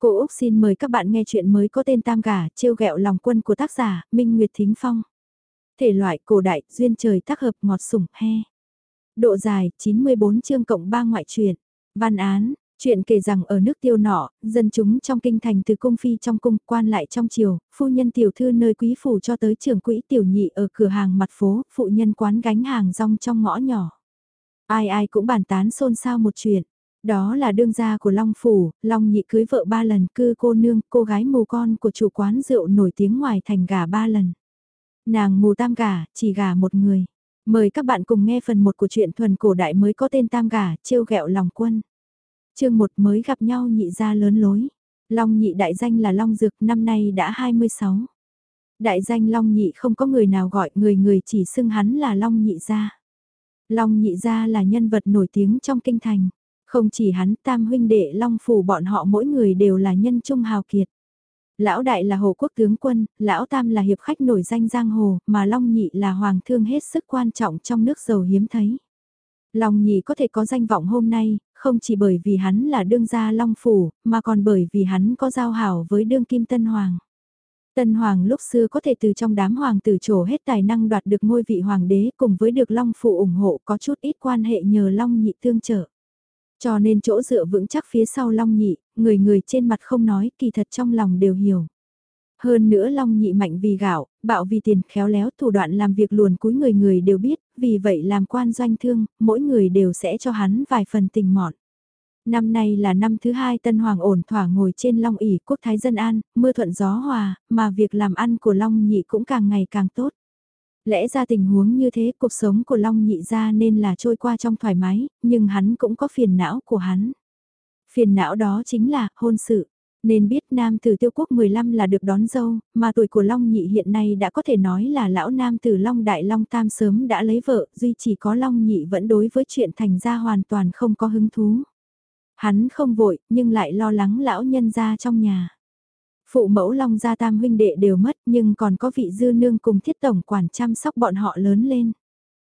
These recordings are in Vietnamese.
Cô Úc xin mời các bạn nghe chuyện mới có tên Tam Gà, trêu ghẹo lòng quân của tác giả, Minh Nguyệt Thính Phong. Thể loại cổ đại, duyên trời tác hợp ngọt sủng, he. Độ dài, 94 chương cộng 3 ngoại truyện. Văn án, chuyện kể rằng ở nước tiêu nọ, dân chúng trong kinh thành từ cung phi trong cung, quan lại trong triều, phu nhân tiểu thư nơi quý phủ cho tới trưởng quỹ tiểu nhị ở cửa hàng mặt phố, phụ nhân quán gánh hàng rong trong ngõ nhỏ. Ai ai cũng bàn tán xôn xao một chuyện. Đó là đương gia của Long Phủ, Long nhị cưới vợ ba lần cư cô nương, cô gái mù con của chủ quán rượu nổi tiếng ngoài thành gà ba lần. Nàng mù tam gà, chỉ gà một người. Mời các bạn cùng nghe phần 1 của truyện thuần cổ đại mới có tên tam gà, trêu ghẹo lòng quân. chương 1 mới gặp nhau nhị gia lớn lối. Long nhị đại danh là Long Dược, năm nay đã 26. Đại danh Long nhị không có người nào gọi, người người chỉ xưng hắn là Long nhị gia. Long nhị gia là nhân vật nổi tiếng trong kinh thành. Không chỉ hắn tam huynh đệ Long Phủ bọn họ mỗi người đều là nhân trung hào kiệt. Lão đại là hồ quốc tướng quân, lão tam là hiệp khách nổi danh giang hồ, mà Long nhị là hoàng thương hết sức quan trọng trong nước giàu hiếm thấy. Long nhị có thể có danh vọng hôm nay, không chỉ bởi vì hắn là đương gia Long Phủ, mà còn bởi vì hắn có giao hảo với đương kim Tân Hoàng. Tân Hoàng lúc xưa có thể từ trong đám hoàng tử trổ hết tài năng đoạt được ngôi vị hoàng đế cùng với được Long Phủ ủng hộ có chút ít quan hệ nhờ Long nhị tương trợ. Cho nên chỗ dựa vững chắc phía sau Long Nhị, người người trên mặt không nói, kỳ thật trong lòng đều hiểu. Hơn nữa Long Nhị mạnh vì gạo, bạo vì tiền, khéo léo, thủ đoạn làm việc luồn cúi người người đều biết, vì vậy làm quan doanh thương, mỗi người đều sẽ cho hắn vài phần tình mọn. Năm nay là năm thứ hai Tân Hoàng ổn thỏa ngồi trên Long ỉ quốc thái dân an, mưa thuận gió hòa, mà việc làm ăn của Long Nhị cũng càng ngày càng tốt. Lẽ ra tình huống như thế cuộc sống của Long nhị ra nên là trôi qua trong thoải mái, nhưng hắn cũng có phiền não của hắn. Phiền não đó chính là hôn sự. Nên biết nam tử tiêu quốc 15 là được đón dâu, mà tuổi của Long nhị hiện nay đã có thể nói là lão nam tử Long đại Long tam sớm đã lấy vợ, duy chỉ có Long nhị vẫn đối với chuyện thành ra hoàn toàn không có hứng thú. Hắn không vội, nhưng lại lo lắng lão nhân ra trong nhà. Phụ mẫu Long gia tam huynh đệ đều mất nhưng còn có vị dư nương cùng thiết tổng quản chăm sóc bọn họ lớn lên.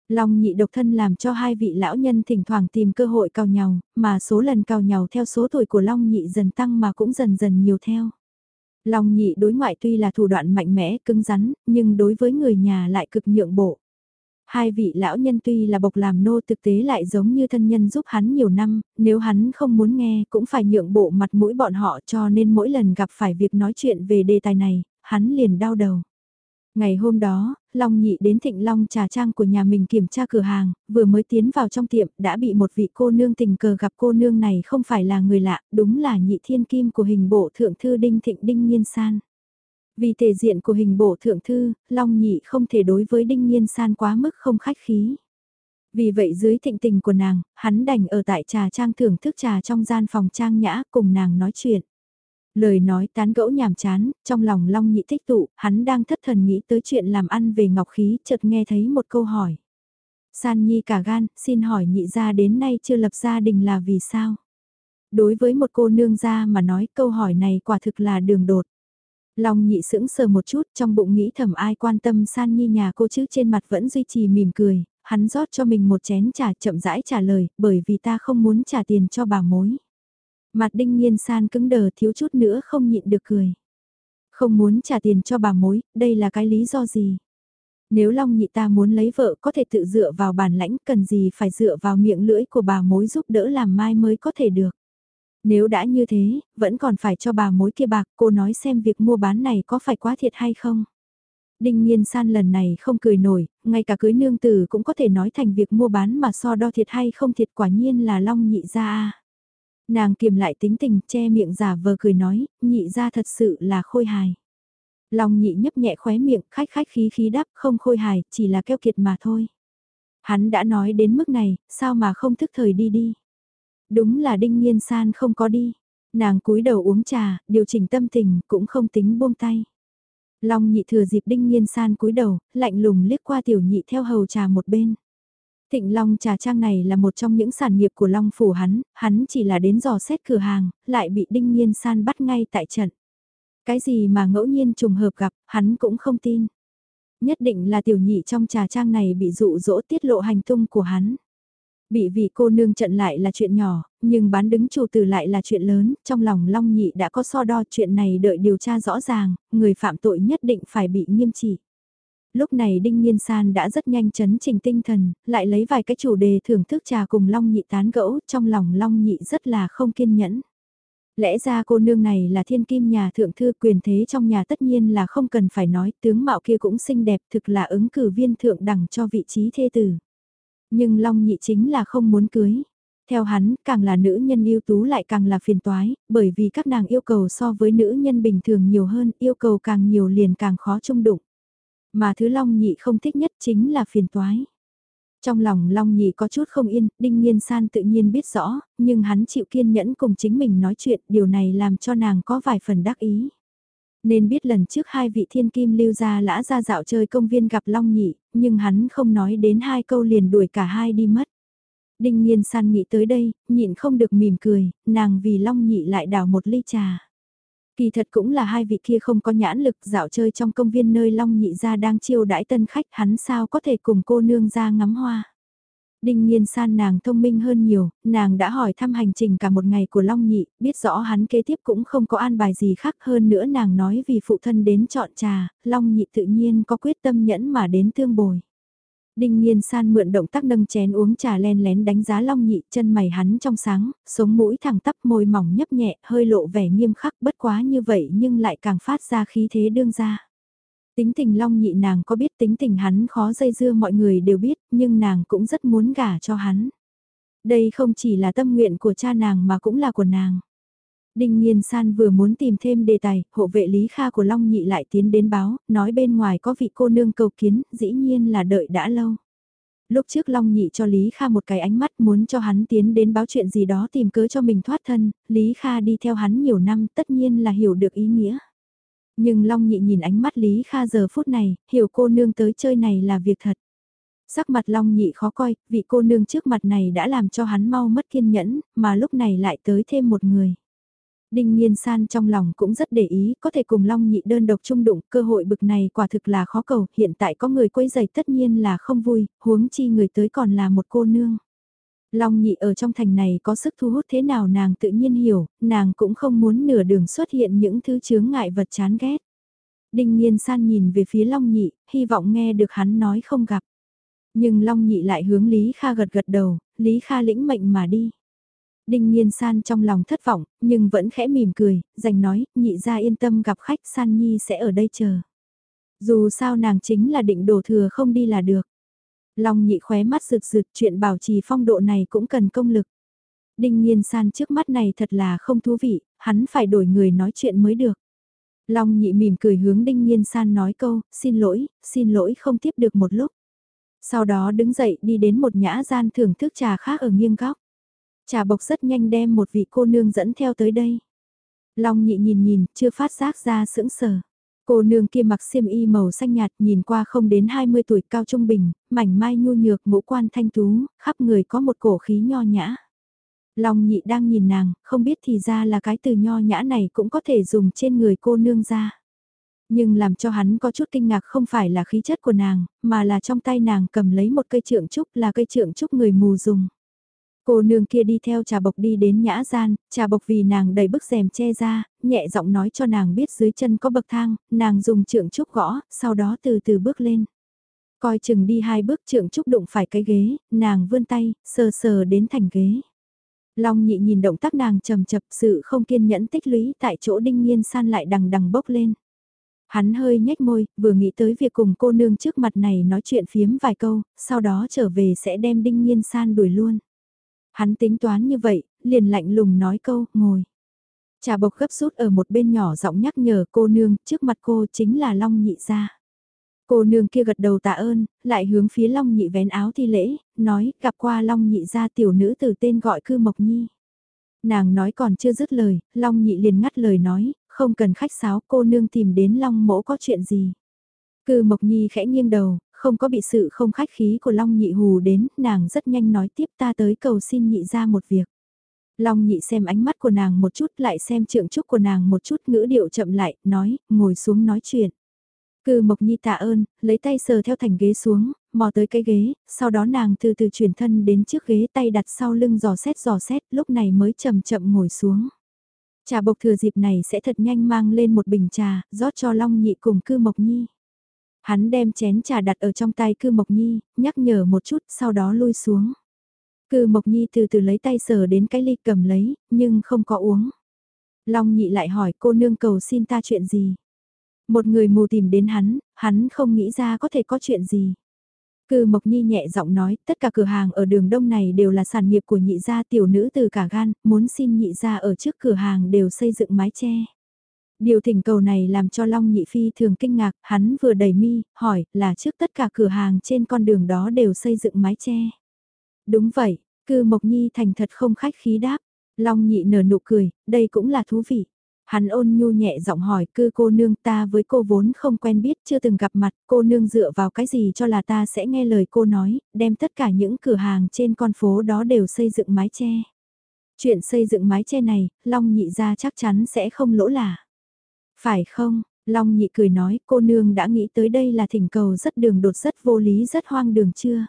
Long nhị độc thân làm cho hai vị lão nhân thỉnh thoảng tìm cơ hội cào nhau, mà số lần cào nhau theo số tuổi của Long nhị dần tăng mà cũng dần dần nhiều theo. Long nhị đối ngoại tuy là thủ đoạn mạnh mẽ, cứng rắn, nhưng đối với người nhà lại cực nhượng bộ. Hai vị lão nhân tuy là bộc làm nô thực tế lại giống như thân nhân giúp hắn nhiều năm, nếu hắn không muốn nghe cũng phải nhượng bộ mặt mũi bọn họ cho nên mỗi lần gặp phải việc nói chuyện về đề tài này, hắn liền đau đầu. Ngày hôm đó, Long Nhị đến Thịnh Long trà trang của nhà mình kiểm tra cửa hàng, vừa mới tiến vào trong tiệm đã bị một vị cô nương tình cờ gặp cô nương này không phải là người lạ, đúng là nhị thiên kim của hình bộ thượng thư Đinh Thịnh Đinh Nhiên San. Vì thể diện của hình bộ thượng thư, Long Nhị không thể đối với Đinh Nhiên San quá mức không khách khí. Vì vậy dưới thịnh tình của nàng, hắn đành ở tại trà trang thưởng thức trà trong gian phòng trang nhã cùng nàng nói chuyện. Lời nói tán gẫu nhàm chán, trong lòng Long Nhị tích tụ, hắn đang thất thần nghĩ tới chuyện làm ăn về ngọc khí, chợt nghe thấy một câu hỏi. San Nhi cả gan, xin hỏi nhị gia đến nay chưa lập gia đình là vì sao? Đối với một cô nương gia mà nói câu hỏi này quả thực là đường đột. Long nhị sững sờ một chút trong bụng nghĩ thầm ai quan tâm san nhi nhà cô chứ trên mặt vẫn duy trì mỉm cười, hắn rót cho mình một chén trà chậm rãi trả lời, bởi vì ta không muốn trả tiền cho bà mối. Mặt đinh nhiên san cứng đờ thiếu chút nữa không nhịn được cười. Không muốn trả tiền cho bà mối, đây là cái lý do gì? Nếu Long nhị ta muốn lấy vợ có thể tự dựa vào bản lãnh cần gì phải dựa vào miệng lưỡi của bà mối giúp đỡ làm mai mới có thể được. Nếu đã như thế, vẫn còn phải cho bà mối kia bạc, cô nói xem việc mua bán này có phải quá thiệt hay không. Đinh Nhiên San lần này không cười nổi, ngay cả cưới nương tử cũng có thể nói thành việc mua bán mà so đo thiệt hay không thiệt quả nhiên là long nhị ra Nàng kiềm lại tính tình che miệng giả vờ cười nói, nhị ra thật sự là khôi hài. Long nhị nhấp nhẹ khóe miệng, khách khách khí khí đáp không khôi hài, chỉ là keo kiệt mà thôi. Hắn đã nói đến mức này, sao mà không thức thời đi đi. Đúng là Đinh Nhiên San không có đi. Nàng cúi đầu uống trà, điều chỉnh tâm tình, cũng không tính buông tay. Long nhị thừa dịp Đinh Nhiên San cúi đầu, lạnh lùng liếc qua tiểu nhị theo hầu trà một bên. Thịnh Long trà trang này là một trong những sản nghiệp của Long phủ hắn, hắn chỉ là đến dò xét cửa hàng, lại bị Đinh Nhiên San bắt ngay tại trận. Cái gì mà ngẫu nhiên trùng hợp gặp, hắn cũng không tin. Nhất định là tiểu nhị trong trà trang này bị dụ dỗ tiết lộ hành tung của hắn. Bị vị cô nương trận lại là chuyện nhỏ, nhưng bán đứng chủ tử lại là chuyện lớn, trong lòng Long Nhị đã có so đo chuyện này đợi điều tra rõ ràng, người phạm tội nhất định phải bị nghiêm trị. Lúc này Đinh Nhiên San đã rất nhanh chấn trình tinh thần, lại lấy vài cái chủ đề thưởng thức trà cùng Long Nhị tán gẫu, trong lòng Long Nhị rất là không kiên nhẫn. Lẽ ra cô nương này là thiên kim nhà thượng thư quyền thế trong nhà tất nhiên là không cần phải nói, tướng mạo kia cũng xinh đẹp thực là ứng cử viên thượng đẳng cho vị trí thê tử. Nhưng Long Nhị chính là không muốn cưới. Theo hắn, càng là nữ nhân ưu tú lại càng là phiền toái, bởi vì các nàng yêu cầu so với nữ nhân bình thường nhiều hơn, yêu cầu càng nhiều liền càng khó chung đụng. Mà thứ Long Nhị không thích nhất chính là phiền toái. Trong lòng Long Nhị có chút không yên, Đinh Nhiên San tự nhiên biết rõ, nhưng hắn chịu kiên nhẫn cùng chính mình nói chuyện, điều này làm cho nàng có vài phần đắc ý. Nên biết lần trước hai vị thiên kim lưu gia lã ra dạo chơi công viên gặp Long Nhị, nhưng hắn không nói đến hai câu liền đuổi cả hai đi mất. Đinh Nhiên San nghĩ tới đây, nhịn không được mỉm cười, nàng vì Long Nhị lại đào một ly trà. Kỳ thật cũng là hai vị kia không có nhãn lực dạo chơi trong công viên nơi Long Nhị ra đang chiêu đãi tân khách hắn sao có thể cùng cô nương ra ngắm hoa. Đinh nhiên san nàng thông minh hơn nhiều, nàng đã hỏi thăm hành trình cả một ngày của Long Nhị, biết rõ hắn kế tiếp cũng không có an bài gì khác hơn nữa nàng nói vì phụ thân đến chọn trà, Long Nhị tự nhiên có quyết tâm nhẫn mà đến tương bồi. Đinh Nhiên San mượn động tác nâng chén uống trà len lén đánh giá Long Nhị, chân mày hắn trong sáng, sống mũi thẳng tắp môi mỏng nhấp nhẹ, hơi lộ vẻ nghiêm khắc bất quá như vậy nhưng lại càng phát ra khí thế đương ra. Tính tình Long Nhị nàng có biết tính tình hắn khó dây dưa mọi người đều biết, nhưng nàng cũng rất muốn gả cho hắn. Đây không chỉ là tâm nguyện của cha nàng mà cũng là của nàng. Đinh Nhiên San vừa muốn tìm thêm đề tài, hộ vệ Lý Kha của Long Nhị lại tiến đến báo, nói bên ngoài có vị cô nương cầu kiến, dĩ nhiên là đợi đã lâu. Lúc trước Long Nhị cho Lý Kha một cái ánh mắt muốn cho hắn tiến đến báo chuyện gì đó tìm cớ cho mình thoát thân, Lý Kha đi theo hắn nhiều năm tất nhiên là hiểu được ý nghĩa. Nhưng Long Nhị nhìn ánh mắt Lý Kha giờ phút này, hiểu cô nương tới chơi này là việc thật. Sắc mặt Long Nhị khó coi, vị cô nương trước mặt này đã làm cho hắn mau mất kiên nhẫn, mà lúc này lại tới thêm một người. Đinh Nhiên San trong lòng cũng rất để ý, có thể cùng Long Nhị đơn độc chung đụng, cơ hội bực này quả thực là khó cầu, hiện tại có người quấy giày tất nhiên là không vui, huống chi người tới còn là một cô nương. Long Nhị ở trong thành này có sức thu hút thế nào nàng tự nhiên hiểu, nàng cũng không muốn nửa đường xuất hiện những thứ chướng ngại vật chán ghét. Đinh Nhiên San nhìn về phía Long Nhị, hy vọng nghe được hắn nói không gặp. Nhưng Long Nhị lại hướng Lý Kha gật gật đầu, Lý Kha lĩnh mệnh mà đi. Đinh Nhiên San trong lòng thất vọng, nhưng vẫn khẽ mỉm cười, dành nói, nhị ra yên tâm gặp khách San Nhi sẽ ở đây chờ. Dù sao nàng chính là định đổ thừa không đi là được. Long nhị khóe mắt rực rực chuyện bảo trì phong độ này cũng cần công lực. Đinh Nhiên San trước mắt này thật là không thú vị, hắn phải đổi người nói chuyện mới được. Long nhị mỉm cười hướng Đinh Nhiên San nói câu, xin lỗi, xin lỗi không tiếp được một lúc. Sau đó đứng dậy đi đến một nhã gian thưởng thức trà khác ở nghiêng góc. Trà bộc rất nhanh đem một vị cô nương dẫn theo tới đây. Long nhị nhìn nhìn, chưa phát giác ra sững sờ. Cô nương kia mặc xiêm y màu xanh nhạt nhìn qua không đến 20 tuổi cao trung bình, mảnh mai nhu nhược ngũ quan thanh tú, khắp người có một cổ khí nho nhã. Long nhị đang nhìn nàng, không biết thì ra là cái từ nho nhã này cũng có thể dùng trên người cô nương ra. Nhưng làm cho hắn có chút kinh ngạc không phải là khí chất của nàng, mà là trong tay nàng cầm lấy một cây trượng trúc là cây trượng trúc người mù dùng. Cô nương kia đi theo trà bộc đi đến nhã gian, trà bộc vì nàng đầy bức rèm che ra, nhẹ giọng nói cho nàng biết dưới chân có bậc thang, nàng dùng trượng trúc gõ, sau đó từ từ bước lên. Coi chừng đi hai bước trượng trúc đụng phải cái ghế, nàng vươn tay, sờ sờ đến thành ghế. Long nhị nhìn động tác nàng trầm chập sự không kiên nhẫn tích lũy tại chỗ đinh nhiên san lại đằng đằng bốc lên. Hắn hơi nhếch môi, vừa nghĩ tới việc cùng cô nương trước mặt này nói chuyện phiếm vài câu, sau đó trở về sẽ đem đinh nhiên san đuổi luôn. Hắn tính toán như vậy, liền lạnh lùng nói câu, ngồi. Trà bộc gấp rút ở một bên nhỏ giọng nhắc nhở cô nương, trước mặt cô chính là Long Nhị gia. Cô nương kia gật đầu tạ ơn, lại hướng phía Long Nhị vén áo thi lễ, nói, gặp qua Long Nhị gia tiểu nữ từ tên gọi cư Mộc Nhi. Nàng nói còn chưa dứt lời, Long Nhị liền ngắt lời nói, không cần khách sáo cô nương tìm đến Long mỗ có chuyện gì. Cư Mộc Nhi khẽ nghiêng đầu, không có bị sự không khách khí của Long Nhị hù đến, nàng rất nhanh nói tiếp ta tới cầu xin nhị ra một việc. Long Nhị xem ánh mắt của nàng một chút lại xem trượng trúc của nàng một chút ngữ điệu chậm lại, nói, ngồi xuống nói chuyện. Cư Mộc Nhi tạ ơn, lấy tay sờ theo thành ghế xuống, mò tới cái ghế, sau đó nàng từ từ chuyển thân đến trước ghế tay đặt sau lưng giò xét giò xét, lúc này mới chậm chậm ngồi xuống. Trà bộc thừa dịp này sẽ thật nhanh mang lên một bình trà, rót cho Long Nhị cùng Cư Mộc Nhi. Hắn đem chén trà đặt ở trong tay Cư Mộc Nhi, nhắc nhở một chút, sau đó lui xuống. Cư Mộc Nhi từ từ lấy tay sờ đến cái ly cầm lấy, nhưng không có uống. Long Nhị lại hỏi cô nương cầu xin ta chuyện gì. Một người mù tìm đến hắn, hắn không nghĩ ra có thể có chuyện gì. Cư Mộc Nhi nhẹ giọng nói, tất cả cửa hàng ở đường đông này đều là sản nghiệp của nhị gia tiểu nữ từ cả gan, muốn xin nhị gia ở trước cửa hàng đều xây dựng mái che. Điều thỉnh cầu này làm cho Long Nhị Phi thường kinh ngạc, hắn vừa đầy mi, hỏi, là trước tất cả cửa hàng trên con đường đó đều xây dựng mái che. Đúng vậy, cư Mộc Nhi thành thật không khách khí đáp, Long Nhị nở nụ cười, đây cũng là thú vị. Hắn ôn nhu nhẹ giọng hỏi cư cô nương ta với cô vốn không quen biết chưa từng gặp mặt, cô nương dựa vào cái gì cho là ta sẽ nghe lời cô nói, đem tất cả những cửa hàng trên con phố đó đều xây dựng mái che. Chuyện xây dựng mái che này, Long nhị ra chắc chắn sẽ không lỗ là. Phải không? Long nhị cười nói cô nương đã nghĩ tới đây là thỉnh cầu rất đường đột rất vô lý rất hoang đường chưa?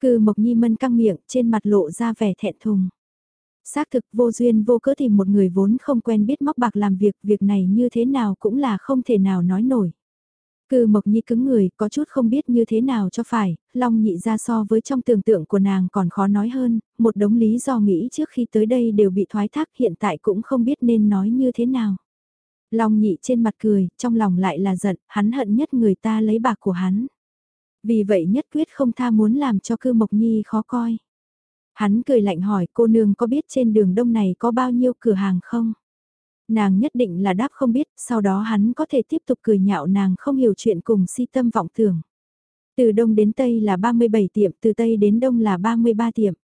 Cư Mộc Nhi mân căng miệng trên mặt lộ ra vẻ thẹn thùng. Xác thực vô duyên vô cớ tìm một người vốn không quen biết móc bạc làm việc, việc này như thế nào cũng là không thể nào nói nổi. Cư Mộc Nhi cứng người, có chút không biết như thế nào cho phải, Long nhị ra so với trong tưởng tượng của nàng còn khó nói hơn, một đống lý do nghĩ trước khi tới đây đều bị thoái thác hiện tại cũng không biết nên nói như thế nào. Long nhị trên mặt cười, trong lòng lại là giận, hắn hận nhất người ta lấy bạc của hắn. Vì vậy nhất quyết không tha muốn làm cho cư Mộc Nhi khó coi. Hắn cười lạnh hỏi cô nương có biết trên đường đông này có bao nhiêu cửa hàng không? Nàng nhất định là đáp không biết, sau đó hắn có thể tiếp tục cười nhạo nàng không hiểu chuyện cùng si tâm vọng tưởng. Từ đông đến tây là 37 tiệm, từ tây đến đông là 33 tiệm.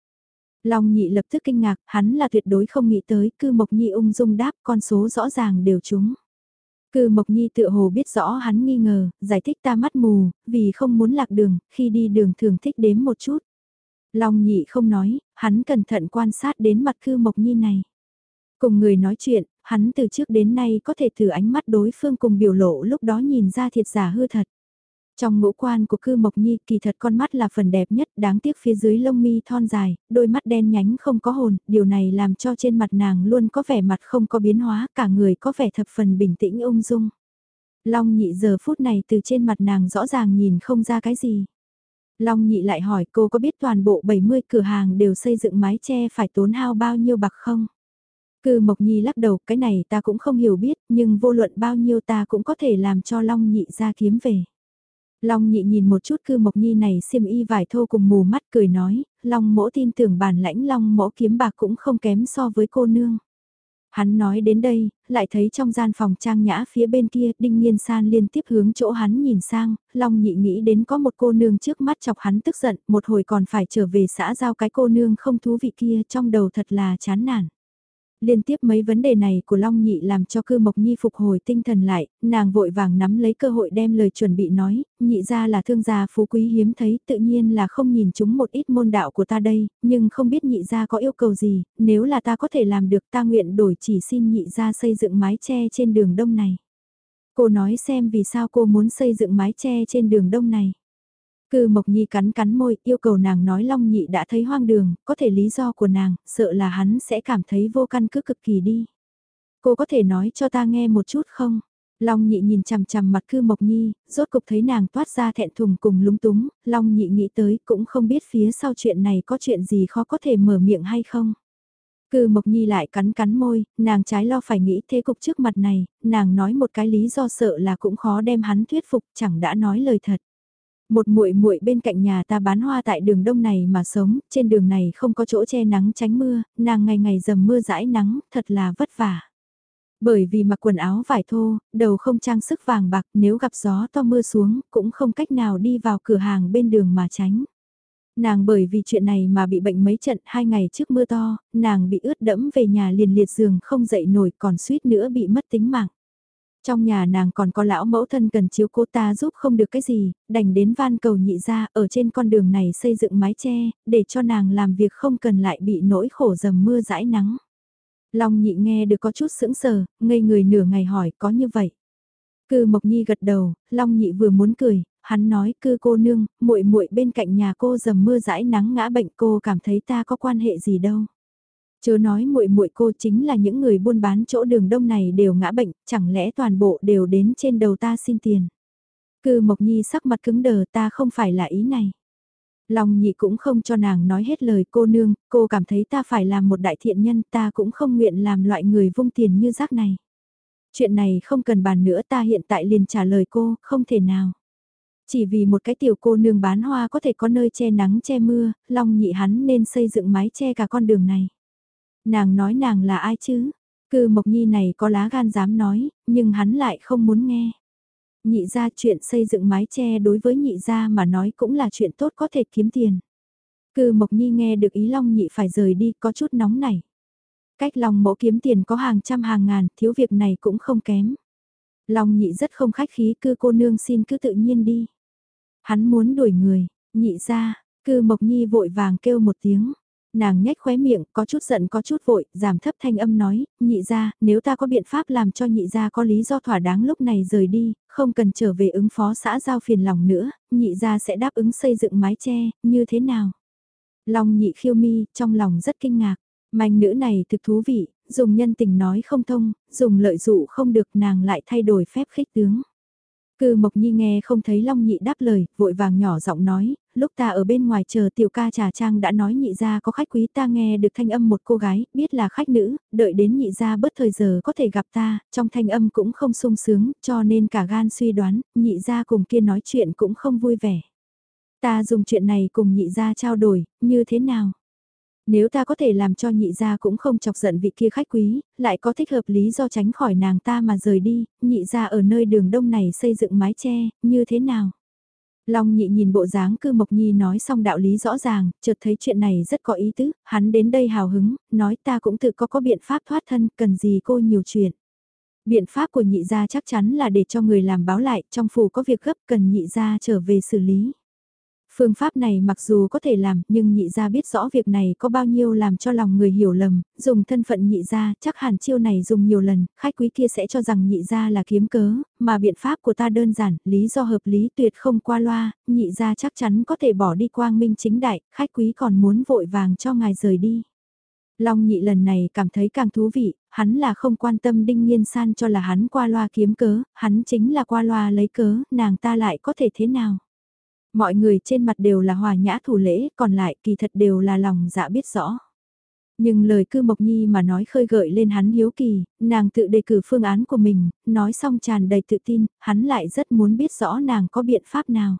Long nhị lập tức kinh ngạc, hắn là tuyệt đối không nghĩ tới, cư mộc nhi ung dung đáp con số rõ ràng đều trúng. Cư Mộc Nhi tự hồ biết rõ hắn nghi ngờ, giải thích ta mắt mù, vì không muốn lạc đường, khi đi đường thường thích đếm một chút. Long nhị không nói, hắn cẩn thận quan sát đến mặt Cư Mộc Nhi này. Cùng người nói chuyện, hắn từ trước đến nay có thể thử ánh mắt đối phương cùng biểu lộ lúc đó nhìn ra thiệt giả hư thật. Trong ngũ quan của cư mộc nhi kỳ thật con mắt là phần đẹp nhất đáng tiếc phía dưới lông mi thon dài, đôi mắt đen nhánh không có hồn, điều này làm cho trên mặt nàng luôn có vẻ mặt không có biến hóa cả người có vẻ thập phần bình tĩnh ung dung. Long nhị giờ phút này từ trên mặt nàng rõ ràng nhìn không ra cái gì. Long nhị lại hỏi cô có biết toàn bộ 70 cửa hàng đều xây dựng mái che phải tốn hao bao nhiêu bạc không? Cư Mộc Nhi lắc đầu, cái này ta cũng không hiểu biết, nhưng vô luận bao nhiêu ta cũng có thể làm cho Long nhị ra kiếm về. Long nhị nhìn một chút cư Mộc Nhi này xiêm y vải thô cùng mù mắt cười nói, Long mỗ tin tưởng bản lãnh Long mỗ kiếm bạc cũng không kém so với cô nương. Hắn nói đến đây, lại thấy trong gian phòng trang nhã phía bên kia, Đinh Nhiên San liên tiếp hướng chỗ hắn nhìn sang, Long nhị nghĩ đến có một cô nương trước mắt chọc hắn tức giận, một hồi còn phải trở về xã giao cái cô nương không thú vị kia trong đầu thật là chán nản liên tiếp mấy vấn đề này của Long Nhị làm cho cư Mộc Nhi phục hồi tinh thần lại, nàng vội vàng nắm lấy cơ hội đem lời chuẩn bị nói, nhị ra là thương gia phú quý hiếm thấy, tự nhiên là không nhìn chúng một ít môn đạo của ta đây, nhưng không biết nhị ra có yêu cầu gì, nếu là ta có thể làm được ta nguyện đổi chỉ xin nhị ra xây dựng mái che trên đường đông này. Cô nói xem vì sao cô muốn xây dựng mái che trên đường đông này. Cư Mộc Nhi cắn cắn môi, yêu cầu nàng nói Long Nhị đã thấy hoang đường, có thể lý do của nàng, sợ là hắn sẽ cảm thấy vô căn cứ cực kỳ đi. Cô có thể nói cho ta nghe một chút không? Long Nhị nhìn chằm chằm mặt Cư Mộc Nhi, rốt cục thấy nàng toát ra thẹn thùng cùng lúng túng, Long Nhị nghĩ tới cũng không biết phía sau chuyện này có chuyện gì khó có thể mở miệng hay không. Cư Mộc Nhi lại cắn cắn môi, nàng trái lo phải nghĩ thế cục trước mặt này, nàng nói một cái lý do sợ là cũng khó đem hắn thuyết phục, chẳng đã nói lời thật. Một muội muội bên cạnh nhà ta bán hoa tại đường đông này mà sống, trên đường này không có chỗ che nắng tránh mưa, nàng ngày ngày dầm mưa dãi nắng, thật là vất vả. Bởi vì mặc quần áo vải thô, đầu không trang sức vàng bạc nếu gặp gió to mưa xuống, cũng không cách nào đi vào cửa hàng bên đường mà tránh. Nàng bởi vì chuyện này mà bị bệnh mấy trận hai ngày trước mưa to, nàng bị ướt đẫm về nhà liền liệt giường không dậy nổi còn suýt nữa bị mất tính mạng. Trong nhà nàng còn có lão mẫu thân cần chiếu cố ta giúp không được cái gì, đành đến van cầu nhị ra ở trên con đường này xây dựng mái che, để cho nàng làm việc không cần lại bị nỗi khổ dầm mưa dãi nắng. Long nhị nghe được có chút sững sờ, ngây người nửa ngày hỏi có như vậy. Cư Mộc Nhi gật đầu, Long Nhị vừa muốn cười, hắn nói cư cô nương, muội muội bên cạnh nhà cô dầm mưa dãi nắng ngã bệnh cô cảm thấy ta có quan hệ gì đâu. Chớ nói muội muội cô chính là những người buôn bán chỗ đường đông này đều ngã bệnh, chẳng lẽ toàn bộ đều đến trên đầu ta xin tiền. Cư Mộc Nhi sắc mặt cứng đờ ta không phải là ý này. Long nhị cũng không cho nàng nói hết lời cô nương, cô cảm thấy ta phải làm một đại thiện nhân ta cũng không nguyện làm loại người vung tiền như rác này. Chuyện này không cần bàn nữa ta hiện tại liền trả lời cô, không thể nào. Chỉ vì một cái tiểu cô nương bán hoa có thể có nơi che nắng che mưa, Long nhị hắn nên xây dựng mái che cả con đường này. Nàng nói nàng là ai chứ? Cư Mộc Nhi này có lá gan dám nói, nhưng hắn lại không muốn nghe. Nhị ra chuyện xây dựng mái che đối với nhị ra mà nói cũng là chuyện tốt có thể kiếm tiền. Cư Mộc Nhi nghe được ý Long nhị phải rời đi có chút nóng nảy. Cách Long mẫu kiếm tiền có hàng trăm hàng ngàn, thiếu việc này cũng không kém. Long nhị rất không khách khí cư cô nương xin cứ tự nhiên đi. Hắn muốn đuổi người, nhị ra, cư Mộc Nhi vội vàng kêu một tiếng. Nàng nhếch khóe miệng, có chút giận có chút vội, giảm thấp thanh âm nói, nhị ra, nếu ta có biện pháp làm cho nhị ra có lý do thỏa đáng lúc này rời đi, không cần trở về ứng phó xã giao phiền lòng nữa, nhị ra sẽ đáp ứng xây dựng mái che, như thế nào? Long nhị khiêu mi, trong lòng rất kinh ngạc, manh nữ này thực thú vị, dùng nhân tình nói không thông, dùng lợi dụ không được nàng lại thay đổi phép khích tướng. Cư Mộc Nhi nghe không thấy Long Nhị đáp lời, vội vàng nhỏ giọng nói, lúc ta ở bên ngoài chờ tiểu ca trà trang đã nói nhị gia có khách quý ta nghe được thanh âm một cô gái, biết là khách nữ, đợi đến nhị gia bớt thời giờ có thể gặp ta, trong thanh âm cũng không sung sướng, cho nên cả gan suy đoán, nhị gia cùng kia nói chuyện cũng không vui vẻ. Ta dùng chuyện này cùng nhị gia trao đổi, như thế nào? Nếu ta có thể làm cho nhị gia cũng không chọc giận vị kia khách quý, lại có thích hợp lý do tránh khỏi nàng ta mà rời đi, nhị gia ở nơi đường đông này xây dựng mái che, như thế nào? Long nhị nhìn bộ dáng cư Mộc Nhi nói xong đạo lý rõ ràng, chợt thấy chuyện này rất có ý tứ, hắn đến đây hào hứng, nói ta cũng tự có có biện pháp thoát thân, cần gì cô nhiều chuyện. Biện pháp của nhị gia chắc chắn là để cho người làm báo lại, trong phủ có việc gấp cần nhị gia trở về xử lý. Phương pháp này mặc dù có thể làm nhưng nhị gia biết rõ việc này có bao nhiêu làm cho lòng người hiểu lầm, dùng thân phận nhị gia chắc hẳn chiêu này dùng nhiều lần, khách quý kia sẽ cho rằng nhị gia là kiếm cớ, mà biện pháp của ta đơn giản, lý do hợp lý tuyệt không qua loa, nhị gia chắc chắn có thể bỏ đi quang minh chính đại, khách quý còn muốn vội vàng cho ngài rời đi. Long nhị lần này cảm thấy càng thú vị, hắn là không quan tâm đinh nhiên san cho là hắn qua loa kiếm cớ, hắn chính là qua loa lấy cớ, nàng ta lại có thể thế nào. Mọi người trên mặt đều là hòa nhã thủ lễ, còn lại kỳ thật đều là lòng dạ biết rõ. Nhưng lời cư Mộc Nhi mà nói khơi gợi lên hắn hiếu kỳ, nàng tự đề cử phương án của mình, nói xong tràn đầy tự tin, hắn lại rất muốn biết rõ nàng có biện pháp nào.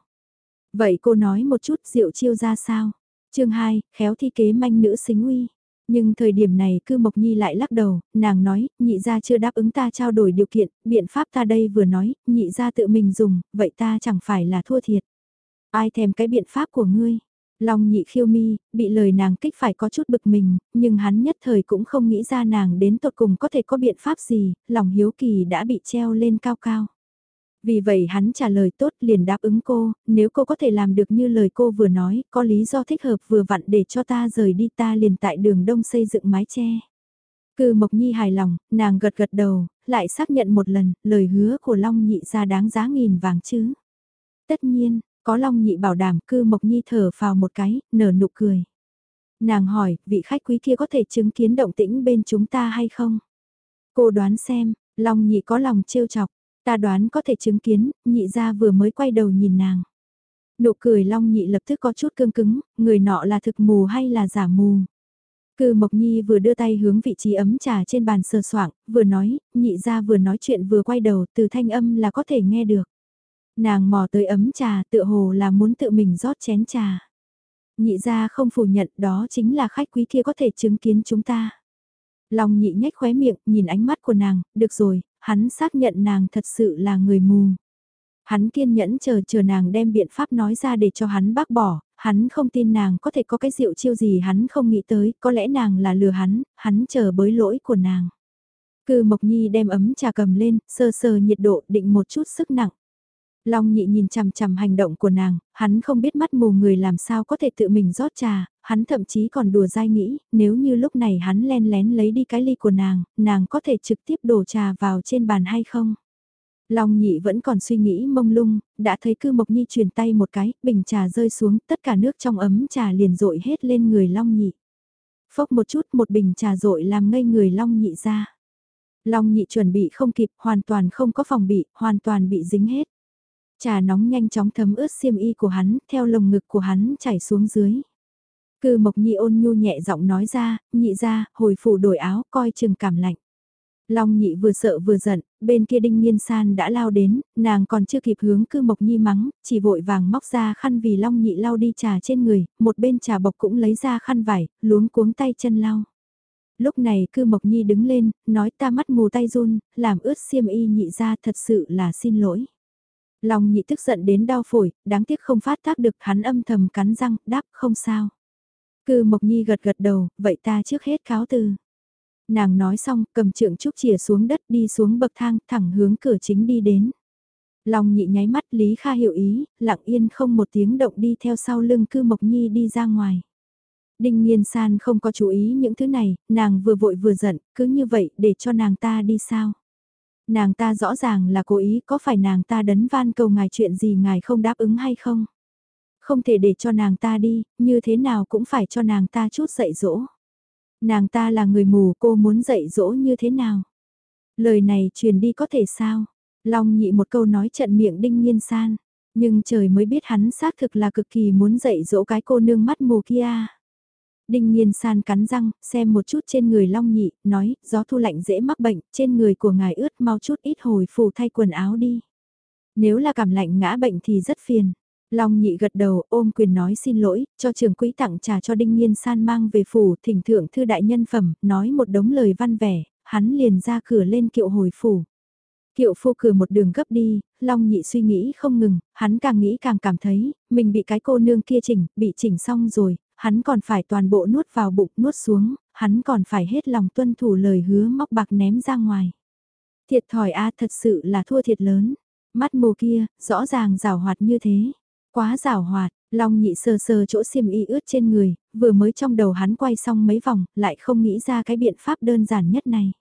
Vậy cô nói một chút diệu chiêu ra sao? chương 2, khéo thi kế manh nữ xính uy. Nhưng thời điểm này cư Mộc Nhi lại lắc đầu, nàng nói, nhị gia chưa đáp ứng ta trao đổi điều kiện, biện pháp ta đây vừa nói, nhị gia tự mình dùng, vậy ta chẳng phải là thua thiệt. Ai thèm cái biện pháp của ngươi? Long nhị khiêu mi, bị lời nàng kích phải có chút bực mình, nhưng hắn nhất thời cũng không nghĩ ra nàng đến tột cùng có thể có biện pháp gì, lòng hiếu kỳ đã bị treo lên cao cao. Vì vậy hắn trả lời tốt liền đáp ứng cô, nếu cô có thể làm được như lời cô vừa nói, có lý do thích hợp vừa vặn để cho ta rời đi ta liền tại đường đông xây dựng mái che. Cư Mộc Nhi hài lòng, nàng gật gật đầu, lại xác nhận một lần, lời hứa của Long nhị ra đáng giá nghìn vàng chứ. Tất nhiên, có Long Nhị bảo đảm cư Mộc Nhi thở vào một cái, nở nụ cười. Nàng hỏi, vị khách quý kia có thể chứng kiến động tĩnh bên chúng ta hay không? Cô đoán xem, Long Nhị có lòng trêu chọc, ta đoán có thể chứng kiến, nhị ra vừa mới quay đầu nhìn nàng. Nụ cười Long Nhị lập tức có chút cương cứng, người nọ là thực mù hay là giả mù? Cư Mộc Nhi vừa đưa tay hướng vị trí ấm trà trên bàn sờ soạng, vừa nói, nhị ra vừa nói chuyện vừa quay đầu, từ thanh âm là có thể nghe được. Nàng mò tới ấm trà tựa hồ là muốn tự mình rót chén trà. Nhị ra không phủ nhận đó chính là khách quý kia có thể chứng kiến chúng ta. Lòng nhị nhếch khóe miệng, nhìn ánh mắt của nàng, được rồi, hắn xác nhận nàng thật sự là người mù. Hắn kiên nhẫn chờ chờ nàng đem biện pháp nói ra để cho hắn bác bỏ, hắn không tin nàng có thể có cái rượu chiêu gì hắn không nghĩ tới, có lẽ nàng là lừa hắn, hắn chờ bới lỗi của nàng. Cư Mộc Nhi đem ấm trà cầm lên, sơ sơ nhiệt độ định một chút sức nặng. Long nhị nhìn chằm chằm hành động của nàng, hắn không biết mắt mù người làm sao có thể tự mình rót trà, hắn thậm chí còn đùa dai nghĩ, nếu như lúc này hắn len lén lấy đi cái ly của nàng, nàng có thể trực tiếp đổ trà vào trên bàn hay không? Long nhị vẫn còn suy nghĩ mông lung, đã thấy cư mộc nhi truyền tay một cái, bình trà rơi xuống, tất cả nước trong ấm trà liền rội hết lên người long nhị. Phốc một chút một bình trà rội làm ngây người long nhị ra. Long nhị chuẩn bị không kịp, hoàn toàn không có phòng bị, hoàn toàn bị dính hết. Trà nóng nhanh chóng thấm ướt xiêm y của hắn, theo lồng ngực của hắn chảy xuống dưới. Cư Mộc Nhi ôn nhu nhẹ giọng nói ra, nhị ra, hồi phủ đổi áo, coi chừng cảm lạnh. Long nhị vừa sợ vừa giận, bên kia đinh nhiên san đã lao đến, nàng còn chưa kịp hướng cư Mộc Nhi mắng, chỉ vội vàng móc ra khăn vì Long nhị lau đi trà trên người, một bên trà bọc cũng lấy ra khăn vải, luống cuống tay chân lau. Lúc này cư Mộc Nhi đứng lên, nói ta mắt mù tay run, làm ướt xiêm y nhị ra thật sự là xin lỗi. Long nhị tức giận đến đau phổi, đáng tiếc không phát tác được hắn âm thầm cắn răng, đáp không sao. Cư Mộc Nhi gật gật đầu, vậy ta trước hết cáo từ. Nàng nói xong, cầm trượng trúc chìa xuống đất đi xuống bậc thang, thẳng hướng cửa chính đi đến. Long nhị nháy mắt Lý Kha hiểu ý, lặng yên không một tiếng động đi theo sau lưng cư Mộc Nhi đi ra ngoài. Đinh Nhiên San không có chú ý những thứ này, nàng vừa vội vừa giận, cứ như vậy để cho nàng ta đi sao. Nàng ta rõ ràng là cố ý, có phải nàng ta đấn van cầu ngài chuyện gì ngài không đáp ứng hay không? Không thể để cho nàng ta đi, như thế nào cũng phải cho nàng ta chút dạy dỗ. Nàng ta là người mù, cô muốn dạy dỗ như thế nào? Lời này truyền đi có thể sao? Long nhị một câu nói trận miệng đinh nhiên san. Nhưng trời mới biết hắn xác thực là cực kỳ muốn dạy dỗ cái cô nương mắt mù kia. Đinh Nhiên San cắn răng, xem một chút trên người Long Nhị, nói, gió thu lạnh dễ mắc bệnh, trên người của ngài ướt mau chút ít hồi phủ thay quần áo đi. Nếu là cảm lạnh ngã bệnh thì rất phiền. Long Nhị gật đầu ôm quyền nói xin lỗi, cho trường quỹ tặng trà cho Đinh Nhiên San mang về phủ, thỉnh thượng thư đại nhân phẩm, nói một đống lời văn vẻ, hắn liền ra cửa lên kiệu hồi phủ. Kiệu phu cửa một đường gấp đi, Long Nhị suy nghĩ không ngừng, hắn càng nghĩ càng cảm thấy, mình bị cái cô nương kia chỉnh, bị chỉnh xong rồi, hắn còn phải toàn bộ nuốt vào bụng nuốt xuống, hắn còn phải hết lòng tuân thủ lời hứa móc bạc ném ra ngoài. Thiệt thòi a thật sự là thua thiệt lớn. Mắt mù kia, rõ ràng rào hoạt như thế. Quá rào hoạt, Long nhị sờ sờ chỗ xiêm y ướt trên người, vừa mới trong đầu hắn quay xong mấy vòng, lại không nghĩ ra cái biện pháp đơn giản nhất này.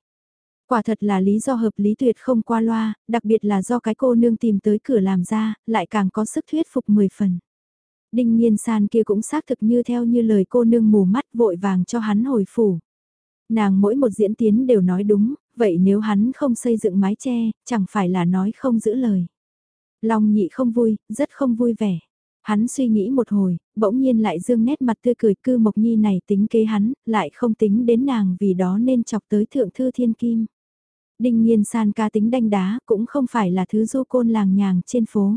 Quả thật là lý do hợp lý tuyệt không qua loa, đặc biệt là do cái cô nương tìm tới cửa làm ra, lại càng có sức thuyết phục 10 phần. Đinh Nhiên San kia cũng xác thực như theo như lời cô nương mù mắt vội vàng cho hắn hồi phủ. Nàng mỗi một diễn tiến đều nói đúng, vậy nếu hắn không xây dựng mái che, chẳng phải là nói không giữ lời. Long nhị không vui, rất không vui vẻ. Hắn suy nghĩ một hồi, bỗng nhiên lại dương nét mặt tươi cười cư mộc nhi này tính kế hắn, lại không tính đến nàng vì đó nên chọc tới thượng thư thiên kim. Đinh nhiên san ca tính đanh đá cũng không phải là thứ du côn làng nhàng trên phố.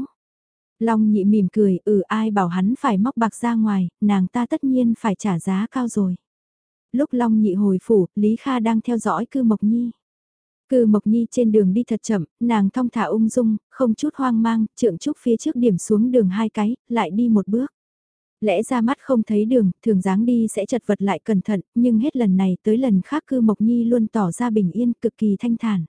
Long nhị mỉm cười, ừ ai bảo hắn phải móc bạc ra ngoài, nàng ta tất nhiên phải trả giá cao rồi. Lúc Long nhị hồi phủ, Lý Kha đang theo dõi cư Mộc Nhi. Cư Mộc Nhi trên đường đi thật chậm, nàng thong thả ung dung, không chút hoang mang, trượng trúc phía trước điểm xuống đường hai cái, lại đi một bước. Lẽ ra mắt không thấy đường, thường dáng đi sẽ chật vật lại cẩn thận, nhưng hết lần này tới lần khác cư Mộc Nhi luôn tỏ ra bình yên, cực kỳ thanh thản.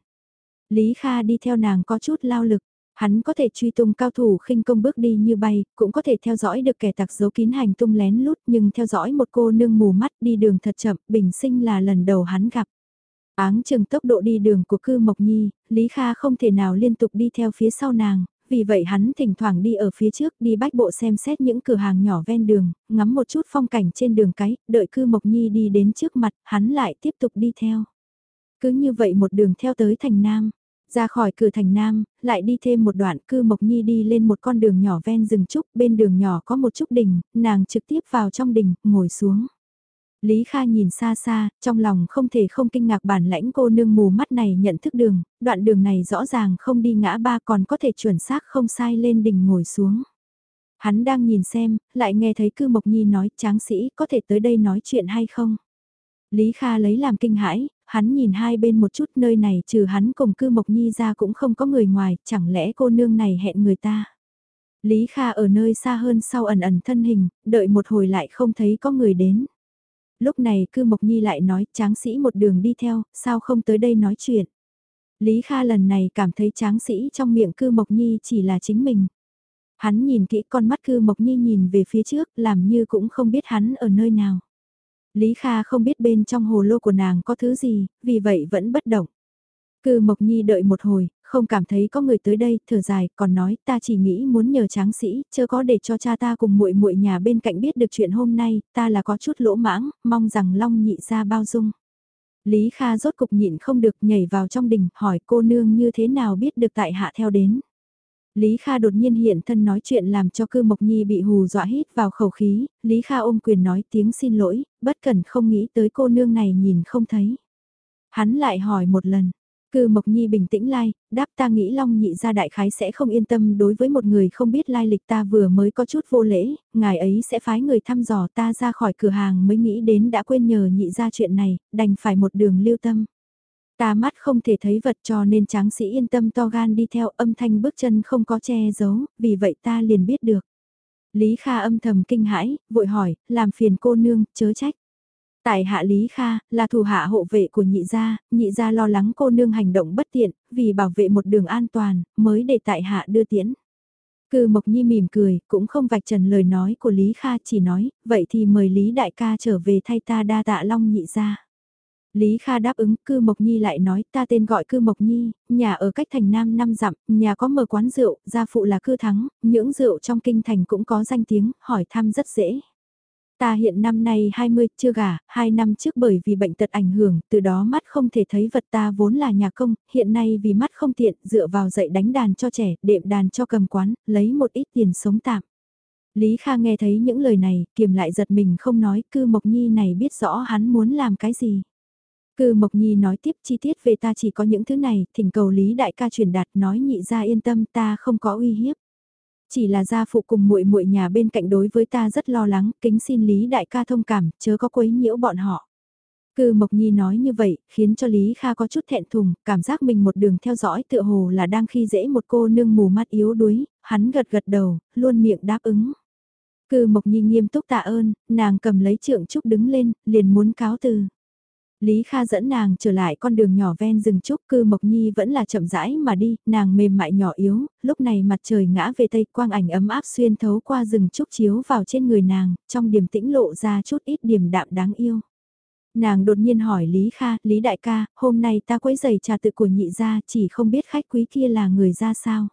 Lý Kha đi theo nàng có chút lao lực, Hắn có thể truy tung cao thủ khinh công bước đi như bay, cũng có thể theo dõi được kẻ tặc giấu kín hành tung lén lút nhưng theo dõi một cô nương mù mắt đi đường thật chậm, bình sinh là lần đầu hắn gặp. Áng chừng tốc độ đi đường của cư Mộc Nhi, Lý Kha không thể nào liên tục đi theo phía sau nàng, vì vậy hắn thỉnh thoảng đi ở phía trước đi bách bộ xem xét những cửa hàng nhỏ ven đường, ngắm một chút phong cảnh trên đường cái, đợi cư Mộc Nhi đi đến trước mặt, hắn lại tiếp tục đi theo. Cứ như vậy một đường theo tới thành Nam. Ra khỏi cửa thành Nam, lại đi thêm một đoạn cư Mộc Nhi đi lên một con đường nhỏ ven rừng trúc, bên đường nhỏ có một trúc đình, nàng trực tiếp vào trong đình, ngồi xuống. Lý Kha nhìn xa xa, trong lòng không thể không kinh ngạc bản lãnh cô nương mù mắt này nhận thức đường, đoạn đường này rõ ràng không đi ngã ba còn có thể chuẩn xác không sai lên đỉnh ngồi xuống. Hắn đang nhìn xem, lại nghe thấy cư Mộc Nhi nói tráng sĩ có thể tới đây nói chuyện hay không. Lý Kha lấy làm kinh hãi, hắn nhìn hai bên một chút nơi này trừ hắn cùng cư Mộc Nhi ra cũng không có người ngoài, chẳng lẽ cô nương này hẹn người ta. Lý Kha ở nơi xa hơn sau ẩn ẩn thân hình, đợi một hồi lại không thấy có người đến. Lúc này cư Mộc Nhi lại nói tráng sĩ một đường đi theo, sao không tới đây nói chuyện. Lý Kha lần này cảm thấy tráng sĩ trong miệng cư Mộc Nhi chỉ là chính mình. Hắn nhìn kỹ con mắt cư Mộc Nhi nhìn về phía trước làm như cũng không biết hắn ở nơi nào. Lý Kha không biết bên trong hồ lô của nàng có thứ gì, vì vậy vẫn bất động. Cư Mộc Nhi đợi một hồi, không cảm thấy có người tới đây, thở dài, còn nói ta chỉ nghĩ muốn nhờ tráng sĩ, chưa có để cho cha ta cùng muội muội nhà bên cạnh biết được chuyện hôm nay, ta là có chút lỗ mãng, mong rằng Long nhị ra bao dung. Lý Kha rốt cục nhịn không được nhảy vào trong đình, hỏi cô nương như thế nào biết được tại hạ theo đến. Lý Kha đột nhiên hiện thân nói chuyện làm cho cư Mộc Nhi bị hù dọa hít vào khẩu khí, Lý Kha ôm quyền nói tiếng xin lỗi, bất cần không nghĩ tới cô nương này nhìn không thấy. Hắn lại hỏi một lần, Cư Mộc Nhi bình tĩnh lai, đáp ta nghĩ Long nhị gia đại khái sẽ không yên tâm đối với một người không biết lai lịch ta vừa mới có chút vô lễ, ngài ấy sẽ phái người thăm dò ta ra khỏi cửa hàng mới nghĩ đến đã quên nhờ nhị gia chuyện này, đành phải một đường lưu tâm. Ta mắt không thể thấy vật cho nên tráng sĩ yên tâm to gan đi theo âm thanh bước chân không có che giấu, vì vậy ta liền biết được. Lý Kha âm thầm kinh hãi, vội hỏi, làm phiền cô nương, chớ trách. Tại hạ Lý Kha, là thủ hạ hộ vệ của nhị gia, nhị gia lo lắng cô nương hành động bất tiện, vì bảo vệ một đường an toàn, mới để tại hạ đưa tiễn. Cư Mộc Nhi mỉm cười, cũng không vạch trần lời nói của Lý Kha chỉ nói, vậy thì mời Lý Đại ca trở về thay ta đa tạ long nhị gia. Lý Kha đáp ứng, cư Mộc Nhi lại nói, ta tên gọi cư Mộc Nhi, nhà ở cách thành Nam năm dặm, nhà có mở quán rượu, gia phụ là cư thắng, những rượu trong kinh thành cũng có danh tiếng, hỏi thăm rất dễ. Ta hiện năm nay 20, chưa gả, 2 năm trước bởi vì bệnh tật ảnh hưởng, từ đó mắt không thể thấy vật ta vốn là nhà công, hiện nay vì mắt không tiện, dựa vào dạy đánh đàn cho trẻ, đệm đàn cho cầm quán, lấy một ít tiền sống tạm. Lý Kha nghe thấy những lời này, kiềm lại giật mình không nói, cư Mộc Nhi này biết rõ hắn muốn làm cái gì. Cư Mộc Nhi nói tiếp chi tiết về ta chỉ có những thứ này, thỉnh cầu Lý Đại ca truyền đạt nói nhị ra yên tâm ta không có uy hiếp. Chỉ là gia phụ cùng muội muội nhà bên cạnh đối với ta rất lo lắng, kính xin Lý đại ca thông cảm, chớ có quấy nhiễu bọn họ. Cư Mộc Nhi nói như vậy, khiến cho Lý Kha có chút thẹn thùng, cảm giác mình một đường theo dõi tựa hồ là đang khi dễ một cô nương mù mắt yếu đuối, hắn gật gật đầu, luôn miệng đáp ứng. Cư Mộc Nhi nghiêm túc tạ ơn, nàng cầm lấy trượng trúc đứng lên, liền muốn cáo từ. Lý Kha dẫn nàng trở lại con đường nhỏ ven rừng trúc cư Mộc Nhi vẫn là chậm rãi mà đi, nàng mềm mại nhỏ yếu, lúc này mặt trời ngã về tây quang ảnh ấm áp xuyên thấu qua rừng trúc chiếu vào trên người nàng, trong điểm tĩnh lộ ra chút ít điểm đạm đáng yêu. Nàng đột nhiên hỏi Lý Kha, Lý Đại ca, hôm nay ta quấy giày trà tự của nhị gia chỉ không biết khách quý kia là người ra sao.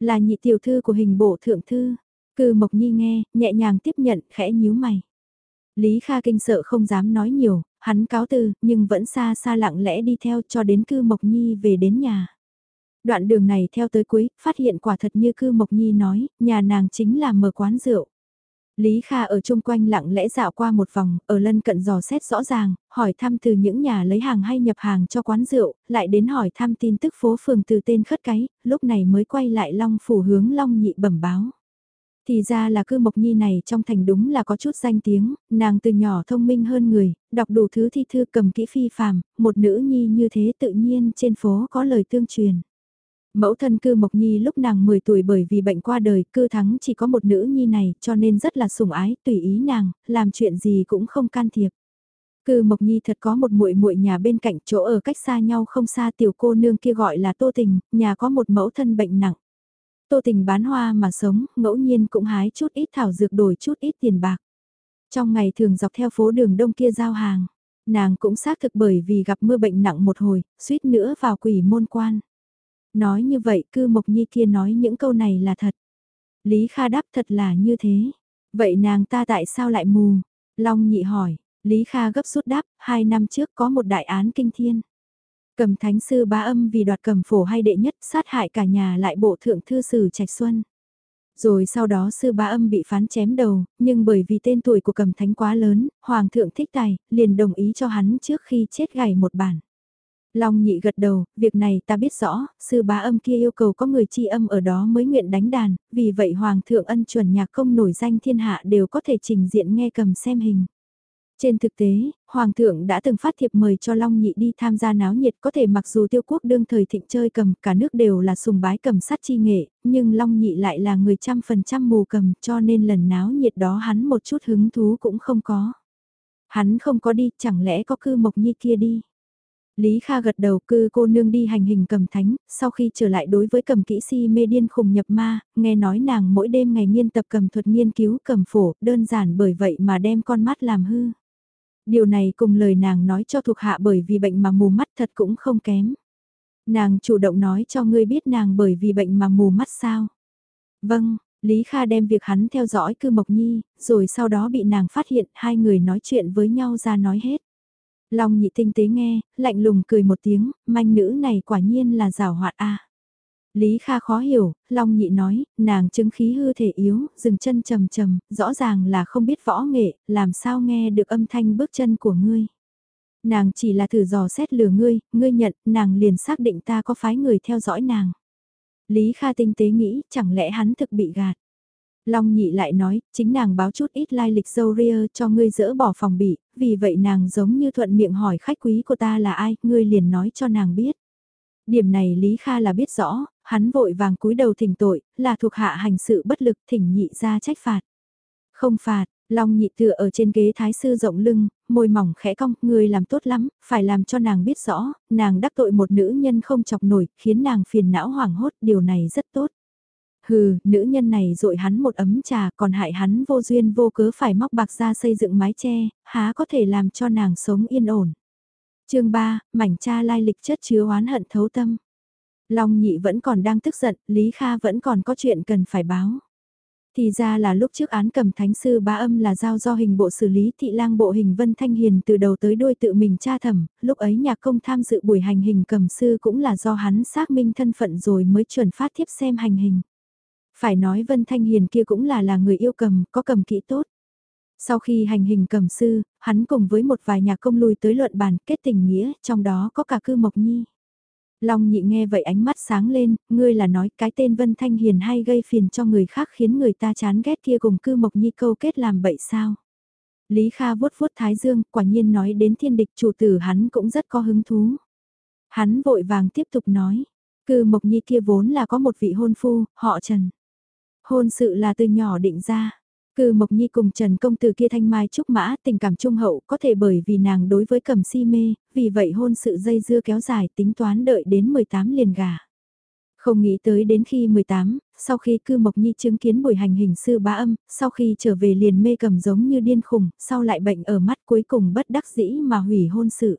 Là nhị tiểu thư của hình bộ thượng thư. Cư Mộc Nhi nghe, nhẹ nhàng tiếp nhận, khẽ nhíu mày. Lý Kha kinh sợ không dám nói nhiều, hắn cáo từ, nhưng vẫn xa xa lặng lẽ đi theo cho đến cư Mộc Nhi về đến nhà. Đoạn đường này theo tới cuối, phát hiện quả thật như cư Mộc Nhi nói, nhà nàng chính là mở quán rượu. Lý Kha ở chung quanh lặng lẽ dạo qua một vòng, ở lân cận dò xét rõ ràng, hỏi thăm từ những nhà lấy hàng hay nhập hàng cho quán rượu, lại đến hỏi thăm tin tức phố phường từ tên khất cái, lúc này mới quay lại Long Phủ hướng Long Nhị bẩm báo. Thì ra là cư Mộc Nhi này trong thành đúng là có chút danh tiếng, nàng từ nhỏ thông minh hơn người, đọc đủ thứ thi thư cầm kỹ phi phàm, một nữ nhi như thế tự nhiên trên phố có lời tương truyền. Mẫu thân cư Mộc Nhi lúc nàng 10 tuổi bởi vì bệnh qua đời, cư thắng chỉ có một nữ nhi này, cho nên rất là sủng ái, tùy ý nàng, làm chuyện gì cũng không can thiệp. Cư Mộc Nhi thật có một muội muội nhà bên cạnh chỗ ở cách xa nhau không xa tiểu cô nương kia gọi là Tô Tình, nhà có một mẫu thân bệnh nặng. Tô tình bán hoa mà sống, ngẫu nhiên cũng hái chút ít thảo dược đổi chút ít tiền bạc. Trong ngày thường dọc theo phố đường đông kia giao hàng, nàng cũng xác thực bởi vì gặp mưa bệnh nặng một hồi, suýt nữa vào quỷ môn quan. Nói như vậy cư Mộc Nhi kia nói những câu này là thật. Lý Kha đáp thật là như thế. Vậy nàng ta tại sao lại mù? Long nhị hỏi, Lý Kha gấp rút đáp, hai năm trước có một đại án kinh thiên. Cầm thánh sư bá âm vì đoạt cầm phổ hay đệ nhất sát hại cả nhà lại bộ thượng thư sử Trạch Xuân. Rồi sau đó sư bá âm bị phán chém đầu, nhưng bởi vì tên tuổi của cầm thánh quá lớn, hoàng thượng thích tài, liền đồng ý cho hắn trước khi chết gảy một bản. Long nhị gật đầu, việc này ta biết rõ, sư bá âm kia yêu cầu có người chi âm ở đó mới nguyện đánh đàn, vì vậy hoàng thượng ân chuẩn nhạc công nổi danh thiên hạ đều có thể trình diện nghe cầm xem hình. Trên thực tế, Hoàng thượng đã từng phát thiệp mời cho Long Nhị đi tham gia náo nhiệt có thể mặc dù tiêu quốc đương thời thịnh chơi cầm cả nước đều là sùng bái cầm sát chi nghệ, nhưng Long Nhị lại là người trăm phần trăm mù cầm cho nên lần náo nhiệt đó hắn một chút hứng thú cũng không có. Hắn không có đi, chẳng lẽ có cư mộc nhi kia đi. Lý Kha gật đầu cư cô nương đi hành hình cầm thánh, sau khi trở lại đối với cầm kỹ si mê điên khùng nhập ma, nghe nói nàng mỗi đêm ngày nghiên tập cầm thuật nghiên cứu cầm phổ, đơn giản bởi vậy mà đem con mắt làm hư. Điều này cùng lời nàng nói cho thuộc hạ bởi vì bệnh mà mù mắt thật cũng không kém. Nàng chủ động nói cho ngươi biết nàng bởi vì bệnh mà mù mắt sao. Vâng, Lý Kha đem việc hắn theo dõi cư Mộc Nhi, rồi sau đó bị nàng phát hiện hai người nói chuyện với nhau ra nói hết. Long nhị tinh tế nghe, lạnh lùng cười một tiếng, manh nữ này quả nhiên là rào hoạt a. Lý Kha khó hiểu, Long nhị nói, nàng chứng khí hư thể yếu, dừng chân trầm trầm, rõ ràng là không biết võ nghệ, làm sao nghe được âm thanh bước chân của ngươi. Nàng chỉ là thử dò xét lừa ngươi, ngươi nhận, nàng liền xác định ta có phái người theo dõi nàng. Lý Kha tinh tế nghĩ, chẳng lẽ hắn thực bị gạt. Long nhị lại nói, chính nàng báo chút ít lai lịch dâu ria cho ngươi dỡ bỏ phòng bị, vì vậy nàng giống như thuận miệng hỏi khách quý của ta là ai, ngươi liền nói cho nàng biết. Điểm này Lý Kha là biết rõ, hắn vội vàng cúi đầu thỉnh tội, là thuộc hạ hành sự bất lực thỉnh nhị ra trách phạt. Không phạt, Long nhị tựa ở trên ghế thái sư rộng lưng, môi mỏng khẽ cong, người làm tốt lắm, phải làm cho nàng biết rõ, nàng đắc tội một nữ nhân không chọc nổi, khiến nàng phiền não hoảng hốt, điều này rất tốt. Hừ, nữ nhân này dội hắn một ấm trà còn hại hắn vô duyên vô cớ phải móc bạc ra xây dựng mái che, há có thể làm cho nàng sống yên ổn. chương 3, mảnh cha lai lịch chất chứa oán hận thấu tâm. Long nhị vẫn còn đang tức giận, Lý Kha vẫn còn có chuyện cần phải báo. Thì ra là lúc trước án cầm thánh sư bá âm là giao do hình bộ xử lý thị lang bộ hình Vân Thanh Hiền từ đầu tới đuôi tự mình tra thẩm, lúc ấy nhạc công tham dự buổi hành hình cầm sư cũng là do hắn xác minh thân phận rồi mới chuẩn phát thiếp xem hành hình. Phải nói Vân Thanh Hiền kia cũng là là người yêu cầm, có cầm kỹ tốt. Sau khi hành hình cầm sư, hắn cùng với một vài nhà công lùi tới luận bàn kết tình nghĩa, trong đó có cả cư Mộc Nhi. Long nhị nghe vậy ánh mắt sáng lên, ngươi là nói cái tên Vân Thanh Hiền hay gây phiền cho người khác khiến người ta chán ghét kia cùng cư Mộc Nhi câu kết làm bậy sao. Lý Kha vuốt vuốt Thái Dương, quả nhiên nói đến thiên địch chủ tử hắn cũng rất có hứng thú. Hắn vội vàng tiếp tục nói, cư Mộc Nhi kia vốn là có một vị hôn phu, họ Trần. Hôn sự là từ nhỏ định ra. Cư Mộc Nhi cùng Trần Công Tử kia thanh mai trúc mã tình cảm trung hậu có thể bởi vì nàng đối với cầm si mê, vì vậy hôn sự dây dưa kéo dài tính toán đợi đến 18 liền gà. Không nghĩ tới đến khi 18, sau khi cư Mộc Nhi chứng kiến buổi hành hình sư bá âm, sau khi trở về liền mê cầm giống như điên khùng, sau lại bệnh ở mắt cuối cùng bất đắc dĩ mà hủy hôn sự.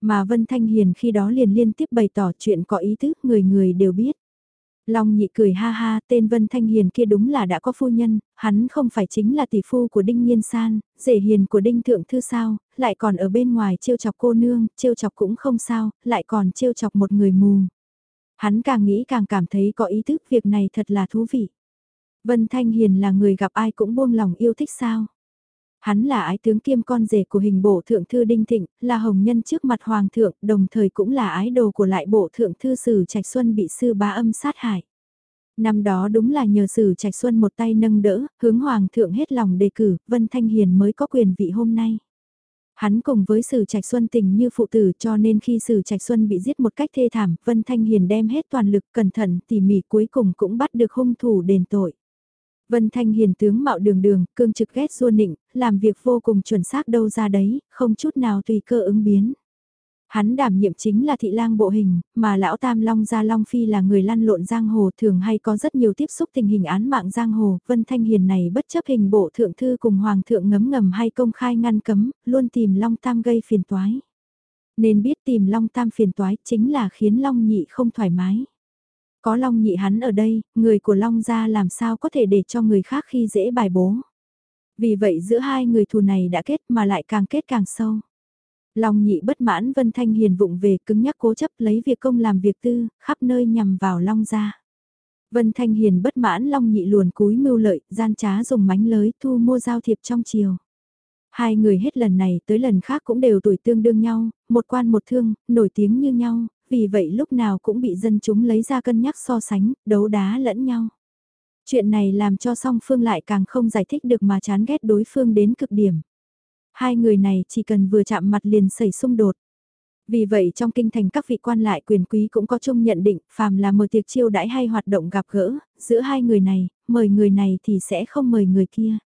Mà Vân Thanh Hiền khi đó liền liên tiếp bày tỏ chuyện có ý thức người người đều biết. Long nhị cười ha ha, tên Vân Thanh Hiền kia đúng là đã có phu nhân, hắn không phải chính là tỷ phu của Đinh Nhiên San, rể hiền của Đinh Thượng Thư sao, lại còn ở bên ngoài trêu chọc cô nương, trêu chọc cũng không sao, lại còn trêu chọc một người mù. Hắn càng nghĩ càng cảm thấy có ý thức việc này thật là thú vị. Vân Thanh Hiền là người gặp ai cũng buông lòng yêu thích sao. Hắn là ái tướng kiêm con rể của hình bộ thượng thư Đinh Thịnh, là hồng nhân trước mặt hoàng thượng, đồng thời cũng là ái đồ của lại bộ thượng thư sử Trạch Xuân bị sư bá âm sát hại. Năm đó đúng là nhờ sử Trạch Xuân một tay nâng đỡ, hướng hoàng thượng hết lòng đề cử, Vân Thanh Hiền mới có quyền vị hôm nay. Hắn cùng với Sử Trạch Xuân tình như phụ tử cho nên khi Sử Trạch Xuân bị giết một cách thê thảm, Vân Thanh Hiền đem hết toàn lực cẩn thận tỉ mỉ cuối cùng cũng bắt được hung thủ đền tội. Vân Thanh Hiền tướng mạo đường đường, cương trực ghét xua nịnh, làm việc vô cùng chuẩn xác đâu ra đấy, không chút nào tùy cơ ứng biến. Hắn đảm nhiệm chính là thị lang bộ hình, mà lão Tam Long Gia Long Phi là người lăn lộn giang hồ thường hay có rất nhiều tiếp xúc tình hình án mạng giang hồ, Vân Thanh Hiền này bất chấp hình bộ thượng thư cùng hoàng thượng ngấm ngầm hay công khai ngăn cấm, luôn tìm Long Tam gây phiền toái. Nên biết tìm Long Tam phiền toái chính là khiến Long Nhị không thoải mái. Có Long nhị hắn ở đây, người của Long gia làm sao có thể để cho người khác khi dễ bài bố. Vì vậy giữa hai người thù này đã kết mà lại càng kết càng sâu. Long nhị bất mãn Vân Thanh Hiền vụng về cứng nhắc cố chấp lấy việc công làm việc tư, khắp nơi nhằm vào Long gia. Vân Thanh Hiền bất mãn Long nhị luồn cúi mưu lợi, gian trá dùng mánh lới thu mua giao thiệp trong chiều. Hai người hết lần này tới lần khác cũng đều tuổi tương đương nhau, một quan một thương, nổi tiếng như nhau, vì vậy lúc nào cũng bị dân chúng lấy ra cân nhắc so sánh, đấu đá lẫn nhau. Chuyện này làm cho song phương lại càng không giải thích được mà chán ghét đối phương đến cực điểm. Hai người này chỉ cần vừa chạm mặt liền xảy xung đột. Vì vậy trong kinh thành các vị quan lại quyền quý cũng có chung nhận định, phàm là mở tiệc chiêu đãi hay hoạt động gặp gỡ, giữa hai người này, mời người này thì sẽ không mời người kia.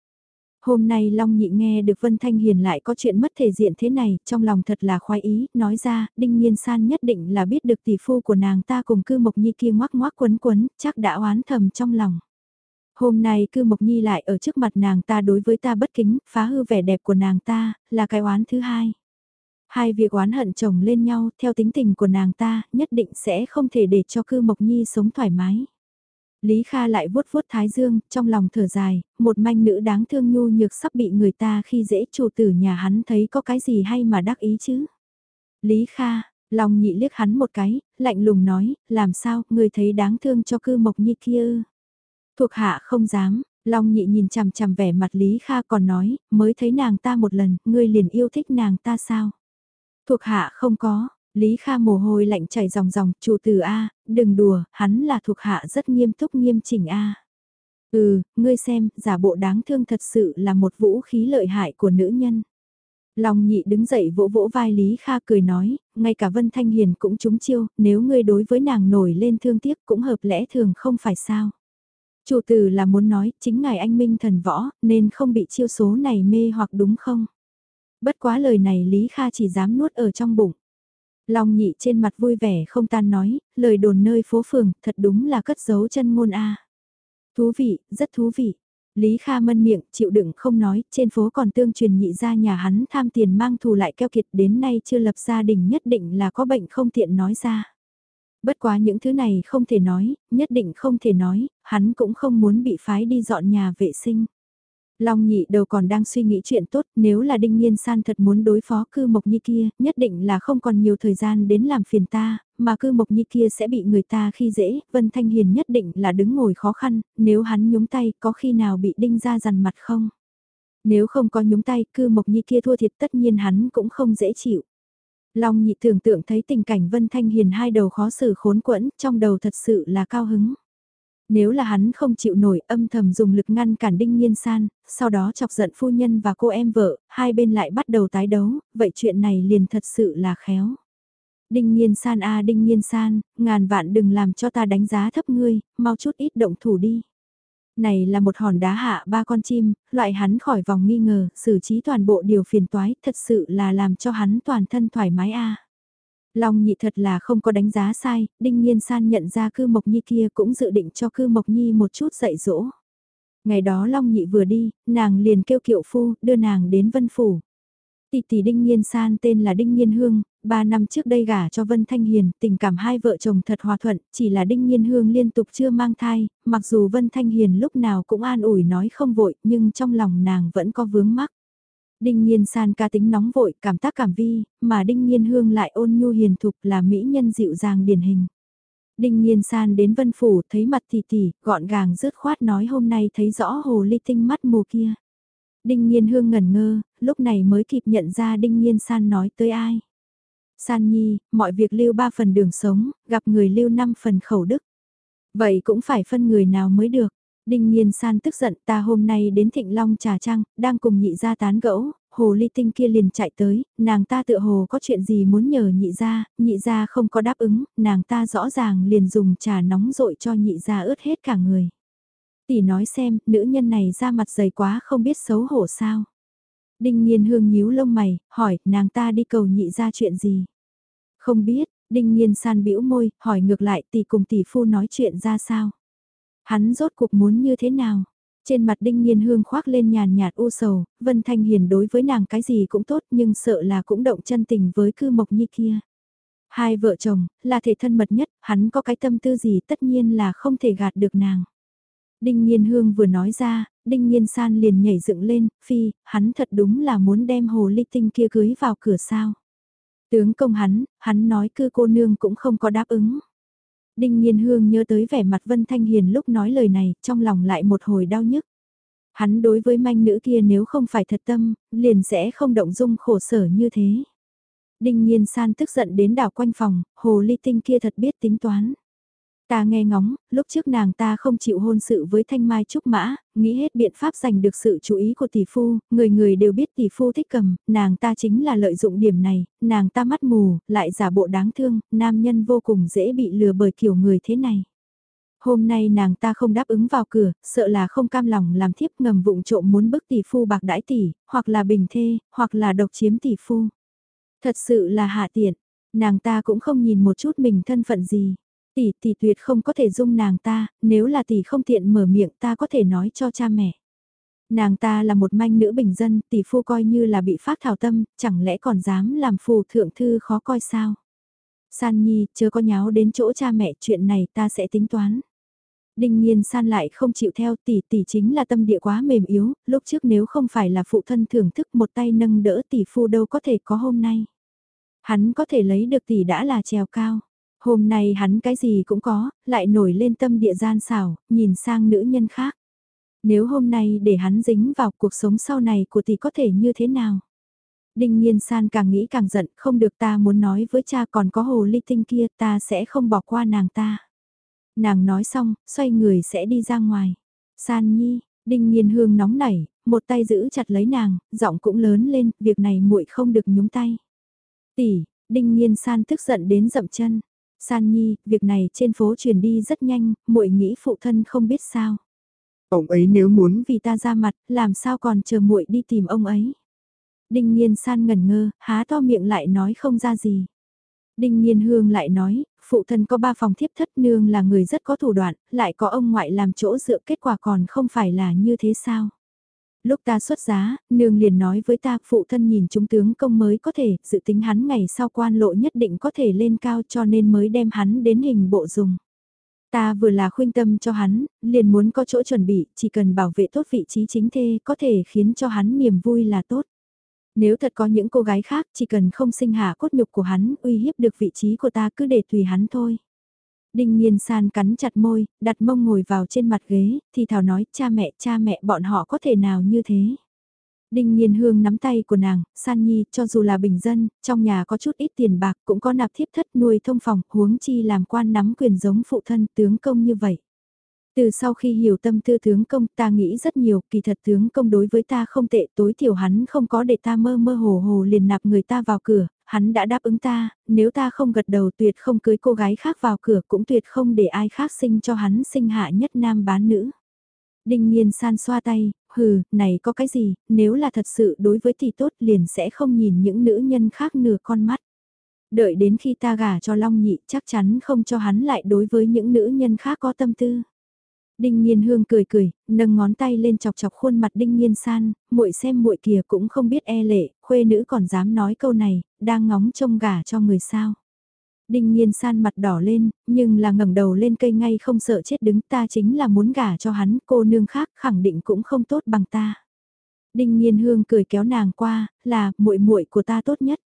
Hôm nay Long Nhị nghe được Vân Thanh Hiền lại có chuyện mất thể diện thế này, trong lòng thật là khoái ý, nói ra, Đinh Nhiên San nhất định là biết được tỷ phu của nàng ta cùng cư Mộc Nhi kia ngoác ngoác quấn quấn, chắc đã oán thầm trong lòng. Hôm nay cư Mộc Nhi lại ở trước mặt nàng ta đối với ta bất kính, phá hư vẻ đẹp của nàng ta, là cái oán thứ hai. Hai việc oán hận chồng lên nhau, theo tính tình của nàng ta, nhất định sẽ không thể để cho cư Mộc Nhi sống thoải mái. Lý Kha lại vuốt vuốt thái dương, trong lòng thở dài, một manh nữ đáng thương nhu nhược sắp bị người ta khi dễ chủ tử nhà hắn thấy có cái gì hay mà đắc ý chứ. Lý Kha, lòng nhị liếc hắn một cái, lạnh lùng nói, làm sao, người thấy đáng thương cho cư mộc nhi kia ư. Thuộc hạ không dám, Long nhị nhìn chằm chằm vẻ mặt Lý Kha còn nói, mới thấy nàng ta một lần, ngươi liền yêu thích nàng ta sao? Thuộc hạ không có, Lý Kha mồ hôi lạnh chảy ròng ròng, chủ tử A, đừng đùa, hắn là thuộc hạ rất nghiêm túc nghiêm chỉnh A. Ừ, ngươi xem, giả bộ đáng thương thật sự là một vũ khí lợi hại của nữ nhân. Long nhị đứng dậy vỗ vỗ vai Lý Kha cười nói, ngay cả Vân Thanh Hiền cũng trúng chiêu, nếu ngươi đối với nàng nổi lên thương tiếc cũng hợp lẽ thường không phải sao. Chủ tử là muốn nói, chính ngài anh minh thần võ, nên không bị chiêu số này mê hoặc đúng không? Bất quá lời này Lý Kha chỉ dám nuốt ở trong bụng. Long nhị trên mặt vui vẻ không tan nói, lời đồn nơi phố phường, thật đúng là cất giấu chân ngôn a. Thú vị, rất thú vị. Lý Kha mân miệng, chịu đựng không nói, trên phố còn tương truyền nhị ra nhà hắn tham tiền mang thù lại keo kiệt đến nay chưa lập gia đình nhất định là có bệnh không tiện nói ra. Bất quá những thứ này không thể nói, nhất định không thể nói, hắn cũng không muốn bị phái đi dọn nhà vệ sinh. Long nhị đầu còn đang suy nghĩ chuyện tốt, nếu là đinh nhiên san thật muốn đối phó cư mộc nhi kia, nhất định là không còn nhiều thời gian đến làm phiền ta, mà cư mộc nhi kia sẽ bị người ta khi dễ, Vân Thanh Hiền nhất định là đứng ngồi khó khăn, nếu hắn nhúng tay có khi nào bị đinh ra dằn mặt không? Nếu không có nhúng tay, cư mộc nhi kia thua thiệt tất nhiên hắn cũng không dễ chịu. Long nhị tưởng tượng thấy tình cảnh Vân Thanh Hiền hai đầu khó xử khốn quẫn, trong đầu thật sự là cao hứng. Nếu là hắn không chịu nổi âm thầm dùng lực ngăn cản Đinh Nhiên San, sau đó chọc giận phu nhân và cô em vợ, hai bên lại bắt đầu tái đấu, vậy chuyện này liền thật sự là khéo. Đinh Nhiên San a Đinh Nhiên San, ngàn vạn đừng làm cho ta đánh giá thấp ngươi, mau chút ít động thủ đi. Này là một hòn đá hạ ba con chim, loại hắn khỏi vòng nghi ngờ, xử trí toàn bộ điều phiền toái, thật sự là làm cho hắn toàn thân thoải mái a. Long nhị thật là không có đánh giá sai, đinh nhiên san nhận ra cư mộc nhi kia cũng dự định cho cư mộc nhi một chút dạy dỗ. Ngày đó Long nhị vừa đi, nàng liền kêu kiệu phu, đưa nàng đến vân phủ. Tỷ tỷ Đinh Nhiên San tên là Đinh Nhiên Hương, ba năm trước đây gả cho Vân Thanh Hiền, tình cảm hai vợ chồng thật hòa thuận, chỉ là Đinh Nhiên Hương liên tục chưa mang thai, mặc dù Vân Thanh Hiền lúc nào cũng an ủi nói không vội, nhưng trong lòng nàng vẫn có vướng mắc. Đinh Nhiên San ca tính nóng vội, cảm tác cảm vi, mà Đinh Nhiên Hương lại ôn nhu hiền thục là mỹ nhân dịu dàng điển hình. Đinh Nhiên San đến Vân Phủ thấy mặt tỷ tỷ, gọn gàng rớt khoát nói hôm nay thấy rõ hồ ly tinh mắt mù kia. Đinh Nhiên Hương ngẩn ngơ, lúc này mới kịp nhận ra Đinh Nhiên San nói tới ai. San Nhi, mọi việc lưu ba phần đường sống, gặp người lưu năm phần khẩu đức. Vậy cũng phải phân người nào mới được. Đinh Nhiên San tức giận ta hôm nay đến Thịnh Long trà trăng, đang cùng nhị gia tán gẫu, hồ ly tinh kia liền chạy tới, nàng ta tự hồ có chuyện gì muốn nhờ nhị gia, nhị gia không có đáp ứng, nàng ta rõ ràng liền dùng trà nóng rội cho nhị gia ướt hết cả người. Tỷ nói xem, nữ nhân này ra mặt dày quá không biết xấu hổ sao. Đinh Nhiên Hương nhíu lông mày, hỏi, nàng ta đi cầu nhị gia chuyện gì? Không biết, Đinh Nhiên san bĩu môi, hỏi ngược lại tỷ cùng tỷ phu nói chuyện ra sao? Hắn rốt cuộc muốn như thế nào? Trên mặt đinh nhiên hương khoác lên nhàn nhạt u sầu, Vân Thanh Hiền đối với nàng cái gì cũng tốt nhưng sợ là cũng động chân tình với cư mộc nhi kia. Hai vợ chồng, là thể thân mật nhất, hắn có cái tâm tư gì tất nhiên là không thể gạt được nàng. Đinh Nhiên Hương vừa nói ra, Đinh Nhiên San liền nhảy dựng lên, phi, hắn thật đúng là muốn đem hồ ly tinh kia cưới vào cửa sao. Tướng công hắn, hắn nói cư cô nương cũng không có đáp ứng. Đinh Nhiên Hương nhớ tới vẻ mặt Vân Thanh Hiền lúc nói lời này, trong lòng lại một hồi đau nhức. Hắn đối với manh nữ kia nếu không phải thật tâm, liền sẽ không động dung khổ sở như thế. Đinh Nhiên San tức giận đến đảo quanh phòng, hồ ly tinh kia thật biết tính toán. Ta nghe ngóng, lúc trước nàng ta không chịu hôn sự với Thanh Mai Trúc Mã, nghĩ hết biện pháp giành được sự chú ý của tỷ phu, người người đều biết tỷ phu thích cầm, nàng ta chính là lợi dụng điểm này, nàng ta mắt mù, lại giả bộ đáng thương, nam nhân vô cùng dễ bị lừa bởi kiểu người thế này. Hôm nay nàng ta không đáp ứng vào cửa, sợ là không cam lòng làm thiếp ngầm vụng trộm muốn bức tỷ phu bạc đãi tỷ, hoặc là bình thê, hoặc là độc chiếm tỷ phu. Thật sự là hạ tiện, nàng ta cũng không nhìn một chút mình thân phận gì. Tỷ tỷ tuyệt không có thể dung nàng ta, nếu là tỷ không tiện mở miệng ta có thể nói cho cha mẹ. Nàng ta là một manh nữ bình dân, tỷ phu coi như là bị phát thảo tâm, chẳng lẽ còn dám làm phù thượng thư khó coi sao? San Nhi, chớ có nháo đến chỗ cha mẹ, chuyện này ta sẽ tính toán. Đinh nhiên san lại không chịu theo tỷ tỷ chính là tâm địa quá mềm yếu, lúc trước nếu không phải là phụ thân thưởng thức một tay nâng đỡ tỷ phu đâu có thể có hôm nay. Hắn có thể lấy được tỷ đã là trèo cao. Hôm nay hắn cái gì cũng có, lại nổi lên tâm địa gian xảo, nhìn sang nữ nhân khác. Nếu hôm nay để hắn dính vào cuộc sống sau này của tỷ có thể như thế nào? Đinh Nhiên San càng nghĩ càng giận, không được ta muốn nói với cha còn có hồ ly tinh kia ta sẽ không bỏ qua nàng ta. Nàng nói xong, xoay người sẽ đi ra ngoài. San Nhi, Đinh Nhiên Hương nóng nảy, một tay giữ chặt lấy nàng, giọng cũng lớn lên, việc này muội không được nhúng tay. Tỷ, Đinh Nhiên San tức giận đến dậm chân. San Nhi, việc này trên phố truyền đi rất nhanh, muội nghĩ phụ thân không biết sao. Ông ấy nếu muốn vì ta ra mặt, làm sao còn chờ muội đi tìm ông ấy. Đinh Nhiên San ngẩn ngơ, há to miệng lại nói không ra gì. Đinh Nhiên Hương lại nói, phụ thân có ba phòng thiếp thất nương là người rất có thủ đoạn, lại có ông ngoại làm chỗ dựa kết quả còn không phải là như thế sao. Lúc ta xuất giá, nương liền nói với ta phụ thân nhìn chúng tướng công mới có thể, dự tính hắn ngày sau quan lộ nhất định có thể lên cao cho nên mới đem hắn đến hình bộ dùng. Ta vừa là khuyên tâm cho hắn, liền muốn có chỗ chuẩn bị, chỉ cần bảo vệ tốt vị trí chính thê có thể khiến cho hắn niềm vui là tốt. Nếu thật có những cô gái khác chỉ cần không sinh hạ cốt nhục của hắn uy hiếp được vị trí của ta cứ để tùy hắn thôi. Đinh Nhiên San cắn chặt môi, đặt mông ngồi vào trên mặt ghế, thì thảo nói cha mẹ cha mẹ bọn họ có thể nào như thế. Đinh Nhiên Hương nắm tay của nàng, San Nhi, cho dù là bình dân, trong nhà có chút ít tiền bạc cũng có nạp thiếp thất nuôi thông phòng, huống chi làm quan nắm quyền giống phụ thân tướng công như vậy. Từ sau khi hiểu tâm tư tướng công ta nghĩ rất nhiều, kỳ thật tướng công đối với ta không tệ, tối thiểu hắn không có để ta mơ mơ hồ hồ liền nạp người ta vào cửa, hắn đã đáp ứng ta, nếu ta không gật đầu tuyệt không cưới cô gái khác vào cửa cũng tuyệt không để ai khác sinh cho hắn sinh hạ nhất nam bán nữ. Đinh nhiên san xoa tay, hừ, này có cái gì, nếu là thật sự đối với thì tốt liền sẽ không nhìn những nữ nhân khác nửa con mắt. Đợi đến khi ta gả cho Long Nhị chắc chắn không cho hắn lại đối với những nữ nhân khác có tâm tư. Đinh Nhiên Hương cười cười, nâng ngón tay lên chọc chọc khuôn mặt Đinh Nhiên San, muội xem muội kìa cũng không biết e lệ, khuê nữ còn dám nói câu này, đang ngóng trông gả cho người sao. Đinh Nhiên San mặt đỏ lên, nhưng là ngẩng đầu lên cây ngay không sợ chết đứng ta chính là muốn gả cho hắn, cô nương khác khẳng định cũng không tốt bằng ta. Đinh Nhiên Hương cười kéo nàng qua, là muội muội của ta tốt nhất.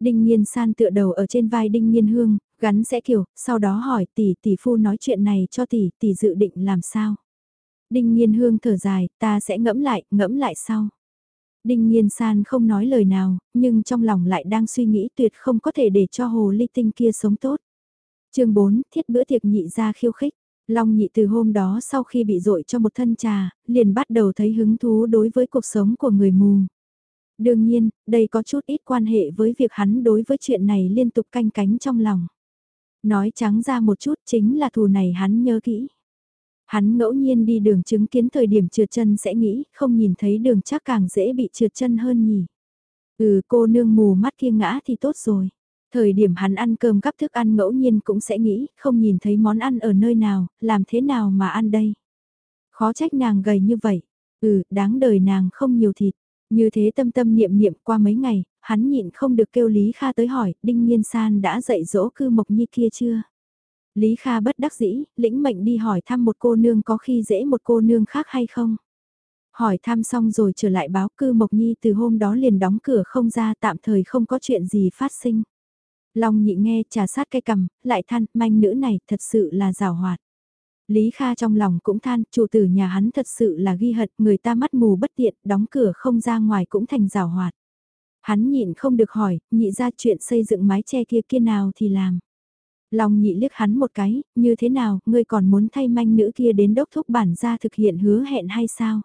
Đinh Nhiên San tựa đầu ở trên vai Đinh Nhiên Hương, gắn sẽ kiểu, sau đó hỏi tỷ tỷ phu nói chuyện này cho tỷ, tỷ dự định làm sao. Đinh Nhiên Hương thở dài, ta sẽ ngẫm lại, ngẫm lại sau. Đinh Nhiên San không nói lời nào, nhưng trong lòng lại đang suy nghĩ tuyệt không có thể để cho hồ ly tinh kia sống tốt. chương 4, thiết bữa tiệc nhị ra khiêu khích. Long nhị từ hôm đó sau khi bị dội cho một thân trà, liền bắt đầu thấy hứng thú đối với cuộc sống của người mù. Đương nhiên, đây có chút ít quan hệ với việc hắn đối với chuyện này liên tục canh cánh trong lòng. Nói trắng ra một chút chính là thù này hắn nhớ kỹ. Hắn ngẫu nhiên đi đường chứng kiến thời điểm trượt chân sẽ nghĩ không nhìn thấy đường chắc càng dễ bị trượt chân hơn nhỉ. Ừ cô nương mù mắt kia ngã thì tốt rồi. Thời điểm hắn ăn cơm gắp thức ăn ngẫu nhiên cũng sẽ nghĩ không nhìn thấy món ăn ở nơi nào, làm thế nào mà ăn đây. Khó trách nàng gầy như vậy. Ừ, đáng đời nàng không nhiều thịt. Như thế tâm tâm niệm niệm qua mấy ngày, hắn nhịn không được kêu Lý Kha tới hỏi, Đinh Nhiên San đã dạy dỗ cư Mộc Nhi kia chưa? Lý Kha bất đắc dĩ, lĩnh mệnh đi hỏi thăm một cô nương có khi dễ một cô nương khác hay không? Hỏi thăm xong rồi trở lại báo cư Mộc Nhi từ hôm đó liền đóng cửa không ra tạm thời không có chuyện gì phát sinh. Long nhị nghe trà sát cây cầm, lại than, manh nữ này thật sự là rào hoạt. Lý Kha trong lòng cũng than, chủ tử nhà hắn thật sự là ghi hận, người ta mắt mù bất tiện, đóng cửa không ra ngoài cũng thành rào hoạt. Hắn nhịn không được hỏi, nhị ra chuyện xây dựng mái che kia kia nào thì làm. lòng nhị liếc hắn một cái, như thế nào, ngươi còn muốn thay manh nữ kia đến đốc thúc bản ra thực hiện hứa hẹn hay sao?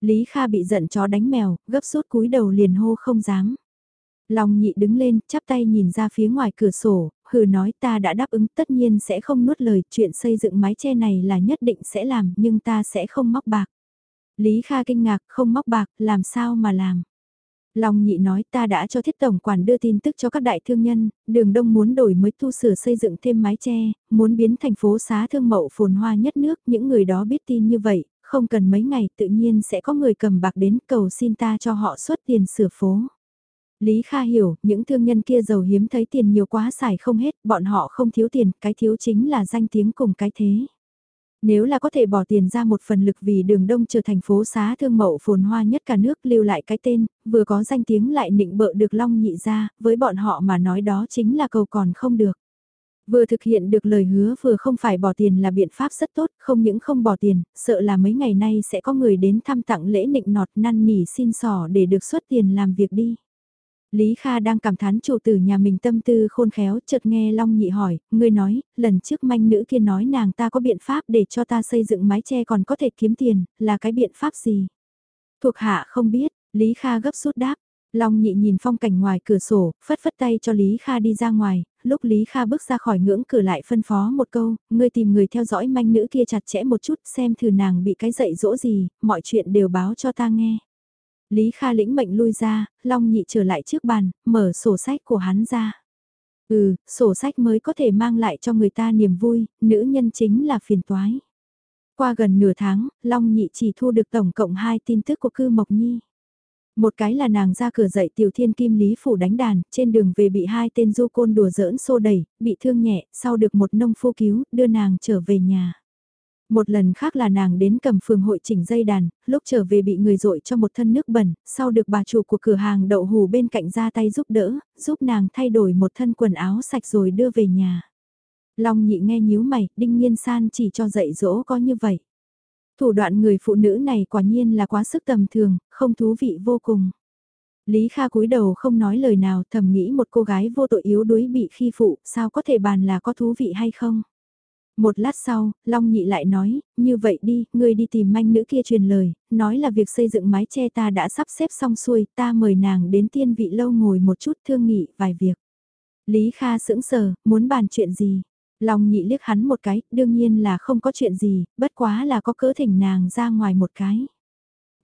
Lý Kha bị giận chó đánh mèo, gấp rút cúi đầu liền hô không dám. lòng nhị đứng lên, chắp tay nhìn ra phía ngoài cửa sổ, hừ nói ta đã đáp ứng tất nhiên sẽ không nuốt lời chuyện xây dựng mái che này là nhất định sẽ làm nhưng ta sẽ không móc bạc. Lý Kha kinh ngạc không móc bạc làm sao mà làm. Long nhị nói ta đã cho thiết tổng quản đưa tin tức cho các đại thương nhân, đường đông muốn đổi mới thu sửa xây dựng thêm mái che, muốn biến thành phố xá thương mậu phồn hoa nhất nước, những người đó biết tin như vậy, không cần mấy ngày tự nhiên sẽ có người cầm bạc đến cầu xin ta cho họ xuất tiền sửa phố. Lý Kha hiểu, những thương nhân kia giàu hiếm thấy tiền nhiều quá xài không hết, bọn họ không thiếu tiền, cái thiếu chính là danh tiếng cùng cái thế. Nếu là có thể bỏ tiền ra một phần lực vì đường đông trở thành phố xá thương mậu phồn hoa nhất cả nước lưu lại cái tên, vừa có danh tiếng lại nịnh bợ được long nhị ra, với bọn họ mà nói đó chính là cầu còn không được. Vừa thực hiện được lời hứa vừa không phải bỏ tiền là biện pháp rất tốt, không những không bỏ tiền, sợ là mấy ngày nay sẽ có người đến thăm tặng lễ nịnh nọt năn nỉ xin sỏ để được xuất tiền làm việc đi. Lý Kha đang cảm thán chủ tử nhà mình tâm tư khôn khéo, chợt nghe Long Nhị hỏi, ngươi nói, lần trước manh nữ kia nói nàng ta có biện pháp để cho ta xây dựng mái che còn có thể kiếm tiền, là cái biện pháp gì? Thuộc hạ không biết, Lý Kha gấp rút đáp. Long Nhị nhìn phong cảnh ngoài cửa sổ, phất phất tay cho Lý Kha đi ra ngoài, lúc Lý Kha bước ra khỏi ngưỡng cửa lại phân phó một câu, ngươi tìm người theo dõi manh nữ kia chặt chẽ một chút xem thử nàng bị cái dạy dỗ gì, mọi chuyện đều báo cho ta nghe. Lý Kha lĩnh mệnh lui ra, Long Nhị trở lại trước bàn, mở sổ sách của hắn ra. Ừ, sổ sách mới có thể mang lại cho người ta niềm vui, nữ nhân chính là phiền toái. Qua gần nửa tháng, Long Nhị chỉ thu được tổng cộng 2 tin tức của cư Mộc Nhi. Một cái là nàng ra cửa dậy tiểu thiên kim lý phủ đánh đàn, trên đường về bị hai tên du côn đùa giỡn xô đẩy, bị thương nhẹ, sau được một nông phu cứu, đưa nàng trở về nhà. Một lần khác là nàng đến cầm phường hội chỉnh dây đàn, lúc trở về bị người dội cho một thân nước bẩn, sau được bà chủ của cửa hàng đậu hù bên cạnh ra tay giúp đỡ, giúp nàng thay đổi một thân quần áo sạch rồi đưa về nhà. Long nhị nghe nhíu mày, đinh nhiên san chỉ cho dạy dỗ có như vậy. Thủ đoạn người phụ nữ này quả nhiên là quá sức tầm thường, không thú vị vô cùng. Lý Kha cúi đầu không nói lời nào thầm nghĩ một cô gái vô tội yếu đuối bị khi phụ, sao có thể bàn là có thú vị hay không. Một lát sau, Long Nhị lại nói, như vậy đi, ngươi đi tìm manh nữ kia truyền lời, nói là việc xây dựng mái che ta đã sắp xếp xong xuôi, ta mời nàng đến tiên vị lâu ngồi một chút thương nghị vài việc. Lý Kha sững sờ, muốn bàn chuyện gì? Long Nhị liếc hắn một cái, đương nhiên là không có chuyện gì, bất quá là có cỡ thỉnh nàng ra ngoài một cái.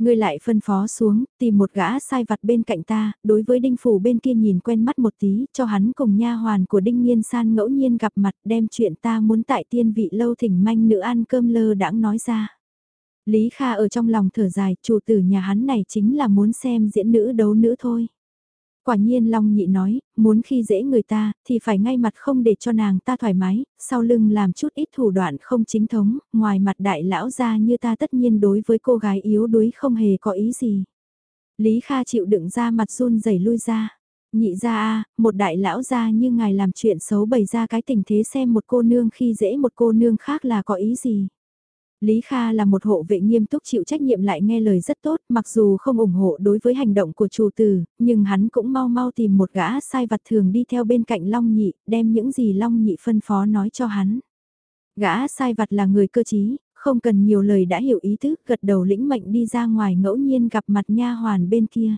Ngươi lại phân phó xuống, tìm một gã sai vặt bên cạnh ta, đối với đinh phủ bên kia nhìn quen mắt một tí, cho hắn cùng nha hoàn của đinh nhiên san ngẫu nhiên gặp mặt đem chuyện ta muốn tại tiên vị lâu thỉnh manh nữ ăn cơm lơ đãng nói ra. Lý Kha ở trong lòng thở dài, chủ tử nhà hắn này chính là muốn xem diễn nữ đấu nữ thôi. Quả nhiên Long Nhị nói, muốn khi dễ người ta, thì phải ngay mặt không để cho nàng ta thoải mái, sau lưng làm chút ít thủ đoạn không chính thống, ngoài mặt đại lão ra như ta tất nhiên đối với cô gái yếu đuối không hề có ý gì. Lý Kha chịu đựng ra mặt run rẩy lui ra. Nhị ra a một đại lão ra như ngài làm chuyện xấu bày ra cái tình thế xem một cô nương khi dễ một cô nương khác là có ý gì. Lý Kha là một hộ vệ nghiêm túc chịu trách nhiệm lại nghe lời rất tốt, mặc dù không ủng hộ đối với hành động của chủ tử, nhưng hắn cũng mau mau tìm một gã sai vặt thường đi theo bên cạnh Long Nhị, đem những gì Long Nhị phân phó nói cho hắn. Gã sai vặt là người cơ trí, không cần nhiều lời đã hiểu ý tứ, gật đầu lĩnh mệnh đi ra ngoài ngẫu nhiên gặp mặt nha hoàn bên kia.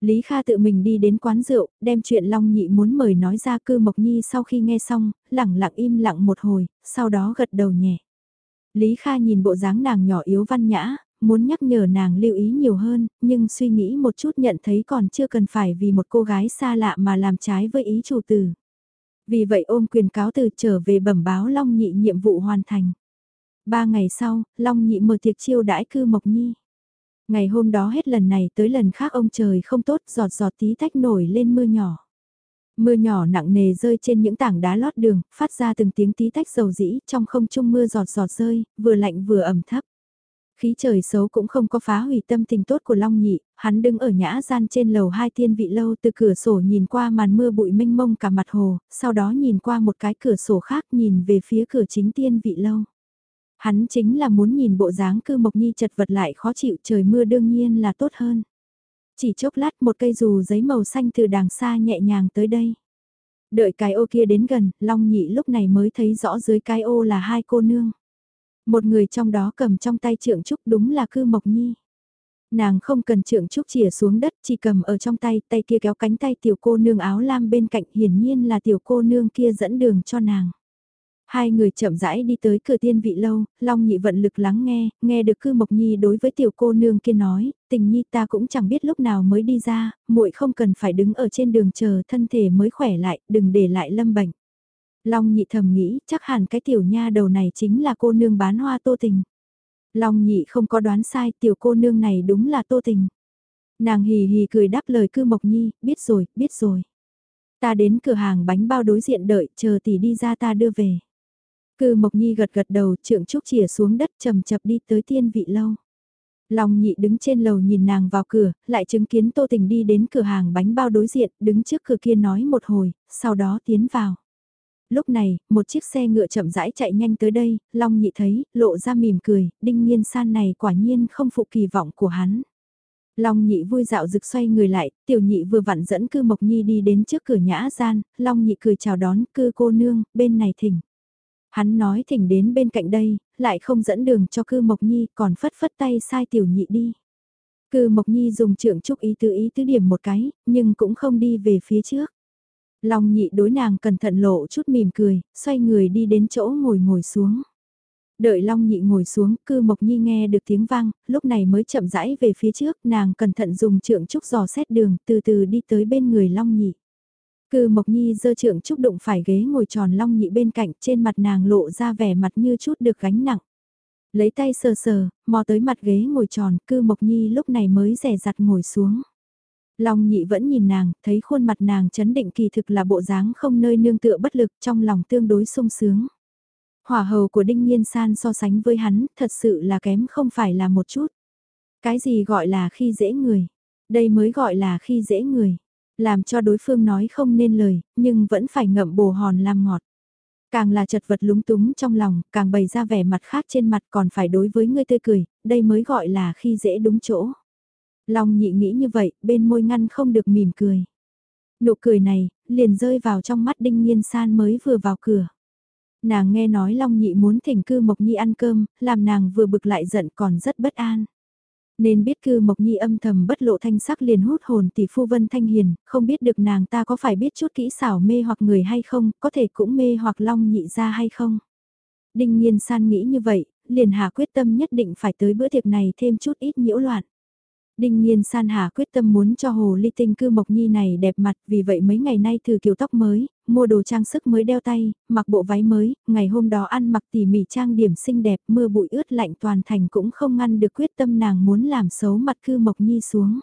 Lý Kha tự mình đi đến quán rượu, đem chuyện Long Nhị muốn mời nói ra cư Mộc Nhi sau khi nghe xong, lẳng lặng im lặng một hồi, sau đó gật đầu nhẹ. Lý Kha nhìn bộ dáng nàng nhỏ yếu văn nhã, muốn nhắc nhở nàng lưu ý nhiều hơn, nhưng suy nghĩ một chút nhận thấy còn chưa cần phải vì một cô gái xa lạ mà làm trái với ý chủ tử. Vì vậy ôm quyền cáo từ trở về bẩm báo Long Nhị nhiệm vụ hoàn thành. Ba ngày sau, Long Nhị mở tiệc chiêu đãi cư Mộc Nhi. Ngày hôm đó hết lần này tới lần khác ông trời không tốt giọt giọt tí tách nổi lên mưa nhỏ. Mưa nhỏ nặng nề rơi trên những tảng đá lót đường, phát ra từng tiếng tí tách dầu dĩ, trong không trung mưa giọt giọt rơi, vừa lạnh vừa ẩm thấp. Khí trời xấu cũng không có phá hủy tâm tình tốt của Long Nhị, hắn đứng ở nhã gian trên lầu hai thiên vị lâu từ cửa sổ nhìn qua màn mưa bụi mênh mông cả mặt hồ, sau đó nhìn qua một cái cửa sổ khác nhìn về phía cửa chính tiên vị lâu. Hắn chính là muốn nhìn bộ dáng cư mộc nhi chật vật lại khó chịu trời mưa đương nhiên là tốt hơn. Chỉ chốc lát một cây dù giấy màu xanh từ đàng xa nhẹ nhàng tới đây. Đợi cái ô kia đến gần, Long Nhị lúc này mới thấy rõ dưới cái ô là hai cô nương. Một người trong đó cầm trong tay trượng trúc đúng là cư Mộc Nhi. Nàng không cần trượng trúc chìa xuống đất chỉ cầm ở trong tay, tay kia kéo cánh tay tiểu cô nương áo lam bên cạnh hiển nhiên là tiểu cô nương kia dẫn đường cho nàng. Hai người chậm rãi đi tới cửa tiên vị lâu, Long nhị vận lực lắng nghe, nghe được cư Mộc Nhi đối với tiểu cô nương kia nói, tình nhi ta cũng chẳng biết lúc nào mới đi ra, muội không cần phải đứng ở trên đường chờ thân thể mới khỏe lại, đừng để lại lâm bệnh. Long nhị thầm nghĩ, chắc hẳn cái tiểu nha đầu này chính là cô nương bán hoa tô tình. Long nhị không có đoán sai tiểu cô nương này đúng là tô tình. Nàng hì hì cười đáp lời cư mộc nhi, biết rồi, biết rồi. Ta đến cửa hàng bánh bao đối diện đợi, chờ tỷ đi ra ta đưa về. Cư mộc nhi gật gật đầu, trượng trúc chìa xuống đất chầm chập đi tới tiên vị lâu. Long nhị đứng trên lầu nhìn nàng vào cửa, lại chứng kiến tô tình đi đến cửa hàng bánh bao đối diện, đứng trước cửa kia nói một hồi, sau đó tiến vào. Lúc này, một chiếc xe ngựa chậm rãi chạy nhanh tới đây, Long nhị thấy, lộ ra mỉm cười, đinh nhiên san này quả nhiên không phụ kỳ vọng của hắn. Long nhị vui dạo rực xoay người lại, tiểu nhị vừa vặn dẫn cư mộc nhi đi đến trước cửa nhã gian, Long nhị cười chào đón cư cô nương, bên này thỉnh. Hắn nói thỉnh đến bên cạnh đây, lại không dẫn đường cho cư mộc nhi, còn phất phất tay sai tiểu nhị đi. Cư mộc nhi dùng trượng trúc ý tứ ý tứ điểm một cái, nhưng cũng không đi về phía trước. Long nhị đối nàng cẩn thận lộ chút mỉm cười, xoay người đi đến chỗ ngồi ngồi xuống. Đợi Long nhị ngồi xuống, cư Mộc Nhi nghe được tiếng vang, lúc này mới chậm rãi về phía trước, nàng cẩn thận dùng trượng trúc dò xét đường, từ từ đi tới bên người Long nhị. Cư Mộc Nhi giơ trượng chúc đụng phải ghế ngồi tròn Long nhị bên cạnh, trên mặt nàng lộ ra vẻ mặt như chút được gánh nặng. Lấy tay sờ sờ, mò tới mặt ghế ngồi tròn, cư Mộc Nhi lúc này mới rẻ rặt ngồi xuống. Long nhị vẫn nhìn nàng, thấy khuôn mặt nàng chấn định kỳ thực là bộ dáng không nơi nương tựa bất lực trong lòng tương đối sung sướng. Hỏa hầu của Đinh Nhiên San so sánh với hắn, thật sự là kém không phải là một chút. Cái gì gọi là khi dễ người? Đây mới gọi là khi dễ người. Làm cho đối phương nói không nên lời, nhưng vẫn phải ngậm bồ hòn làm ngọt. Càng là chật vật lúng túng trong lòng, càng bày ra vẻ mặt khác trên mặt còn phải đối với ngươi tươi cười, đây mới gọi là khi dễ đúng chỗ. Long nhị nghĩ như vậy, bên môi ngăn không được mỉm cười. Nụ cười này, liền rơi vào trong mắt đinh nhiên san mới vừa vào cửa. Nàng nghe nói Long nhị muốn thỉnh cư Mộc Nhi ăn cơm, làm nàng vừa bực lại giận còn rất bất an. Nên biết cư Mộc Nhi âm thầm bất lộ thanh sắc liền hút hồn tỷ phu Vân Thanh Hiền, không biết được nàng ta có phải biết chút kỹ xảo mê hoặc người hay không, có thể cũng mê hoặc Long nhị ra hay không. Đinh nhiên san nghĩ như vậy, liền hà quyết tâm nhất định phải tới bữa tiệc này thêm chút ít nhiễu loạn. Đinh Nhiên San Hà quyết tâm muốn cho hồ ly tinh cư mộc nhi này đẹp mặt vì vậy mấy ngày nay thử kiểu tóc mới, mua đồ trang sức mới đeo tay, mặc bộ váy mới, ngày hôm đó ăn mặc tỉ mỉ trang điểm xinh đẹp mưa bụi ướt lạnh toàn thành cũng không ngăn được quyết tâm nàng muốn làm xấu mặt cư mộc nhi xuống.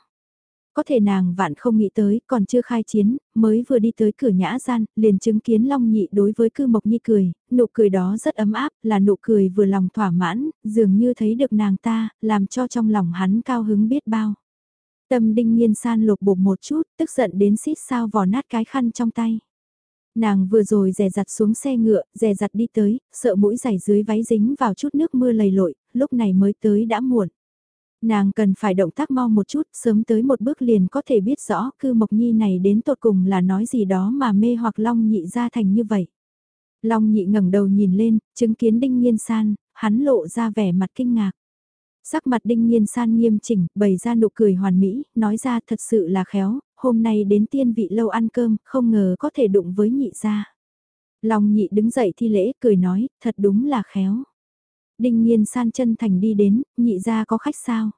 Có thể nàng vạn không nghĩ tới, còn chưa khai chiến, mới vừa đi tới cửa nhã gian, liền chứng kiến Long Nhị đối với cư mộc nhi cười, nụ cười đó rất ấm áp, là nụ cười vừa lòng thỏa mãn, dường như thấy được nàng ta, làm cho trong lòng hắn cao hứng biết bao. Tâm đinh nhiên san lục bột một chút, tức giận đến xít sao vò nát cái khăn trong tay. Nàng vừa rồi rè rặt xuống xe ngựa, rè rặt đi tới, sợ mũi giày dưới váy dính vào chút nước mưa lầy lội, lúc này mới tới đã muộn. Nàng cần phải động tác mau một chút, sớm tới một bước liền có thể biết rõ cư mộc nhi này đến tột cùng là nói gì đó mà mê hoặc long nhị ra thành như vậy. Long nhị ngẩng đầu nhìn lên, chứng kiến đinh nghiên san, hắn lộ ra vẻ mặt kinh ngạc. Sắc mặt đinh nghiên san nghiêm chỉnh, bày ra nụ cười hoàn mỹ, nói ra thật sự là khéo, hôm nay đến tiên vị lâu ăn cơm, không ngờ có thể đụng với nhị gia. Long nhị đứng dậy thi lễ, cười nói, thật đúng là khéo. Đinh nhiên san chân thành đi đến, nhị gia có khách sao?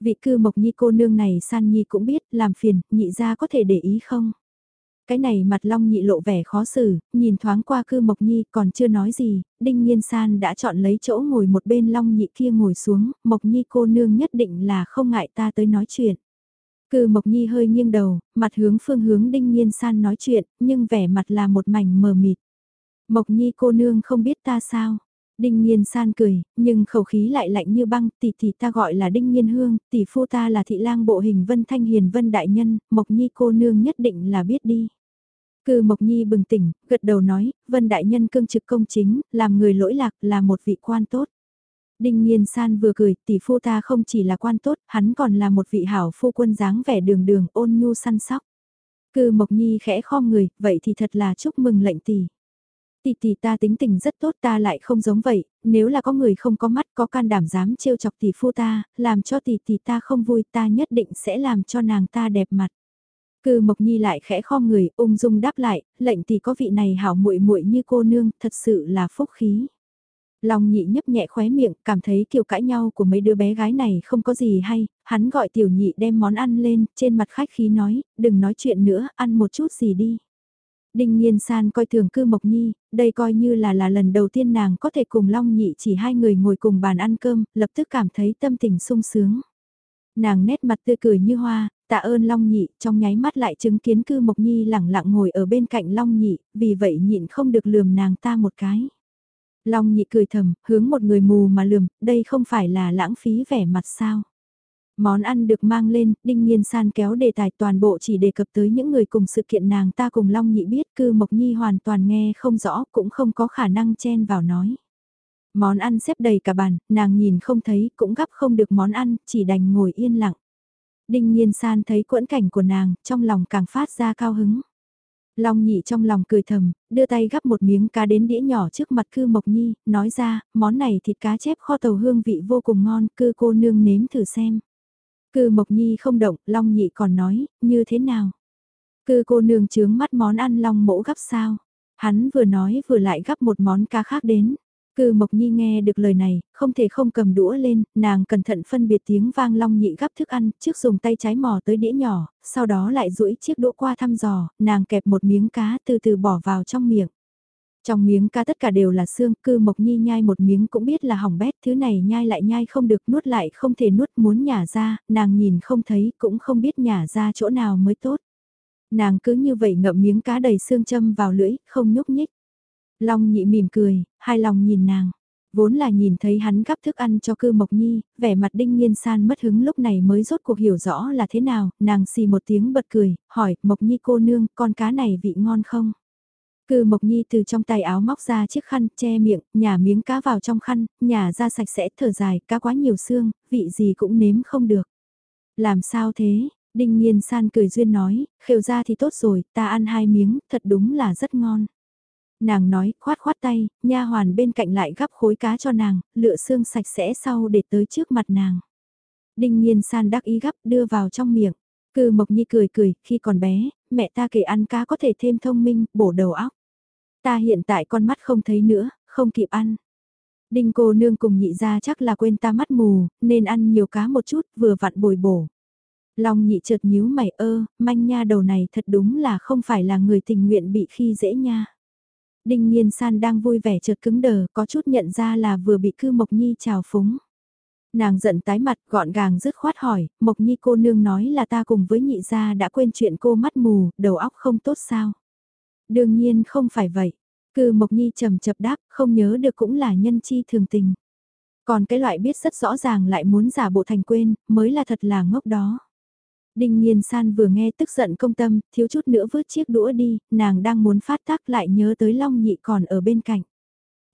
Vị cư mộc nhi cô nương này san nhi cũng biết, làm phiền, nhị gia có thể để ý không? Cái này mặt long nhị lộ vẻ khó xử, nhìn thoáng qua cư mộc nhi còn chưa nói gì, đinh nhiên san đã chọn lấy chỗ ngồi một bên long nhị kia ngồi xuống, mộc nhi cô nương nhất định là không ngại ta tới nói chuyện. Cư mộc nhi hơi nghiêng đầu, mặt hướng phương hướng đinh nhiên san nói chuyện, nhưng vẻ mặt là một mảnh mờ mịt. Mộc nhi cô nương không biết ta sao? Đinh Nhiên San cười, nhưng khẩu khí lại lạnh như băng, tỷ tỷ ta gọi là Đinh Nhiên Hương, tỷ phu ta là thị lang bộ hình Vân Thanh Hiền Vân Đại Nhân, Mộc Nhi cô nương nhất định là biết đi. Cư Mộc Nhi bừng tỉnh, gật đầu nói, Vân Đại Nhân cương trực công chính, làm người lỗi lạc, là một vị quan tốt. Đinh Nhiên San vừa cười, tỷ phu ta không chỉ là quan tốt, hắn còn là một vị hảo phu quân dáng vẻ đường đường ôn nhu săn sóc. Cư Mộc Nhi khẽ khom người, vậy thì thật là chúc mừng lệnh tỷ tỷ tỷ ta tính tình rất tốt ta lại không giống vậy, nếu là có người không có mắt có can đảm dám trêu chọc tỷ phu ta, làm cho tỷ tỷ ta không vui ta nhất định sẽ làm cho nàng ta đẹp mặt. Cư Mộc Nhi lại khẽ kho người, ung dung đáp lại, lệnh tỷ có vị này hảo muội muội như cô nương, thật sự là phúc khí. Long nhị nhấp nhẹ khóe miệng, cảm thấy kiểu cãi nhau của mấy đứa bé gái này không có gì hay, hắn gọi tiểu nhị đem món ăn lên, trên mặt khách khí nói, đừng nói chuyện nữa, ăn một chút gì đi. Đinh Nhiên San coi thường cư Mộc Nhi, đây coi như là là lần đầu tiên nàng có thể cùng Long Nhị chỉ hai người ngồi cùng bàn ăn cơm, lập tức cảm thấy tâm tình sung sướng. Nàng nét mặt tươi cười như hoa, tạ ơn Long Nhị, trong nháy mắt lại chứng kiến cư Mộc Nhi lẳng lặng ngồi ở bên cạnh Long Nhị, vì vậy nhịn không được lườm nàng ta một cái. Long Nhị cười thầm, hướng một người mù mà lườm, đây không phải là lãng phí vẻ mặt sao. Món ăn được mang lên, Đinh Nhiên San kéo đề tài toàn bộ chỉ đề cập tới những người cùng sự kiện nàng ta cùng Long Nhị biết cư Mộc Nhi hoàn toàn nghe không rõ cũng không có khả năng chen vào nói. Món ăn xếp đầy cả bàn, nàng nhìn không thấy cũng gắp không được món ăn, chỉ đành ngồi yên lặng. Đinh Nhiên San thấy quẫn cảnh của nàng, trong lòng càng phát ra cao hứng. Long nhị trong lòng cười thầm, đưa tay gắp một miếng cá đến đĩa nhỏ trước mặt cư Mộc Nhi, nói ra, món này thịt cá chép kho tàu hương vị vô cùng ngon, cư cô nương nếm thử xem. Cư Mộc Nhi không động, Long Nhị còn nói, như thế nào? Cư cô nương chướng mắt món ăn long mỗ gấp sao? Hắn vừa nói vừa lại gấp một món cá khác đến. Cư Mộc Nhi nghe được lời này, không thể không cầm đũa lên, nàng cẩn thận phân biệt tiếng vang long nhị gấp thức ăn, trước dùng tay trái mò tới đĩa nhỏ, sau đó lại duỗi chiếc đũa qua thăm dò, nàng kẹp một miếng cá từ từ bỏ vào trong miệng. Trong miếng cá tất cả đều là xương, cư mộc nhi nhai một miếng cũng biết là hỏng bét, thứ này nhai lại nhai không được, nuốt lại không thể nuốt, muốn nhả ra, nàng nhìn không thấy, cũng không biết nhả ra chỗ nào mới tốt. Nàng cứ như vậy ngậm miếng cá đầy xương châm vào lưỡi, không nhúc nhích. Long nhị mỉm cười, hai lòng nhìn nàng. Vốn là nhìn thấy hắn gắp thức ăn cho cư Mộc Nhi, vẻ mặt đinh nhiên san mất hứng lúc này mới rốt cuộc hiểu rõ là thế nào, nàng xì một tiếng bật cười, hỏi, Mộc Nhi cô nương, con cá này vị ngon không? Cư Mộc Nhi từ trong tay áo móc ra chiếc khăn, che miệng, nhả miếng cá vào trong khăn, nhả ra sạch sẽ, thở dài, cá quá nhiều xương, vị gì cũng nếm không được. Làm sao thế? Đinh Nhiên San cười duyên nói, khều ra thì tốt rồi, ta ăn hai miếng, thật đúng là rất ngon. Nàng nói, khoát khoát tay, nha hoàn bên cạnh lại gắp khối cá cho nàng, lựa xương sạch sẽ sau để tới trước mặt nàng. Đinh Nhiên San đắc ý gắp đưa vào trong miệng. Cư Mộc Nhi cười cười, khi còn bé, mẹ ta kể ăn cá có thể thêm thông minh, bổ đầu óc. Ta hiện tại con mắt không thấy nữa, không kịp ăn. Đinh cô nương cùng nhị ra chắc là quên ta mắt mù, nên ăn nhiều cá một chút, vừa vặn bồi bổ. Long nhị chợt nhíu mày ơ, manh nha đầu này thật đúng là không phải là người tình nguyện bị khi dễ nha. Đinh Nhiên San đang vui vẻ chợt cứng đờ, có chút nhận ra là vừa bị cư Mộc Nhi trào phúng. Nàng giận tái mặt gọn gàng dứt khoát hỏi, Mộc Nhi cô nương nói là ta cùng với nhị gia đã quên chuyện cô mắt mù, đầu óc không tốt sao. Đương nhiên không phải vậy. Cư Mộc Nhi trầm chập đáp, không nhớ được cũng là nhân chi thường tình. Còn cái loại biết rất rõ ràng lại muốn giả bộ thành quên, mới là thật là ngốc đó. Đinh Nhiên San vừa nghe tức giận công tâm, thiếu chút nữa vứt chiếc đũa đi, nàng đang muốn phát tác lại nhớ tới Long Nhị còn ở bên cạnh.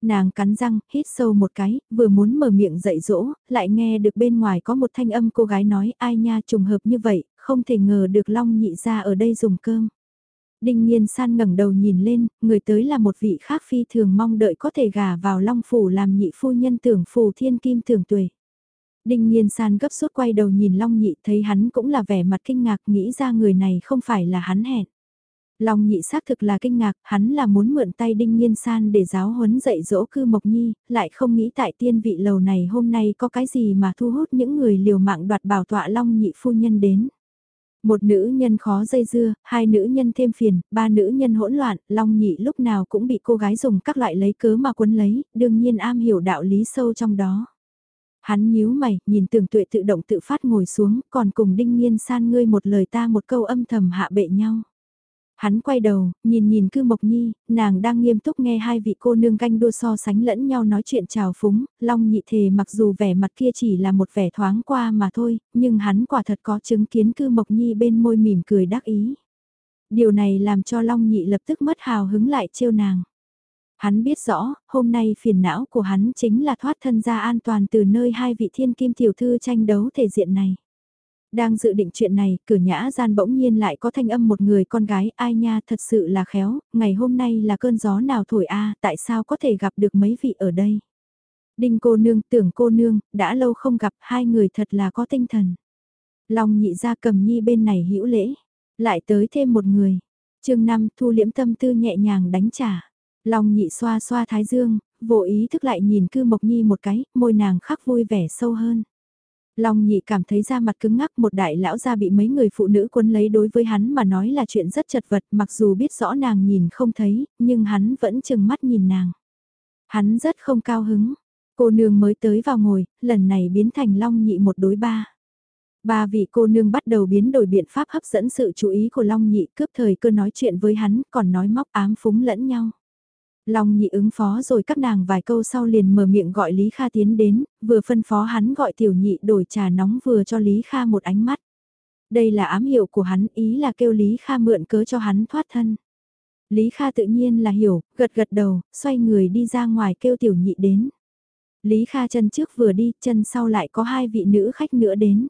Nàng cắn răng, hít sâu một cái, vừa muốn mở miệng dạy dỗ, lại nghe được bên ngoài có một thanh âm cô gái nói ai nha trùng hợp như vậy, không thể ngờ được Long Nhị ra ở đây dùng cơm. Đinh Nhiên San ngẩng đầu nhìn lên, người tới là một vị khác phi thường mong đợi có thể gả vào Long Phủ làm nhị phu nhân tưởng phù thiên kim tưởng tuổi. Đinh Nhiên San gấp rút quay đầu nhìn Long Nhị thấy hắn cũng là vẻ mặt kinh ngạc nghĩ ra người này không phải là hắn hẹn. Long Nhị xác thực là kinh ngạc, hắn là muốn mượn tay Đinh Nhiên San để giáo huấn dạy dỗ cư Mộc Nhi, lại không nghĩ tại tiên vị lầu này hôm nay có cái gì mà thu hút những người liều mạng đoạt bảo tọa Long Nhị phu nhân đến. Một nữ nhân khó dây dưa, hai nữ nhân thêm phiền, ba nữ nhân hỗn loạn, Long Nhị lúc nào cũng bị cô gái dùng các loại lấy cớ mà quấn lấy, đương nhiên am hiểu đạo lý sâu trong đó. Hắn nhíu mày, nhìn tưởng tuệ tự động tự phát ngồi xuống, còn cùng đinh nhiên san ngươi một lời ta một câu âm thầm hạ bệ nhau. Hắn quay đầu, nhìn nhìn cư mộc nhi, nàng đang nghiêm túc nghe hai vị cô nương canh đua so sánh lẫn nhau nói chuyện trào phúng, long nhị thề mặc dù vẻ mặt kia chỉ là một vẻ thoáng qua mà thôi, nhưng hắn quả thật có chứng kiến cư mộc nhi bên môi mỉm cười đắc ý. Điều này làm cho long nhị lập tức mất hào hứng lại trêu nàng. Hắn biết rõ, hôm nay phiền não của hắn chính là thoát thân ra an toàn từ nơi hai vị thiên kim tiểu thư tranh đấu thể diện này. Đang dự định chuyện này, cửa nhã gian bỗng nhiên lại có thanh âm một người con gái, ai nha thật sự là khéo, ngày hôm nay là cơn gió nào thổi a tại sao có thể gặp được mấy vị ở đây. Đinh cô nương, tưởng cô nương, đã lâu không gặp hai người thật là có tinh thần. Long nhị ra cầm nhi bên này hữu lễ, lại tới thêm một người. chương 5 thu liễm tâm tư nhẹ nhàng đánh trả. Long nhị xoa xoa thái dương, vô ý thức lại nhìn cư mộc nhi một cái, môi nàng khắc vui vẻ sâu hơn. Long nhị cảm thấy da mặt cứng ngắc một đại lão gia bị mấy người phụ nữ cuốn lấy đối với hắn mà nói là chuyện rất chật vật mặc dù biết rõ nàng nhìn không thấy, nhưng hắn vẫn chừng mắt nhìn nàng. Hắn rất không cao hứng, cô nương mới tới vào ngồi, lần này biến thành long nhị một đối ba. Ba vị cô nương bắt đầu biến đổi biện pháp hấp dẫn sự chú ý của Long Nhị cướp thời cơ nói chuyện với hắn còn nói móc ám phúng lẫn nhau. Long nhị ứng phó rồi các nàng vài câu sau liền mở miệng gọi Lý Kha tiến đến, vừa phân phó hắn gọi tiểu nhị đổi trà nóng vừa cho Lý Kha một ánh mắt. Đây là ám hiệu của hắn ý là kêu Lý Kha mượn cớ cho hắn thoát thân. Lý Kha tự nhiên là hiểu, gật gật đầu, xoay người đi ra ngoài kêu tiểu nhị đến. Lý Kha chân trước vừa đi, chân sau lại có hai vị nữ khách nữa đến.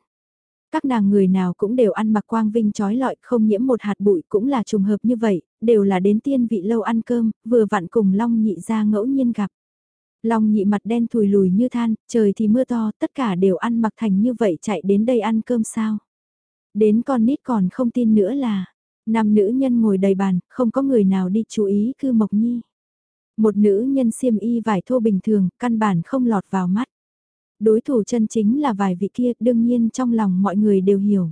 Các nàng người nào cũng đều ăn mặc quang vinh trói lọi không nhiễm một hạt bụi cũng là trùng hợp như vậy, đều là đến tiên vị lâu ăn cơm, vừa vặn cùng Long nhị ra ngẫu nhiên gặp. Long nhị mặt đen thùi lùi như than, trời thì mưa to, tất cả đều ăn mặc thành như vậy chạy đến đây ăn cơm sao. Đến con nít còn không tin nữa là, năm nữ nhân ngồi đầy bàn, không có người nào đi chú ý cư Mộc Nhi. Một nữ nhân xiêm y vải thô bình thường, căn bản không lọt vào mắt. Đối thủ chân chính là vài vị kia, đương nhiên trong lòng mọi người đều hiểu.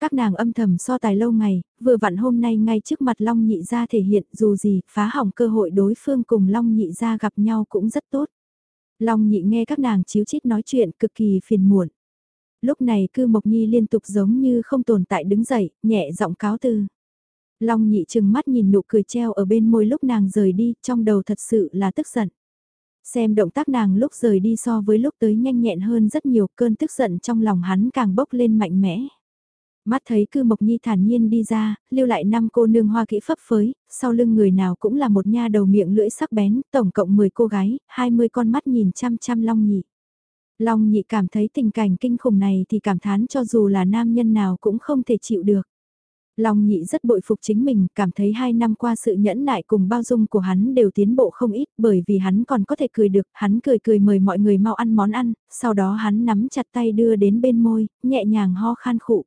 Các nàng âm thầm so tài lâu ngày, vừa vặn hôm nay ngay trước mặt Long Nhị Gia thể hiện dù gì, phá hỏng cơ hội đối phương cùng Long Nhị Gia gặp nhau cũng rất tốt. Long Nhị nghe các nàng chiếu chít nói chuyện cực kỳ phiền muộn. Lúc này cư Mộc Nhi liên tục giống như không tồn tại đứng dậy, nhẹ giọng cáo từ. Long Nhị chừng mắt nhìn nụ cười treo ở bên môi lúc nàng rời đi, trong đầu thật sự là tức giận. Xem động tác nàng lúc rời đi so với lúc tới nhanh nhẹn hơn rất nhiều cơn tức giận trong lòng hắn càng bốc lên mạnh mẽ. Mắt thấy cư mộc nhi thản nhiên đi ra, lưu lại năm cô nương hoa kỹ phấp phới, sau lưng người nào cũng là một nha đầu miệng lưỡi sắc bén, tổng cộng 10 cô gái, 20 con mắt nhìn chăm chăm long nhị. Long nhị cảm thấy tình cảnh kinh khủng này thì cảm thán cho dù là nam nhân nào cũng không thể chịu được. Long nhị rất bội phục chính mình, cảm thấy hai năm qua sự nhẫn nại cùng bao dung của hắn đều tiến bộ không ít bởi vì hắn còn có thể cười được, hắn cười cười mời mọi người mau ăn món ăn, sau đó hắn nắm chặt tay đưa đến bên môi, nhẹ nhàng ho khan khụ.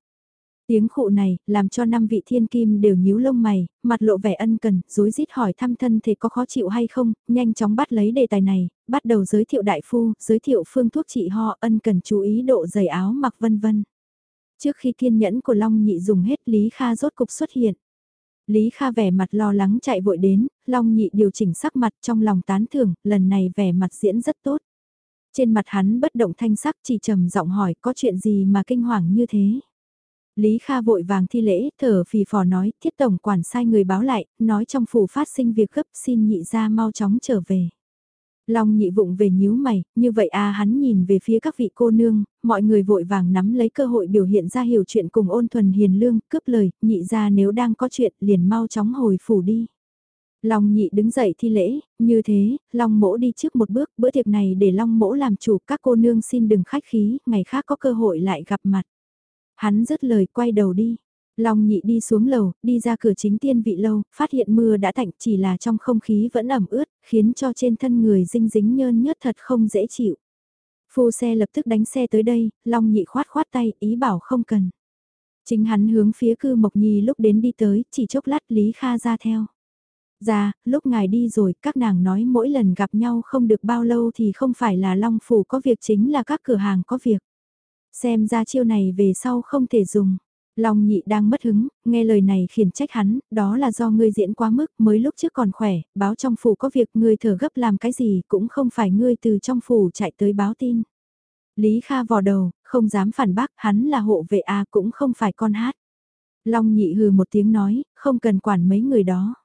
Tiếng khụ này, làm cho năm vị thiên kim đều nhíu lông mày, mặt lộ vẻ ân cần, rối rít hỏi thăm thân thể có khó chịu hay không, nhanh chóng bắt lấy đề tài này, bắt đầu giới thiệu đại phu, giới thiệu phương thuốc trị ho, ân cần chú ý độ dày áo mặc vân vân. Trước khi kiên nhẫn của Long Nhị dùng hết Lý Kha rốt cục xuất hiện. Lý Kha vẻ mặt lo lắng chạy vội đến, Long Nhị điều chỉnh sắc mặt trong lòng tán thưởng, lần này vẻ mặt diễn rất tốt. Trên mặt hắn bất động thanh sắc chỉ trầm giọng hỏi có chuyện gì mà kinh hoàng như thế. Lý Kha vội vàng thi lễ, thở phì phò nói, thiết tổng quản sai người báo lại, nói trong phủ phát sinh việc gấp xin nhị ra mau chóng trở về. Long nhị vụng về nhíu mày, như vậy à hắn nhìn về phía các vị cô nương, mọi người vội vàng nắm lấy cơ hội biểu hiện ra hiểu chuyện cùng ôn thuần hiền lương, cướp lời, nhị ra nếu đang có chuyện liền mau chóng hồi phủ đi. Long nhị đứng dậy thi lễ, như thế, Long mỗ đi trước một bước, bữa tiệc này để Long mỗ làm chủ, các cô nương xin đừng khách khí, ngày khác có cơ hội lại gặp mặt. Hắn dứt lời quay đầu đi. Long nhị đi xuống lầu, đi ra cửa chính tiên vị lâu, phát hiện mưa đã tạnh chỉ là trong không khí vẫn ẩm ướt, khiến cho trên thân người dinh dính nhơn nhớt thật không dễ chịu. Phu xe lập tức đánh xe tới đây, Long nhị khoát khoát tay, ý bảo không cần. Chính hắn hướng phía cư Mộc Nhi lúc đến đi tới, chỉ chốc lát Lý Kha ra theo. Ra, lúc ngài đi rồi, các nàng nói mỗi lần gặp nhau không được bao lâu thì không phải là Long Phủ có việc chính là các cửa hàng có việc. Xem ra chiêu này về sau không thể dùng. Long nhị đang mất hứng, nghe lời này khiển trách hắn, đó là do ngươi diễn quá mức, mới lúc trước còn khỏe, báo trong phủ có việc ngươi thở gấp làm cái gì cũng không phải ngươi từ trong phủ chạy tới báo tin. Lý Kha vò đầu, không dám phản bác, hắn là hộ vệ A cũng không phải con hát. Long nhị hừ một tiếng nói, không cần quản mấy người đó.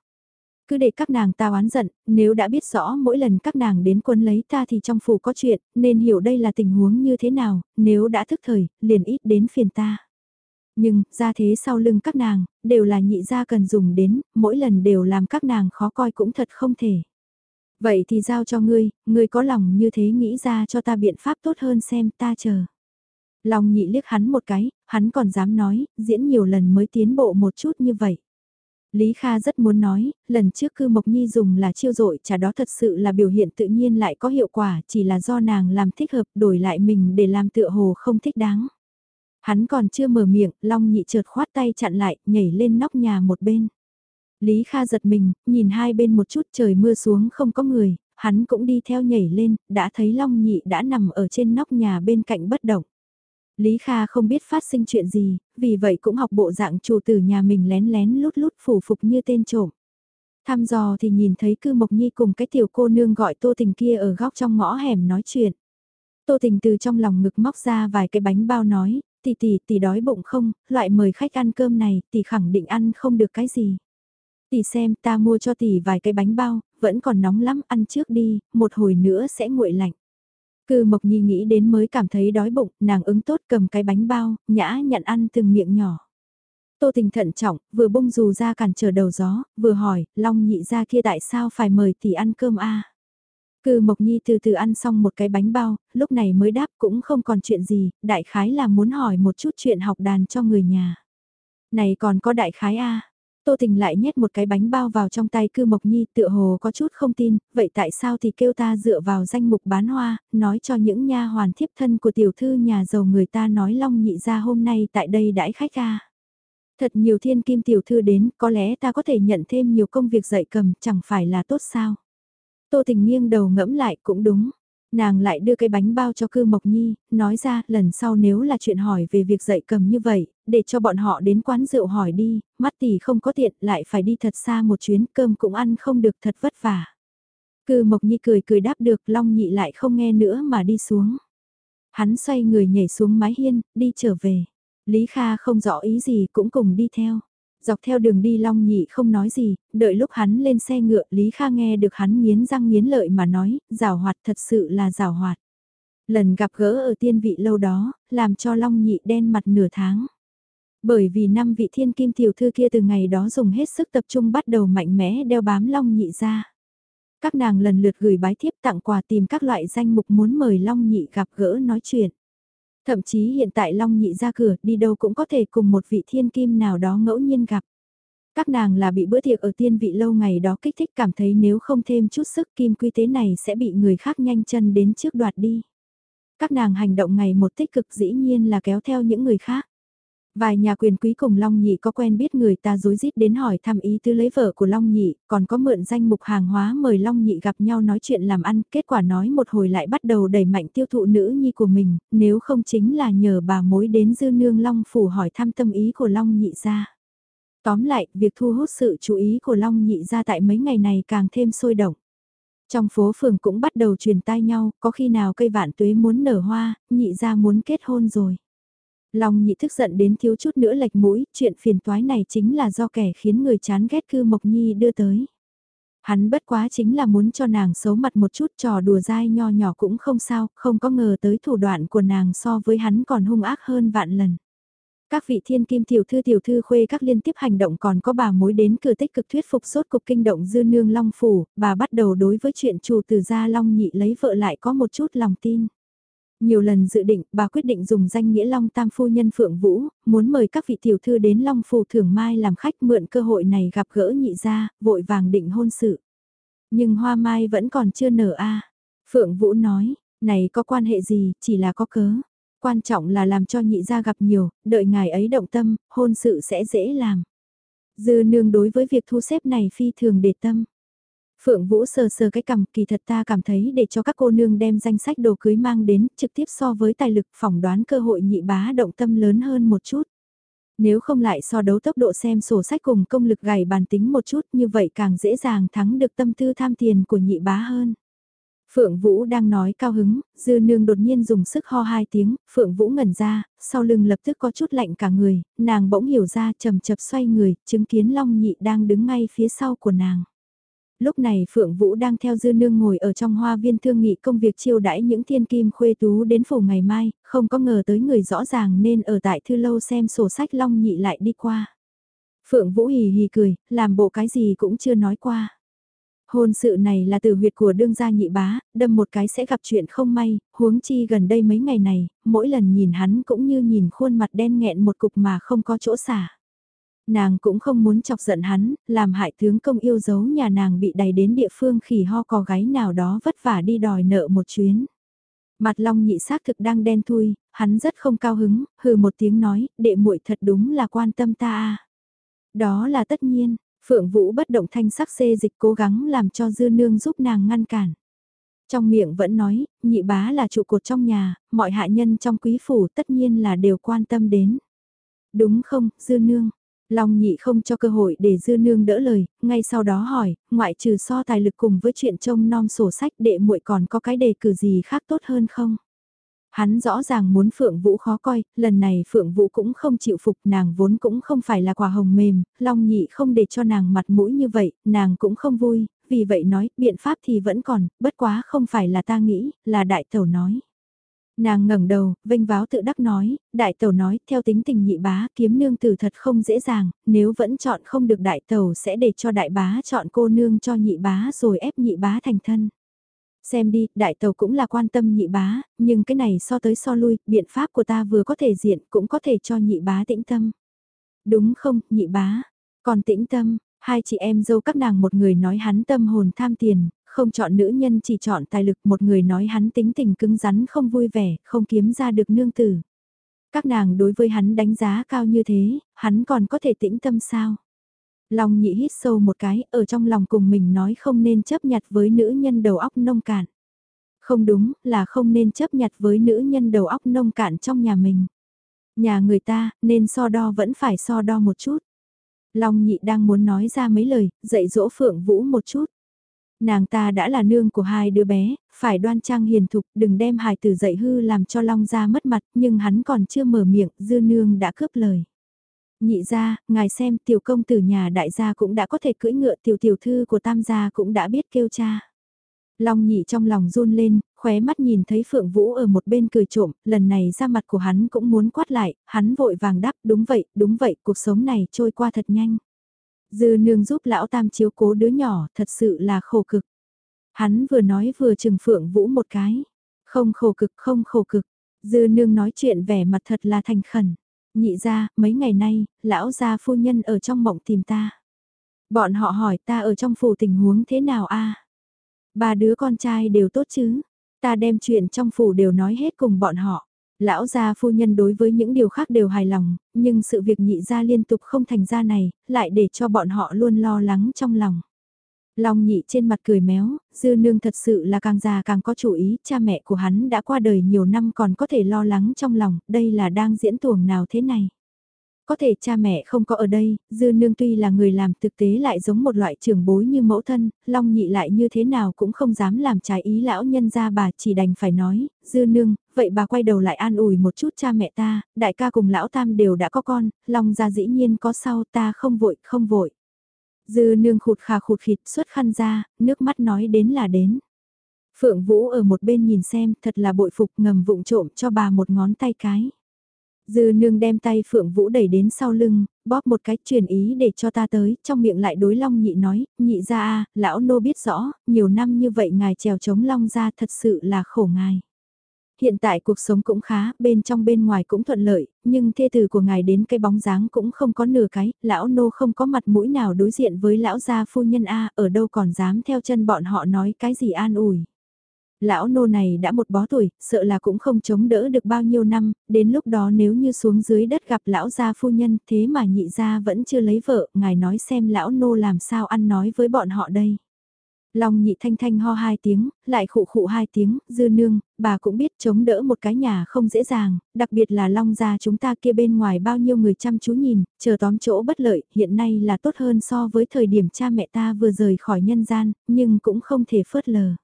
Cứ để các nàng ta oán giận, nếu đã biết rõ mỗi lần các nàng đến quân lấy ta thì trong phủ có chuyện, nên hiểu đây là tình huống như thế nào, nếu đã thức thời, liền ít đến phiền ta. Nhưng, ra thế sau lưng các nàng, đều là nhị gia cần dùng đến, mỗi lần đều làm các nàng khó coi cũng thật không thể. Vậy thì giao cho ngươi, ngươi có lòng như thế nghĩ ra cho ta biện pháp tốt hơn xem ta chờ. Lòng nhị liếc hắn một cái, hắn còn dám nói, diễn nhiều lần mới tiến bộ một chút như vậy. Lý Kha rất muốn nói, lần trước cư Mộc Nhi dùng là chiêu dội chả đó thật sự là biểu hiện tự nhiên lại có hiệu quả, chỉ là do nàng làm thích hợp đổi lại mình để làm tựa hồ không thích đáng. Hắn còn chưa mở miệng, Long nhị chợt khoát tay chặn lại, nhảy lên nóc nhà một bên. Lý Kha giật mình, nhìn hai bên một chút trời mưa xuống không có người, hắn cũng đi theo nhảy lên, đã thấy Long nhị đã nằm ở trên nóc nhà bên cạnh bất động. Lý Kha không biết phát sinh chuyện gì, vì vậy cũng học bộ dạng chủ tử nhà mình lén lén lút lút phủ phục như tên trộm. Thăm dò thì nhìn thấy cư Mộc Nhi cùng cái tiểu cô nương gọi Tô Tình kia ở góc trong ngõ hẻm nói chuyện. Tô Tình từ trong lòng ngực móc ra vài cái bánh bao nói, tỷ tỷ tỷ đói bụng không, loại mời khách ăn cơm này tỷ khẳng định ăn không được cái gì. Tỷ xem ta mua cho tỷ vài cái bánh bao, vẫn còn nóng lắm ăn trước đi, một hồi nữa sẽ nguội lạnh. Cư Mộc Nhi nghĩ đến mới cảm thấy đói bụng, nàng ứng tốt cầm cái bánh bao, nhã nhận ăn từng miệng nhỏ. Tô tình thận trọng, vừa bông dù ra cản trở đầu gió, vừa hỏi, Long nhị ra kia tại sao phải mời tỷ ăn cơm a Cư Mộc Nhi từ từ ăn xong một cái bánh bao, lúc này mới đáp cũng không còn chuyện gì, đại khái là muốn hỏi một chút chuyện học đàn cho người nhà. Này còn có đại khái a Tô Tình lại nhét một cái bánh bao vào trong tay cư Mộc Nhi tựa hồ có chút không tin, vậy tại sao thì kêu ta dựa vào danh mục bán hoa, nói cho những nha hoàn thiếp thân của tiểu thư nhà giàu người ta nói long nhị ra hôm nay tại đây đãi khách a Thật nhiều thiên kim tiểu thư đến, có lẽ ta có thể nhận thêm nhiều công việc dạy cầm, chẳng phải là tốt sao. Tô tình nghiêng đầu ngẫm lại cũng đúng. Nàng lại đưa cái bánh bao cho cư Mộc Nhi, nói ra lần sau nếu là chuyện hỏi về việc dạy cầm như vậy, để cho bọn họ đến quán rượu hỏi đi, mắt tỷ không có tiện lại phải đi thật xa một chuyến cơm cũng ăn không được thật vất vả. Cư Mộc Nhi cười cười đáp được Long Nhị lại không nghe nữa mà đi xuống. Hắn xoay người nhảy xuống mái hiên, đi trở về. Lý Kha không rõ ý gì cũng cùng đi theo. Dọc theo đường đi Long Nhị không nói gì, đợi lúc hắn lên xe ngựa Lý Kha nghe được hắn nghiến răng nghiến lợi mà nói, rào hoạt thật sự là rào hoạt. Lần gặp gỡ ở tiên vị lâu đó, làm cho Long Nhị đen mặt nửa tháng. Bởi vì năm vị thiên kim tiểu thư kia từ ngày đó dùng hết sức tập trung bắt đầu mạnh mẽ đeo bám Long Nhị ra. Các nàng lần lượt gửi bái thiếp tặng quà tìm các loại danh mục muốn mời Long Nhị gặp gỡ nói chuyện. Thậm chí hiện tại Long Nhị ra cửa, đi đâu cũng có thể cùng một vị thiên kim nào đó ngẫu nhiên gặp. Các nàng là bị bữa tiệc ở tiên vị lâu ngày đó kích thích cảm thấy nếu không thêm chút sức kim quy tế này sẽ bị người khác nhanh chân đến trước đoạt đi. Các nàng hành động ngày một tích cực dĩ nhiên là kéo theo những người khác. Vài nhà quyền quý cùng Long Nhị có quen biết người ta dối rít đến hỏi thăm ý tứ lấy vợ của Long Nhị, còn có mượn danh mục hàng hóa mời Long Nhị gặp nhau nói chuyện làm ăn, kết quả nói một hồi lại bắt đầu đẩy mạnh tiêu thụ nữ nhi của mình, nếu không chính là nhờ bà mối đến dư nương Long Phủ hỏi thăm tâm ý của Long Nhị ra. Tóm lại, việc thu hút sự chú ý của Long Nhị ra tại mấy ngày này càng thêm sôi động. Trong phố phường cũng bắt đầu truyền tai nhau, có khi nào cây vạn tuế muốn nở hoa, nhị ra muốn kết hôn rồi. Long nhị thức giận đến thiếu chút nữa lệch mũi, chuyện phiền toái này chính là do kẻ khiến người chán ghét cư Mộc Nhi đưa tới. Hắn bất quá chính là muốn cho nàng xấu mặt một chút trò đùa dai nho nhỏ cũng không sao, không có ngờ tới thủ đoạn của nàng so với hắn còn hung ác hơn vạn lần. Các vị thiên kim tiểu thư tiểu thư khuê các liên tiếp hành động còn có bà mối đến cửa tích cực thuyết phục sốt cục kinh động dư nương long phủ, bà bắt đầu đối với chuyện chủ từ gia long nhị lấy vợ lại có một chút lòng tin. Nhiều lần dự định, bà quyết định dùng danh nghĩa Long Tam Phu Nhân Phượng Vũ, muốn mời các vị tiểu thư đến Long Phù Thưởng Mai làm khách mượn cơ hội này gặp gỡ nhị gia, vội vàng định hôn sự. Nhưng hoa mai vẫn còn chưa nở a Phượng Vũ nói, này có quan hệ gì, chỉ là có cớ. Quan trọng là làm cho nhị gia gặp nhiều, đợi ngài ấy động tâm, hôn sự sẽ dễ làm. Dư nương đối với việc thu xếp này phi thường để tâm. Phượng Vũ sờ sờ cái cằm kỳ thật ta cảm thấy để cho các cô nương đem danh sách đồ cưới mang đến trực tiếp so với tài lực phỏng đoán cơ hội nhị bá động tâm lớn hơn một chút. Nếu không lại so đấu tốc độ xem sổ sách cùng công lực gầy bàn tính một chút như vậy càng dễ dàng thắng được tâm tư tham tiền của nhị bá hơn. Phượng Vũ đang nói cao hứng, dư nương đột nhiên dùng sức ho hai tiếng, Phượng Vũ ngẩn ra, sau lưng lập tức có chút lạnh cả người, nàng bỗng hiểu ra chầm chập xoay người, chứng kiến Long Nhị đang đứng ngay phía sau của nàng lúc này Phượng Vũ đang theo dư nương ngồi ở trong hoa viên thương nghị công việc chiêu đãi những thiên kim khuê tú đến phủ ngày mai, không có ngờ tới người rõ ràng nên ở tại thư lâu xem sổ sách long nhị lại đi qua. Phượng Vũ hì hì cười, làm bộ cái gì cũng chưa nói qua. Hôn sự này là từ huyệt của đương gia nhị bá, đâm một cái sẽ gặp chuyện không may, huống chi gần đây mấy ngày này, mỗi lần nhìn hắn cũng như nhìn khuôn mặt đen nghẹn một cục mà không có chỗ xả. Nàng cũng không muốn chọc giận hắn, làm hại tướng công yêu dấu nhà nàng bị đẩy đến địa phương khỉ ho cò gáy nào đó vất vả đi đòi nợ một chuyến. Mặt long nhị xác thực đang đen thui, hắn rất không cao hứng, hừ một tiếng nói, đệ muội thật đúng là quan tâm ta. Đó là tất nhiên, Phượng Vũ bất động thanh sắc xê dịch cố gắng làm cho dư nương giúp nàng ngăn cản. Trong miệng vẫn nói, nhị bá là trụ cột trong nhà, mọi hạ nhân trong quý phủ tất nhiên là đều quan tâm đến. Đúng không, dư nương? Long nhị không cho cơ hội để dư nương đỡ lời, ngay sau đó hỏi, ngoại trừ so tài lực cùng với chuyện trông nom sổ sách đệ muội còn có cái đề cử gì khác tốt hơn không? Hắn rõ ràng muốn Phượng Vũ khó coi, lần này Phượng Vũ cũng không chịu phục nàng vốn cũng không phải là quả hồng mềm, Long nhị không để cho nàng mặt mũi như vậy, nàng cũng không vui, vì vậy nói, biện pháp thì vẫn còn, bất quá không phải là ta nghĩ, là đại tẩu nói. Nàng ngẩng đầu, vênh váo tự đắc nói, đại tẩu nói, theo tính tình nhị bá, kiếm nương tử thật không dễ dàng, nếu vẫn chọn không được đại tẩu sẽ để cho đại bá chọn cô nương cho nhị bá rồi ép nhị bá thành thân. Xem đi, đại tàu cũng là quan tâm nhị bá, nhưng cái này so tới so lui, biện pháp của ta vừa có thể diện cũng có thể cho nhị bá tĩnh tâm. Đúng không, nhị bá? Còn tĩnh tâm, hai chị em dâu các nàng một người nói hắn tâm hồn tham tiền, không chọn nữ nhân chỉ chọn tài lực một người nói hắn tính tình cứng rắn không vui vẻ, không kiếm ra được nương tử. Các nàng đối với hắn đánh giá cao như thế, hắn còn có thể tĩnh tâm sao? Long nhị hít sâu một cái, ở trong lòng cùng mình nói không nên chấp nhặt với nữ nhân đầu óc nông cạn. Không đúng, là không nên chấp nhặt với nữ nhân đầu óc nông cạn trong nhà mình. Nhà người ta, nên so đo vẫn phải so đo một chút. Long nhị đang muốn nói ra mấy lời, dạy dỗ Phượng Vũ một chút. Nàng ta đã là nương của hai đứa bé, phải đoan trang hiền thục, đừng đem hài tử dạy hư làm cho Long ra mất mặt, nhưng hắn còn chưa mở miệng, dư nương đã cướp lời. Nhị ra, ngài xem tiểu công tử nhà đại gia cũng đã có thể cưỡi ngựa tiểu tiểu thư của tam gia cũng đã biết kêu cha. Long nhị trong lòng run lên, khóe mắt nhìn thấy Phượng Vũ ở một bên cười trộm, lần này ra mặt của hắn cũng muốn quát lại, hắn vội vàng đáp đúng vậy, đúng vậy, cuộc sống này trôi qua thật nhanh. Dư nương giúp lão tam chiếu cố đứa nhỏ, thật sự là khổ cực. Hắn vừa nói vừa trừng Phượng Vũ một cái. Không khổ cực, không khổ cực. Dư nương nói chuyện vẻ mặt thật là thành khẩn. Nhị ra, mấy ngày nay, lão gia phu nhân ở trong mộng tìm ta. Bọn họ hỏi ta ở trong phủ tình huống thế nào a Ba đứa con trai đều tốt chứ. Ta đem chuyện trong phủ đều nói hết cùng bọn họ. Lão gia phu nhân đối với những điều khác đều hài lòng, nhưng sự việc nhị gia liên tục không thành ra này, lại để cho bọn họ luôn lo lắng trong lòng. Long nhị trên mặt cười méo, dư nương thật sự là càng già càng có chủ ý, cha mẹ của hắn đã qua đời nhiều năm còn có thể lo lắng trong lòng, đây là đang diễn tuồng nào thế này. Có thể cha mẹ không có ở đây, dư nương tuy là người làm thực tế lại giống một loại trưởng bối như mẫu thân, long nhị lại như thế nào cũng không dám làm trái ý lão nhân ra bà chỉ đành phải nói, dư nương, vậy bà quay đầu lại an ủi một chút cha mẹ ta, đại ca cùng lão tam đều đã có con, long gia dĩ nhiên có sau ta không vội, không vội. Dư nương khụt khà khụt khịt xuất khăn ra, nước mắt nói đến là đến. Phượng Vũ ở một bên nhìn xem thật là bội phục ngầm vụng trộm cho bà một ngón tay cái. Dư nương đem tay Phượng Vũ đẩy đến sau lưng, bóp một cái truyền ý để cho ta tới, trong miệng lại đối Long nhị nói, nhị ra a lão nô biết rõ, nhiều năm như vậy ngài trèo chống Long ra thật sự là khổ ngài. Hiện tại cuộc sống cũng khá, bên trong bên ngoài cũng thuận lợi, nhưng thê từ của ngài đến cái bóng dáng cũng không có nửa cái, lão nô không có mặt mũi nào đối diện với lão gia phu nhân A, ở đâu còn dám theo chân bọn họ nói cái gì an ủi. Lão nô này đã một bó tuổi, sợ là cũng không chống đỡ được bao nhiêu năm, đến lúc đó nếu như xuống dưới đất gặp lão gia phu nhân thế mà nhị gia vẫn chưa lấy vợ, ngài nói xem lão nô làm sao ăn nói với bọn họ đây. Long nhị thanh thanh ho hai tiếng, lại khụ khụ hai tiếng, dư nương, bà cũng biết chống đỡ một cái nhà không dễ dàng, đặc biệt là long gia chúng ta kia bên ngoài bao nhiêu người chăm chú nhìn, chờ tóm chỗ bất lợi, hiện nay là tốt hơn so với thời điểm cha mẹ ta vừa rời khỏi nhân gian, nhưng cũng không thể phớt lờ.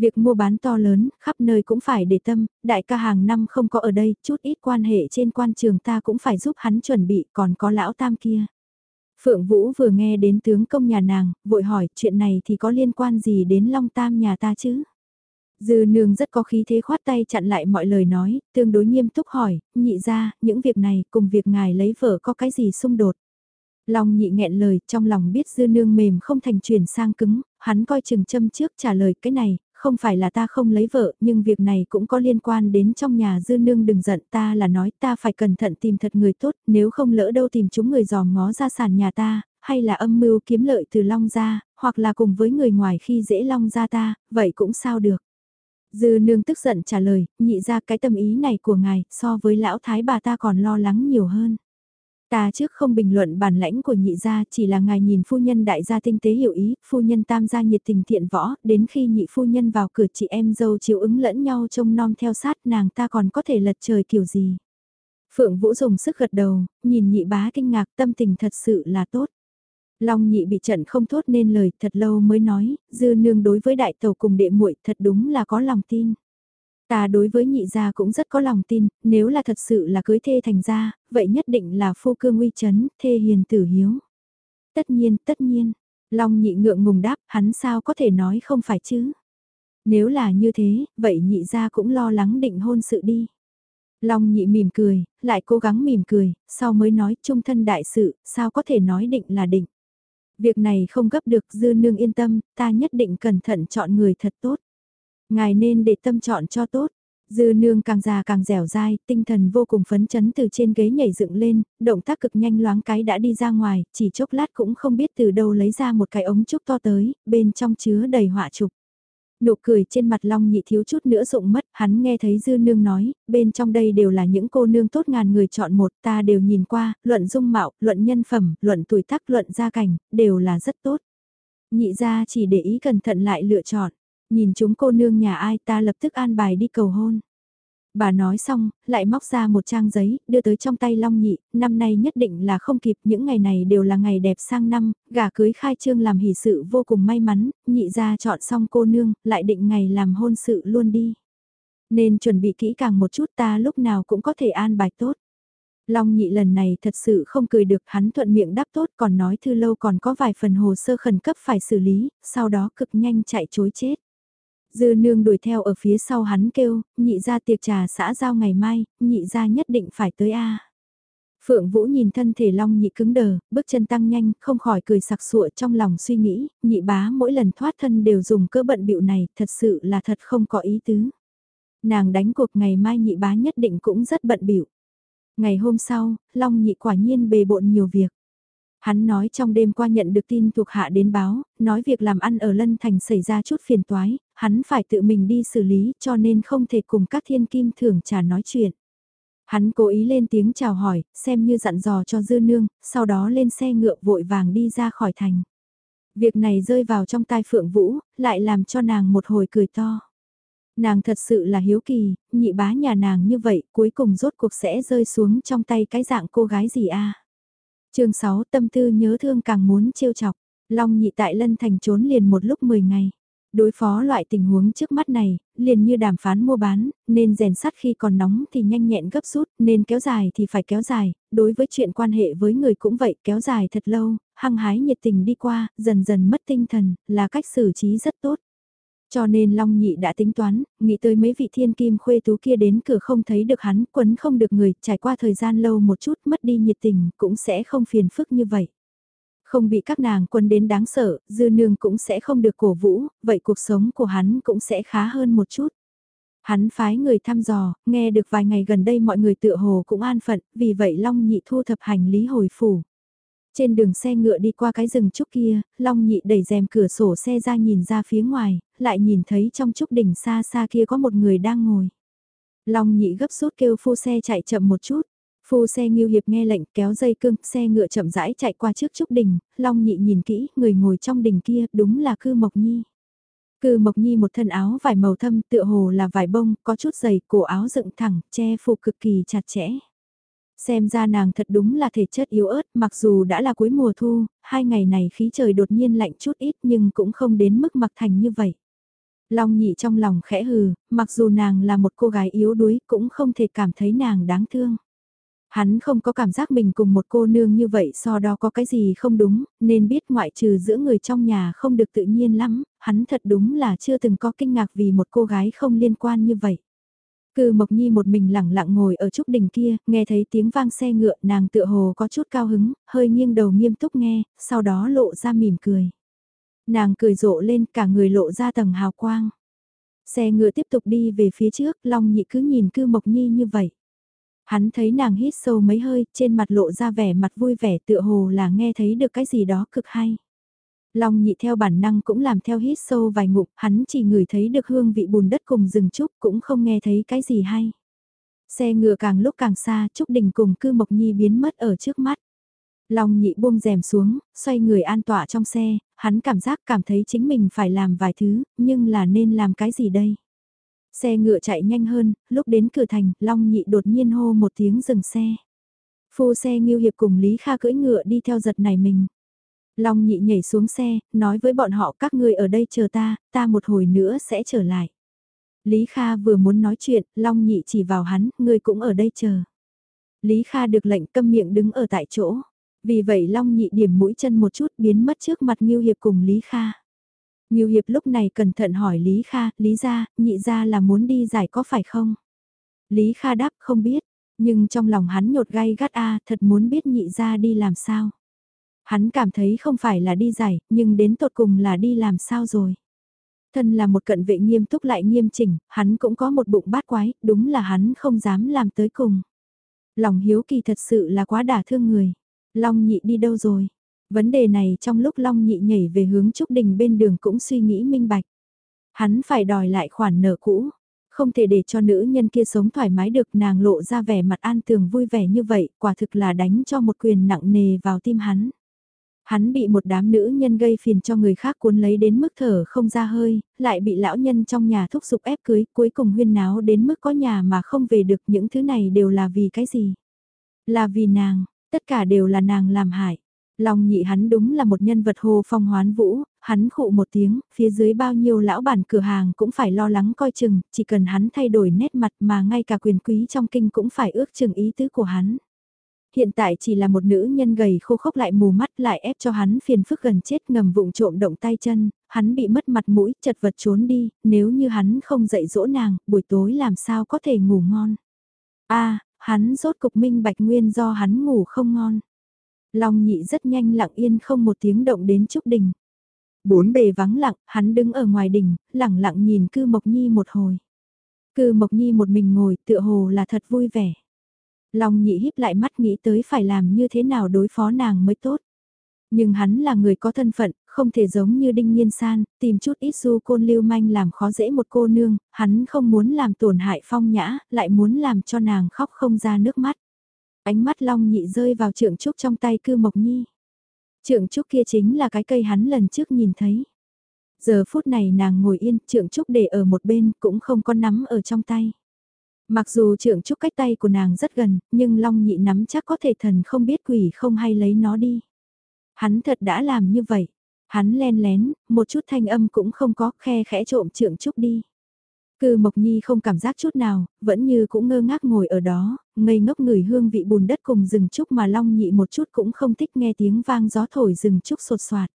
Việc mua bán to lớn, khắp nơi cũng phải để tâm, đại ca hàng năm không có ở đây, chút ít quan hệ trên quan trường ta cũng phải giúp hắn chuẩn bị, còn có lão tam kia. Phượng Vũ vừa nghe đến tướng công nhà nàng, vội hỏi chuyện này thì có liên quan gì đến Long Tam nhà ta chứ? Dư nương rất có khí thế khoát tay chặn lại mọi lời nói, tương đối nghiêm túc hỏi, nhị ra, những việc này cùng việc ngài lấy vợ có cái gì xung đột? Long nhị nghẹn lời, trong lòng biết dư nương mềm không thành chuyển sang cứng, hắn coi chừng châm trước trả lời cái này, không phải là ta không lấy vợ, nhưng việc này cũng có liên quan đến trong nhà dư nương đừng giận ta là nói ta phải cẩn thận tìm thật người tốt, nếu không lỡ đâu tìm chúng người dòm ngó ra sàn nhà ta, hay là âm mưu kiếm lợi từ long gia, hoặc là cùng với người ngoài khi dễ long gia ta, vậy cũng sao được. Dư nương tức giận trả lời, nhị ra cái tâm ý này của ngài, so với lão thái bà ta còn lo lắng nhiều hơn. Ta trước không bình luận bản lãnh của nhị gia, chỉ là ngài nhìn phu nhân đại gia tinh tế hiểu ý, phu nhân tam gia nhiệt tình thiện võ, đến khi nhị phu nhân vào cửa chị em dâu chiếu ứng lẫn nhau trông nom theo sát nàng ta còn có thể lật trời kiểu gì. Phượng Vũ dùng sức gật đầu, nhìn nhị bá kinh ngạc tâm tình thật sự là tốt. Long nhị bị trận không thốt nên lời thật lâu mới nói, dư nương đối với đại tàu cùng đệ muội thật đúng là có lòng tin. Ta đối với nhị gia cũng rất có lòng tin, nếu là thật sự là cưới thê thành gia, vậy nhất định là phu cương uy chấn, thê hiền tử hiếu. Tất nhiên, tất nhiên. Long nhị ngượng ngùng đáp, hắn sao có thể nói không phải chứ. Nếu là như thế, vậy nhị gia cũng lo lắng định hôn sự đi. Long nhị mỉm cười, lại cố gắng mỉm cười, sau mới nói trung thân đại sự, sao có thể nói định là định. Việc này không gấp được dư nương yên tâm, ta nhất định cẩn thận chọn người thật tốt. Ngài nên để tâm chọn cho tốt. Dư nương càng già càng dẻo dai, tinh thần vô cùng phấn chấn từ trên ghế nhảy dựng lên, động tác cực nhanh loáng cái đã đi ra ngoài, chỉ chốc lát cũng không biết từ đâu lấy ra một cái ống trúc to tới, bên trong chứa đầy họa trục. Nụ cười trên mặt Long nhị thiếu chút nữa rụng mất, hắn nghe thấy dư nương nói, bên trong đây đều là những cô nương tốt ngàn người chọn một, ta đều nhìn qua, luận dung mạo, luận nhân phẩm, luận tuổi tác, luận gia cảnh, đều là rất tốt. Nhị ra chỉ để ý cẩn thận lại lựa chọn. Nhìn chúng cô nương nhà ai ta lập tức an bài đi cầu hôn. Bà nói xong, lại móc ra một trang giấy, đưa tới trong tay Long Nhị, năm nay nhất định là không kịp, những ngày này đều là ngày đẹp sang năm, gả cưới khai trương làm hỷ sự vô cùng may mắn, nhị ra chọn xong cô nương, lại định ngày làm hôn sự luôn đi. Nên chuẩn bị kỹ càng một chút ta lúc nào cũng có thể an bài tốt. Long nhị lần này thật sự không cười được hắn thuận miệng đáp tốt còn nói thư lâu còn có vài phần hồ sơ khẩn cấp phải xử lý, sau đó cực nhanh chạy chối chết. Dư nương đuổi theo ở phía sau hắn kêu, nhị ra tiệc trà xã giao ngày mai, nhị ra nhất định phải tới A. Phượng Vũ nhìn thân thể Long nhị cứng đờ, bước chân tăng nhanh, không khỏi cười sặc sụa trong lòng suy nghĩ, nhị bá mỗi lần thoát thân đều dùng cơ bận bịu này, thật sự là thật không có ý tứ. Nàng đánh cuộc ngày mai nhị bá nhất định cũng rất bận bịu. Ngày hôm sau, Long nhị quả nhiên bề bộn nhiều việc. Hắn nói trong đêm qua nhận được tin thuộc hạ đến báo, nói việc làm ăn ở Lân Thành xảy ra chút phiền toái, hắn phải tự mình đi xử lý cho nên không thể cùng các thiên kim thưởng trà nói chuyện. Hắn cố ý lên tiếng chào hỏi, xem như dặn dò cho dư nương, sau đó lên xe ngựa vội vàng đi ra khỏi thành. Việc này rơi vào trong tai Phượng Vũ, lại làm cho nàng một hồi cười to. Nàng thật sự là hiếu kỳ, nhị bá nhà nàng như vậy cuối cùng rốt cuộc sẽ rơi xuống trong tay cái dạng cô gái gì a chương 6 tâm tư nhớ thương càng muốn trêu chọc, Long nhị tại Lân Thành trốn liền một lúc 10 ngày. Đối phó loại tình huống trước mắt này, liền như đàm phán mua bán, nên rèn sắt khi còn nóng thì nhanh nhẹn gấp rút, nên kéo dài thì phải kéo dài, đối với chuyện quan hệ với người cũng vậy, kéo dài thật lâu, hăng hái nhiệt tình đi qua, dần dần mất tinh thần, là cách xử trí rất tốt. Cho nên Long Nhị đã tính toán, nghĩ tới mấy vị thiên kim khuê tú kia đến cửa không thấy được hắn, quấn không được người, trải qua thời gian lâu một chút mất đi nhiệt tình, cũng sẽ không phiền phức như vậy. Không bị các nàng quân đến đáng sợ, dư nương cũng sẽ không được cổ vũ, vậy cuộc sống của hắn cũng sẽ khá hơn một chút. Hắn phái người thăm dò, nghe được vài ngày gần đây mọi người tựa hồ cũng an phận, vì vậy Long Nhị thu thập hành lý hồi phủ. Trên đường xe ngựa đi qua cái rừng trúc kia, Long Nhị đẩy rèm cửa sổ xe ra nhìn ra phía ngoài, lại nhìn thấy trong trúc đỉnh xa xa kia có một người đang ngồi. Long Nhị gấp rút kêu phu xe chạy chậm một chút. Phu xe nghiêu hiệp nghe lệnh kéo dây cương, xe ngựa chậm rãi chạy qua trước trúc đình, Long Nhị nhìn kỹ, người ngồi trong đình kia, đúng là cư Mộc Nhi. Cư Mộc Nhi một thân áo vải màu thâm tựa hồ là vải bông, có chút dày, cổ áo dựng thẳng, che phủ cực kỳ chặt chẽ. Xem ra nàng thật đúng là thể chất yếu ớt, mặc dù đã là cuối mùa thu, hai ngày này khí trời đột nhiên lạnh chút ít nhưng cũng không đến mức mặc thành như vậy. Long nhị trong lòng khẽ hừ, mặc dù nàng là một cô gái yếu đuối cũng không thể cảm thấy nàng đáng thương. Hắn không có cảm giác mình cùng một cô nương như vậy so đó có cái gì không đúng, nên biết ngoại trừ giữa người trong nhà không được tự nhiên lắm, hắn thật đúng là chưa từng có kinh ngạc vì một cô gái không liên quan như vậy. Cư Mộc Nhi một mình lẳng lặng ngồi ở trúc đỉnh kia, nghe thấy tiếng vang xe ngựa nàng tựa hồ có chút cao hứng, hơi nghiêng đầu nghiêm túc nghe, sau đó lộ ra mỉm cười. Nàng cười rộ lên cả người lộ ra tầng hào quang. Xe ngựa tiếp tục đi về phía trước, Long Nhị cứ nhìn Cư Mộc Nhi như vậy. Hắn thấy nàng hít sâu mấy hơi, trên mặt lộ ra vẻ mặt vui vẻ tựa hồ là nghe thấy được cái gì đó cực hay. Long nhị theo bản năng cũng làm theo hít sâu vài ngụm, hắn chỉ ngửi thấy được hương vị bùn đất cùng rừng trúc cũng không nghe thấy cái gì hay. Xe ngựa càng lúc càng xa, Trúc Đình cùng cư Mộc Nhi biến mất ở trước mắt. Long nhị buông rèm xuống, xoay người an tọa trong xe, hắn cảm giác cảm thấy chính mình phải làm vài thứ, nhưng là nên làm cái gì đây? Xe ngựa chạy nhanh hơn, lúc đến cửa thành, Long nhị đột nhiên hô một tiếng dừng xe. Phu xe Ngưu Hiệp cùng Lý Kha cưỡi ngựa đi theo giật này mình. Long nhị nhảy xuống xe, nói với bọn họ các ngươi ở đây chờ ta, ta một hồi nữa sẽ trở lại. Lý Kha vừa muốn nói chuyện, Long nhị chỉ vào hắn, ngươi cũng ở đây chờ. Lý Kha được lệnh câm miệng đứng ở tại chỗ. Vì vậy Long nhị điểm mũi chân một chút biến mất trước mặt Ngưu Hiệp cùng Lý Kha. Ngưu Hiệp lúc này cẩn thận hỏi Lý Kha, Lý gia, nhị gia là muốn đi giải có phải không? Lý Kha đáp không biết, nhưng trong lòng hắn nhột gai gắt a thật muốn biết nhị gia đi làm sao. Hắn cảm thấy không phải là đi giải, nhưng đến tột cùng là đi làm sao rồi. Thân là một cận vệ nghiêm túc lại nghiêm chỉnh, hắn cũng có một bụng bát quái, đúng là hắn không dám làm tới cùng. Lòng hiếu kỳ thật sự là quá đả thương người. Long nhị đi đâu rồi? Vấn đề này trong lúc Long nhị nhảy về hướng Trúc Đình bên đường cũng suy nghĩ minh bạch. Hắn phải đòi lại khoản nợ cũ. Không thể để cho nữ nhân kia sống thoải mái được nàng lộ ra vẻ mặt an tường vui vẻ như vậy, quả thực là đánh cho một quyền nặng nề vào tim hắn. Hắn bị một đám nữ nhân gây phiền cho người khác cuốn lấy đến mức thở không ra hơi, lại bị lão nhân trong nhà thúc giục ép cưới, cuối cùng huyên náo đến mức có nhà mà không về được những thứ này đều là vì cái gì? Là vì nàng, tất cả đều là nàng làm hại. Long nhị hắn đúng là một nhân vật hồ phong hoán vũ, hắn khụ một tiếng, phía dưới bao nhiêu lão bản cửa hàng cũng phải lo lắng coi chừng, chỉ cần hắn thay đổi nét mặt mà ngay cả quyền quý trong kinh cũng phải ước chừng ý tứ của hắn hiện tại chỉ là một nữ nhân gầy khô khốc lại mù mắt lại ép cho hắn phiền phức gần chết ngầm vụng trộm động tay chân, hắn bị mất mặt mũi, chật vật trốn đi, nếu như hắn không dạy dỗ nàng, buổi tối làm sao có thể ngủ ngon. a hắn rốt cục minh bạch nguyên do hắn ngủ không ngon. Long nhị rất nhanh lặng yên không một tiếng động đến Trúc Đình. Bốn bề vắng lặng, hắn đứng ở ngoài đỉnh lặng lặng nhìn cư Mộc Nhi một hồi. Cư Mộc Nhi một mình ngồi tựa hồ là thật vui vẻ. Long nhị híp lại mắt nghĩ tới phải làm như thế nào đối phó nàng mới tốt. Nhưng hắn là người có thân phận, không thể giống như đinh nhiên san, tìm chút ít du côn lưu manh làm khó dễ một cô nương, hắn không muốn làm tổn hại phong nhã, lại muốn làm cho nàng khóc không ra nước mắt. Ánh mắt long nhị rơi vào trượng trúc trong tay cư mộc nhi. Trượng trúc kia chính là cái cây hắn lần trước nhìn thấy. Giờ phút này nàng ngồi yên, trượng trúc để ở một bên cũng không có nắm ở trong tay. Mặc dù Trượng trúc cách tay của nàng rất gần, nhưng Long nhị nắm chắc có thể thần không biết quỷ không hay lấy nó đi. Hắn thật đã làm như vậy. Hắn len lén, một chút thanh âm cũng không có, khe khẽ trộm trưởng trúc đi. Cư Mộc Nhi không cảm giác chút nào, vẫn như cũng ngơ ngác ngồi ở đó, ngây ngốc ngửi hương vị bùn đất cùng rừng trúc mà Long nhị một chút cũng không thích nghe tiếng vang gió thổi rừng trúc sột soạt.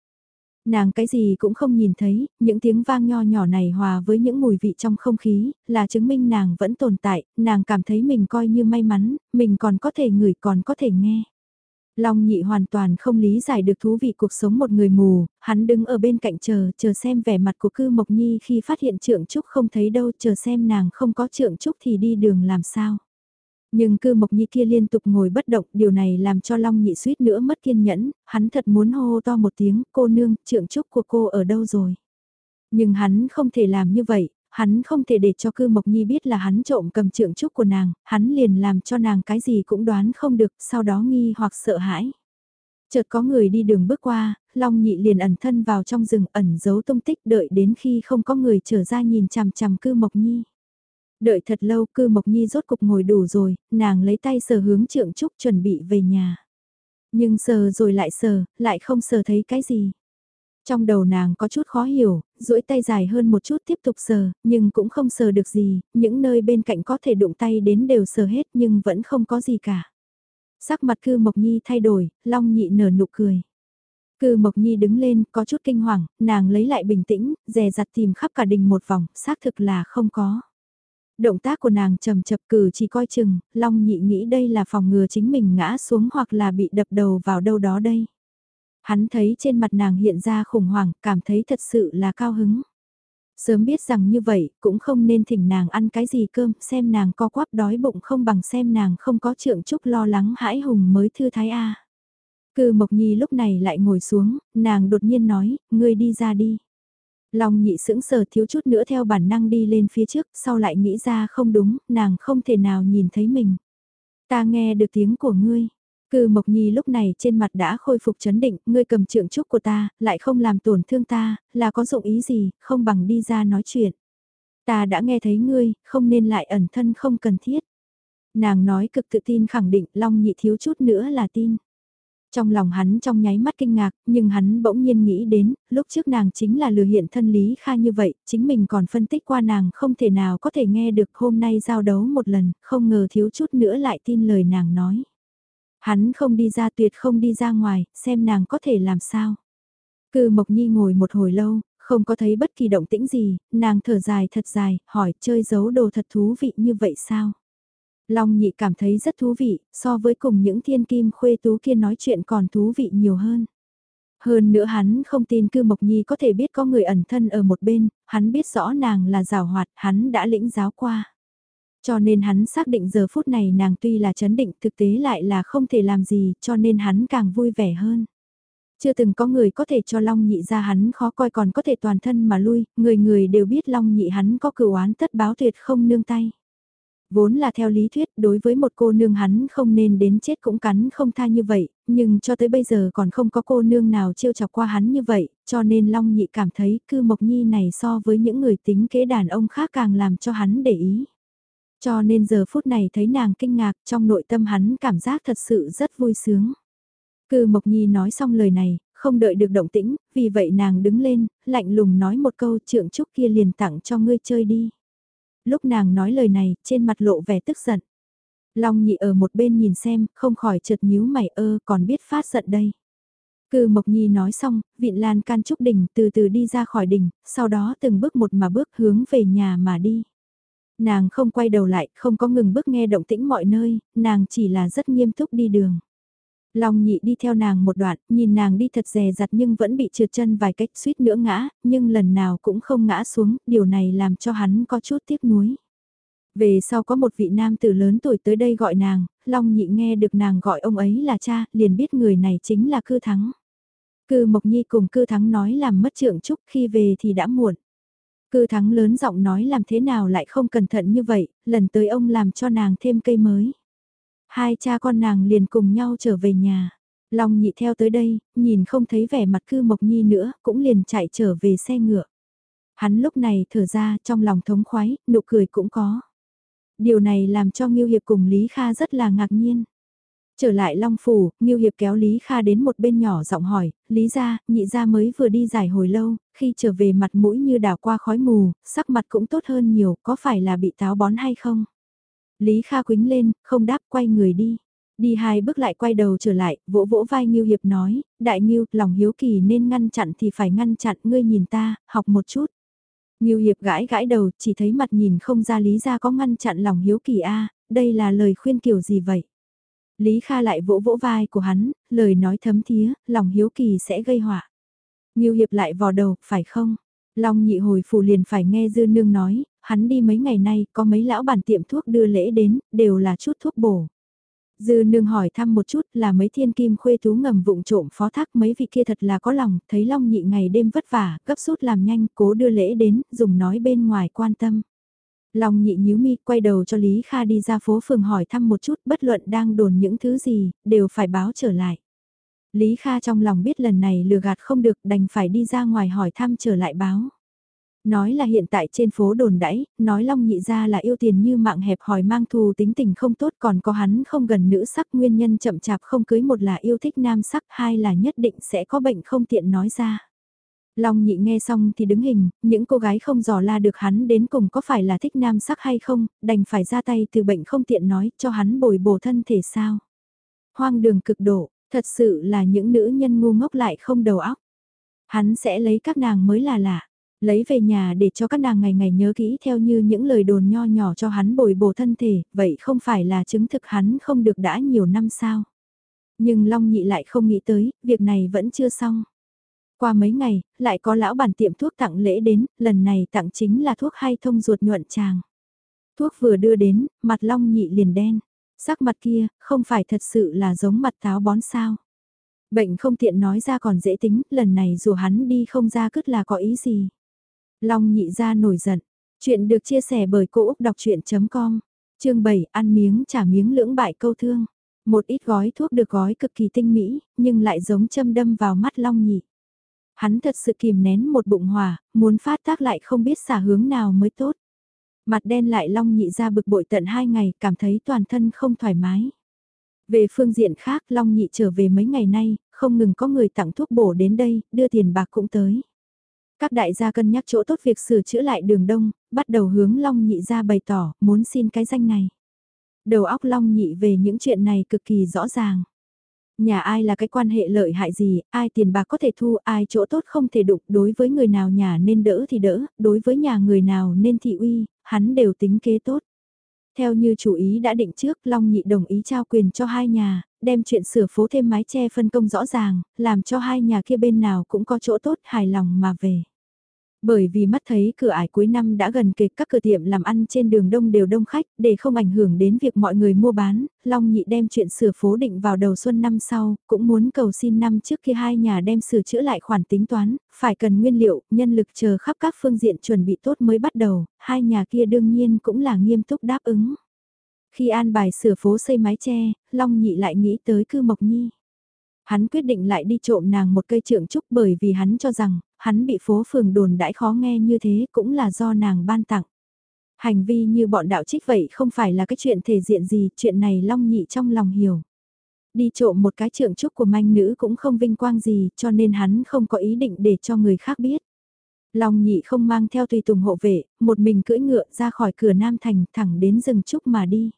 Nàng cái gì cũng không nhìn thấy, những tiếng vang nho nhỏ này hòa với những mùi vị trong không khí, là chứng minh nàng vẫn tồn tại, nàng cảm thấy mình coi như may mắn, mình còn có thể ngửi còn có thể nghe. Long nhị hoàn toàn không lý giải được thú vị cuộc sống một người mù, hắn đứng ở bên cạnh chờ, chờ xem vẻ mặt của cư Mộc Nhi khi phát hiện trượng trúc không thấy đâu, chờ xem nàng không có trượng trúc thì đi đường làm sao. Nhưng cư mộc nhi kia liên tục ngồi bất động, điều này làm cho Long nhị suýt nữa mất kiên nhẫn, hắn thật muốn hô to một tiếng, cô nương, trượng trúc của cô ở đâu rồi. Nhưng hắn không thể làm như vậy, hắn không thể để cho cư mộc nhi biết là hắn trộm cầm trượng trúc của nàng, hắn liền làm cho nàng cái gì cũng đoán không được, sau đó nghi hoặc sợ hãi. Chợt có người đi đường bước qua, Long nhị liền ẩn thân vào trong rừng ẩn giấu tung tích đợi đến khi không có người trở ra nhìn chằm chằm cư mộc nhi. Đợi thật lâu cư Mộc Nhi rốt cục ngồi đủ rồi, nàng lấy tay sờ hướng trượng trúc chuẩn bị về nhà. Nhưng sờ rồi lại sờ, lại không sờ thấy cái gì. Trong đầu nàng có chút khó hiểu, duỗi tay dài hơn một chút tiếp tục sờ, nhưng cũng không sờ được gì, những nơi bên cạnh có thể đụng tay đến đều sờ hết nhưng vẫn không có gì cả. Sắc mặt cư Mộc Nhi thay đổi, Long nhị nở nụ cười. Cư Mộc Nhi đứng lên, có chút kinh hoàng, nàng lấy lại bình tĩnh, dè dặt tìm khắp cả đình một vòng, xác thực là không có. Động tác của nàng trầm chập cử chỉ coi chừng, Long nhị nghĩ đây là phòng ngừa chính mình ngã xuống hoặc là bị đập đầu vào đâu đó đây. Hắn thấy trên mặt nàng hiện ra khủng hoảng, cảm thấy thật sự là cao hứng. Sớm biết rằng như vậy, cũng không nên thỉnh nàng ăn cái gì cơm, xem nàng co quắp đói bụng không bằng xem nàng không có trượng chút lo lắng hãi hùng mới thư thái A. Cư Mộc Nhi lúc này lại ngồi xuống, nàng đột nhiên nói, ngươi đi ra đi. Long nhị sững sờ thiếu chút nữa theo bản năng đi lên phía trước, sau lại nghĩ ra không đúng, nàng không thể nào nhìn thấy mình. Ta nghe được tiếng của ngươi. Cư Mộc Nhi lúc này trên mặt đã khôi phục chấn định, ngươi cầm trượng trúc của ta, lại không làm tổn thương ta, là có dụng ý gì, không bằng đi ra nói chuyện. Ta đã nghe thấy ngươi, không nên lại ẩn thân không cần thiết. Nàng nói cực tự tin khẳng định Long nhị thiếu chút nữa là tin. Trong lòng hắn trong nháy mắt kinh ngạc, nhưng hắn bỗng nhiên nghĩ đến, lúc trước nàng chính là lừa hiện thân Lý Kha như vậy, chính mình còn phân tích qua nàng không thể nào có thể nghe được hôm nay giao đấu một lần, không ngờ thiếu chút nữa lại tin lời nàng nói. Hắn không đi ra tuyệt không đi ra ngoài, xem nàng có thể làm sao. Cư Mộc Nhi ngồi một hồi lâu, không có thấy bất kỳ động tĩnh gì, nàng thở dài thật dài, hỏi chơi giấu đồ thật thú vị như vậy sao? Long nhị cảm thấy rất thú vị, so với cùng những thiên kim khuê tú kia nói chuyện còn thú vị nhiều hơn. Hơn nữa hắn không tin cư Mộc Nhi có thể biết có người ẩn thân ở một bên, hắn biết rõ nàng là rào hoạt, hắn đã lĩnh giáo qua. Cho nên hắn xác định giờ phút này nàng tuy là chấn định thực tế lại là không thể làm gì cho nên hắn càng vui vẻ hơn. Chưa từng có người có thể cho Long nhị ra hắn khó coi còn có thể toàn thân mà lui, người người đều biết Long nhị hắn có cửu oán tất báo tuyệt không nương tay. Vốn là theo lý thuyết đối với một cô nương hắn không nên đến chết cũng cắn không tha như vậy, nhưng cho tới bây giờ còn không có cô nương nào trêu chọc qua hắn như vậy, cho nên Long nhị cảm thấy cư mộc nhi này so với những người tính kế đàn ông khác càng làm cho hắn để ý. Cho nên giờ phút này thấy nàng kinh ngạc trong nội tâm hắn cảm giác thật sự rất vui sướng. Cư Mộc Nhi nói xong lời này, không đợi được động tĩnh, vì vậy nàng đứng lên, lạnh lùng nói một câu trượng trúc kia liền tặng cho ngươi chơi đi. Lúc nàng nói lời này, trên mặt lộ vẻ tức giận. Long nhị ở một bên nhìn xem, không khỏi chợt nhíu mày ơ còn biết phát giận đây. Cư Mộc Nhi nói xong, vịn lan can trúc đỉnh từ từ đi ra khỏi đỉnh, sau đó từng bước một mà bước hướng về nhà mà đi. Nàng không quay đầu lại, không có ngừng bước nghe động tĩnh mọi nơi, nàng chỉ là rất nghiêm túc đi đường. Long nhị đi theo nàng một đoạn, nhìn nàng đi thật dè dặt nhưng vẫn bị trượt chân vài cách suýt nữa ngã, nhưng lần nào cũng không ngã xuống, điều này làm cho hắn có chút tiếc nuối. Về sau có một vị nam tử lớn tuổi tới đây gọi nàng, Long nhị nghe được nàng gọi ông ấy là cha, liền biết người này chính là cư thắng. Cư Mộc Nhi cùng cư thắng nói làm mất trượng trúc khi về thì đã muộn. Cư thắng lớn giọng nói làm thế nào lại không cẩn thận như vậy, lần tới ông làm cho nàng thêm cây mới. Hai cha con nàng liền cùng nhau trở về nhà. Long nhị theo tới đây, nhìn không thấy vẻ mặt cư mộc nhi nữa, cũng liền chạy trở về xe ngựa. Hắn lúc này thở ra trong lòng thống khoái, nụ cười cũng có. Điều này làm cho Ngưu Hiệp cùng Lý Kha rất là ngạc nhiên. Trở lại Long Phủ, Ngưu Hiệp kéo Lý Kha đến một bên nhỏ giọng hỏi, Lý gia, nhị gia mới vừa đi giải hồi lâu, khi trở về mặt mũi như đào qua khói mù, sắc mặt cũng tốt hơn nhiều, có phải là bị táo bón hay không? Lý Kha quính lên, không đáp quay người đi. Đi hai bước lại quay đầu trở lại, vỗ vỗ vai Ngưu Hiệp nói, đại Ngưu, lòng hiếu kỳ nên ngăn chặn thì phải ngăn chặn, ngươi nhìn ta, học một chút. Ngưu Hiệp gãi gãi đầu, chỉ thấy mặt nhìn không ra Lý ra có ngăn chặn lòng hiếu kỳ a đây là lời khuyên kiểu gì vậy? Lý Kha lại vỗ vỗ vai của hắn, lời nói thấm thía, lòng hiếu kỳ sẽ gây họa. Ngưu Hiệp lại vò đầu, phải không? Long nhị hồi phủ liền phải nghe Dư Nương nói, hắn đi mấy ngày nay có mấy lão bản tiệm thuốc đưa lễ đến, đều là chút thuốc bổ. Dư nương hỏi thăm một chút là mấy thiên kim khuê tú ngầm vụng trộm phó thác mấy vị kia thật là có lòng, thấy Long nhị ngày đêm vất vả, gấp rút làm nhanh, cố đưa lễ đến, dùng nói bên ngoài quan tâm. Long nhị nhíu mi, quay đầu cho Lý Kha đi ra phố phường hỏi thăm một chút, bất luận đang đồn những thứ gì, đều phải báo trở lại. Lý Kha trong lòng biết lần này lừa gạt không được, đành phải đi ra ngoài hỏi thăm trở lại báo. Nói là hiện tại trên phố đồn đãi, nói Long nhị ra là yêu tiền như mạng hẹp hỏi mang thù tính tình không tốt còn có hắn không gần nữ sắc nguyên nhân chậm chạp không cưới một là yêu thích nam sắc hai là nhất định sẽ có bệnh không tiện nói ra. Long nhị nghe xong thì đứng hình, những cô gái không dò la được hắn đến cùng có phải là thích nam sắc hay không, đành phải ra tay từ bệnh không tiện nói cho hắn bồi bổ thân thể sao. Hoang đường cực độ, thật sự là những nữ nhân ngu ngốc lại không đầu óc. Hắn sẽ lấy các nàng mới là lạ. Lấy về nhà để cho các nàng ngày ngày nhớ kỹ theo như những lời đồn nho nhỏ cho hắn bồi bổ thân thể, vậy không phải là chứng thực hắn không được đã nhiều năm sao. Nhưng Long Nhị lại không nghĩ tới, việc này vẫn chưa xong. Qua mấy ngày, lại có lão bản tiệm thuốc tặng lễ đến, lần này tặng chính là thuốc hay thông ruột nhuận tràng. Thuốc vừa đưa đến, mặt Long Nhị liền đen. Sắc mặt kia, không phải thật sự là giống mặt táo bón sao. Bệnh không tiện nói ra còn dễ tính, lần này dù hắn đi không ra cứt là có ý gì. Long nhị ra nổi giận. Chuyện được chia sẻ bởi Cô Úc Đọc Chuyện.com Chương 7 ăn miếng trả miếng lưỡng bại câu thương. Một ít gói thuốc được gói cực kỳ tinh mỹ, nhưng lại giống châm đâm vào mắt Long nhị. Hắn thật sự kìm nén một bụng hòa, muốn phát tác lại không biết xả hướng nào mới tốt. Mặt đen lại Long nhị ra bực bội tận hai ngày, cảm thấy toàn thân không thoải mái. Về phương diện khác Long nhị trở về mấy ngày nay, không ngừng có người tặng thuốc bổ đến đây, đưa tiền bạc cũng tới. Các đại gia cân nhắc chỗ tốt việc sửa chữa lại đường đông, bắt đầu hướng Long nhị ra bày tỏ, muốn xin cái danh này. Đầu óc Long nhị về những chuyện này cực kỳ rõ ràng. Nhà ai là cái quan hệ lợi hại gì, ai tiền bạc có thể thu, ai chỗ tốt không thể đụng, đối với người nào nhà nên đỡ thì đỡ, đối với nhà người nào nên thị uy, hắn đều tính kế tốt. Theo như chủ ý đã định trước, Long Nhị đồng ý trao quyền cho hai nhà, đem chuyện sửa phố thêm mái che phân công rõ ràng, làm cho hai nhà kia bên nào cũng có chỗ tốt hài lòng mà về. Bởi vì mắt thấy cửa ải cuối năm đã gần kề các cửa tiệm làm ăn trên đường đông đều đông khách, để không ảnh hưởng đến việc mọi người mua bán, Long Nhị đem chuyện sửa phố định vào đầu xuân năm sau, cũng muốn cầu xin năm trước kia hai nhà đem sửa chữa lại khoản tính toán, phải cần nguyên liệu, nhân lực chờ khắp các phương diện chuẩn bị tốt mới bắt đầu, hai nhà kia đương nhiên cũng là nghiêm túc đáp ứng. Khi an bài sửa phố xây mái che, Long Nhị lại nghĩ tới cư Mộc Nhi. Hắn quyết định lại đi trộm nàng một cây trượng trúc bởi vì hắn cho rằng, hắn bị phố phường đồn đãi khó nghe như thế cũng là do nàng ban tặng. Hành vi như bọn đạo trích vậy không phải là cái chuyện thể diện gì, chuyện này long nhị trong lòng hiểu. Đi trộm một cái trượng trúc của manh nữ cũng không vinh quang gì cho nên hắn không có ý định để cho người khác biết. Long nhị không mang theo tùy tùng hộ vệ, một mình cưỡi ngựa ra khỏi cửa Nam Thành thẳng đến rừng trúc mà đi.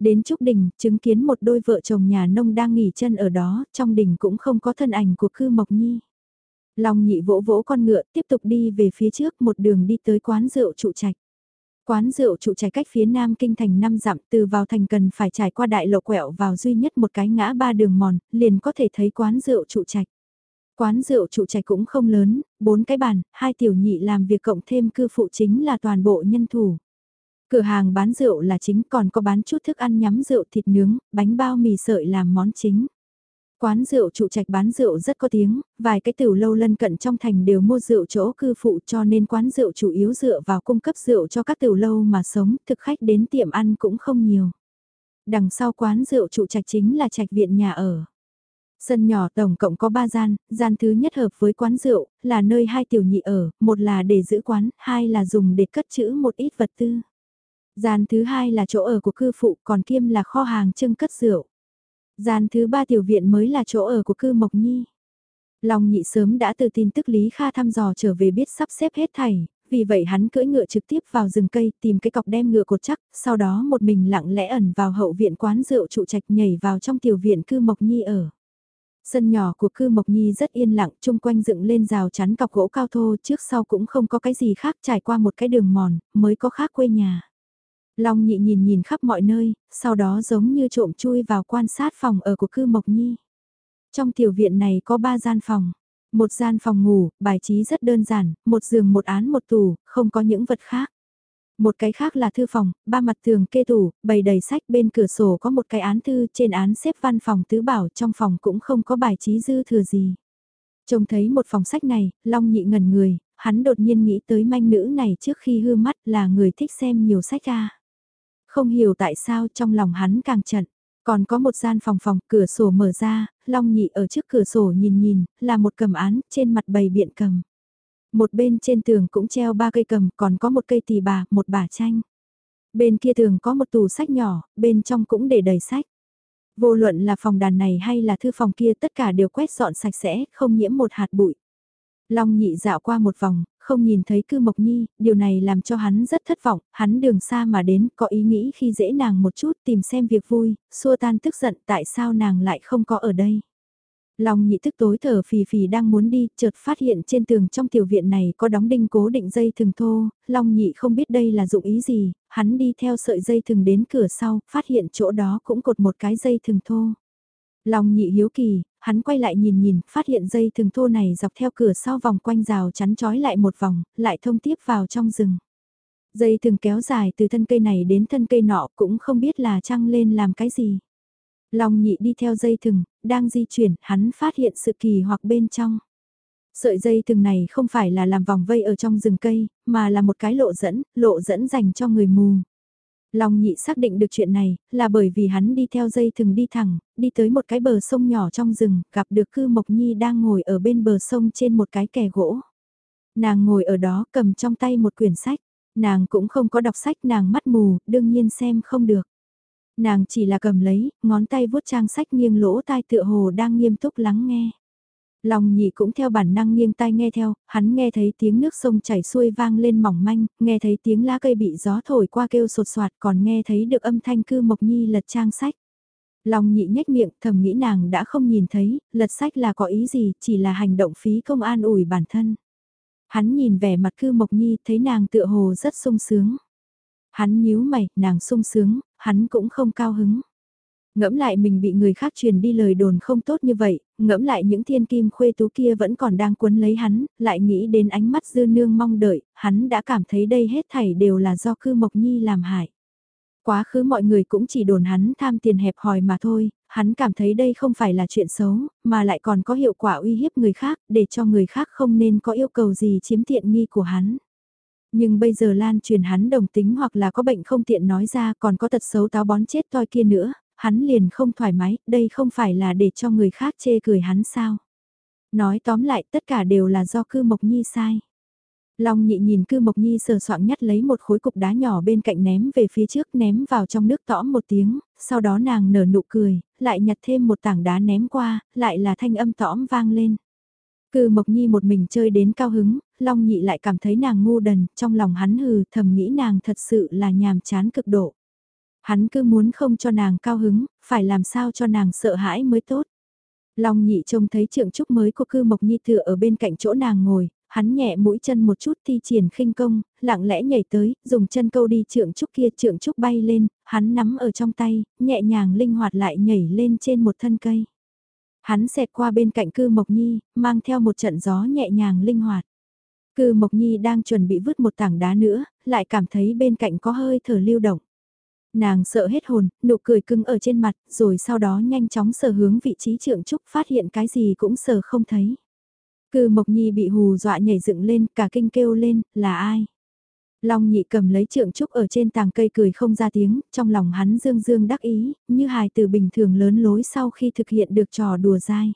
Đến Trúc Đình, chứng kiến một đôi vợ chồng nhà nông đang nghỉ chân ở đó, trong đình cũng không có thân ảnh của cư Mộc Nhi. Long nhị vỗ vỗ con ngựa tiếp tục đi về phía trước một đường đi tới quán rượu trụ trạch. Quán rượu trụ trạch cách phía nam kinh thành năm dặm từ vào thành cần phải trải qua đại lộ quẹo vào duy nhất một cái ngã ba đường mòn, liền có thể thấy quán rượu trụ trạch. Quán rượu trụ trạch cũng không lớn, bốn cái bàn, hai tiểu nhị làm việc cộng thêm cư phụ chính là toàn bộ nhân thủ. Cửa hàng bán rượu là chính còn có bán chút thức ăn nhắm rượu thịt nướng, bánh bao mì sợi làm món chính. Quán rượu trụ trạch bán rượu rất có tiếng, vài cái tiểu lâu lân cận trong thành đều mua rượu chỗ cư phụ cho nên quán rượu chủ yếu dựa vào cung cấp rượu cho các tiểu lâu mà sống, thực khách đến tiệm ăn cũng không nhiều. Đằng sau quán rượu trụ trạch chính là trạch viện nhà ở. Sân nhỏ tổng cộng có 3 gian, gian thứ nhất hợp với quán rượu, là nơi hai tiểu nhị ở, một là để giữ quán, hai là dùng để cất trữ một ít vật tư. Gian thứ hai là chỗ ở của cư phụ, còn kiêm là kho hàng trưng cất rượu. Gian thứ ba tiểu viện mới là chỗ ở của cư Mộc Nhi. Long nhị sớm đã từ tin tức Lý Kha thăm dò trở về biết sắp xếp hết thảy, vì vậy hắn cưỡi ngựa trực tiếp vào rừng cây tìm cái cọc đem ngựa cột chắc, sau đó một mình lặng lẽ ẩn vào hậu viện quán rượu trụ trạch nhảy vào trong tiểu viện cư Mộc Nhi ở. Sân nhỏ của cư Mộc Nhi rất yên lặng, chung quanh dựng lên rào chắn cọc gỗ cao thô trước sau cũng không có cái gì khác trải qua một cái đường mòn, mới có khác quê nhà. Long nhị nhìn nhìn khắp mọi nơi, sau đó giống như trộm chui vào quan sát phòng ở của cư Mộc Nhi. Trong tiểu viện này có ba gian phòng. Một gian phòng ngủ, bài trí rất đơn giản, một giường một án một tủ, không có những vật khác. Một cái khác là thư phòng, ba mặt tường kê tủ, bày đầy sách bên cửa sổ có một cái án thư trên án xếp văn phòng tứ bảo trong phòng cũng không có bài trí dư thừa gì. Trông thấy một phòng sách này, Long nhị ngẩn người, hắn đột nhiên nghĩ tới manh nữ này trước khi hư mắt là người thích xem nhiều sách ra. Không hiểu tại sao trong lòng hắn càng chận. Còn có một gian phòng phòng, cửa sổ mở ra, Long Nhị ở trước cửa sổ nhìn nhìn, là một cầm án, trên mặt bày biện cầm. Một bên trên tường cũng treo ba cây cầm, còn có một cây tỳ bà, một bà tranh. Bên kia tường có một tủ sách nhỏ, bên trong cũng để đầy sách. Vô luận là phòng đàn này hay là thư phòng kia tất cả đều quét dọn sạch sẽ, không nhiễm một hạt bụi. Long nhị dạo qua một vòng, không nhìn thấy cư mộc nhi, điều này làm cho hắn rất thất vọng, hắn đường xa mà đến, có ý nghĩ khi dễ nàng một chút tìm xem việc vui, xua tan tức giận tại sao nàng lại không có ở đây. Long nhị tức tối thở phì phì đang muốn đi, chợt phát hiện trên tường trong tiểu viện này có đóng đinh cố định dây thừng thô, Long nhị không biết đây là dụng ý gì, hắn đi theo sợi dây thừng đến cửa sau, phát hiện chỗ đó cũng cột một cái dây thừng thô lòng nhị hiếu kỳ, hắn quay lại nhìn nhìn, phát hiện dây thừng thô này dọc theo cửa sau vòng quanh rào chắn trói lại một vòng, lại thông tiếp vào trong rừng. Dây thừng kéo dài từ thân cây này đến thân cây nọ cũng không biết là trăng lên làm cái gì. lòng nhị đi theo dây thừng, đang di chuyển, hắn phát hiện sự kỳ hoặc bên trong. Sợi dây thừng này không phải là làm vòng vây ở trong rừng cây, mà là một cái lộ dẫn, lộ dẫn dành cho người mù. Long nhị xác định được chuyện này, là bởi vì hắn đi theo dây thừng đi thẳng, đi tới một cái bờ sông nhỏ trong rừng, gặp được cư Mộc Nhi đang ngồi ở bên bờ sông trên một cái kè gỗ. Nàng ngồi ở đó cầm trong tay một quyển sách, nàng cũng không có đọc sách nàng mắt mù, đương nhiên xem không được. Nàng chỉ là cầm lấy, ngón tay vuốt trang sách nghiêng lỗ tai tựa hồ đang nghiêm túc lắng nghe. Lòng nhị cũng theo bản năng nghiêng tai nghe theo, hắn nghe thấy tiếng nước sông chảy xuôi vang lên mỏng manh, nghe thấy tiếng lá cây bị gió thổi qua kêu sột soạt còn nghe thấy được âm thanh cư mộc nhi lật trang sách. Lòng nhị nhếch miệng thầm nghĩ nàng đã không nhìn thấy, lật sách là có ý gì, chỉ là hành động phí công an ủi bản thân. Hắn nhìn vẻ mặt cư mộc nhi thấy nàng tựa hồ rất sung sướng. Hắn nhíu mày, nàng sung sướng, hắn cũng không cao hứng. Ngẫm lại mình bị người khác truyền đi lời đồn không tốt như vậy, ngẫm lại những thiên kim khuê tú kia vẫn còn đang cuốn lấy hắn, lại nghĩ đến ánh mắt dư nương mong đợi, hắn đã cảm thấy đây hết thảy đều là do cư mộc nhi làm hại. Quá khứ mọi người cũng chỉ đồn hắn tham tiền hẹp hòi mà thôi, hắn cảm thấy đây không phải là chuyện xấu, mà lại còn có hiệu quả uy hiếp người khác, để cho người khác không nên có yêu cầu gì chiếm tiện nghi của hắn. Nhưng bây giờ lan truyền hắn đồng tính hoặc là có bệnh không tiện nói ra còn có tật xấu táo bón chết toi kia nữa, hắn liền không thoải mái, đây không phải là để cho người khác chê cười hắn sao. Nói tóm lại tất cả đều là do cư mộc nhi sai. Long nhị nhìn cư mộc nhi sờ soạng nhắt lấy một khối cục đá nhỏ bên cạnh ném về phía trước ném vào trong nước tõm một tiếng, sau đó nàng nở nụ cười, lại nhặt thêm một tảng đá ném qua, lại là thanh âm tõm vang lên. Cư Mộc Nhi một mình chơi đến cao hứng, Long Nhị lại cảm thấy nàng ngu đần, trong lòng hắn hừ thầm nghĩ nàng thật sự là nhàm chán cực độ. Hắn cứ muốn không cho nàng cao hứng, phải làm sao cho nàng sợ hãi mới tốt. Long Nhị trông thấy trượng trúc mới của cư Mộc Nhi tựa ở bên cạnh chỗ nàng ngồi, hắn nhẹ mũi chân một chút thi triển khinh công, lặng lẽ nhảy tới, dùng chân câu đi trượng trúc kia trượng trúc bay lên, hắn nắm ở trong tay, nhẹ nhàng linh hoạt lại nhảy lên trên một thân cây. Hắn xẹt qua bên cạnh cư Mộc Nhi, mang theo một trận gió nhẹ nhàng linh hoạt. Cư Mộc Nhi đang chuẩn bị vứt một tảng đá nữa, lại cảm thấy bên cạnh có hơi thở lưu động. Nàng sợ hết hồn, nụ cười cứng ở trên mặt, rồi sau đó nhanh chóng sờ hướng vị trí trượng trúc phát hiện cái gì cũng sờ không thấy. Cư Mộc Nhi bị hù dọa nhảy dựng lên, cả kinh kêu lên, là ai? Long nhị cầm lấy trượng trúc ở trên tàng cây cười không ra tiếng, trong lòng hắn dương dương đắc ý, như hài từ bình thường lớn lối sau khi thực hiện được trò đùa dai.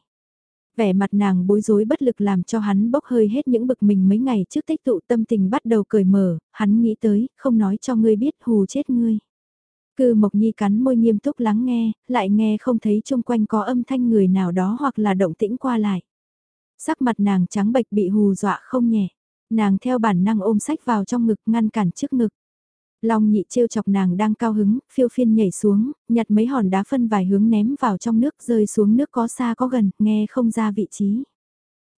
Vẻ mặt nàng bối rối bất lực làm cho hắn bốc hơi hết những bực mình mấy ngày trước tích tụ tâm tình bắt đầu cởi mở, hắn nghĩ tới, không nói cho ngươi biết hù chết ngươi. Cư Mộc Nhi cắn môi nghiêm túc lắng nghe, lại nghe không thấy chung quanh có âm thanh người nào đó hoặc là động tĩnh qua lại. Sắc mặt nàng trắng bệch bị hù dọa không nhẹ nàng theo bản năng ôm sách vào trong ngực ngăn cản trước ngực. Long nhị trêu chọc nàng đang cao hứng, phiêu phiên nhảy xuống, nhặt mấy hòn đá phân vài hướng ném vào trong nước rơi xuống nước có xa có gần, nghe không ra vị trí.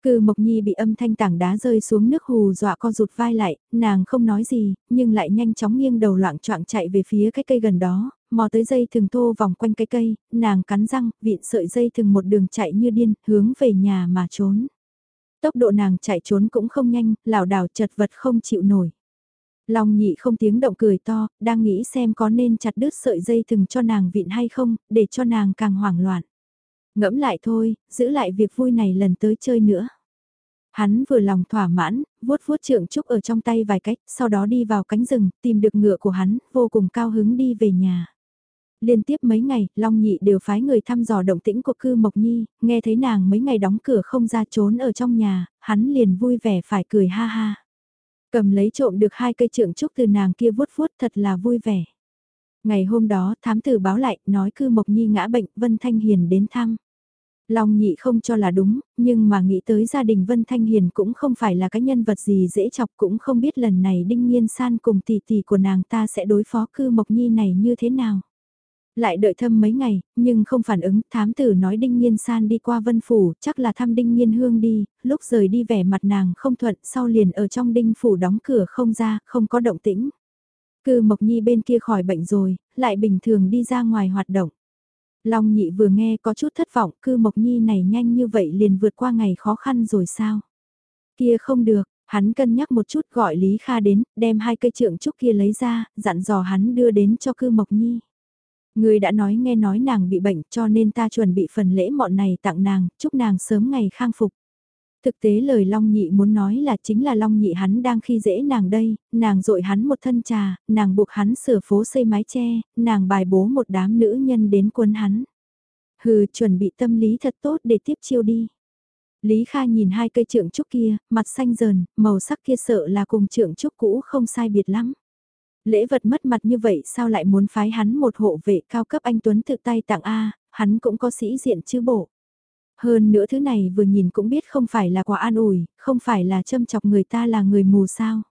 Cư Mộc Nhi bị âm thanh tảng đá rơi xuống nước hù dọa co rụt vai lại, nàng không nói gì, nhưng lại nhanh chóng nghiêng đầu loạn choạng chạy về phía cái cây gần đó, mò tới dây thừng thô vòng quanh cái cây, nàng cắn răng, vịn sợi dây thừng một đường chạy như điên, hướng về nhà mà trốn. Tốc độ nàng chạy trốn cũng không nhanh, lảo đảo chật vật không chịu nổi. Long nhị không tiếng động cười to, đang nghĩ xem có nên chặt đứt sợi dây thừng cho nàng vịn hay không, để cho nàng càng hoảng loạn. Ngẫm lại thôi, giữ lại việc vui này lần tới chơi nữa. Hắn vừa lòng thỏa mãn, vuốt vuốt trượng trúc ở trong tay vài cách, sau đó đi vào cánh rừng, tìm được ngựa của hắn, vô cùng cao hứng đi về nhà. Liên tiếp mấy ngày, Long Nhị đều phái người thăm dò động tĩnh của cư Mộc Nhi, nghe thấy nàng mấy ngày đóng cửa không ra trốn ở trong nhà, hắn liền vui vẻ phải cười ha ha. Cầm lấy trộm được hai cây trượng trúc từ nàng kia vuốt vuốt thật là vui vẻ. Ngày hôm đó, thám tử báo lại, nói cư Mộc Nhi ngã bệnh, Vân Thanh Hiền đến thăm. Long nhị không cho là đúng, nhưng mà nghĩ tới gia đình Vân Thanh Hiền cũng không phải là cái nhân vật gì dễ chọc cũng không biết lần này Đinh Nhiên San cùng tỷ tỷ của nàng ta sẽ đối phó cư Mộc Nhi này như thế nào. Lại đợi thâm mấy ngày, nhưng không phản ứng, thám tử nói Đinh Nhiên San đi qua Vân Phủ, chắc là thăm Đinh Nhiên Hương đi, lúc rời đi vẻ mặt nàng không thuận, sau liền ở trong Đinh Phủ đóng cửa không ra, không có động tĩnh. Cư Mộc Nhi bên kia khỏi bệnh rồi, lại bình thường đi ra ngoài hoạt động. Long nhị vừa nghe có chút thất vọng, cư Mộc Nhi này nhanh như vậy liền vượt qua ngày khó khăn rồi sao? Kia không được, hắn cân nhắc một chút gọi Lý Kha đến, đem hai cây trượng trúc kia lấy ra, dặn dò hắn đưa đến cho cư Mộc Nhi. Người đã nói nghe nói nàng bị bệnh cho nên ta chuẩn bị phần lễ mọn này tặng nàng, chúc nàng sớm ngày khang phục. Thực tế lời Long Nhị muốn nói là chính là Long Nhị hắn đang khi dễ nàng đây, nàng dội hắn một thân trà, nàng buộc hắn sửa phố xây mái che, nàng bài bố một đám nữ nhân đến quân hắn. Hừ chuẩn bị tâm lý thật tốt để tiếp chiêu đi. Lý Kha nhìn hai cây trượng trúc kia, mặt xanh dờn, màu sắc kia sợ là cùng trượng trúc cũ không sai biệt lắm. Lễ vật mất mặt như vậy sao lại muốn phái hắn một hộ vệ cao cấp anh Tuấn tự tay tặng A, hắn cũng có sĩ diện chứ bộ. Hơn nữa thứ này vừa nhìn cũng biết không phải là quà an ủi, không phải là châm chọc người ta là người mù sao.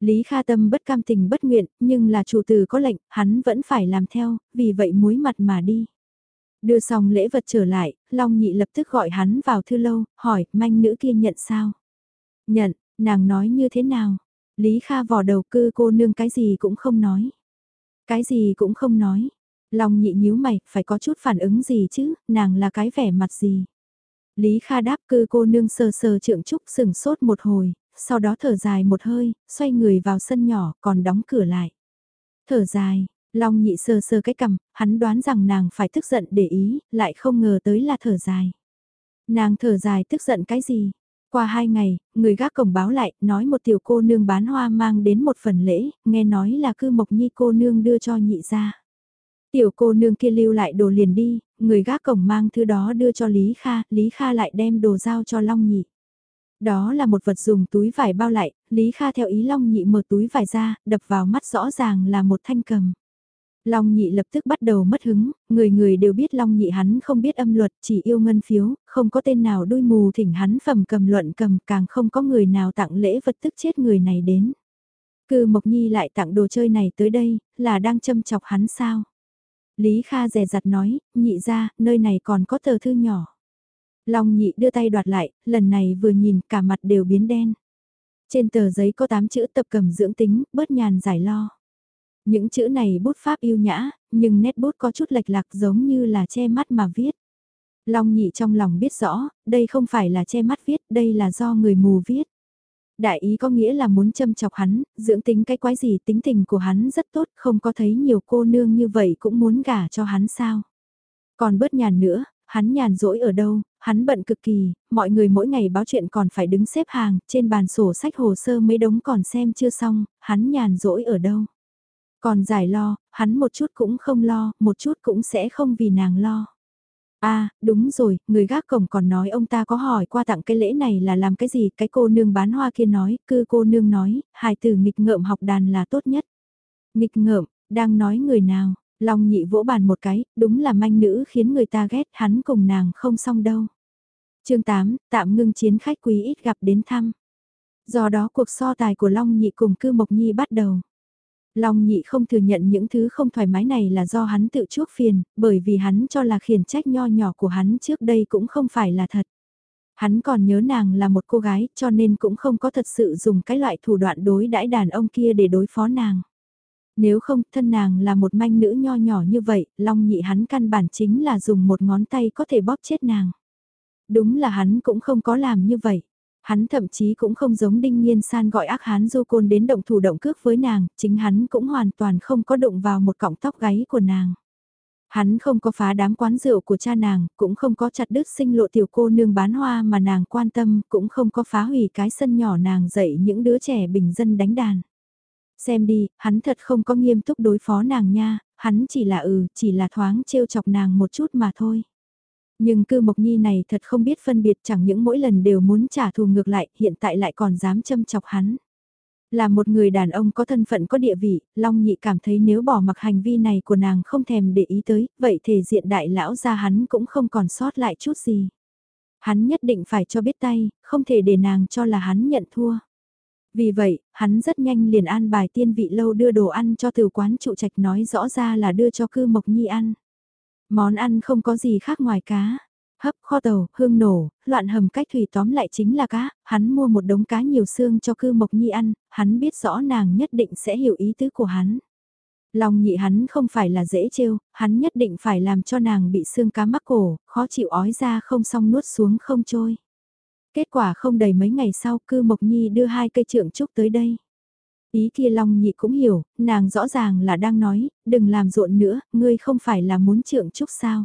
Lý Kha Tâm bất cam tình bất nguyện, nhưng là chủ tử có lệnh, hắn vẫn phải làm theo, vì vậy muối mặt mà đi. Đưa xong lễ vật trở lại, Long Nhị lập tức gọi hắn vào thư lâu, hỏi, manh nữ kia nhận sao? Nhận, nàng nói như thế nào? Lý Kha vò đầu cư cô nương cái gì cũng không nói. Cái gì cũng không nói. Long nhị nhíu mày, phải có chút phản ứng gì chứ, nàng là cái vẻ mặt gì. Lý Kha đáp cư cô nương sờ sờ trượng trúc sừng sốt một hồi, sau đó thở dài một hơi, xoay người vào sân nhỏ, còn đóng cửa lại. Thở dài, Long nhị sờ sờ cái cằm, hắn đoán rằng nàng phải tức giận để ý, lại không ngờ tới là thở dài. Nàng thở dài tức giận cái gì? Qua hai ngày, người gác cổng báo lại, nói một tiểu cô nương bán hoa mang đến một phần lễ, nghe nói là cư mộc nhi cô nương đưa cho nhị ra. Tiểu cô nương kia lưu lại đồ liền đi, người gác cổng mang thứ đó đưa cho Lý Kha, Lý Kha lại đem đồ giao cho Long Nhị. Đó là một vật dùng túi vải bao lại, Lý Kha theo ý Long Nhị mở túi vải ra, đập vào mắt rõ ràng là một thanh cầm. Long nhị lập tức bắt đầu mất hứng, người người đều biết Long nhị hắn không biết âm luật, chỉ yêu ngân phiếu, không có tên nào đôi mù thỉnh hắn phẩm cầm luận cầm, càng không có người nào tặng lễ vật tức chết người này đến. Cư Mộc Nhi lại tặng đồ chơi này tới đây, là đang châm chọc hắn sao? Lý Kha rè rặt nói, nhị ra, nơi này còn có tờ thư nhỏ. Long nhị đưa tay đoạt lại, lần này vừa nhìn cả mặt đều biến đen. Trên tờ giấy có 8 chữ tập cầm dưỡng tính, bớt nhàn giải lo. Những chữ này bút pháp yêu nhã, nhưng nét bút có chút lệch lạc giống như là che mắt mà viết. Long nhị trong lòng biết rõ, đây không phải là che mắt viết, đây là do người mù viết. Đại ý có nghĩa là muốn châm chọc hắn, dưỡng tính cái quái gì tính tình của hắn rất tốt, không có thấy nhiều cô nương như vậy cũng muốn gả cho hắn sao. Còn bớt nhàn nữa, hắn nhàn rỗi ở đâu, hắn bận cực kỳ, mọi người mỗi ngày báo chuyện còn phải đứng xếp hàng, trên bàn sổ sách hồ sơ mấy đống còn xem chưa xong, hắn nhàn rỗi ở đâu. Còn giải lo, hắn một chút cũng không lo, một chút cũng sẽ không vì nàng lo. À, đúng rồi, người gác cổng còn nói ông ta có hỏi qua tặng cái lễ này là làm cái gì, cái cô nương bán hoa kia nói, cư cô nương nói, hài từ nghịch ngợm học đàn là tốt nhất. Nghịch ngợm, đang nói người nào, Long nhị vỗ bàn một cái, đúng là manh nữ khiến người ta ghét hắn cùng nàng không xong đâu. chương 8, tạm ngưng chiến khách quý ít gặp đến thăm. Do đó cuộc so tài của Long nhị cùng cư Mộc Nhi bắt đầu. Long nhị không thừa nhận những thứ không thoải mái này là do hắn tự chuốc phiền, bởi vì hắn cho là khiển trách nho nhỏ của hắn trước đây cũng không phải là thật. Hắn còn nhớ nàng là một cô gái cho nên cũng không có thật sự dùng cái loại thủ đoạn đối đãi đàn ông kia để đối phó nàng. Nếu không, thân nàng là một manh nữ nho nhỏ như vậy, Long nhị hắn căn bản chính là dùng một ngón tay có thể bóp chết nàng. Đúng là hắn cũng không có làm như vậy. Hắn thậm chí cũng không giống Đinh Nhiên San gọi ác hán du côn đến động thủ động cước với nàng, chính hắn cũng hoàn toàn không có đụng vào một cọng tóc gáy của nàng. Hắn không có phá đám quán rượu của cha nàng, cũng không có chặt đứt sinh lộ tiểu cô nương bán hoa mà nàng quan tâm, cũng không có phá hủy cái sân nhỏ nàng dạy những đứa trẻ bình dân đánh đàn. Xem đi, hắn thật không có nghiêm túc đối phó nàng nha, hắn chỉ là ừ, chỉ là thoáng trêu chọc nàng một chút mà thôi. Nhưng cư mộc nhi này thật không biết phân biệt chẳng những mỗi lần đều muốn trả thù ngược lại, hiện tại lại còn dám châm chọc hắn. Là một người đàn ông có thân phận có địa vị, Long Nhị cảm thấy nếu bỏ mặc hành vi này của nàng không thèm để ý tới, vậy thể diện đại lão ra hắn cũng không còn sót lại chút gì. Hắn nhất định phải cho biết tay, không thể để nàng cho là hắn nhận thua. Vì vậy, hắn rất nhanh liền an bài tiên vị lâu đưa đồ ăn cho từ quán trụ trạch nói rõ ra là đưa cho cư mộc nhi ăn. Món ăn không có gì khác ngoài cá. Hấp kho tàu, hương nổ, loạn hầm cách thủy tóm lại chính là cá, hắn mua một đống cá nhiều xương cho cư mộc nhi ăn, hắn biết rõ nàng nhất định sẽ hiểu ý tứ của hắn. Lòng nhị hắn không phải là dễ trêu, hắn nhất định phải làm cho nàng bị xương cá mắc cổ, khó chịu ói ra không xong nuốt xuống không trôi. Kết quả không đầy mấy ngày sau cư mộc nhi đưa hai cây trượng trúc tới đây. Ý kia Long Nhị cũng hiểu, nàng rõ ràng là đang nói, đừng làm rộn nữa, ngươi không phải là muốn trượng trúc sao.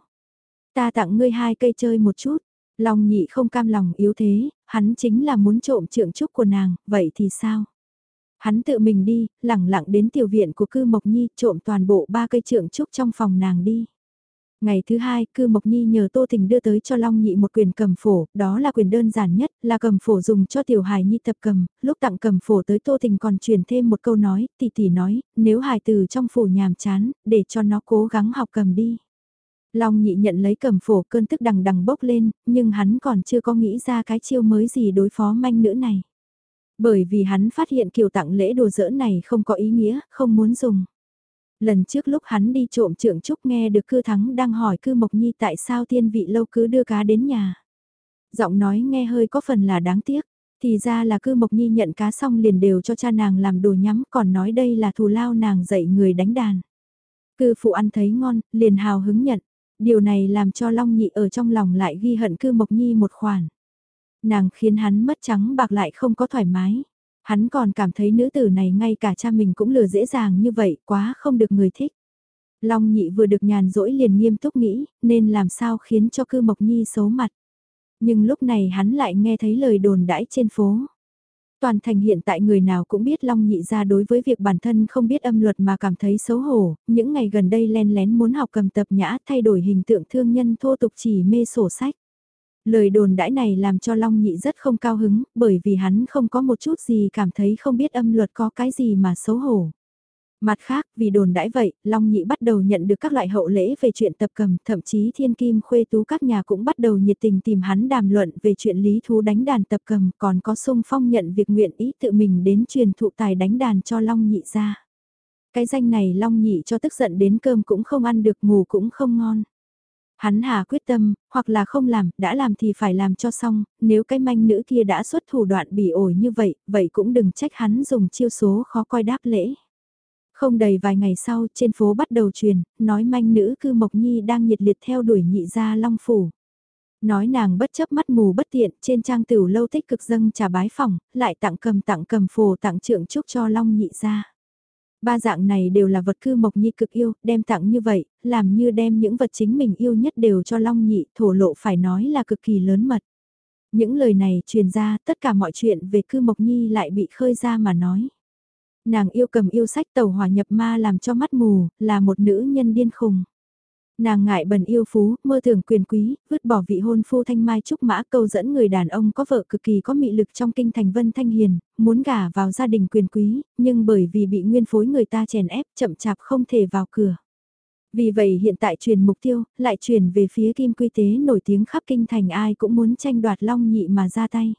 Ta tặng ngươi hai cây chơi một chút. Long nhị không cam lòng yếu thế, hắn chính là muốn trộm trượng trúc của nàng, vậy thì sao? Hắn tự mình đi, lẳng lặng đến tiểu viện của cư Mộc Nhi trộm toàn bộ ba cây trượng trúc trong phòng nàng đi. Ngày thứ hai, cư Mộc Nhi nhờ Tô Tình đưa tới cho Long Nhị một quyền cầm phổ, đó là quyền đơn giản nhất, là cầm phổ dùng cho tiểu hài nhi tập cầm, lúc tặng cầm phổ tới Tô Tình còn truyền thêm một câu nói, tỷ tỷ nói, nếu hài từ trong phủ nhàm chán, để cho nó cố gắng học cầm đi. Long Nhị nhận lấy cầm phổ cơn tức đằng đằng bốc lên, nhưng hắn còn chưa có nghĩ ra cái chiêu mới gì đối phó manh nữ này. Bởi vì hắn phát hiện kiểu tặng lễ đồ dỡ này không có ý nghĩa, không muốn dùng. Lần trước lúc hắn đi trộm trưởng trúc nghe được cư thắng đang hỏi cư Mộc Nhi tại sao tiên vị lâu cứ đưa cá đến nhà. Giọng nói nghe hơi có phần là đáng tiếc, thì ra là cư Mộc Nhi nhận cá xong liền đều cho cha nàng làm đồ nhắm còn nói đây là thù lao nàng dạy người đánh đàn. Cư phụ ăn thấy ngon, liền hào hứng nhận. Điều này làm cho Long Nhị ở trong lòng lại ghi hận cư Mộc Nhi một khoản. Nàng khiến hắn mất trắng bạc lại không có thoải mái. Hắn còn cảm thấy nữ tử này ngay cả cha mình cũng lừa dễ dàng như vậy quá không được người thích. Long nhị vừa được nhàn rỗi liền nghiêm túc nghĩ, nên làm sao khiến cho cư mộc nhi xấu mặt. Nhưng lúc này hắn lại nghe thấy lời đồn đãi trên phố. Toàn thành hiện tại người nào cũng biết Long nhị ra đối với việc bản thân không biết âm luật mà cảm thấy xấu hổ, những ngày gần đây len lén muốn học cầm tập nhã thay đổi hình tượng thương nhân thô tục chỉ mê sổ sách. Lời đồn đãi này làm cho Long Nhị rất không cao hứng, bởi vì hắn không có một chút gì cảm thấy không biết âm luật có cái gì mà xấu hổ. Mặt khác, vì đồn đãi vậy, Long Nhị bắt đầu nhận được các loại hậu lễ về chuyện tập cầm, thậm chí thiên kim khuê tú các nhà cũng bắt đầu nhiệt tình tìm hắn đàm luận về chuyện lý thú đánh đàn tập cầm, còn có sung phong nhận việc nguyện ý tự mình đến truyền thụ tài đánh đàn cho Long Nhị ra. Cái danh này Long Nhị cho tức giận đến cơm cũng không ăn được ngủ cũng không ngon. Hắn hà quyết tâm, hoặc là không làm, đã làm thì phải làm cho xong, nếu cái manh nữ kia đã xuất thủ đoạn bỉ ổi như vậy, vậy cũng đừng trách hắn dùng chiêu số khó coi đáp lễ. Không đầy vài ngày sau, trên phố bắt đầu truyền, nói manh nữ cư Mộc Nhi đang nhiệt liệt theo đuổi nhị gia Long Phủ. Nói nàng bất chấp mắt mù bất tiện, trên trang tửu lâu tích cực dâng trà bái phòng, lại tặng cầm tặng cầm phù tặng trượng chúc cho Long nhị gia. Ba dạng này đều là vật cư Mộc Nhi cực yêu, đem tặng như vậy, làm như đem những vật chính mình yêu nhất đều cho Long Nhị, thổ lộ phải nói là cực kỳ lớn mật. Những lời này truyền ra, tất cả mọi chuyện về cư Mộc Nhi lại bị khơi ra mà nói. Nàng yêu cầm yêu sách tàu hòa nhập ma làm cho mắt mù, là một nữ nhân điên khùng. Nàng ngại bần yêu phú, mơ tưởng quyền quý, vứt bỏ vị hôn phu thanh mai trúc mã câu dẫn người đàn ông có vợ cực kỳ có mị lực trong kinh thành vân thanh hiền, muốn gả vào gia đình quyền quý, nhưng bởi vì bị nguyên phối người ta chèn ép chậm chạp không thể vào cửa. Vì vậy hiện tại truyền mục tiêu, lại truyền về phía kim quy tế nổi tiếng khắp kinh thành ai cũng muốn tranh đoạt long nhị mà ra tay.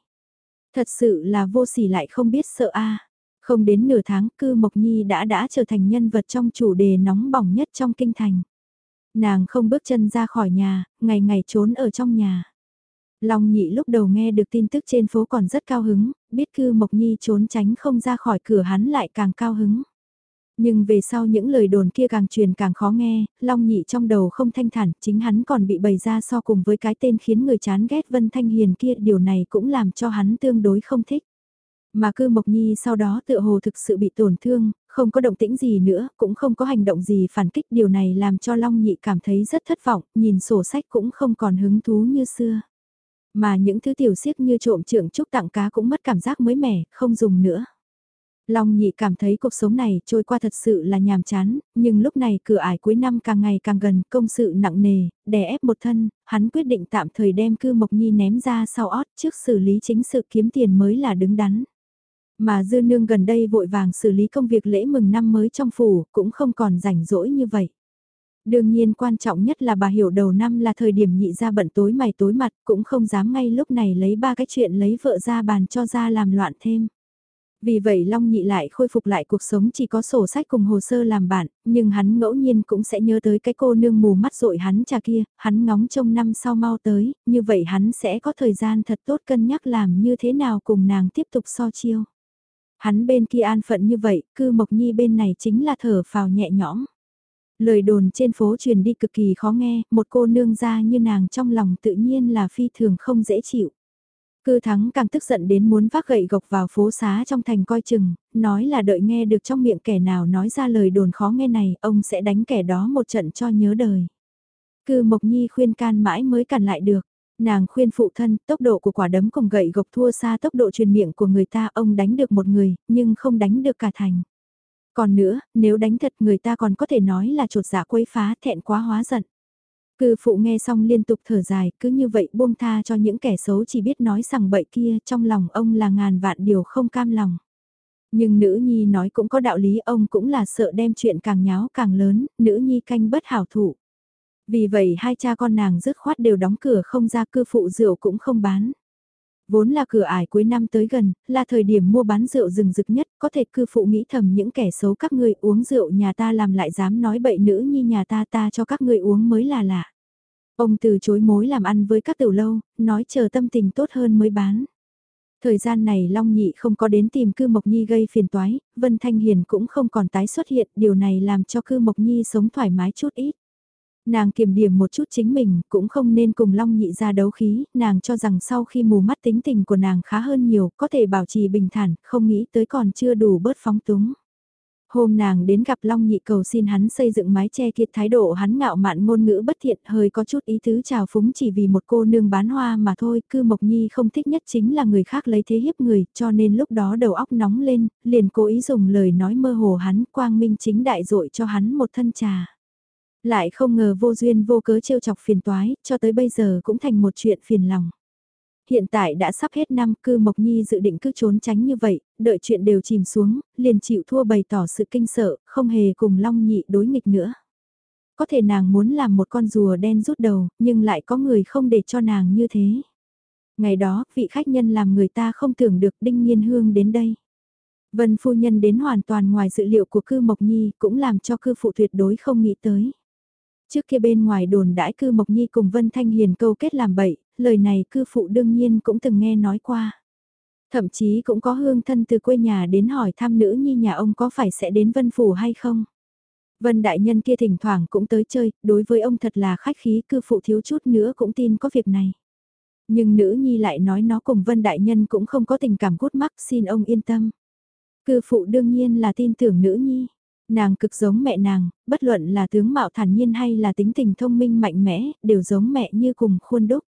Thật sự là vô sỉ lại không biết sợ a Không đến nửa tháng cư Mộc Nhi đã đã trở thành nhân vật trong chủ đề nóng bỏng nhất trong kinh thành. Nàng không bước chân ra khỏi nhà, ngày ngày trốn ở trong nhà. Long nhị lúc đầu nghe được tin tức trên phố còn rất cao hứng, biết cư Mộc Nhi trốn tránh không ra khỏi cửa hắn lại càng cao hứng. Nhưng về sau những lời đồn kia càng truyền càng khó nghe, Long nhị trong đầu không thanh thản, chính hắn còn bị bày ra so cùng với cái tên khiến người chán ghét Vân Thanh Hiền kia, điều này cũng làm cho hắn tương đối không thích. Mà cư Mộc Nhi sau đó tự hồ thực sự bị tổn thương, không có động tĩnh gì nữa, cũng không có hành động gì phản kích điều này làm cho Long Nhị cảm thấy rất thất vọng, nhìn sổ sách cũng không còn hứng thú như xưa. Mà những thứ tiểu siếc như trộm trưởng trúc tặng cá cũng mất cảm giác mới mẻ, không dùng nữa. Long nhị cảm thấy cuộc sống này trôi qua thật sự là nhàm chán, nhưng lúc này cửa ải cuối năm càng ngày càng gần, công sự nặng nề, đè ép một thân, hắn quyết định tạm thời đem cư Mộc Nhi ném ra sau ót trước xử lý chính sự kiếm tiền mới là đứng đắn. Mà dư nương gần đây vội vàng xử lý công việc lễ mừng năm mới trong phủ, cũng không còn rảnh rỗi như vậy. Đương nhiên quan trọng nhất là bà hiểu đầu năm là thời điểm nhị ra bận tối mày tối mặt, cũng không dám ngay lúc này lấy ba cái chuyện lấy vợ ra bàn cho ra làm loạn thêm. Vì vậy Long nhị lại khôi phục lại cuộc sống chỉ có sổ sách cùng hồ sơ làm bạn, nhưng hắn ngẫu nhiên cũng sẽ nhớ tới cái cô nương mù mắt rội hắn trà kia, hắn ngóng trông năm sau mau tới, như vậy hắn sẽ có thời gian thật tốt cân nhắc làm như thế nào cùng nàng tiếp tục so chiêu. Hắn bên kia an phận như vậy, cư Mộc Nhi bên này chính là thở phào nhẹ nhõm. Lời đồn trên phố truyền đi cực kỳ khó nghe, một cô nương ra như nàng trong lòng tự nhiên là phi thường không dễ chịu. Cư thắng càng tức giận đến muốn vác gậy gộc vào phố xá trong thành coi chừng, nói là đợi nghe được trong miệng kẻ nào nói ra lời đồn khó nghe này, ông sẽ đánh kẻ đó một trận cho nhớ đời. Cư Mộc Nhi khuyên can mãi mới cản lại được. Nàng khuyên phụ thân, tốc độ của quả đấm cùng gậy gộc thua xa tốc độ truyền miệng của người ta, ông đánh được một người, nhưng không đánh được cả thành. Còn nữa, nếu đánh thật người ta còn có thể nói là trột dạ quấy phá thẹn quá hóa giận. Cư phụ nghe xong liên tục thở dài, cứ như vậy buông tha cho những kẻ xấu chỉ biết nói rằng bậy kia, trong lòng ông là ngàn vạn điều không cam lòng. Nhưng nữ nhi nói cũng có đạo lý ông cũng là sợ đem chuyện càng nháo càng lớn, nữ nhi canh bất hảo thủ. Vì vậy hai cha con nàng dứt khoát đều đóng cửa không ra cư phụ rượu cũng không bán. Vốn là cửa ải cuối năm tới gần, là thời điểm mua bán rượu rừng rực nhất, có thể cư phụ nghĩ thầm những kẻ xấu các ngươi uống rượu nhà ta làm lại dám nói bậy nữ như nhà ta ta cho các ngươi uống mới là lạ. Ông từ chối mối làm ăn với các tiểu lâu, nói chờ tâm tình tốt hơn mới bán. Thời gian này Long Nhị không có đến tìm cư Mộc Nhi gây phiền toái, Vân Thanh Hiền cũng không còn tái xuất hiện, điều này làm cho cư Mộc Nhi sống thoải mái chút ít. Nàng kiềm điểm một chút chính mình, cũng không nên cùng Long Nhị ra đấu khí, nàng cho rằng sau khi mù mắt tính tình của nàng khá hơn nhiều, có thể bảo trì bình thản, không nghĩ tới còn chưa đủ bớt phóng túng. Hôm nàng đến gặp Long Nhị cầu xin hắn xây dựng mái che kiệt thái độ hắn ngạo mạn ngôn ngữ bất thiện hơi có chút ý tứ chào phúng chỉ vì một cô nương bán hoa mà thôi, cư Mộc Nhi không thích nhất chính là người khác lấy thế hiếp người, cho nên lúc đó đầu óc nóng lên, liền cố ý dùng lời nói mơ hồ hắn, quang minh chính đại dội cho hắn một thân trà. Lại không ngờ vô duyên vô cớ trêu chọc phiền toái, cho tới bây giờ cũng thành một chuyện phiền lòng. Hiện tại đã sắp hết năm cư Mộc Nhi dự định cứ trốn tránh như vậy, đợi chuyện đều chìm xuống, liền chịu thua bày tỏ sự kinh sợ, không hề cùng Long Nhị đối nghịch nữa. Có thể nàng muốn làm một con rùa đen rút đầu, nhưng lại có người không để cho nàng như thế. Ngày đó, vị khách nhân làm người ta không tưởng được Đinh Nhiên Hương đến đây. Vân phu nhân đến hoàn toàn ngoài dự liệu của cư Mộc Nhi cũng làm cho cư phụ tuyệt đối không nghĩ tới. Trước kia bên ngoài đồn đãi cư Mộc Nhi cùng Vân Thanh Hiền câu kết làm bậy, lời này cư phụ đương nhiên cũng từng nghe nói qua. Thậm chí cũng có hương thân từ quê nhà đến hỏi thăm nữ nhi nhà ông có phải sẽ đến Vân Phủ hay không. Vân đại nhân kia thỉnh thoảng cũng tới chơi, đối với ông thật là khách khí cư phụ thiếu chút nữa cũng tin có việc này. Nhưng nữ nhi lại nói nó cùng Vân đại nhân cũng không có tình cảm gút mắc xin ông yên tâm. Cư phụ đương nhiên là tin tưởng nữ nhi. Nàng cực giống mẹ nàng, bất luận là tướng mạo thản nhiên hay là tính tình thông minh mạnh mẽ, đều giống mẹ như cùng khuôn đúc.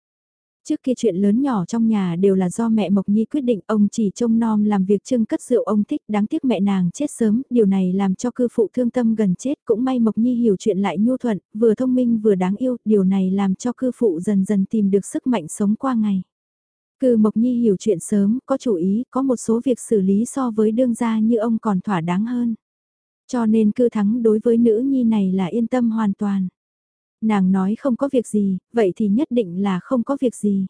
Trước kia chuyện lớn nhỏ trong nhà đều là do mẹ Mộc Nhi quyết định ông chỉ trông nom làm việc trưng cất rượu ông thích đáng tiếc mẹ nàng chết sớm, điều này làm cho cư phụ thương tâm gần chết cũng may Mộc Nhi hiểu chuyện lại nhu thuận, vừa thông minh vừa đáng yêu, điều này làm cho cư phụ dần dần tìm được sức mạnh sống qua ngày. Cư Mộc Nhi hiểu chuyện sớm, có chủ ý, có một số việc xử lý so với đương gia như ông còn thỏa đáng hơn. Cho nên cư thắng đối với nữ nhi này là yên tâm hoàn toàn. Nàng nói không có việc gì, vậy thì nhất định là không có việc gì.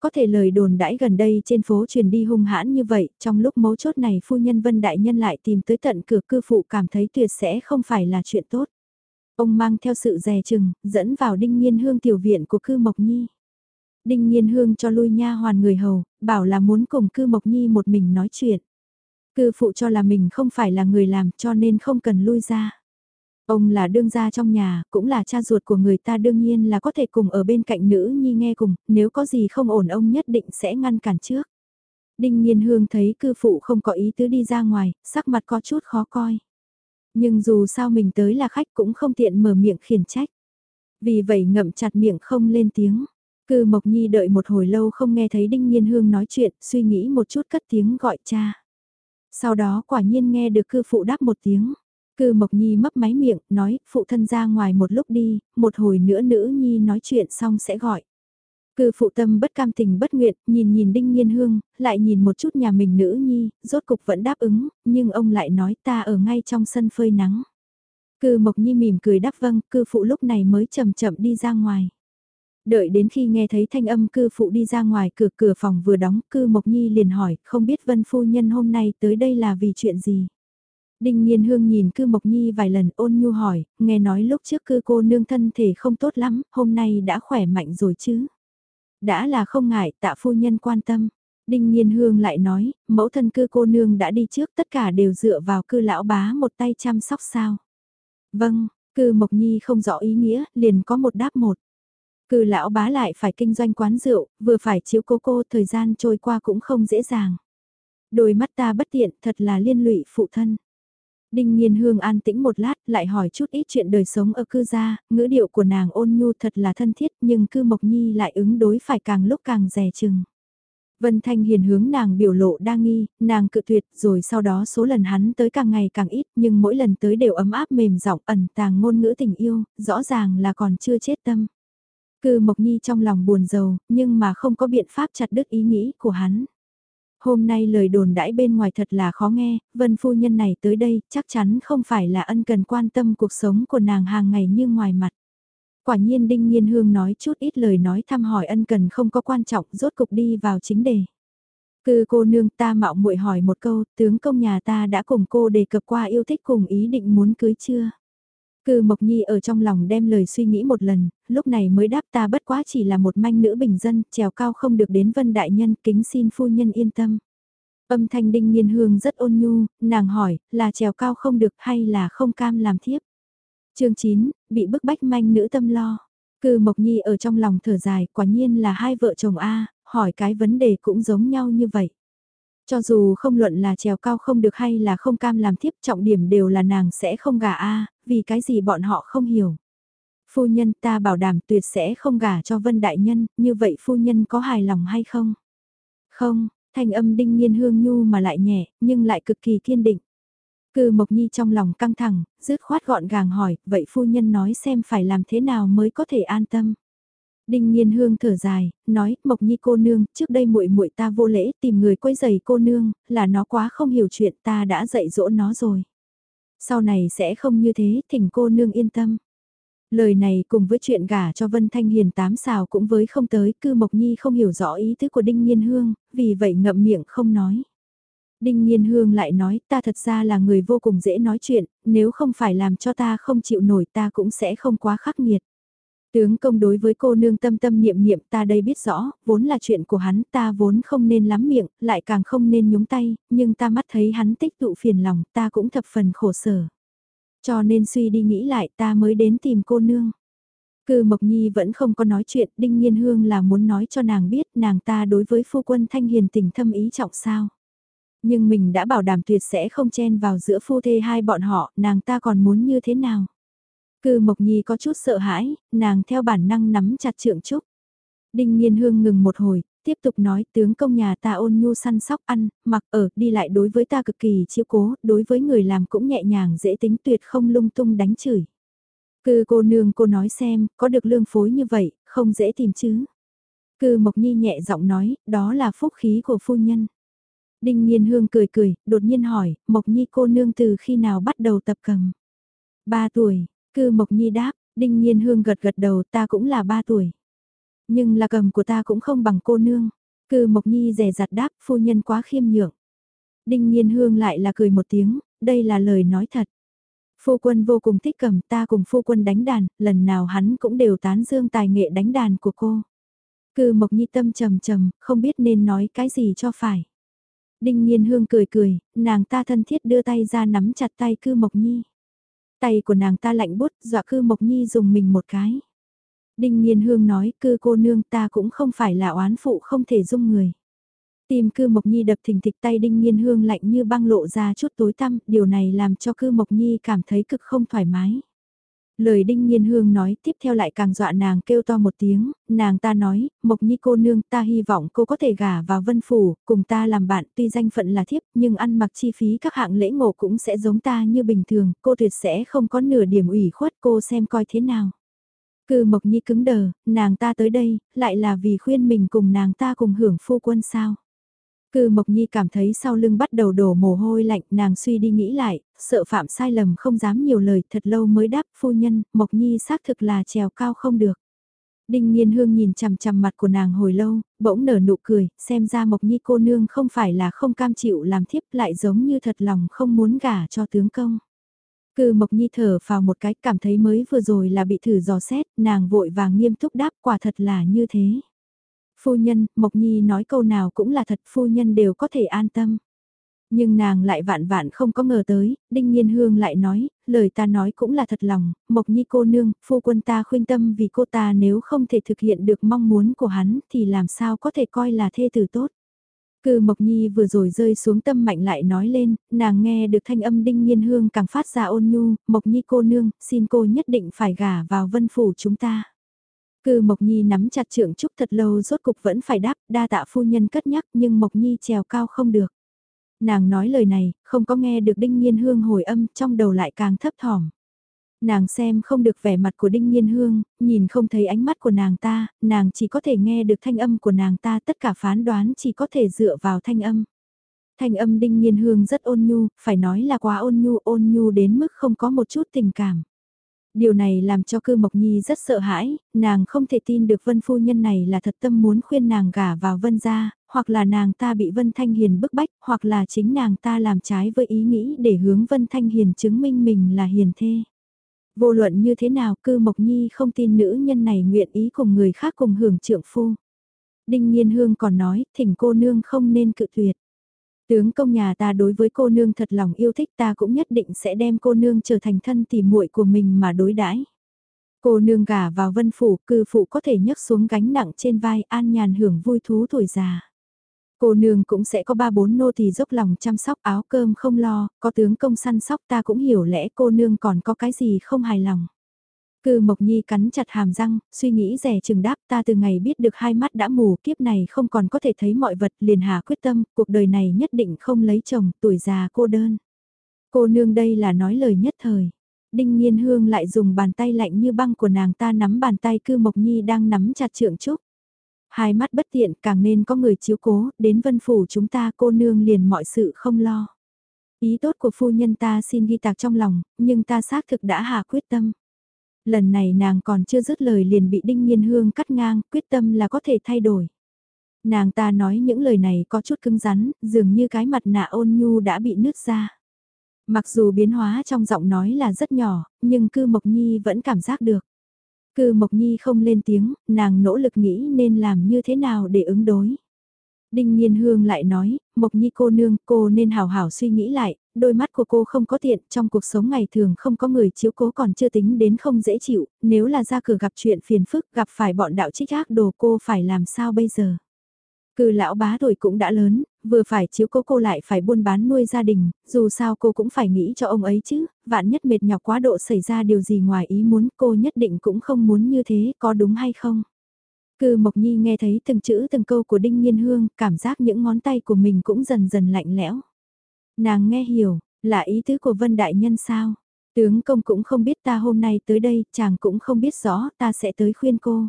Có thể lời đồn đãi gần đây trên phố truyền đi hung hãn như vậy, trong lúc mấu chốt này phu nhân Vân Đại Nhân lại tìm tới tận cửa cư phụ cảm thấy tuyệt sẽ không phải là chuyện tốt. Ông mang theo sự dè chừng, dẫn vào đinh nhiên hương tiểu viện của cư Mộc Nhi. Đinh nhiên hương cho lui nha hoàn người hầu, bảo là muốn cùng cư Mộc Nhi một mình nói chuyện. Cư phụ cho là mình không phải là người làm cho nên không cần lui ra. Ông là đương gia trong nhà, cũng là cha ruột của người ta đương nhiên là có thể cùng ở bên cạnh nữ nhi nghe cùng, nếu có gì không ổn ông nhất định sẽ ngăn cản trước. Đinh Nhiên Hương thấy cư phụ không có ý tứ đi ra ngoài, sắc mặt có chút khó coi. Nhưng dù sao mình tới là khách cũng không tiện mở miệng khiển trách. Vì vậy ngậm chặt miệng không lên tiếng. Cư Mộc Nhi đợi một hồi lâu không nghe thấy Đinh Nhiên Hương nói chuyện, suy nghĩ một chút cất tiếng gọi cha. Sau đó quả nhiên nghe được cư phụ đáp một tiếng. Cư Mộc Nhi mấp máy miệng, nói, phụ thân ra ngoài một lúc đi, một hồi nữa nữ Nhi nói chuyện xong sẽ gọi. Cư phụ tâm bất cam tình bất nguyện, nhìn nhìn Đinh Nhiên Hương, lại nhìn một chút nhà mình nữ Nhi, rốt cục vẫn đáp ứng, nhưng ông lại nói ta ở ngay trong sân phơi nắng. Cư Mộc Nhi mỉm cười đáp vâng, cư phụ lúc này mới chậm chậm đi ra ngoài. Đợi đến khi nghe thấy thanh âm cư phụ đi ra ngoài cửa cửa phòng vừa đóng, cư Mộc Nhi liền hỏi, không biết Vân Phu Nhân hôm nay tới đây là vì chuyện gì? Đinh Nhiên Hương nhìn cư Mộc Nhi vài lần ôn nhu hỏi, nghe nói lúc trước cư cô nương thân thể không tốt lắm, hôm nay đã khỏe mạnh rồi chứ? Đã là không ngại, tạ phu nhân quan tâm. Đinh Nhiên Hương lại nói, mẫu thân cư cô nương đã đi trước tất cả đều dựa vào cư lão bá một tay chăm sóc sao? Vâng, cư Mộc Nhi không rõ ý nghĩa, liền có một đáp một. Cư lão bá lại phải kinh doanh quán rượu, vừa phải chiếu cố cô thời gian trôi qua cũng không dễ dàng. Đôi mắt ta bất tiện thật là liên lụy phụ thân. Đinh Nhiên Hương an tĩnh một lát, lại hỏi chút ít chuyện đời sống ở cư gia, ngữ điệu của nàng ôn nhu thật là thân thiết, nhưng cư Mộc Nhi lại ứng đối phải càng lúc càng rè chừng. Vân Thanh Hiền hướng nàng biểu lộ đa nghi, nàng cự tuyệt, rồi sau đó số lần hắn tới càng ngày càng ít, nhưng mỗi lần tới đều ấm áp mềm giọng ẩn tàng ngôn ngữ tình yêu, rõ ràng là còn chưa chết tâm. Cư Mộc Nhi trong lòng buồn rầu, nhưng mà không có biện pháp chặt đứt ý nghĩ của hắn. Hôm nay lời đồn đãi bên ngoài thật là khó nghe, vân phu nhân này tới đây chắc chắn không phải là ân cần quan tâm cuộc sống của nàng hàng ngày như ngoài mặt. Quả nhiên Đinh Nhiên Hương nói chút ít lời nói thăm hỏi ân cần không có quan trọng rốt cục đi vào chính đề. Cư cô nương ta mạo muội hỏi một câu, tướng công nhà ta đã cùng cô đề cập qua yêu thích cùng ý định muốn cưới chưa? Cư Mộc Nhi ở trong lòng đem lời suy nghĩ một lần, lúc này mới đáp ta bất quá chỉ là một manh nữ bình dân, trèo cao không được đến vân đại nhân, kính xin phu nhân yên tâm. Âm thanh đinh nghiên hương rất ôn nhu, nàng hỏi, là trèo cao không được hay là không cam làm thiếp? chương 9, bị bức bách manh nữ tâm lo. Cư Mộc Nhi ở trong lòng thở dài, quả nhiên là hai vợ chồng A, hỏi cái vấn đề cũng giống nhau như vậy. Cho dù không luận là trèo cao không được hay là không cam làm tiếp trọng điểm đều là nàng sẽ không gả A, vì cái gì bọn họ không hiểu. Phu nhân ta bảo đảm tuyệt sẽ không gả cho Vân Đại Nhân, như vậy phu nhân có hài lòng hay không? Không, thanh âm đinh nhiên hương nhu mà lại nhẹ, nhưng lại cực kỳ kiên định. Cư Mộc Nhi trong lòng căng thẳng, dứt khoát gọn gàng hỏi, vậy phu nhân nói xem phải làm thế nào mới có thể an tâm. Đinh Nghiên Hương thở dài, nói, Mộc Nhi cô nương, trước đây muội muội ta vô lễ tìm người quấy giày cô nương, là nó quá không hiểu chuyện ta đã dạy dỗ nó rồi. Sau này sẽ không như thế, thỉnh cô nương yên tâm. Lời này cùng với chuyện gả cho Vân Thanh Hiền tám xào cũng với không tới, cư Mộc Nhi không hiểu rõ ý tứ của Đinh Nhiên Hương, vì vậy ngậm miệng không nói. Đinh Nhiên Hương lại nói ta thật ra là người vô cùng dễ nói chuyện, nếu không phải làm cho ta không chịu nổi ta cũng sẽ không quá khắc nghiệt. Tướng công đối với cô nương tâm tâm niệm niệm ta đây biết rõ, vốn là chuyện của hắn ta vốn không nên lắm miệng, lại càng không nên nhúng tay, nhưng ta mắt thấy hắn tích tụ phiền lòng ta cũng thập phần khổ sở. Cho nên suy đi nghĩ lại ta mới đến tìm cô nương. Cư Mộc Nhi vẫn không có nói chuyện, Đinh Nhiên Hương là muốn nói cho nàng biết nàng ta đối với phu quân Thanh Hiền tình thâm ý trọng sao. Nhưng mình đã bảo đảm tuyệt sẽ không chen vào giữa phu thê hai bọn họ, nàng ta còn muốn như thế nào? Cư Mộc Nhi có chút sợ hãi, nàng theo bản năng nắm chặt trượng trúc. Đinh Nhiên Hương ngừng một hồi, tiếp tục nói tướng công nhà ta ôn nhu săn sóc ăn, mặc ở, đi lại đối với ta cực kỳ chiếu cố, đối với người làm cũng nhẹ nhàng dễ tính tuyệt không lung tung đánh chửi. Cư cô nương cô nói xem, có được lương phối như vậy, không dễ tìm chứ. Cư Mộc Nhi nhẹ giọng nói, đó là phúc khí của phu nhân. Đinh Nhiên Hương cười cười, đột nhiên hỏi, Mộc Nhi cô nương từ khi nào bắt đầu tập cầm? Ba tuổi, cư Mộc Nhi đáp, Đinh Nhiên Hương gật gật đầu ta cũng là ba tuổi. Nhưng là cầm của ta cũng không bằng cô nương. Cư Mộc Nhi rẻ rặt đáp phu nhân quá khiêm nhượng. Đinh Nhiên Hương lại là cười một tiếng, đây là lời nói thật. Phu quân vô cùng thích cầm ta cùng phu quân đánh đàn, lần nào hắn cũng đều tán dương tài nghệ đánh đàn của cô. Cư Mộc Nhi tâm trầm trầm, không biết nên nói cái gì cho phải. Đinh Nhiên Hương cười cười, nàng ta thân thiết đưa tay ra nắm chặt tay cư Mộc Nhi. Tay của nàng ta lạnh bút, dọa cư Mộc Nhi dùng mình một cái. Đinh Nhiên Hương nói, cư cô nương ta cũng không phải là oán phụ không thể dung người. Tìm cư Mộc Nhi đập thình thịch tay Đinh Nhiên Hương lạnh như băng lộ ra chút tối tăm, điều này làm cho cư Mộc Nhi cảm thấy cực không thoải mái. Lời Đinh Nhiên Hương nói tiếp theo lại càng dọa nàng kêu to một tiếng, nàng ta nói, Mộc Nhi cô nương ta hy vọng cô có thể gả vào vân phủ, cùng ta làm bạn tuy danh phận là thiếp nhưng ăn mặc chi phí các hạng lễ ngộ cũng sẽ giống ta như bình thường, cô tuyệt sẽ không có nửa điểm ủy khuất cô xem coi thế nào. Cư Mộc Nhi cứng đờ, nàng ta tới đây, lại là vì khuyên mình cùng nàng ta cùng hưởng phu quân sao. Cư Mộc Nhi cảm thấy sau lưng bắt đầu đổ mồ hôi lạnh, nàng suy đi nghĩ lại, sợ phạm sai lầm không dám nhiều lời, thật lâu mới đáp phu nhân, Mộc Nhi xác thực là trèo cao không được. Đinh Nhiên Hương nhìn chằm chằm mặt của nàng hồi lâu, bỗng nở nụ cười, xem ra Mộc Nhi cô nương không phải là không cam chịu làm thiếp lại giống như thật lòng không muốn gả cho tướng công. Cư Mộc Nhi thở vào một cái cảm thấy mới vừa rồi là bị thử dò xét, nàng vội vàng nghiêm túc đáp quả thật là như thế. Phu nhân, Mộc Nhi nói câu nào cũng là thật phu nhân đều có thể an tâm. Nhưng nàng lại vạn vạn không có ngờ tới, Đinh Nhiên Hương lại nói, lời ta nói cũng là thật lòng, Mộc Nhi cô nương, phu quân ta khuyên tâm vì cô ta nếu không thể thực hiện được mong muốn của hắn thì làm sao có thể coi là thê tử tốt. Cư Mộc Nhi vừa rồi rơi xuống tâm mạnh lại nói lên, nàng nghe được thanh âm đinh nhiên hương càng phát ra ôn nhu, Mộc Nhi cô nương, xin cô nhất định phải gả vào vân phủ chúng ta. Cư Mộc Nhi nắm chặt trượng trúc thật lâu rốt cục vẫn phải đáp, đa tạ phu nhân cất nhắc nhưng Mộc Nhi trèo cao không được. Nàng nói lời này, không có nghe được đinh nhiên hương hồi âm trong đầu lại càng thấp thỏm. Nàng xem không được vẻ mặt của đinh nhiên hương, nhìn không thấy ánh mắt của nàng ta, nàng chỉ có thể nghe được thanh âm của nàng ta tất cả phán đoán chỉ có thể dựa vào thanh âm. Thanh âm đinh nhiên hương rất ôn nhu, phải nói là quá ôn nhu ôn nhu đến mức không có một chút tình cảm. Điều này làm cho cư Mộc Nhi rất sợ hãi, nàng không thể tin được Vân Phu Nhân này là thật tâm muốn khuyên nàng gả vào Vân gia, hoặc là nàng ta bị Vân Thanh Hiền bức bách, hoặc là chính nàng ta làm trái với ý nghĩ để hướng Vân Thanh Hiền chứng minh mình là hiền thê. Vô luận như thế nào cư Mộc Nhi không tin nữ nhân này nguyện ý cùng người khác cùng hưởng trượng phu. Đinh Nhiên Hương còn nói, thỉnh cô nương không nên cự tuyệt. Tướng công nhà ta đối với cô nương thật lòng yêu thích ta cũng nhất định sẽ đem cô nương trở thành thân tỉ muội của mình mà đối đãi. Cô nương gả vào vân phủ, cư phụ có thể nhấc xuống gánh nặng trên vai an nhàn hưởng vui thú tuổi già. Cô nương cũng sẽ có ba bốn nô tỳ dốc lòng chăm sóc áo cơm không lo, có tướng công săn sóc ta cũng hiểu lẽ cô nương còn có cái gì không hài lòng. Cư Mộc Nhi cắn chặt hàm răng, suy nghĩ rẻ chừng đáp ta từ ngày biết được hai mắt đã mù kiếp này không còn có thể thấy mọi vật liền hà quyết tâm, cuộc đời này nhất định không lấy chồng, tuổi già cô đơn. Cô nương đây là nói lời nhất thời. Đinh Nhiên Hương lại dùng bàn tay lạnh như băng của nàng ta nắm bàn tay Cư Mộc Nhi đang nắm chặt trượng trúc. Hai mắt bất tiện càng nên có người chiếu cố, đến vân phủ chúng ta cô nương liền mọi sự không lo. Ý tốt của phu nhân ta xin ghi tạc trong lòng, nhưng ta xác thực đã hạ quyết tâm. Lần này nàng còn chưa dứt lời liền bị Đinh Nhiên Hương cắt ngang, quyết tâm là có thể thay đổi. Nàng ta nói những lời này có chút cứng rắn, dường như cái mặt nạ ôn nhu đã bị nứt ra. Mặc dù biến hóa trong giọng nói là rất nhỏ, nhưng cư Mộc Nhi vẫn cảm giác được. Cư Mộc Nhi không lên tiếng, nàng nỗ lực nghĩ nên làm như thế nào để ứng đối. Đinh Nhiên Hương lại nói, Mộc Nhi cô nương, cô nên hào hảo suy nghĩ lại, đôi mắt của cô không có tiện, trong cuộc sống ngày thường không có người chiếu cố còn chưa tính đến không dễ chịu, nếu là ra cửa gặp chuyện phiền phức, gặp phải bọn đạo trích ác đồ cô phải làm sao bây giờ. Cư lão bá tuổi cũng đã lớn, vừa phải chiếu cố cô lại phải buôn bán nuôi gia đình, dù sao cô cũng phải nghĩ cho ông ấy chứ, vạn nhất mệt nhọc quá độ xảy ra điều gì ngoài ý muốn cô nhất định cũng không muốn như thế, có đúng hay không? Cư Mộc Nhi nghe thấy từng chữ từng câu của Đinh Nhiên Hương, cảm giác những ngón tay của mình cũng dần dần lạnh lẽo. Nàng nghe hiểu, là ý tứ của Vân Đại Nhân sao? Tướng công cũng không biết ta hôm nay tới đây, chàng cũng không biết rõ ta sẽ tới khuyên cô.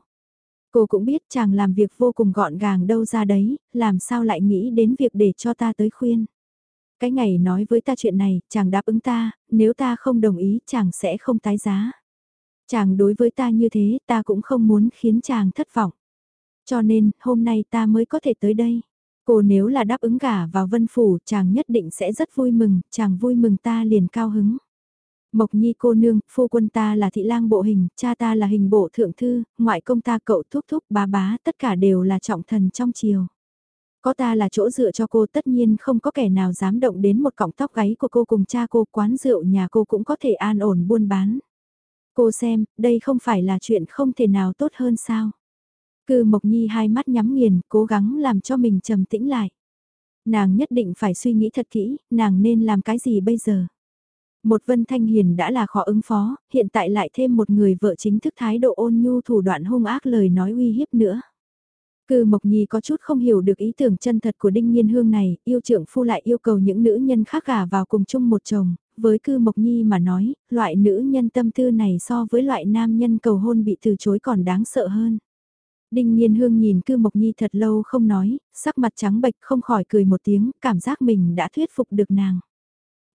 Cô cũng biết chàng làm việc vô cùng gọn gàng đâu ra đấy, làm sao lại nghĩ đến việc để cho ta tới khuyên. Cái ngày nói với ta chuyện này, chàng đáp ứng ta, nếu ta không đồng ý chàng sẽ không tái giá. Chàng đối với ta như thế ta cũng không muốn khiến chàng thất vọng. Cho nên, hôm nay ta mới có thể tới đây. Cô nếu là đáp ứng gả vào vân phủ, chàng nhất định sẽ rất vui mừng, chàng vui mừng ta liền cao hứng. Mộc nhi cô nương, phu quân ta là thị lang bộ hình, cha ta là hình bộ thượng thư, ngoại công ta cậu thúc thúc bá bá, tất cả đều là trọng thần trong triều. Có ta là chỗ dựa cho cô tất nhiên không có kẻ nào dám động đến một cọng tóc gáy của cô cùng cha cô quán rượu nhà cô cũng có thể an ổn buôn bán. Cô xem, đây không phải là chuyện không thể nào tốt hơn sao. Cư Mộc Nhi hai mắt nhắm nghiền, cố gắng làm cho mình trầm tĩnh lại. Nàng nhất định phải suy nghĩ thật kỹ, nàng nên làm cái gì bây giờ. Một Vân Thanh Hiền đã là khó ứng phó, hiện tại lại thêm một người vợ chính thức thái độ ôn nhu thủ đoạn hung ác lời nói uy hiếp nữa. Cư Mộc Nhi có chút không hiểu được ý tưởng chân thật của Đinh Nhiên Hương này, yêu trưởng phu lại yêu cầu những nữ nhân khác gả vào cùng chung một chồng, với Cư Mộc Nhi mà nói, loại nữ nhân tâm tư này so với loại nam nhân cầu hôn bị từ chối còn đáng sợ hơn. Đinh Nhiên Hương nhìn Cư Mộc Nhi thật lâu không nói, sắc mặt trắng bệch không khỏi cười một tiếng, cảm giác mình đã thuyết phục được nàng.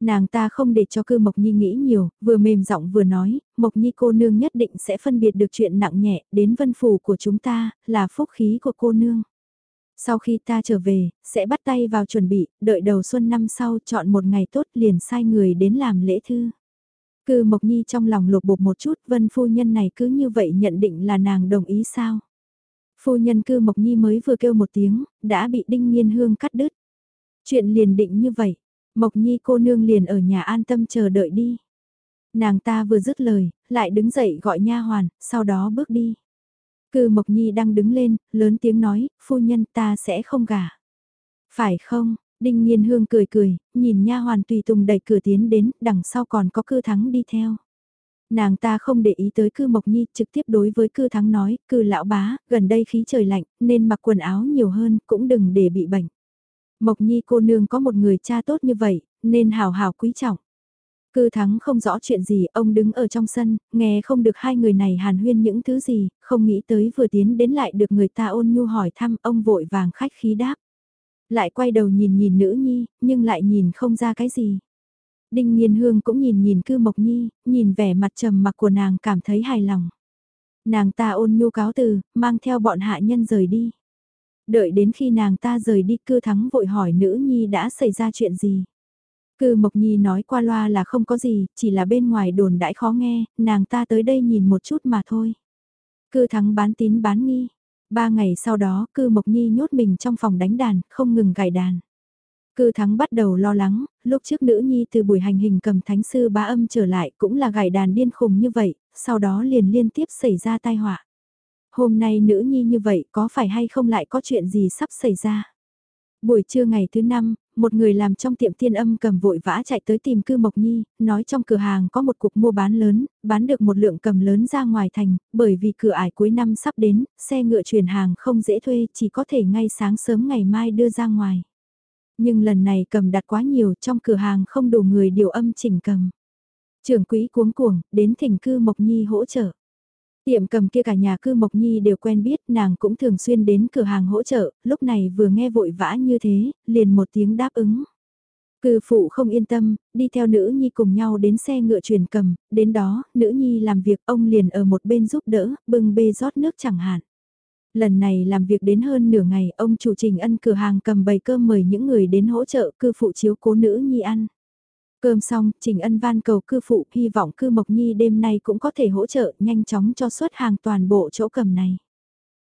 Nàng ta không để cho cư Mộc Nhi nghĩ nhiều, vừa mềm giọng vừa nói, Mộc Nhi cô nương nhất định sẽ phân biệt được chuyện nặng nhẹ, đến vân phủ của chúng ta, là phúc khí của cô nương. Sau khi ta trở về, sẽ bắt tay vào chuẩn bị, đợi đầu xuân năm sau chọn một ngày tốt liền sai người đến làm lễ thư. Cư Mộc Nhi trong lòng lột bột một chút, vân phu nhân này cứ như vậy nhận định là nàng đồng ý sao? Phu nhân cư Mộc Nhi mới vừa kêu một tiếng, đã bị Đinh Nhiên Hương cắt đứt. Chuyện liền định như vậy, Mộc Nhi cô nương liền ở nhà an tâm chờ đợi đi. Nàng ta vừa dứt lời, lại đứng dậy gọi nha hoàn, sau đó bước đi. Cư Mộc Nhi đang đứng lên, lớn tiếng nói, phu nhân ta sẽ không gả. Phải không? Đinh Nhiên Hương cười cười, nhìn nha hoàn tùy tùng đẩy cửa tiến đến, đằng sau còn có cư thắng đi theo. Nàng ta không để ý tới cư Mộc Nhi, trực tiếp đối với cư thắng nói, cư lão bá, gần đây khí trời lạnh, nên mặc quần áo nhiều hơn, cũng đừng để bị bệnh. Mộc Nhi cô nương có một người cha tốt như vậy, nên hào hào quý trọng. Cư thắng không rõ chuyện gì, ông đứng ở trong sân, nghe không được hai người này hàn huyên những thứ gì, không nghĩ tới vừa tiến đến lại được người ta ôn nhu hỏi thăm, ông vội vàng khách khí đáp. Lại quay đầu nhìn nhìn nữ nhi, nhưng lại nhìn không ra cái gì. Đinh Nhiên Hương cũng nhìn nhìn cư Mộc Nhi, nhìn vẻ mặt trầm mặc của nàng cảm thấy hài lòng. Nàng ta ôn nhu cáo từ, mang theo bọn hạ nhân rời đi. Đợi đến khi nàng ta rời đi cư thắng vội hỏi nữ nhi đã xảy ra chuyện gì. Cư Mộc Nhi nói qua loa là không có gì, chỉ là bên ngoài đồn đãi khó nghe, nàng ta tới đây nhìn một chút mà thôi. Cư thắng bán tín bán nghi. Ba ngày sau đó, cư Mộc Nhi nhốt mình trong phòng đánh đàn, không ngừng gảy đàn. Cư thắng bắt đầu lo lắng, lúc trước nữ nhi từ buổi hành hình cầm thánh sư bá âm trở lại cũng là gảy đàn điên khùng như vậy, sau đó liền liên tiếp xảy ra tai họa. Hôm nay nữ nhi như vậy có phải hay không lại có chuyện gì sắp xảy ra? Buổi trưa ngày thứ năm, một người làm trong tiệm tiên âm cầm vội vã chạy tới tìm cư Mộc Nhi, nói trong cửa hàng có một cuộc mua bán lớn, bán được một lượng cầm lớn ra ngoài thành, bởi vì cửa ải cuối năm sắp đến, xe ngựa chuyển hàng không dễ thuê, chỉ có thể ngay sáng sớm ngày mai đưa ra ngoài. Nhưng lần này cầm đặt quá nhiều trong cửa hàng không đủ người điều âm chỉnh cầm. Trưởng quỹ cuống cuồng, đến thỉnh cư Mộc Nhi hỗ trợ. Tiệm cầm kia cả nhà cư Mộc Nhi đều quen biết, nàng cũng thường xuyên đến cửa hàng hỗ trợ, lúc này vừa nghe vội vã như thế, liền một tiếng đáp ứng. Cư phụ không yên tâm, đi theo nữ nhi cùng nhau đến xe ngựa truyền cầm, đến đó, nữ nhi làm việc ông liền ở một bên giúp đỡ, bưng bê rót nước chẳng hạn. Lần này làm việc đến hơn nửa ngày, ông chủ trình ân cửa hàng cầm bầy cơm mời những người đến hỗ trợ cư phụ chiếu cố nữ nhi ăn. Cơm xong, Trình Ân van cầu cư phụ hy vọng cư Mộc Nhi đêm nay cũng có thể hỗ trợ nhanh chóng cho xuất hàng toàn bộ chỗ cầm này.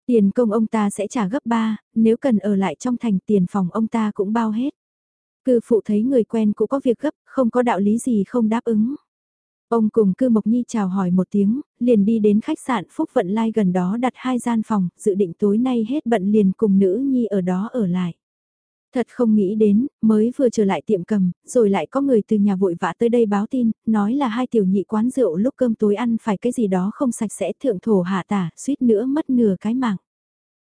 Tiền công ông ta sẽ trả gấp 3, nếu cần ở lại trong thành tiền phòng ông ta cũng bao hết. Cư phụ thấy người quen cũng có việc gấp, không có đạo lý gì không đáp ứng. Ông cùng cư Mộc Nhi chào hỏi một tiếng, liền đi đến khách sạn Phúc Vận Lai gần đó đặt hai gian phòng, dự định tối nay hết bận liền cùng nữ nhi ở đó ở lại. Thật không nghĩ đến, mới vừa trở lại tiệm cầm, rồi lại có người từ nhà vội vã tới đây báo tin, nói là hai tiểu nhị quán rượu lúc cơm tối ăn phải cái gì đó không sạch sẽ thượng thổ hạ tả, suýt nữa mất nửa cái mạng.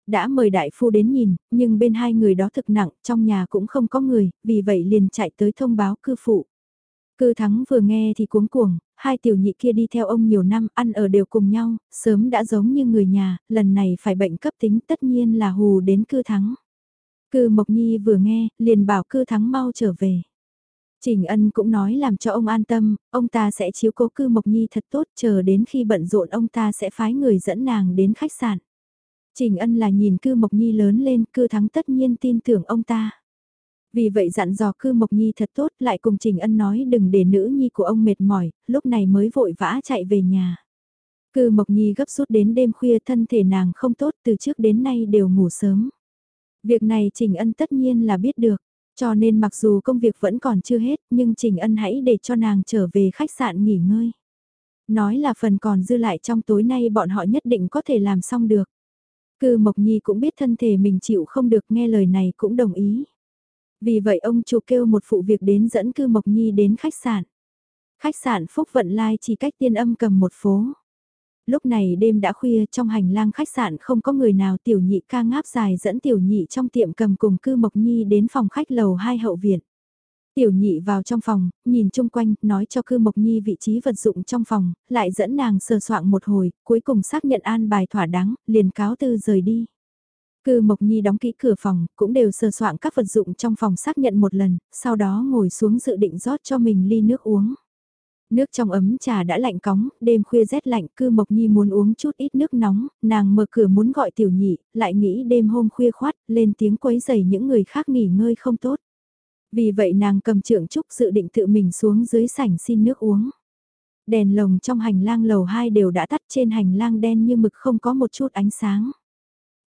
Đã mời đại phu đến nhìn, nhưng bên hai người đó thực nặng, trong nhà cũng không có người, vì vậy liền chạy tới thông báo cư phụ. Cư thắng vừa nghe thì cuống cuồng, hai tiểu nhị kia đi theo ông nhiều năm ăn ở đều cùng nhau, sớm đã giống như người nhà, lần này phải bệnh cấp tính tất nhiên là hù đến cư thắng. Cư Mộc Nhi vừa nghe, liền bảo cư thắng mau trở về. Trình Ân cũng nói làm cho ông an tâm, ông ta sẽ chiếu cố cư Mộc Nhi thật tốt chờ đến khi bận rộn ông ta sẽ phái người dẫn nàng đến khách sạn. Trình Ân là nhìn cư Mộc Nhi lớn lên, cư thắng tất nhiên tin tưởng ông ta. Vì vậy dặn dò cư Mộc Nhi thật tốt lại cùng Trình Ân nói đừng để nữ nhi của ông mệt mỏi, lúc này mới vội vã chạy về nhà. Cư Mộc Nhi gấp rút đến đêm khuya thân thể nàng không tốt từ trước đến nay đều ngủ sớm. Việc này Trình Ân tất nhiên là biết được, cho nên mặc dù công việc vẫn còn chưa hết nhưng Trình Ân hãy để cho nàng trở về khách sạn nghỉ ngơi. Nói là phần còn dư lại trong tối nay bọn họ nhất định có thể làm xong được. Cư Mộc Nhi cũng biết thân thể mình chịu không được nghe lời này cũng đồng ý. Vì vậy ông chủ kêu một phụ việc đến dẫn Cư Mộc Nhi đến khách sạn. Khách sạn Phúc Vận Lai chỉ cách tiên âm cầm một phố lúc này đêm đã khuya trong hành lang khách sạn không có người nào tiểu nhị ca ngáp dài dẫn tiểu nhị trong tiệm cầm cùng cư Mộc Nhi đến phòng khách lầu hai hậu viện. Tiểu nhị vào trong phòng, nhìn chung quanh, nói cho cư Mộc Nhi vị trí vật dụng trong phòng, lại dẫn nàng sờ soạn một hồi, cuối cùng xác nhận an bài thỏa đáng, liền cáo tư rời đi. Cư Mộc Nhi đóng kỹ cửa phòng, cũng đều sờ soạn các vật dụng trong phòng xác nhận một lần, sau đó ngồi xuống dự định rót cho mình ly nước uống. Nước trong ấm trà đã lạnh cóng, đêm khuya rét lạnh, cư Mộc Nhi muốn uống chút ít nước nóng, nàng mở cửa muốn gọi tiểu nhị, lại nghĩ đêm hôm khuya khoát, lên tiếng quấy giày những người khác nghỉ ngơi không tốt. Vì vậy nàng cầm trượng trúc dự định tự mình xuống dưới sảnh xin nước uống. Đèn lồng trong hành lang lầu 2 đều đã tắt trên hành lang đen như mực không có một chút ánh sáng.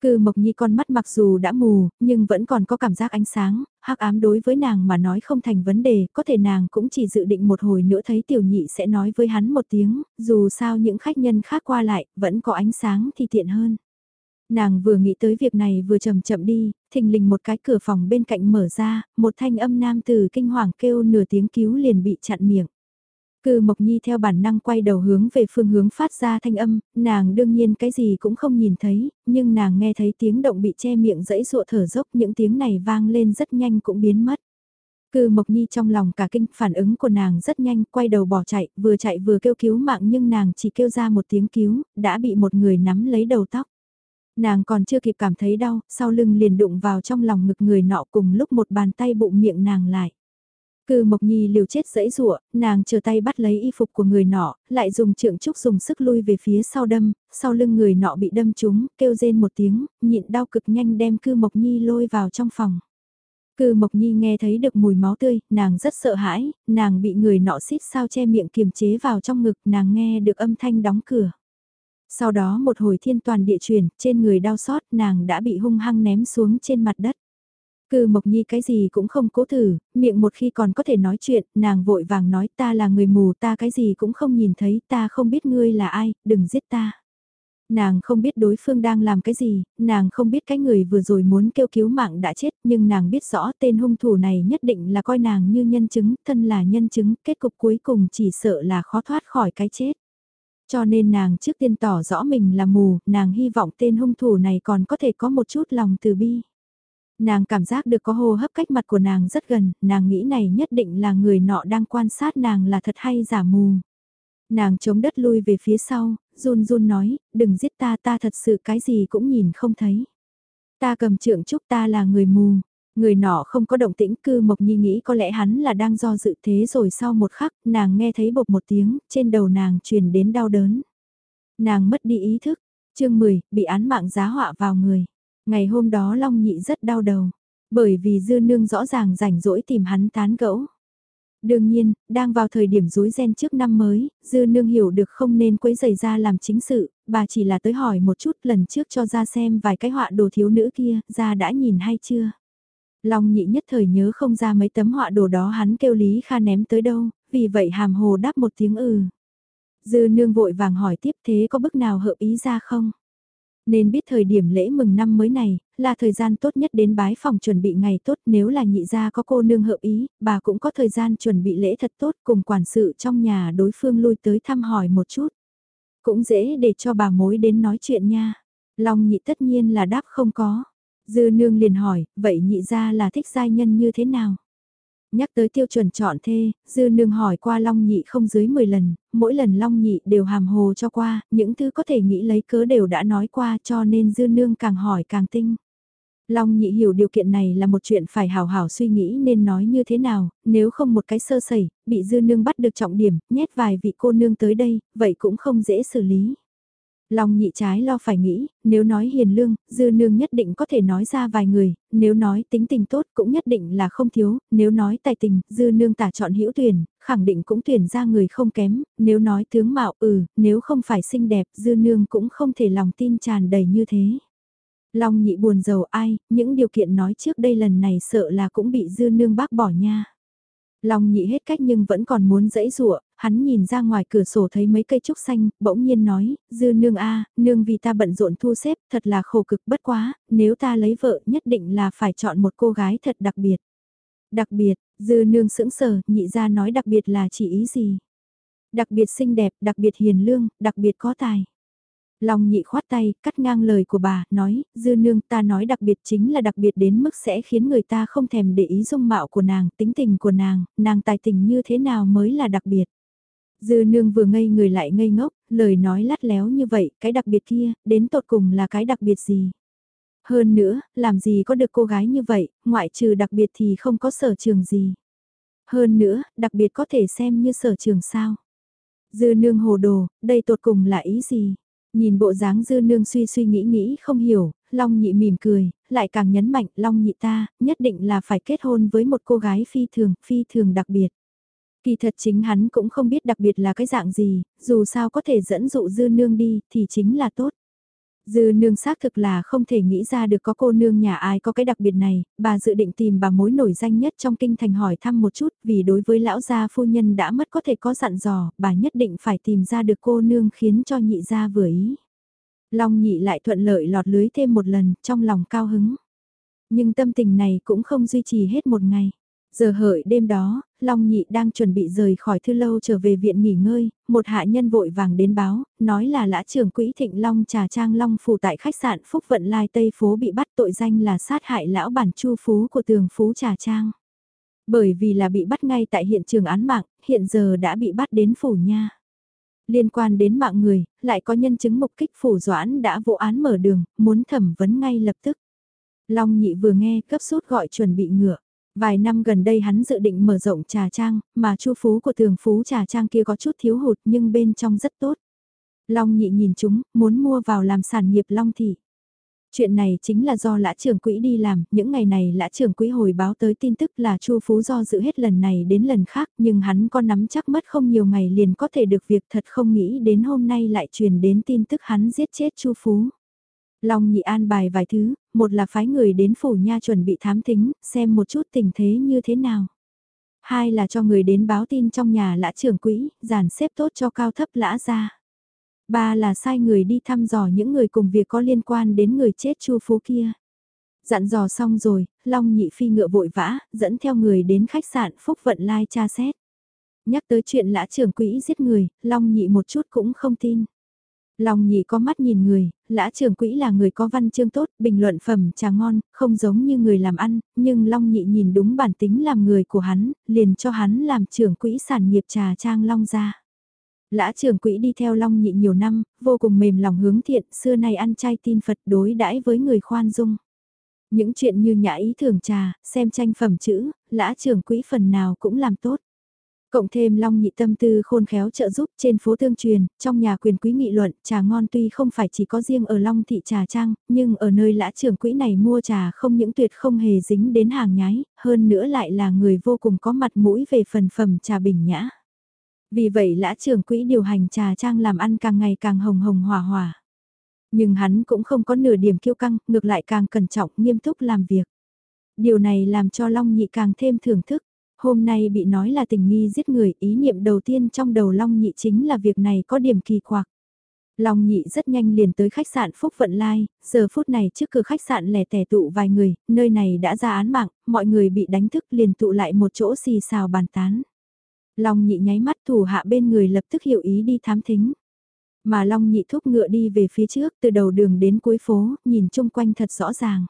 Cư Mộc Nhi con mắt mặc dù đã mù, nhưng vẫn còn có cảm giác ánh sáng, hắc ám đối với nàng mà nói không thành vấn đề, có thể nàng cũng chỉ dự định một hồi nữa thấy tiểu nhị sẽ nói với hắn một tiếng, dù sao những khách nhân khác qua lại, vẫn có ánh sáng thì tiện hơn. Nàng vừa nghĩ tới việc này vừa chậm chậm đi, thình lình một cái cửa phòng bên cạnh mở ra, một thanh âm nam từ kinh hoàng kêu nửa tiếng cứu liền bị chặn miệng. Cư Mộc Nhi theo bản năng quay đầu hướng về phương hướng phát ra thanh âm, nàng đương nhiên cái gì cũng không nhìn thấy, nhưng nàng nghe thấy tiếng động bị che miệng dẫy dụa thở dốc những tiếng này vang lên rất nhanh cũng biến mất. Cư Mộc Nhi trong lòng cả kinh, phản ứng của nàng rất nhanh, quay đầu bỏ chạy, vừa chạy vừa kêu cứu mạng nhưng nàng chỉ kêu ra một tiếng cứu, đã bị một người nắm lấy đầu tóc. Nàng còn chưa kịp cảm thấy đau, sau lưng liền đụng vào trong lòng ngực người nọ cùng lúc một bàn tay bụng miệng nàng lại. Cư Mộc Nhi liều chết dẫy rụa, nàng chờ tay bắt lấy y phục của người nọ, lại dùng trượng trúc dùng sức lui về phía sau đâm, sau lưng người nọ bị đâm trúng, kêu rên một tiếng, nhịn đau cực nhanh đem Cư Mộc Nhi lôi vào trong phòng. Cư Mộc Nhi nghe thấy được mùi máu tươi, nàng rất sợ hãi, nàng bị người nọ xít sao che miệng kiềm chế vào trong ngực, nàng nghe được âm thanh đóng cửa. Sau đó một hồi thiên toàn địa chuyển, trên người đau xót, nàng đã bị hung hăng ném xuống trên mặt đất. Cư Mộc Nhi cái gì cũng không cố thử, miệng một khi còn có thể nói chuyện, nàng vội vàng nói ta là người mù ta cái gì cũng không nhìn thấy, ta không biết ngươi là ai, đừng giết ta. Nàng không biết đối phương đang làm cái gì, nàng không biết cái người vừa rồi muốn kêu cứu mạng đã chết, nhưng nàng biết rõ tên hung thủ này nhất định là coi nàng như nhân chứng, thân là nhân chứng, kết cục cuối cùng chỉ sợ là khó thoát khỏi cái chết. Cho nên nàng trước tiên tỏ rõ mình là mù, nàng hy vọng tên hung thủ này còn có thể có một chút lòng từ bi. Nàng cảm giác được có hô hấp cách mặt của nàng rất gần, nàng nghĩ này nhất định là người nọ đang quan sát nàng là thật hay giả mù. Nàng chống đất lui về phía sau, run run nói, đừng giết ta ta thật sự cái gì cũng nhìn không thấy. Ta cầm trượng chúc ta là người mù. Người nọ không có động tĩnh cư Mộc Nhi nghĩ có lẽ hắn là đang do dự thế rồi sau một khắc nàng nghe thấy bột một tiếng trên đầu nàng truyền đến đau đớn. Nàng mất đi ý thức, chương 10 bị án mạng giá họa vào người. Ngày hôm đó Long Nhị rất đau đầu, bởi vì dư nương rõ ràng rảnh rỗi tìm hắn tán gẫu. Đương nhiên, đang vào thời điểm rối ren trước năm mới, dư nương hiểu được không nên quấy rầy ra làm chính sự, bà chỉ là tới hỏi một chút lần trước cho ra xem vài cái họa đồ thiếu nữ kia, ra đã nhìn hay chưa. Long nhị nhất thời nhớ không ra mấy tấm họa đồ đó hắn kêu Lý Kha ném tới đâu, vì vậy hàm hồ đáp một tiếng ừ. Dư nương vội vàng hỏi tiếp thế có bức nào hợp ý ra không? Nên biết thời điểm lễ mừng năm mới này, là thời gian tốt nhất đến bái phòng chuẩn bị ngày tốt nếu là nhị gia có cô nương hợp ý, bà cũng có thời gian chuẩn bị lễ thật tốt cùng quản sự trong nhà đối phương lui tới thăm hỏi một chút. Cũng dễ để cho bà mối đến nói chuyện nha. Long nhị tất nhiên là đáp không có. Dư nương liền hỏi, vậy nhị gia là thích giai nhân như thế nào? Nhắc tới tiêu chuẩn chọn thê, dư nương hỏi qua Long Nhị không dưới 10 lần, mỗi lần Long Nhị đều hàm hồ cho qua, những thứ có thể nghĩ lấy cớ đều đã nói qua cho nên dư nương càng hỏi càng tinh. Long Nhị hiểu điều kiện này là một chuyện phải hào hảo suy nghĩ nên nói như thế nào, nếu không một cái sơ sẩy, bị dư nương bắt được trọng điểm, nhét vài vị cô nương tới đây, vậy cũng không dễ xử lý. Long nhị trái lo phải nghĩ, nếu nói hiền lương, dư nương nhất định có thể nói ra vài người, nếu nói tính tình tốt cũng nhất định là không thiếu, nếu nói tài tình, dư nương tả chọn hữu tuyển, khẳng định cũng tuyển ra người không kém, nếu nói tướng mạo ừ, nếu không phải xinh đẹp, dư nương cũng không thể lòng tin tràn đầy như thế. Long nhị buồn giàu ai, những điều kiện nói trước đây lần này sợ là cũng bị dư nương bác bỏ nha. Long nhị hết cách nhưng vẫn còn muốn dẫy rụa, hắn nhìn ra ngoài cửa sổ thấy mấy cây trúc xanh, bỗng nhiên nói, dư nương a nương vì ta bận rộn thu xếp, thật là khổ cực bất quá, nếu ta lấy vợ nhất định là phải chọn một cô gái thật đặc biệt. Đặc biệt, dư nương sững sờ, nhị ra nói đặc biệt là chỉ ý gì? Đặc biệt xinh đẹp, đặc biệt hiền lương, đặc biệt có tài. Long nhị khoát tay, cắt ngang lời của bà, nói, dư nương ta nói đặc biệt chính là đặc biệt đến mức sẽ khiến người ta không thèm để ý dung mạo của nàng, tính tình của nàng, nàng tài tình như thế nào mới là đặc biệt. Dư nương vừa ngây người lại ngây ngốc, lời nói lát léo như vậy, cái đặc biệt kia, đến tột cùng là cái đặc biệt gì. Hơn nữa, làm gì có được cô gái như vậy, ngoại trừ đặc biệt thì không có sở trường gì. Hơn nữa, đặc biệt có thể xem như sở trường sao. Dư nương hồ đồ, đây tột cùng là ý gì? Nhìn bộ dáng dư nương suy suy nghĩ nghĩ không hiểu, Long nhị mỉm cười, lại càng nhấn mạnh Long nhị ta, nhất định là phải kết hôn với một cô gái phi thường, phi thường đặc biệt. Kỳ thật chính hắn cũng không biết đặc biệt là cái dạng gì, dù sao có thể dẫn dụ dư nương đi thì chính là tốt. Dư nương xác thực là không thể nghĩ ra được có cô nương nhà ai có cái đặc biệt này, bà dự định tìm bà mối nổi danh nhất trong kinh thành hỏi thăm một chút vì đối với lão gia phu nhân đã mất có thể có dặn dò, bà nhất định phải tìm ra được cô nương khiến cho nhị gia vừa ý. Long nhị lại thuận lợi lọt lưới thêm một lần, trong lòng cao hứng. Nhưng tâm tình này cũng không duy trì hết một ngày. Giờ hợi đêm đó, Long Nhị đang chuẩn bị rời khỏi thư lâu trở về viện nghỉ ngơi, một hạ nhân vội vàng đến báo, nói là lã trưởng quỹ thịnh Long trà trang Long phủ tại khách sạn Phúc Vận Lai Tây Phố bị bắt tội danh là sát hại lão bản chu phú của tường phú trà trang. Bởi vì là bị bắt ngay tại hiện trường án mạng, hiện giờ đã bị bắt đến phủ nha. Liên quan đến mạng người, lại có nhân chứng mục kích phủ doãn đã vụ án mở đường, muốn thẩm vấn ngay lập tức. Long nhị vừa nghe cấp sút gọi chuẩn bị ngựa. Vài năm gần đây hắn dự định mở rộng trà trang, mà chu phú của tường phú trà trang kia có chút thiếu hụt nhưng bên trong rất tốt. Long nhị nhìn chúng, muốn mua vào làm sản nghiệp Long thị. Chuyện này chính là do lã trưởng quỹ đi làm, những ngày này lã trưởng quỹ hồi báo tới tin tức là Chu Phú do dự hết lần này đến lần khác, nhưng hắn có nắm chắc mất không nhiều ngày liền có thể được việc thật không nghĩ đến hôm nay lại truyền đến tin tức hắn giết chết Chu Phú. Long nhị an bài vài thứ, một là phái người đến phủ nha chuẩn bị thám thính, xem một chút tình thế như thế nào. Hai là cho người đến báo tin trong nhà lã trưởng quỹ, giàn xếp tốt cho cao thấp lã ra. Ba là sai người đi thăm dò những người cùng việc có liên quan đến người chết chu phú kia. Dặn dò xong rồi, Long nhị phi ngựa vội vã, dẫn theo người đến khách sạn Phúc Vận Lai tra xét. Nhắc tới chuyện lã trưởng quỹ giết người, Long nhị một chút cũng không tin. Long nhị có mắt nhìn người, lã trưởng quỹ là người có văn chương tốt, bình luận phẩm trà ngon, không giống như người làm ăn, nhưng Long nhị nhìn đúng bản tính làm người của hắn, liền cho hắn làm trưởng quỹ sản nghiệp trà trang Long ra. Lã trưởng quỹ đi theo Long nhị nhiều năm, vô cùng mềm lòng hướng thiện, xưa nay ăn chay tin Phật đối đãi với người khoan dung. Những chuyện như nhã ý thường trà, xem tranh phẩm chữ, lã trưởng quỹ phần nào cũng làm tốt. Cộng thêm Long Nhị tâm tư khôn khéo trợ giúp trên phố tương truyền, trong nhà quyền quý nghị luận, trà ngon tuy không phải chỉ có riêng ở Long Thị Trà Trang, nhưng ở nơi lã trưởng quỹ này mua trà không những tuyệt không hề dính đến hàng nhái, hơn nữa lại là người vô cùng có mặt mũi về phần phẩm trà bình nhã. Vì vậy lã trưởng quỹ điều hành trà trang làm ăn càng ngày càng hồng hồng hòa hòa. Nhưng hắn cũng không có nửa điểm kiêu căng, ngược lại càng cẩn trọng nghiêm túc làm việc. Điều này làm cho Long Nhị càng thêm thưởng thức. Hôm nay bị nói là tình nghi giết người, ý niệm đầu tiên trong đầu Long Nhị chính là việc này có điểm kỳ quặc. Long Nhị rất nhanh liền tới khách sạn Phúc Vận Lai, giờ phút này trước cửa khách sạn lẻ tẻ tụ vài người, nơi này đã ra án mạng, mọi người bị đánh thức liền tụ lại một chỗ xì xào bàn tán. Long Nhị nháy mắt thủ hạ bên người lập tức hiểu ý đi thám thính. Mà Long Nhị thúc ngựa đi về phía trước từ đầu đường đến cuối phố, nhìn chung quanh thật rõ ràng.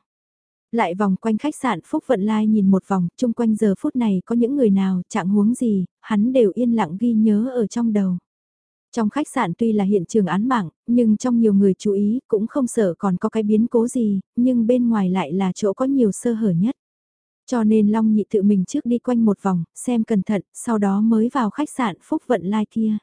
Lại vòng quanh khách sạn Phúc Vận Lai nhìn một vòng, chung quanh giờ phút này có những người nào, trạng huống gì, hắn đều yên lặng ghi nhớ ở trong đầu. Trong khách sạn tuy là hiện trường án mạng, nhưng trong nhiều người chú ý cũng không sợ còn có cái biến cố gì, nhưng bên ngoài lại là chỗ có nhiều sơ hở nhất. Cho nên Long Nhị tự mình trước đi quanh một vòng, xem cẩn thận, sau đó mới vào khách sạn Phúc Vận Lai kia.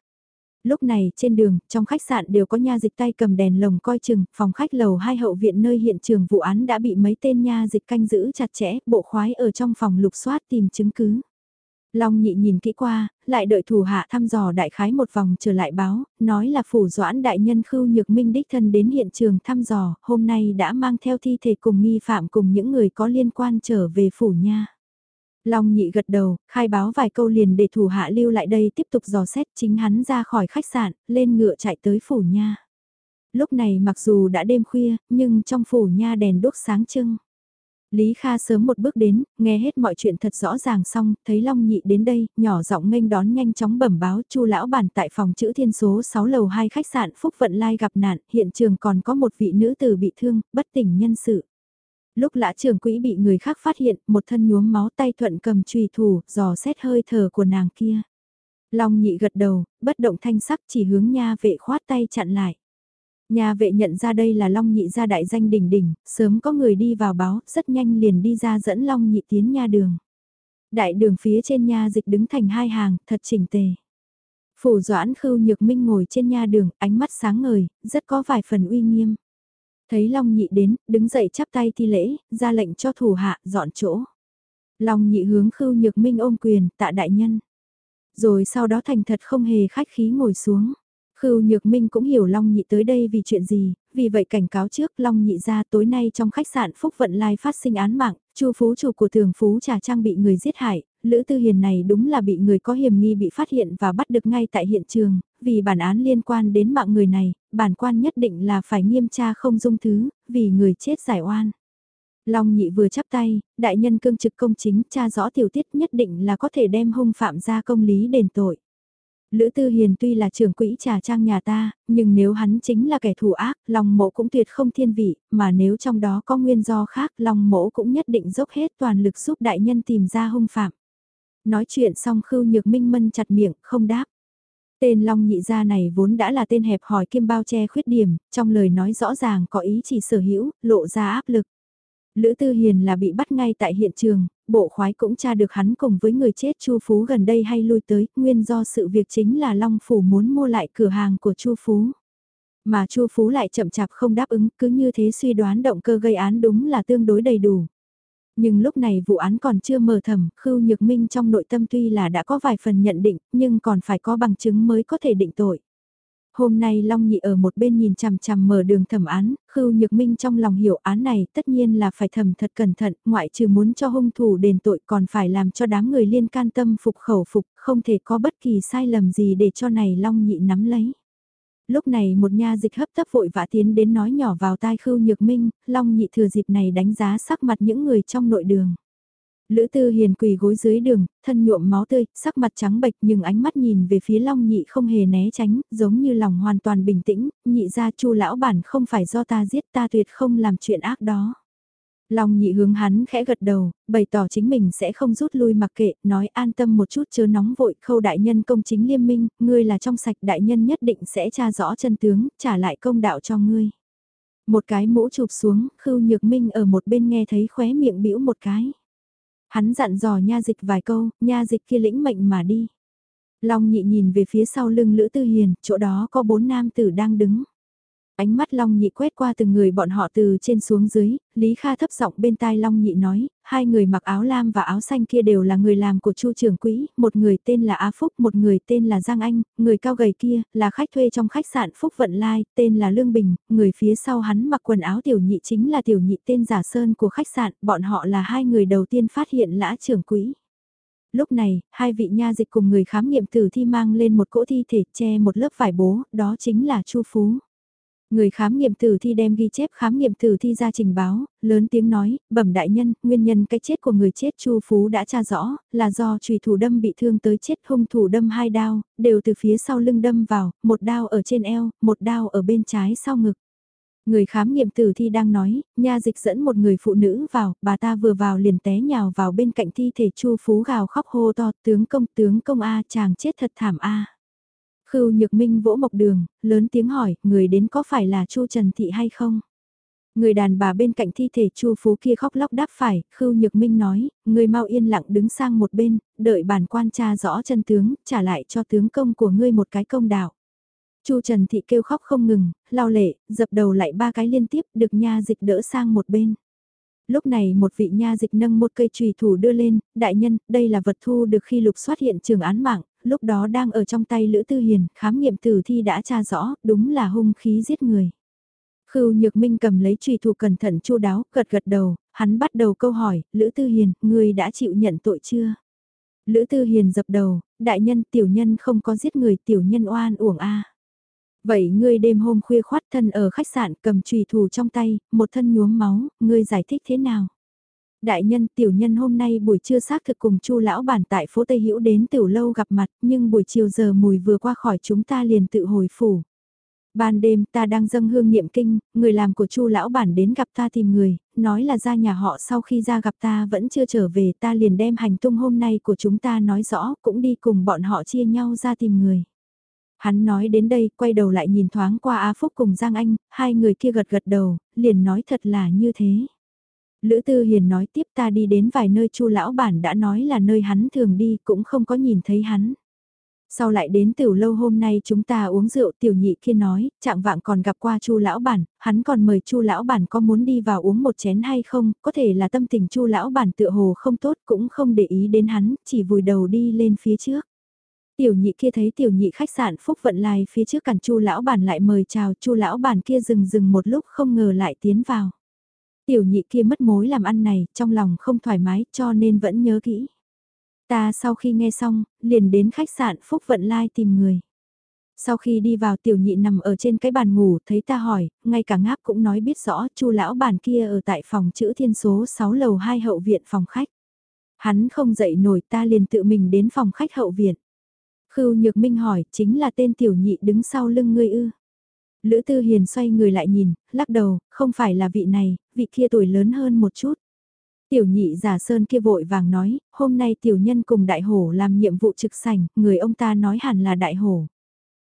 Lúc này, trên đường, trong khách sạn đều có nha dịch tay cầm đèn lồng coi chừng, phòng khách lầu hai hậu viện nơi hiện trường vụ án đã bị mấy tên nha dịch canh giữ chặt chẽ, bộ khoái ở trong phòng lục soát tìm chứng cứ. Long nhị nhìn kỹ qua, lại đợi thủ hạ thăm dò đại khái một vòng trở lại báo, nói là phủ doãn đại nhân khưu nhược minh đích thân đến hiện trường thăm dò, hôm nay đã mang theo thi thể cùng nghi phạm cùng những người có liên quan trở về phủ nha. Long nhị gật đầu, khai báo vài câu liền để thủ hạ lưu lại đây tiếp tục dò xét chính hắn ra khỏi khách sạn, lên ngựa chạy tới phủ nha. Lúc này mặc dù đã đêm khuya, nhưng trong phủ nha đèn đốt sáng trưng. Lý Kha sớm một bước đến, nghe hết mọi chuyện thật rõ ràng xong, thấy Long Nhị đến đây, nhỏ giọng nghênh đón nhanh chóng bẩm báo Chu lão bản tại phòng chữ thiên số 6 lầu 2 khách sạn Phúc Vận Lai gặp nạn, hiện trường còn có một vị nữ tử bị thương, bất tỉnh nhân sự. Lúc lã trường quỹ bị người khác phát hiện, một thân nhuốm máu tay thuận cầm trùy thủ, dò xét hơi thở của nàng kia. Long nhị gật đầu, bất động thanh sắc chỉ hướng nha vệ khoát tay chặn lại. Nhà vệ nhận ra đây là Long Nhị gia đại danh đỉnh đỉnh, sớm có người đi vào báo, rất nhanh liền đi ra dẫn Long Nhị tiến nha đường. Đại đường phía trên nha dịch đứng thành hai hàng, thật chỉnh tề. Phủ doãn khưu nhược minh ngồi trên nha đường, ánh mắt sáng ngời, rất có vài phần uy nghiêm. Thấy Long Nhị đến, đứng dậy chắp tay thi lễ, ra lệnh cho thủ hạ, dọn chỗ. Long Nhị hướng khưu nhược minh ôm quyền, tạ đại nhân. Rồi sau đó thành thật không hề khách khí ngồi xuống. Khưu Nhược Minh cũng hiểu Long Nhị tới đây vì chuyện gì, vì vậy cảnh cáo trước Long Nhị ra tối nay trong khách sạn Phúc Vận Lai phát sinh án mạng, Chu phú chủ của thường phú trà trang bị người giết hại, Lữ Tư Hiền này đúng là bị người có hiểm nghi bị phát hiện và bắt được ngay tại hiện trường, vì bản án liên quan đến mạng người này, bản quan nhất định là phải nghiêm tra không dung thứ, vì người chết giải oan. Long nhị vừa chắp tay, đại nhân cương trực công chính tra rõ tiểu tiết nhất định là có thể đem hung phạm ra công lý đền tội. Lữ Tư Hiền tuy là trưởng quỹ trà trang nhà ta, nhưng nếu hắn chính là kẻ thù ác, lòng mộ cũng tuyệt không thiên vị, mà nếu trong đó có nguyên do khác, lòng mộ cũng nhất định dốc hết toàn lực giúp đại nhân tìm ra hung phạm. Nói chuyện xong khưu nhược minh mân chặt miệng, không đáp. Tên Long nhị gia này vốn đã là tên hẹp hỏi kiêm bao che khuyết điểm, trong lời nói rõ ràng có ý chỉ sở hữu, lộ ra áp lực. Lữ Tư Hiền là bị bắt ngay tại hiện trường, bộ khoái cũng tra được hắn cùng với người chết Chu Phú gần đây hay lui tới, nguyên do sự việc chính là Long Phủ muốn mua lại cửa hàng của Chu Phú. Mà Chu Phú lại chậm chạp không đáp ứng, cứ như thế suy đoán động cơ gây án đúng là tương đối đầy đủ. Nhưng lúc này vụ án còn chưa mở thẩm, Khưu Nhược Minh trong nội tâm tuy là đã có vài phần nhận định, nhưng còn phải có bằng chứng mới có thể định tội. Hôm nay Long Nhị ở một bên nhìn chằm chằm mở đường thẩm án, Khưu Nhược Minh trong lòng hiểu án này tất nhiên là phải thẩm thật cẩn thận, ngoại trừ muốn cho hung thủ đền tội còn phải làm cho đám người liên can tâm phục khẩu phục, không thể có bất kỳ sai lầm gì để cho này Long Nhị nắm lấy. Lúc này một nha dịch hấp tấp vội vã tiến đến nói nhỏ vào tai Khưu Nhược Minh, Long Nhị thừa dịp này đánh giá sắc mặt những người trong nội đường. Lữ Tư Hiền quỳ gối dưới đường, thân nhuộm máu tươi, sắc mặt trắng bệch nhưng ánh mắt nhìn về phía Long Nhị không hề né tránh, giống như lòng hoàn toàn bình tĩnh, nhị ra chu lão bản không phải do ta giết ta tuyệt không làm chuyện ác đó. Long nhị hướng hắn khẽ gật đầu, bày tỏ chính mình sẽ không rút lui mặc kệ, nói an tâm một chút chớ nóng vội, khâu đại nhân công chính liêm minh, ngươi là trong sạch đại nhân nhất định sẽ tra rõ chân tướng, trả lại công đạo cho ngươi. Một cái mũ chụp xuống, khưu nhược minh ở một bên nghe thấy khóe miệng bĩu một cái. Hắn dặn dò nha dịch vài câu, nha dịch kia lĩnh mệnh mà đi. Long nhị nhìn về phía sau lưng Lữ Tư Hiền, chỗ đó có bốn nam tử đang đứng. Ánh mắt Long Nhị quét qua từng người bọn họ từ trên xuống dưới, Lý Kha thấp giọng bên tai Long Nhị nói, hai người mặc áo lam và áo xanh kia đều là người làm của Chu trưởng quỹ, một người tên là Á Phúc, một người tên là Giang Anh, người cao gầy kia là khách thuê trong khách sạn Phúc Vận Lai, tên là Lương Bình, người phía sau hắn mặc quần áo tiểu nhị chính là tiểu nhị tên giả sơn của khách sạn, bọn họ là hai người đầu tiên phát hiện lã trưởng quỹ. Lúc này, hai vị nha dịch cùng người khám nghiệm tử thi mang lên một cỗ thi thể che một lớp vải bố, đó chính là Chu Phú. Người khám nghiệm tử thi đem ghi chép khám nghiệm tử thi ra trình báo, lớn tiếng nói, bẩm đại nhân, nguyên nhân cái chết của người chết Chu Phú đã tra rõ, là do trùy thủ đâm bị thương tới chết hung thủ đâm hai đao, đều từ phía sau lưng đâm vào, một đao ở trên eo, một đao ở bên trái sau ngực. Người khám nghiệm tử thi đang nói, nha dịch dẫn một người phụ nữ vào, bà ta vừa vào liền té nhào vào bên cạnh thi thể Chu Phú gào khóc hô to, tướng công tướng công A chàng chết thật thảm A. Khưu Nhược Minh vỗ mộc đường, lớn tiếng hỏi, người đến có phải là Chu Trần Thị hay không? Người đàn bà bên cạnh thi thể Chu Phú kia khóc lóc đáp phải, Khưu Nhược Minh nói, người mau yên lặng đứng sang một bên, đợi bản quan tra rõ chân tướng, trả lại cho tướng công của ngươi một cái công đạo. Chu Trần Thị kêu khóc không ngừng, lao lệ, dập đầu lại ba cái liên tiếp, được nha dịch đỡ sang một bên. Lúc này một vị nha dịch nâng một cây trùy thủ đưa lên, đại nhân, đây là vật thu được khi lục soát hiện trường án mạng, lúc đó đang ở trong tay Lữ Tư Hiền, khám nghiệm tử thi đã tra rõ, đúng là hung khí giết người. Khưu Nhược Minh cầm lấy trùy thủ cẩn thận chu đáo, gật gật đầu, hắn bắt đầu câu hỏi, Lữ Tư Hiền, người đã chịu nhận tội chưa? Lữ Tư Hiền dập đầu, đại nhân tiểu nhân không có giết người tiểu nhân oan uổng a. Vậy ngươi đêm hôm khuya khoát thân ở khách sạn cầm trùy thủ trong tay, một thân nhuốm máu, ngươi giải thích thế nào? Đại nhân tiểu nhân hôm nay buổi trưa xác thực cùng chu lão bản tại phố Tây Hữu đến tiểu lâu gặp mặt nhưng buổi chiều giờ mùi vừa qua khỏi chúng ta liền tự hồi phủ. Ban đêm ta đang dâng hương niệm kinh, người làm của chu lão bản đến gặp ta tìm người, nói là ra nhà họ sau khi ra gặp ta vẫn chưa trở về ta liền đem hành tung hôm nay của chúng ta nói rõ cũng đi cùng bọn họ chia nhau ra tìm người. Hắn nói đến đây, quay đầu lại nhìn thoáng qua Á Phúc cùng Giang Anh, hai người kia gật gật đầu, liền nói thật là như thế. Lữ Tư Hiền nói tiếp ta đi đến vài nơi chu lão bản đã nói là nơi hắn thường đi cũng không có nhìn thấy hắn. Sau lại đến tiểu lâu hôm nay chúng ta uống rượu tiểu nhị kia nói, trạng vạng còn gặp qua chu lão bản, hắn còn mời chu lão bản có muốn đi vào uống một chén hay không, có thể là tâm tình chu lão bản tựa hồ không tốt cũng không để ý đến hắn, chỉ vùi đầu đi lên phía trước. Tiểu nhị kia thấy tiểu nhị khách sạn Phúc Vận Lai phía trước cản chu lão bản lại mời chào chu lão bản kia dừng dừng một lúc không ngờ lại tiến vào. Tiểu nhị kia mất mối làm ăn này, trong lòng không thoải mái cho nên vẫn nhớ kỹ. Ta sau khi nghe xong, liền đến khách sạn Phúc Vận Lai tìm người. Sau khi đi vào tiểu nhị nằm ở trên cái bàn ngủ, thấy ta hỏi, ngay cả ngáp cũng nói biết rõ, chu lão bàn kia ở tại phòng chữ thiên số 6 lầu 2 hậu viện phòng khách. Hắn không dậy nổi ta liền tự mình đến phòng khách hậu viện. Khưu Nhược Minh hỏi, chính là tên tiểu nhị đứng sau lưng ngươi ư. Lữ Tư Hiền xoay người lại nhìn, lắc đầu, không phải là vị này, vị kia tuổi lớn hơn một chút. Tiểu nhị giả sơn kia vội vàng nói, hôm nay tiểu nhân cùng đại hổ làm nhiệm vụ trực sảnh, người ông ta nói hẳn là đại hổ.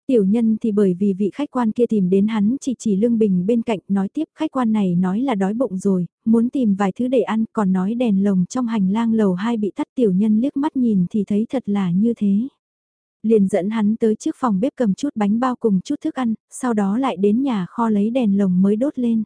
Tiểu nhân thì bởi vì vị khách quan kia tìm đến hắn chỉ chỉ lương bình bên cạnh nói tiếp khách quan này nói là đói bụng rồi, muốn tìm vài thứ để ăn còn nói đèn lồng trong hành lang lầu 2 bị tắt tiểu nhân liếc mắt nhìn thì thấy thật là như thế. Liền dẫn hắn tới trước phòng bếp cầm chút bánh bao cùng chút thức ăn, sau đó lại đến nhà kho lấy đèn lồng mới đốt lên.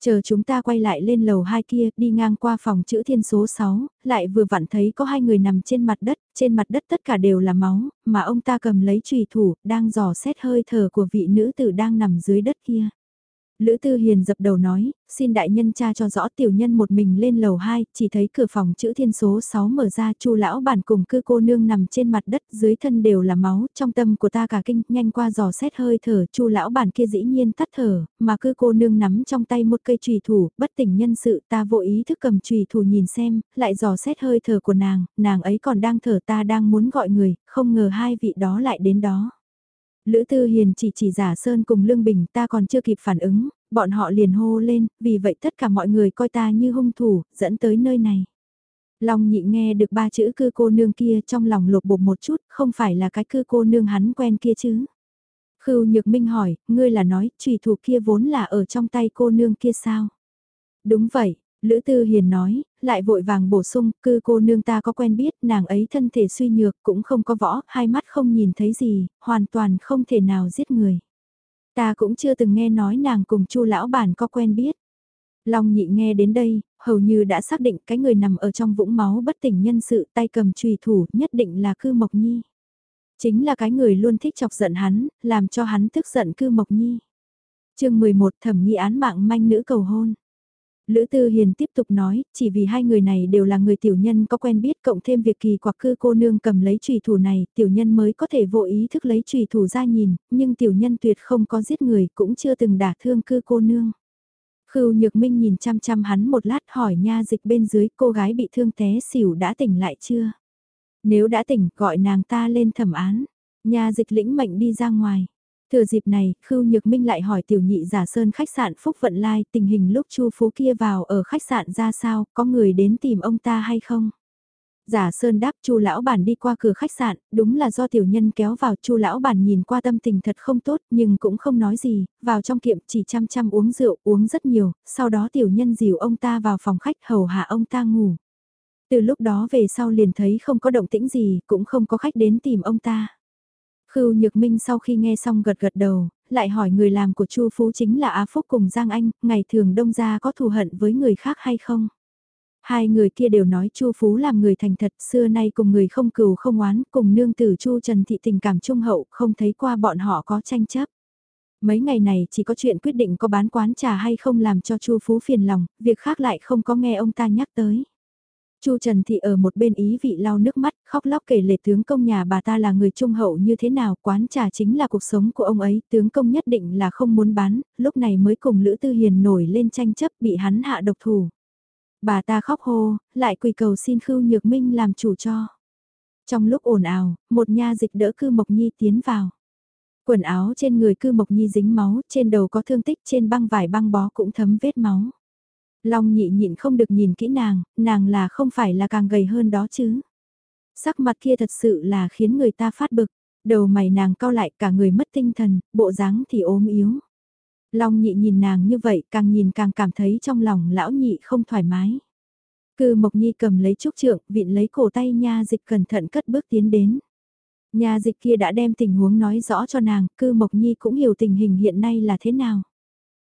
Chờ chúng ta quay lại lên lầu hai kia, đi ngang qua phòng chữ thiên số 6, lại vừa vặn thấy có hai người nằm trên mặt đất, trên mặt đất tất cả đều là máu, mà ông ta cầm lấy trùy thủ, đang dò xét hơi thở của vị nữ tử đang nằm dưới đất kia. Lữ Tư Hiền dập đầu nói, xin đại nhân cha cho rõ tiểu nhân một mình lên lầu 2, chỉ thấy cửa phòng chữ thiên số 6 mở ra chu lão bản cùng cư cô nương nằm trên mặt đất dưới thân đều là máu, trong tâm của ta cả kinh, nhanh qua dò xét hơi thở, chu lão bản kia dĩ nhiên tắt thở, mà cư cô nương nắm trong tay một cây trùy thủ, bất tỉnh nhân sự ta vô ý thức cầm trùy thủ nhìn xem, lại dò xét hơi thở của nàng, nàng ấy còn đang thở ta đang muốn gọi người, không ngờ hai vị đó lại đến đó. Lữ Tư Hiền chỉ chỉ giả Sơn cùng Lương Bình ta còn chưa kịp phản ứng, bọn họ liền hô lên, vì vậy tất cả mọi người coi ta như hung thủ, dẫn tới nơi này. Long nhị nghe được ba chữ cư cô nương kia trong lòng lột bột một chút, không phải là cái cư cô nương hắn quen kia chứ. Khưu Nhược Minh hỏi, ngươi là nói, trùy thủ kia vốn là ở trong tay cô nương kia sao? Đúng vậy, Lữ Tư Hiền nói, lại vội vàng bổ sung, cư cô nương ta có quen biết, nàng ấy thân thể suy nhược, cũng không có võ, hai mắt không nhìn thấy gì, hoàn toàn không thể nào giết người. Ta cũng chưa từng nghe nói nàng cùng chu lão bản có quen biết. Long nhị nghe đến đây, hầu như đã xác định cái người nằm ở trong vũng máu bất tỉnh nhân sự tay cầm trùy thủ nhất định là cư mộc nhi. Chính là cái người luôn thích chọc giận hắn, làm cho hắn tức giận cư mộc nhi. chương 11 thẩm nghi án mạng manh nữ cầu hôn. Lữ Tư Hiền tiếp tục nói, chỉ vì hai người này đều là người tiểu nhân có quen biết cộng thêm việc kỳ quặc cư cô nương cầm lấy trùy thủ này, tiểu nhân mới có thể vô ý thức lấy trùy thủ ra nhìn, nhưng tiểu nhân tuyệt không có giết người cũng chưa từng đả thương cư cô nương. Khưu Nhược Minh nhìn chăm chăm hắn một lát hỏi nha dịch bên dưới cô gái bị thương té xỉu đã tỉnh lại chưa? Nếu đã tỉnh gọi nàng ta lên thẩm án, nha dịch lĩnh mệnh đi ra ngoài. Thừa dịp này, Khưu Nhược Minh lại hỏi tiểu nhị giả sơn khách sạn Phúc Vận Lai tình hình lúc Chu Phú kia vào ở khách sạn ra sao, có người đến tìm ông ta hay không? Giả Sơn đáp Chu lão bản đi qua cửa khách sạn, đúng là do tiểu nhân kéo vào, Chu lão bản nhìn qua tâm tình thật không tốt, nhưng cũng không nói gì, vào trong kiệm chỉ chăm chăm uống rượu, uống rất nhiều, sau đó tiểu nhân dìu ông ta vào phòng khách hầu hạ ông ta ngủ. Từ lúc đó về sau liền thấy không có động tĩnh gì, cũng không có khách đến tìm ông ta. Khưu Nhược Minh sau khi nghe xong gật gật đầu, lại hỏi người làm của Chu Phú chính là Á Phúc cùng Giang Anh, ngày thường đông gia có thù hận với người khác hay không? Hai người kia đều nói Chu Phú làm người thành thật, xưa nay cùng người không cừu không oán, cùng nương tử Chu Trần Thị tình cảm trung hậu, không thấy qua bọn họ có tranh chấp. Mấy ngày này chỉ có chuyện quyết định có bán quán trà hay không làm cho Chu Phú phiền lòng, việc khác lại không có nghe ông ta nhắc tới. Chu Trần Thị ở một bên ý vị lau nước mắt, khóc lóc kể lệ tướng công nhà bà ta là người trung hậu như thế nào, quán trà chính là cuộc sống của ông ấy, tướng công nhất định là không muốn bán, lúc này mới cùng Lữ Tư Hiền nổi lên tranh chấp bị hắn hạ độc thủ. Bà ta khóc hô, lại quỳ cầu xin Khưu Nhược Minh làm chủ cho. Trong lúc ồn ào, một nha dịch đỡ cư Mộc Nhi tiến vào. Quần áo trên người cư Mộc Nhi dính máu, trên đầu có thương tích trên băng vải băng bó cũng thấm vết máu. Long nhị nhịn không được nhìn kỹ nàng, nàng là không phải là càng gầy hơn đó chứ. Sắc mặt kia thật sự là khiến người ta phát bực, đầu mày nàng cao lại cả người mất tinh thần, bộ dáng thì ốm yếu. Long nhị nhìn nàng như vậy càng nhìn càng cảm thấy trong lòng lão nhị không thoải mái. Cư Mộc Nhi cầm lấy trúc trượng, vịn lấy cổ tay nha dịch cẩn thận cất bước tiến đến. Nha dịch kia đã đem tình huống nói rõ cho nàng, cư Mộc Nhi cũng hiểu tình hình hiện nay là thế nào.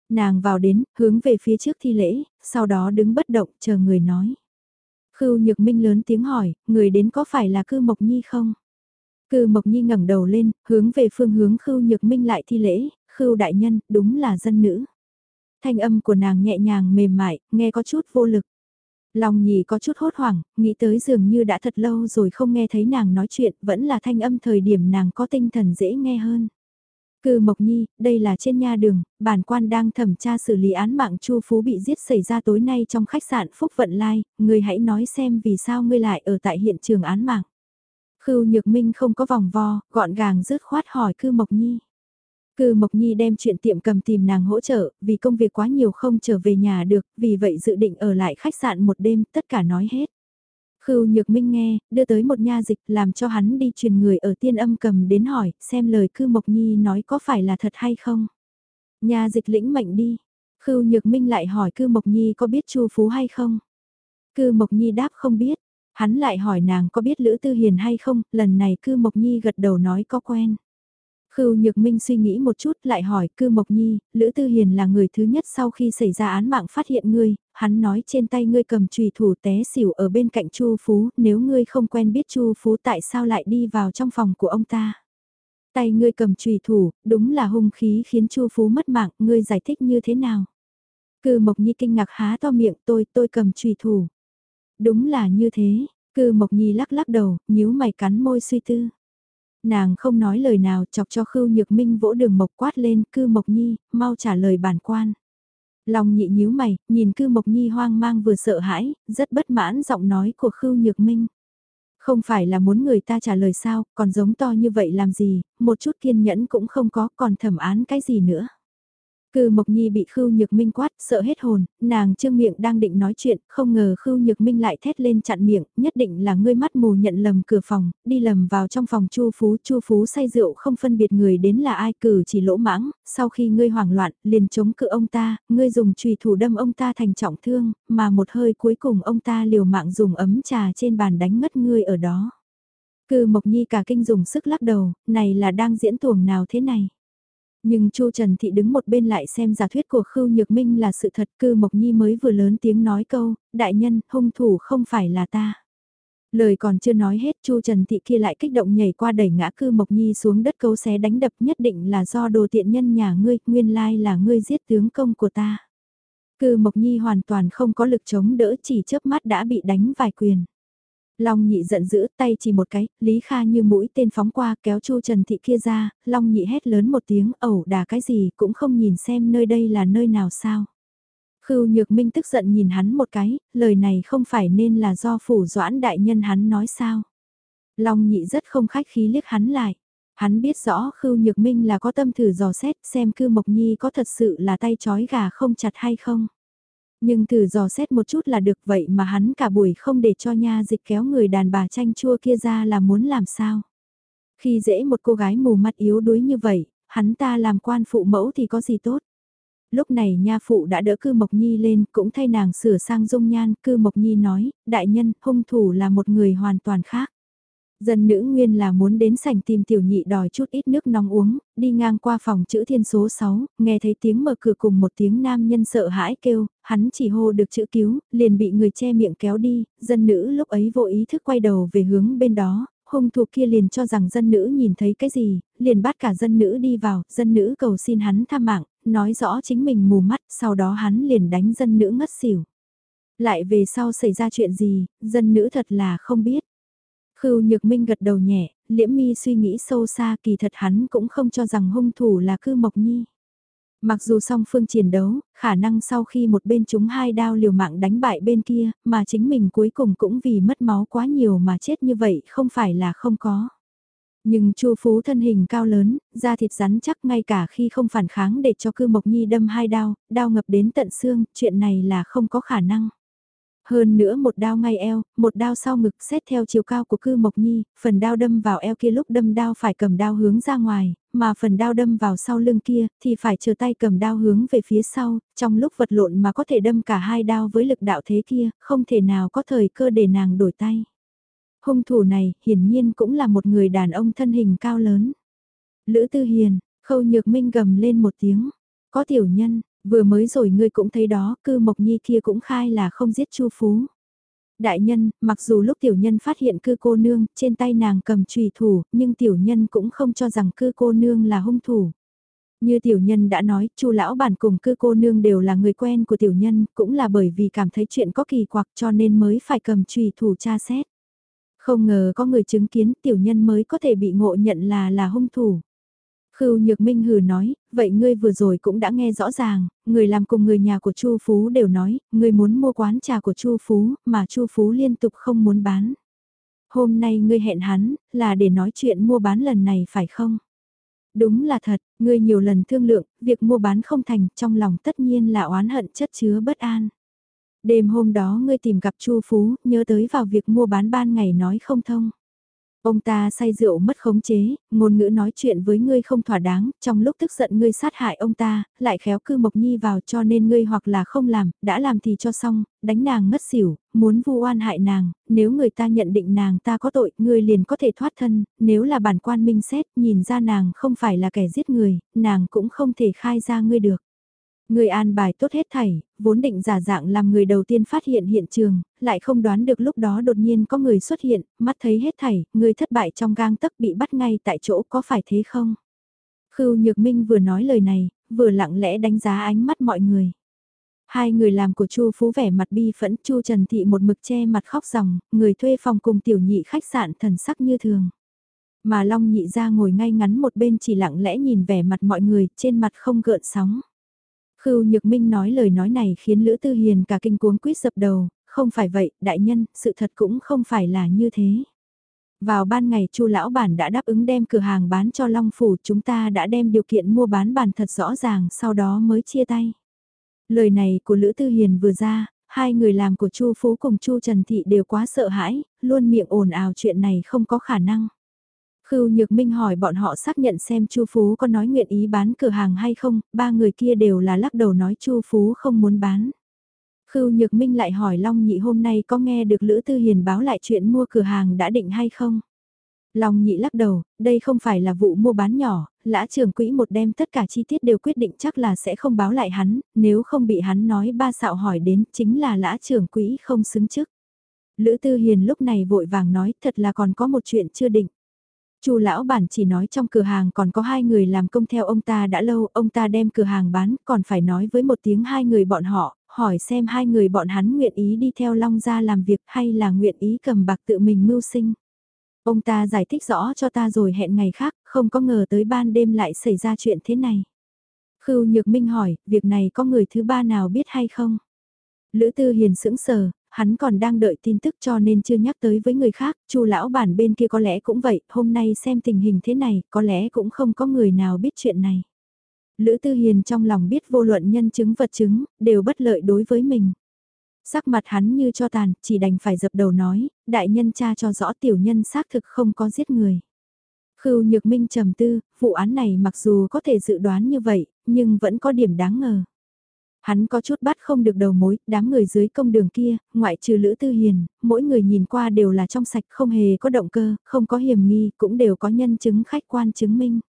Nàng vào đến, hướng về phía trước thi lễ, sau đó đứng bất động chờ người nói. Khưu Nhược Minh lớn tiếng hỏi, người đến có phải là cư Mộc Nhi không? Cư Mộc Nhi ngẩng đầu lên, hướng về phương hướng Khưu Nhược Minh lại thi lễ, Khưu đại nhân, đúng là dân nữ. Thanh âm của nàng nhẹ nhàng mềm mại, nghe có chút vô lực. Lòng nhị có chút hốt hoảng, nghĩ tới dường như đã thật lâu rồi không nghe thấy nàng nói chuyện, vẫn là thanh âm thời điểm nàng có tinh thần dễ nghe hơn. Cư Mộc Nhi, đây là trên nha đường, bản quan đang thẩm tra xử lý án mạng Chu Phú bị giết xảy ra tối nay trong khách sạn Phúc Vận Lai, người hãy nói xem vì sao ngươi lại ở tại hiện trường án mạng. Khưu Nhược Minh không có vòng vo, gọn gàng dứt khoát hỏi Cư Mộc Nhi. Cư Mộc Nhi đem chuyện tiệm cầm tìm nàng hỗ trợ, vì công việc quá nhiều không trở về nhà được, vì vậy dự định ở lại khách sạn một đêm, tất cả nói hết. Khưu Nhược Minh nghe, đưa tới một nha dịch làm cho hắn đi truyền người ở tiên âm cầm đến hỏi, xem lời Cư Mộc Nhi nói có phải là thật hay không. Nha dịch lĩnh mệnh đi. Khưu Nhược Minh lại hỏi Cư Mộc Nhi có biết Chu Phú hay không. Cư Mộc Nhi đáp không biết. Hắn lại hỏi nàng có biết Lữ Tư Hiền hay không, lần này Cư Mộc Nhi gật đầu nói có quen. Khưu Nhược Minh suy nghĩ một chút lại hỏi cư Mộc Nhi, Lữ Tư Hiền là người thứ nhất sau khi xảy ra án mạng phát hiện ngươi, hắn nói trên tay ngươi cầm trùy thủ té xỉu ở bên cạnh Chu Phú, nếu ngươi không quen biết Chu Phú tại sao lại đi vào trong phòng của ông ta. Tay ngươi cầm trùy thủ, đúng là hung khí khiến Chu Phú mất mạng, ngươi giải thích như thế nào? Cư Mộc Nhi kinh ngạc há to miệng tôi, tôi cầm trùy thủ. Đúng là như thế, cư Mộc Nhi lắc lắc đầu, nhíu mày cắn môi suy tư. Nàng không nói lời nào chọc cho Khưu Nhược Minh vỗ đường Mộc quát lên cư Mộc Nhi, mau trả lời bản quan. Lòng nhị nhíu mày, nhìn cư Mộc Nhi hoang mang vừa sợ hãi, rất bất mãn giọng nói của Khưu Nhược Minh. Không phải là muốn người ta trả lời sao, còn giống to như vậy làm gì, một chút kiên nhẫn cũng không có, còn thẩm án cái gì nữa. Cư Mộc Nhi bị Khưu Nhược Minh quát, sợ hết hồn, nàng trương miệng đang định nói chuyện, không ngờ Khưu Nhược Minh lại thét lên chặn miệng, nhất định là ngươi mắt mù nhận lầm cửa phòng, đi lầm vào trong phòng Chu Phú, Chu Phú say rượu không phân biệt người đến là ai cử chỉ lỗ mãng, sau khi ngươi hoảng loạn, liền chống cự ông ta, ngươi dùng chùy thủ đâm ông ta thành trọng thương, mà một hơi cuối cùng ông ta liều mạng dùng ấm trà trên bàn đánh ngất ngươi ở đó. Cư Mộc Nhi cả kinh dùng sức lắc đầu, này là đang diễn tuồng nào thế này? Nhưng Chu Trần Thị đứng một bên lại xem giả thuyết của Khưu Nhược Minh là sự thật cư Mộc Nhi mới vừa lớn tiếng nói câu, đại nhân, hung thủ không phải là ta. Lời còn chưa nói hết Chu Trần Thị kia lại kích động nhảy qua đẩy ngã cư Mộc Nhi xuống đất cấu xé đánh đập nhất định là do đồ tiện nhân nhà ngươi, nguyên lai là ngươi giết tướng công của ta. Cư Mộc Nhi hoàn toàn không có lực chống đỡ chỉ chớp mắt đã bị đánh vài quyền. Long nhị giận dữ tay chỉ một cái, Lý Kha như mũi tên phóng qua kéo Chu Trần Thị kia ra, Long nhị hét lớn một tiếng ẩu đà cái gì cũng không nhìn xem nơi đây là nơi nào sao. Khưu Nhược Minh tức giận nhìn hắn một cái, lời này không phải nên là do phủ doãn đại nhân hắn nói sao. Long nhị rất không khách khí liếc hắn lại. Hắn biết rõ Khưu Nhược Minh là có tâm thử dò xét xem cư Mộc Nhi có thật sự là tay chói gà không chặt hay không. Nhưng thử dò xét một chút là được vậy mà hắn cả buổi không để cho nha dịch kéo người đàn bà chanh chua kia ra là muốn làm sao. Khi dễ một cô gái mù mắt yếu đuối như vậy, hắn ta làm quan phụ mẫu thì có gì tốt. Lúc này nha phụ đã đỡ cư Mộc Nhi lên cũng thay nàng sửa sang dung nhan, cư Mộc Nhi nói, đại nhân, hung thủ là một người hoàn toàn khác. Dân nữ nguyên là muốn đến sảnh tìm tiểu nhị đòi chút ít nước nóng uống, đi ngang qua phòng chữ thiên số 6, nghe thấy tiếng mở cửa cùng một tiếng nam nhân sợ hãi kêu, hắn chỉ hô được chữ cứu, liền bị người che miệng kéo đi, dân nữ lúc ấy vô ý thức quay đầu về hướng bên đó, hung thủ kia liền cho rằng dân nữ nhìn thấy cái gì, liền bắt cả dân nữ đi vào, dân nữ cầu xin hắn tha mạng, nói rõ chính mình mù mắt, sau đó hắn liền đánh dân nữ ngất xỉu. Lại về sau xảy ra chuyện gì, dân nữ thật là không biết. Khưu Nhược Minh gật đầu nhẹ, liễm mi suy nghĩ sâu xa kỳ thật hắn cũng không cho rằng hung thủ là cư Mộc Nhi. Mặc dù song phương chiến đấu, khả năng sau khi một bên chúng hai đao liều mạng đánh bại bên kia, mà chính mình cuối cùng cũng vì mất máu quá nhiều mà chết như vậy không phải là không có. Nhưng Chu Phú thân hình cao lớn, da thịt rắn chắc ngay cả khi không phản kháng để cho cư Mộc Nhi đâm hai đao, đao ngập đến tận xương, chuyện này là không có khả năng. Hơn nữa một đao ngay eo, một đao sau ngực xét theo chiều cao của cư mộc nhi, phần đao đâm vào eo kia lúc đâm đao phải cầm đao hướng ra ngoài, mà phần đao đâm vào sau lưng kia thì phải chờ tay cầm đao hướng về phía sau, trong lúc vật lộn mà có thể đâm cả hai đao với lực đạo thế kia, không thể nào có thời cơ để nàng đổi tay. Hung thủ này hiển nhiên cũng là một người đàn ông thân hình cao lớn. Lữ Tư Hiền, khâu nhược minh gầm lên một tiếng, có tiểu nhân, Vừa mới rồi ngươi cũng thấy đó, cư mộc nhi kia cũng khai là không giết chu phú. Đại nhân, mặc dù lúc tiểu nhân phát hiện cư cô nương, trên tay nàng cầm trùy thủ, nhưng tiểu nhân cũng không cho rằng cư cô nương là hung thủ. Như tiểu nhân đã nói, chu lão bản cùng cư cô nương đều là người quen của tiểu nhân, cũng là bởi vì cảm thấy chuyện có kỳ quặc cho nên mới phải cầm trùy thủ tra xét. Không ngờ có người chứng kiến tiểu nhân mới có thể bị ngộ nhận là là hung thủ. Khưu Nhược Minh hừ nói, vậy ngươi vừa rồi cũng đã nghe rõ ràng, người làm cùng người nhà của Chu Phú đều nói, ngươi muốn mua quán trà của Chu Phú, mà Chu Phú liên tục không muốn bán. Hôm nay ngươi hẹn hắn, là để nói chuyện mua bán lần này phải không? Đúng là thật, ngươi nhiều lần thương lượng, việc mua bán không thành, trong lòng tất nhiên là oán hận chất chứa bất an. Đêm hôm đó ngươi tìm gặp Chu Phú, nhớ tới vào việc mua bán ban ngày nói không thông. Ông ta say rượu mất khống chế, ngôn ngữ nói chuyện với ngươi không thỏa đáng, trong lúc tức giận ngươi sát hại ông ta, lại khéo cư Mộc Nhi vào cho nên ngươi hoặc là không làm, đã làm thì cho xong, đánh nàng ngất xỉu, muốn vu oan hại nàng, nếu người ta nhận định nàng ta có tội, ngươi liền có thể thoát thân, nếu là bản quan minh xét, nhìn ra nàng không phải là kẻ giết người, nàng cũng không thể khai ra ngươi được. Người an bài tốt hết thảy, vốn định giả dạng làm người đầu tiên phát hiện hiện trường, lại không đoán được lúc đó đột nhiên có người xuất hiện, mắt thấy hết thảy, người thất bại trong gang tấc bị bắt ngay tại chỗ có phải thế không? Khưu Nhược Minh vừa nói lời này, vừa lặng lẽ đánh giá ánh mắt mọi người. Hai người làm của Chu Phú vẻ mặt bi phẫn, Chu Trần Thị một mực che mặt khóc ròng, người thuê phòng cùng tiểu nhị khách sạn thần sắc như thường. Mà Long nhị ra ngồi ngay ngắn một bên chỉ lặng lẽ nhìn vẻ mặt mọi người, trên mặt không gợn sóng. Khưu Nhược Minh nói lời nói này khiến Lữ Tư Hiền cả kinh cuống quýt dập đầu, không phải vậy, đại nhân, sự thật cũng không phải là như thế. Vào ban ngày Chu lão bản đã đáp ứng đem cửa hàng bán cho Long phủ, chúng ta đã đem điều kiện mua bán bàn thật rõ ràng, sau đó mới chia tay. Lời này của Lữ Tư Hiền vừa ra, hai người làm của Chu Phú cùng Chu Trần Thị đều quá sợ hãi, luôn miệng ồn ào chuyện này không có khả năng. Khưu Nhược Minh hỏi bọn họ xác nhận xem Chu Phú có nói nguyện ý bán cửa hàng hay không, ba người kia đều là lắc đầu nói Chu Phú không muốn bán. Khưu Nhược Minh lại hỏi Long Nhị hôm nay có nghe được Lữ Tư Hiền báo lại chuyện mua cửa hàng đã định hay không? Long Nhị lắc đầu, đây không phải là vụ mua bán nhỏ, lã trưởng quỹ một đêm tất cả chi tiết đều quyết định chắc là sẽ không báo lại hắn, nếu không bị hắn nói ba xạo hỏi đến chính là lã trưởng quỹ không xứng chức. Lữ Tư Hiền lúc này vội vàng nói thật là còn có một chuyện chưa định. Chu lão bản chỉ nói trong cửa hàng còn có hai người làm công theo ông ta đã lâu, ông ta đem cửa hàng bán, còn phải nói với một tiếng hai người bọn họ, hỏi xem hai người bọn hắn nguyện ý đi theo Long gia làm việc hay là nguyện ý cầm bạc tự mình mưu sinh. Ông ta giải thích rõ cho ta rồi hẹn ngày khác, không có ngờ tới ban đêm lại xảy ra chuyện thế này. Khưu Nhược Minh hỏi, việc này có người thứ ba nào biết hay không? Lữ Tư Hiền sững sờ, hắn còn đang đợi tin tức cho nên chưa nhắc tới với người khác, chu lão bản bên kia có lẽ cũng vậy, hôm nay xem tình hình thế này, có lẽ cũng không có người nào biết chuyện này. Lữ Tư Hiền trong lòng biết vô luận nhân chứng vật chứng, đều bất lợi đối với mình. Sắc mặt hắn như cho tàn, chỉ đành phải dập đầu nói, đại nhân cha cho rõ tiểu nhân xác thực không có giết người. Khưu Nhược Minh trầm tư, vụ án này mặc dù có thể dự đoán như vậy, nhưng vẫn có điểm đáng ngờ. Hắn có chút bắt không được đầu mối, đám người dưới công đường kia, ngoại trừ Lữ Tư Hiền, mỗi người nhìn qua đều là trong sạch không hề có động cơ, không có hiểm nghi, cũng đều có nhân chứng khách quan chứng minh.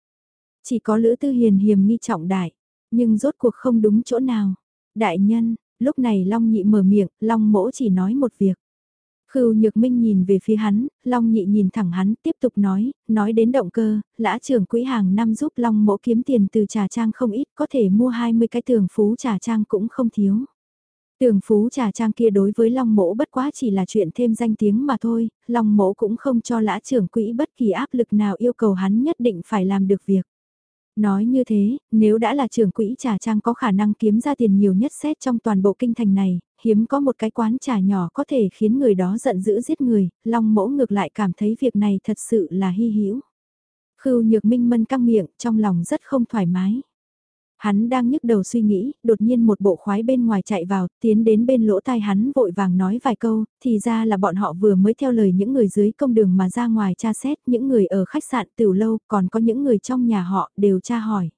Chỉ có Lữ Tư Hiền hiểm nghi trọng đại, nhưng rốt cuộc không đúng chỗ nào. Đại nhân, lúc này Long Nhị mở miệng, Long Mỗ chỉ nói một việc. Khưu Nhược Minh nhìn về phía hắn, Long Nhị nhìn thẳng hắn, tiếp tục nói, nói đến động cơ, lã trưởng quỹ hàng năm giúp Long Mỗ kiếm tiền từ trà trang không ít, có thể mua 20 cái tường phú trà trang cũng không thiếu. Tường phú trà trang kia đối với Long Mỗ bất quá chỉ là chuyện thêm danh tiếng mà thôi, Long Mỗ cũng không cho lã trưởng quỹ bất kỳ áp lực nào yêu cầu hắn nhất định phải làm được việc. Nói như thế, nếu đã là trưởng quỹ trà trang có khả năng kiếm ra tiền nhiều nhất xét trong toàn bộ kinh thành này, hiếm có một cái quán trà nhỏ có thể khiến người đó giận dữ giết người, long mẫu ngược lại cảm thấy việc này thật sự là hy hữu. Khưu nhược minh mân căng miệng, trong lòng rất không thoải mái. Hắn đang nhức đầu suy nghĩ, đột nhiên một bộ khoái bên ngoài chạy vào, tiến đến bên lỗ tai hắn vội vàng nói vài câu, thì ra là bọn họ vừa mới theo lời những người dưới công đường mà ra ngoài tra xét, những người ở khách sạn từ lâu, còn có những người trong nhà họ đều tra hỏi.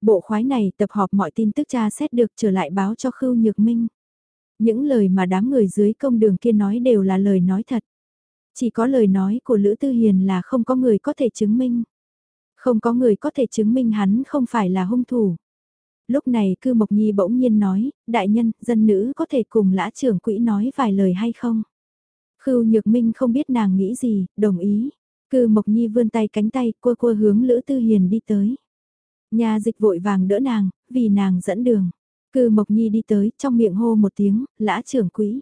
Bộ khoái này tập họp mọi tin tức tra xét được trở lại báo cho Khưu Nhược Minh. Những lời mà đám người dưới công đường kia nói đều là lời nói thật. Chỉ có lời nói của Lữ Tư Hiền là không có người có thể chứng minh. Không có người có thể chứng minh hắn không phải là hung thủ. Lúc này cư Mộc Nhi bỗng nhiên nói, đại nhân, dân nữ có thể cùng lã trưởng quỹ nói vài lời hay không? Khưu Nhược Minh không biết nàng nghĩ gì, đồng ý. Cư Mộc Nhi vươn tay cánh tay, cua cua hướng Lữ Tư Hiền đi tới. Nhà dịch vội vàng đỡ nàng, vì nàng dẫn đường. Cư Mộc Nhi đi tới, trong miệng hô một tiếng, lã trưởng quỹ.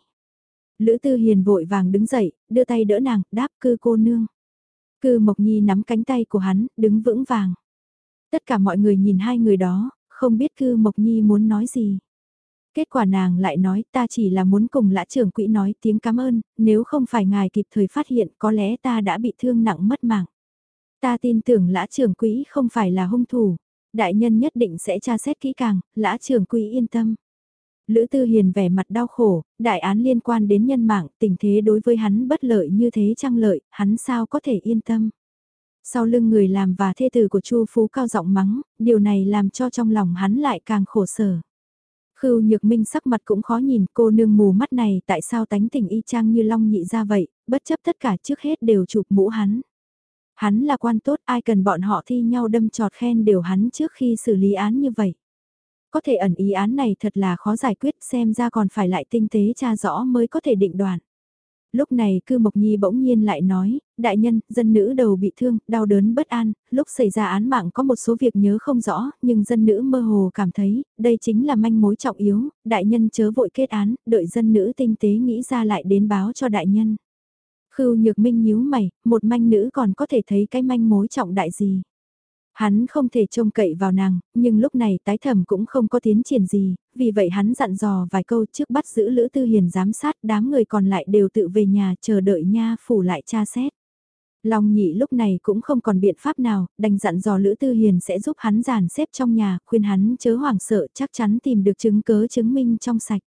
Lữ Tư Hiền vội vàng đứng dậy, đưa tay đỡ nàng, đáp cư cô nương. Cư Mộc Nhi nắm cánh tay của hắn, đứng vững vàng. Tất cả mọi người nhìn hai người đó, không biết Cư Mộc Nhi muốn nói gì. Kết quả nàng lại nói ta chỉ là muốn cùng lã trưởng quỹ nói tiếng cảm ơn, nếu không phải ngài kịp thời phát hiện có lẽ ta đã bị thương nặng mất mạng. Ta tin tưởng lã trưởng quỹ không phải là hung thủ, đại nhân nhất định sẽ tra xét kỹ càng, lã trưởng quỹ yên tâm. Lữ Tư Hiền vẻ mặt đau khổ, đại án liên quan đến nhân mạng, tình thế đối với hắn bất lợi như thế trăng lợi, hắn sao có thể yên tâm. Sau lưng người làm và thê tử của Chu Phú cao giọng mắng, điều này làm cho trong lòng hắn lại càng khổ sở. Khưu Nhược Minh sắc mặt cũng khó nhìn, cô nương mù mắt này tại sao tánh tình y chang như long nhị ra vậy, bất chấp tất cả trước hết đều chụp mũ hắn. Hắn là quan tốt, ai cần bọn họ thi nhau đâm trọt khen đều hắn trước khi xử lý án như vậy. Có thể ẩn ý án này thật là khó giải quyết xem ra còn phải lại tinh tế tra rõ mới có thể định đoạn. Lúc này cư Mộc Nhi bỗng nhiên lại nói, đại nhân, dân nữ đầu bị thương, đau đớn bất an, lúc xảy ra án mạng có một số việc nhớ không rõ, nhưng dân nữ mơ hồ cảm thấy, đây chính là manh mối trọng yếu, đại nhân chớ vội kết án, đợi dân nữ tinh tế nghĩ ra lại đến báo cho đại nhân. Khưu Nhược Minh nhíu mày, một manh nữ còn có thể thấy cái manh mối trọng đại gì. Hắn không thể trông cậy vào nàng, nhưng lúc này tái thẩm cũng không có tiến triển gì, vì vậy hắn dặn dò vài câu trước bắt giữ Lữ Tư Hiền giám sát, đám người còn lại đều tự về nhà chờ đợi nha phủ lại tra xét. Long nhị lúc này cũng không còn biện pháp nào, đành dặn dò Lữ Tư Hiền sẽ giúp hắn giàn xếp trong nhà, khuyên hắn chớ hoảng sợ chắc chắn tìm được chứng cớ chứng minh trong sạch.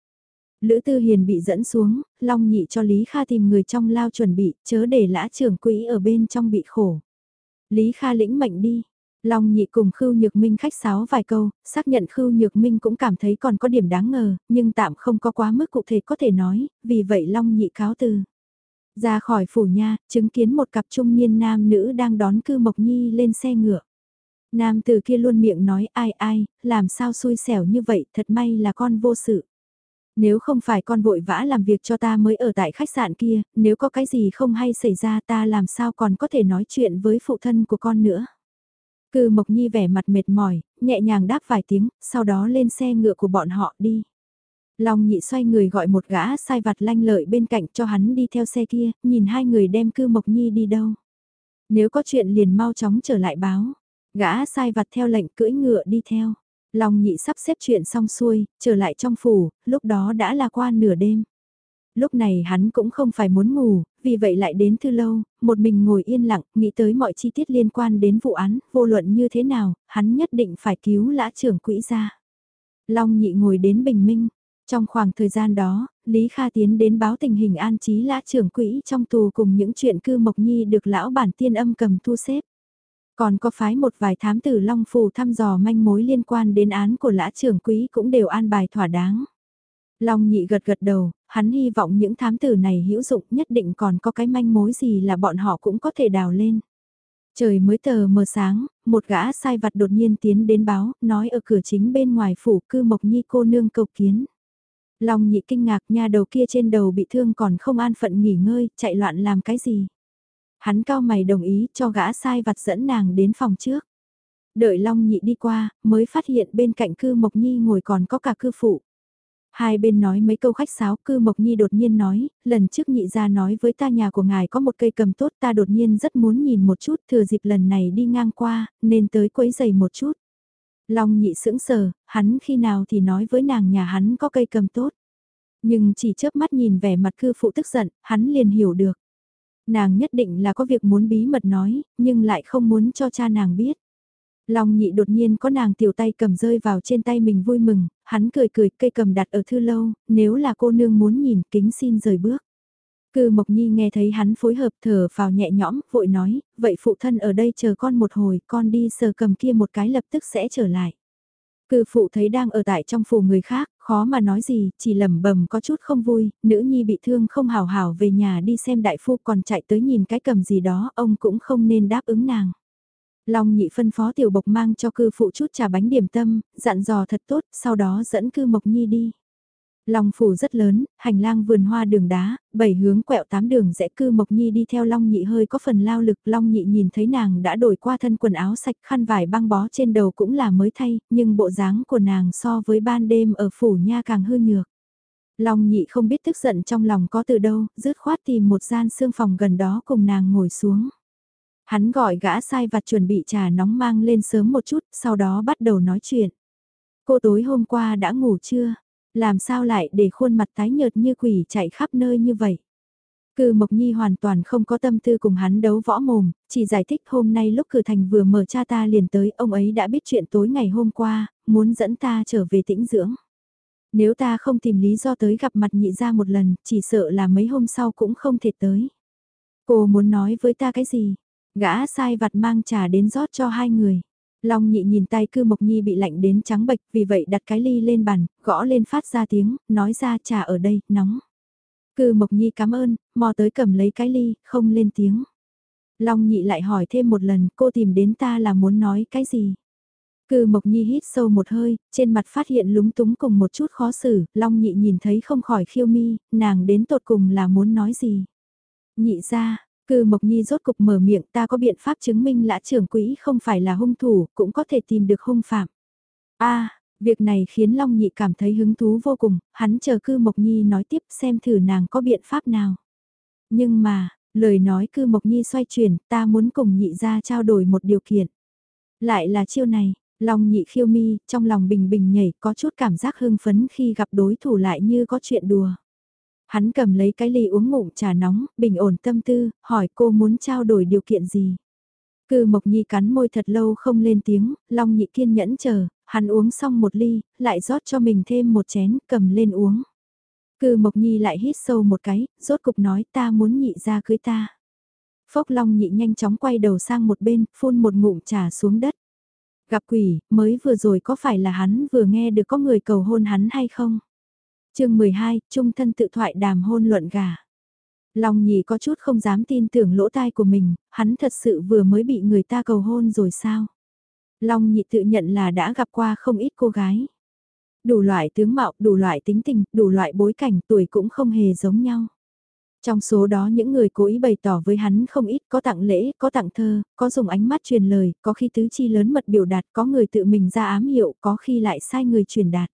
Lữ Tư Hiền bị dẫn xuống, Long nhị cho Lý Kha tìm người trong lao chuẩn bị, chớ để lã trưởng quỹ ở bên trong bị khổ. Lý Kha lĩnh mệnh đi, Long nhị cùng Khưu Nhược Minh khách sáo vài câu, xác nhận Khưu Nhược Minh cũng cảm thấy còn có điểm đáng ngờ, nhưng tạm không có quá mức cụ thể có thể nói, vì vậy Long nhị cáo từ. Ra khỏi phủ nha, chứng kiến một cặp trung niên nam nữ đang đón cư Mộc Nhi lên xe ngựa. Nam từ kia luôn miệng nói ai ai, làm sao xui xẻo như vậy, thật may là con vô sự. Nếu không phải con vội vã làm việc cho ta mới ở tại khách sạn kia, nếu có cái gì không hay xảy ra ta làm sao còn có thể nói chuyện với phụ thân của con nữa. Cư Mộc Nhi vẻ mặt mệt mỏi, nhẹ nhàng đáp vài tiếng, sau đó lên xe ngựa của bọn họ đi. Long nhị xoay người gọi một gã sai vặt lanh lợi bên cạnh cho hắn đi theo xe kia, nhìn hai người đem Cư Mộc Nhi đi đâu. Nếu có chuyện liền mau chóng trở lại báo. Gã sai vặt theo lệnh cưỡi ngựa đi theo. Long nhị sắp xếp chuyện xong xuôi, trở lại trong phủ, lúc đó đã là qua nửa đêm lúc này hắn cũng không phải muốn ngủ, vì vậy lại đến thư lâu, một mình ngồi yên lặng, nghĩ tới mọi chi tiết liên quan đến vụ án, vô luận như thế nào, hắn nhất định phải cứu lã trưởng quỹ ra. Long nhị ngồi đến bình minh, trong khoảng thời gian đó, Lý Kha tiến đến báo tình hình an trí lã trưởng quỹ trong tù cùng những chuyện cư mộc nhi được lão bản tiên âm cầm thu xếp. Còn có phái một vài thám tử Long Phù thăm dò manh mối liên quan đến án của lã trưởng quý cũng đều an bài thỏa đáng. Long nhị gật gật đầu, hắn hy vọng những thám tử này hữu dụng nhất định còn có cái manh mối gì là bọn họ cũng có thể đào lên. Trời mới tờ mờ sáng, một gã sai vặt đột nhiên tiến đến báo, nói ở cửa chính bên ngoài phủ cư mộc nhi cô nương cầu kiến. Long nhị kinh ngạc nha đầu kia trên đầu bị thương còn không an phận nghỉ ngơi, chạy loạn làm cái gì. Hắn cao mày đồng ý cho gã sai vặt dẫn nàng đến phòng trước. Đợi Long nhị đi qua, mới phát hiện bên cạnh cư mộc nhi ngồi còn có cả cư phụ. Hai bên nói mấy câu khách sáo, cư Mộc Nhi đột nhiên nói, lần trước nhị ra nói với ta nhà của ngài có một cây cầm tốt ta đột nhiên rất muốn nhìn một chút, thừa dịp lần này đi ngang qua, nên tới quấy giày một chút. Long nhị sững sờ, hắn khi nào thì nói với nàng nhà hắn có cây cầm tốt. Nhưng chỉ chớp mắt nhìn vẻ mặt cư phụ tức giận, hắn liền hiểu được. Nàng nhất định là có việc muốn bí mật nói, nhưng lại không muốn cho cha nàng biết. Long nhị đột nhiên có nàng tiểu tay cầm rơi vào trên tay mình vui mừng, hắn cười cười cây cầm đặt ở thư lâu, nếu là cô nương muốn nhìn kính xin rời bước. Cư Mộc Nhi nghe thấy hắn phối hợp thở vào nhẹ nhõm, vội nói, vậy phụ thân ở đây chờ con một hồi, con đi sờ cầm kia một cái lập tức sẽ trở lại. Cư phụ thấy đang ở tại trong phủ người khác, khó mà nói gì, chỉ lẩm bẩm có chút không vui, nữ nhi bị thương không hào hào về nhà đi xem đại phu còn chạy tới nhìn cái cầm gì đó, ông cũng không nên đáp ứng nàng. Long nhị phân phó tiểu bộc mang cho cư phụ chút trà bánh điểm tâm, dặn dò thật tốt, sau đó dẫn cư mộc nhi đi. Long phủ rất lớn, hành lang vườn hoa đường đá, bảy hướng quẹo tám đường rẽ cư Mộc Nhi đi theo Long Nhị hơi có phần lao lực. Long Nhị nhìn thấy nàng đã đổi qua thân quần áo sạch khăn vải băng bó trên đầu cũng là mới thay, nhưng bộ dáng của nàng so với ban đêm ở phủ nha càng hư nhược. Long Nhị không biết tức giận trong lòng có từ đâu, rứt khoát tìm một gian xương phòng gần đó cùng nàng ngồi xuống. Hắn gọi gã sai vặt chuẩn bị trà nóng mang lên sớm một chút, sau đó bắt đầu nói chuyện. Cô tối hôm qua đã ngủ chưa? Làm sao lại để khuôn mặt tái nhợt như quỷ chạy khắp nơi như vậy? Cư Mộc Nhi hoàn toàn không có tâm tư cùng hắn đấu võ mồm, chỉ giải thích hôm nay lúc cử thành vừa mở cha ta liền tới, ông ấy đã biết chuyện tối ngày hôm qua, muốn dẫn ta trở về tĩnh dưỡng. Nếu ta không tìm lý do tới gặp mặt nhị ra một lần, chỉ sợ là mấy hôm sau cũng không thể tới. Cô muốn nói với ta cái gì? Gã sai vặt mang trà đến rót cho hai người. Long nhị nhìn tay cư mộc nhi bị lạnh đến trắng bệch vì vậy đặt cái ly lên bàn, gõ lên phát ra tiếng, nói ra trà ở đây, nóng. Cư mộc nhi cảm ơn, mò tới cầm lấy cái ly, không lên tiếng. Long nhị lại hỏi thêm một lần, cô tìm đến ta là muốn nói cái gì? Cư Mộc Nhi hít sâu một hơi, trên mặt phát hiện lúng túng cùng một chút khó xử, Long Nhị nhìn thấy không khỏi khiêu mi, nàng đến tột cùng là muốn nói gì. Nhị ra, Cư Mộc Nhi rốt cục mở miệng ta có biện pháp chứng minh lã trưởng quỹ không phải là hung thủ, cũng có thể tìm được hung phạm. a việc này khiến Long Nhị cảm thấy hứng thú vô cùng, hắn chờ Cư Mộc Nhi nói tiếp xem thử nàng có biện pháp nào. Nhưng mà, lời nói Cư Mộc Nhi xoay chuyển, ta muốn cùng nhị ra trao đổi một điều kiện. Lại là chiêu này, Long nhị khiêu mi, trong lòng bình bình nhảy, có chút cảm giác hưng phấn khi gặp đối thủ lại như có chuyện đùa. Hắn cầm lấy cái ly uống ngụm trà nóng, bình ổn tâm tư, hỏi cô muốn trao đổi điều kiện gì. Cư Mộc Nhi cắn môi thật lâu không lên tiếng, Long nhị kiên nhẫn chờ, hắn uống xong một ly, lại rót cho mình thêm một chén, cầm lên uống. Cư Mộc Nhi lại hít sâu một cái, rốt cục nói ta muốn nhị ra cưới ta. Phốc Long nhị nhanh chóng quay đầu sang một bên, phun một ngụm trà xuống đất. Gặp quỷ, mới vừa rồi có phải là hắn vừa nghe được có người cầu hôn hắn hay không? Chương 12, trung thân tự thoại đàm hôn luận gà. Long nhị có chút không dám tin tưởng lỗ tai của mình, hắn thật sự vừa mới bị người ta cầu hôn rồi sao? Long nhị tự nhận là đã gặp qua không ít cô gái. Đủ loại tướng mạo, đủ loại tính tình, đủ loại bối cảnh tuổi cũng không hề giống nhau. Trong số đó những người cố ý bày tỏ với hắn không ít có tặng lễ, có tặng thơ, có dùng ánh mắt truyền lời, có khi tứ chi lớn mật biểu đạt, có người tự mình ra ám hiệu, có khi lại sai người truyền đạt.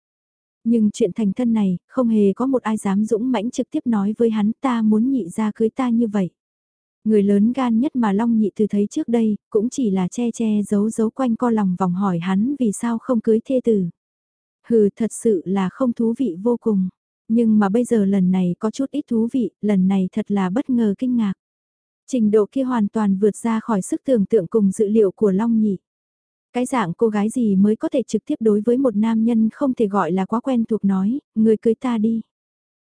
Nhưng chuyện thành thân này, không hề có một ai dám dũng mãnh trực tiếp nói với hắn ta muốn nhị ra cưới ta như vậy. Người lớn gan nhất mà Long nhị từ thấy trước đây, cũng chỉ là che che giấu giấu quanh co lòng vòng hỏi hắn vì sao không cưới thê tử. Hừ thật sự là không thú vị vô cùng. Nhưng mà bây giờ lần này có chút ít thú vị, lần này thật là bất ngờ kinh ngạc. Trình độ kia hoàn toàn vượt ra khỏi sức tưởng tượng cùng dự liệu của Long Nhị. Cái dạng cô gái gì mới có thể trực tiếp đối với một nam nhân không thể gọi là quá quen thuộc nói, người cưới ta đi.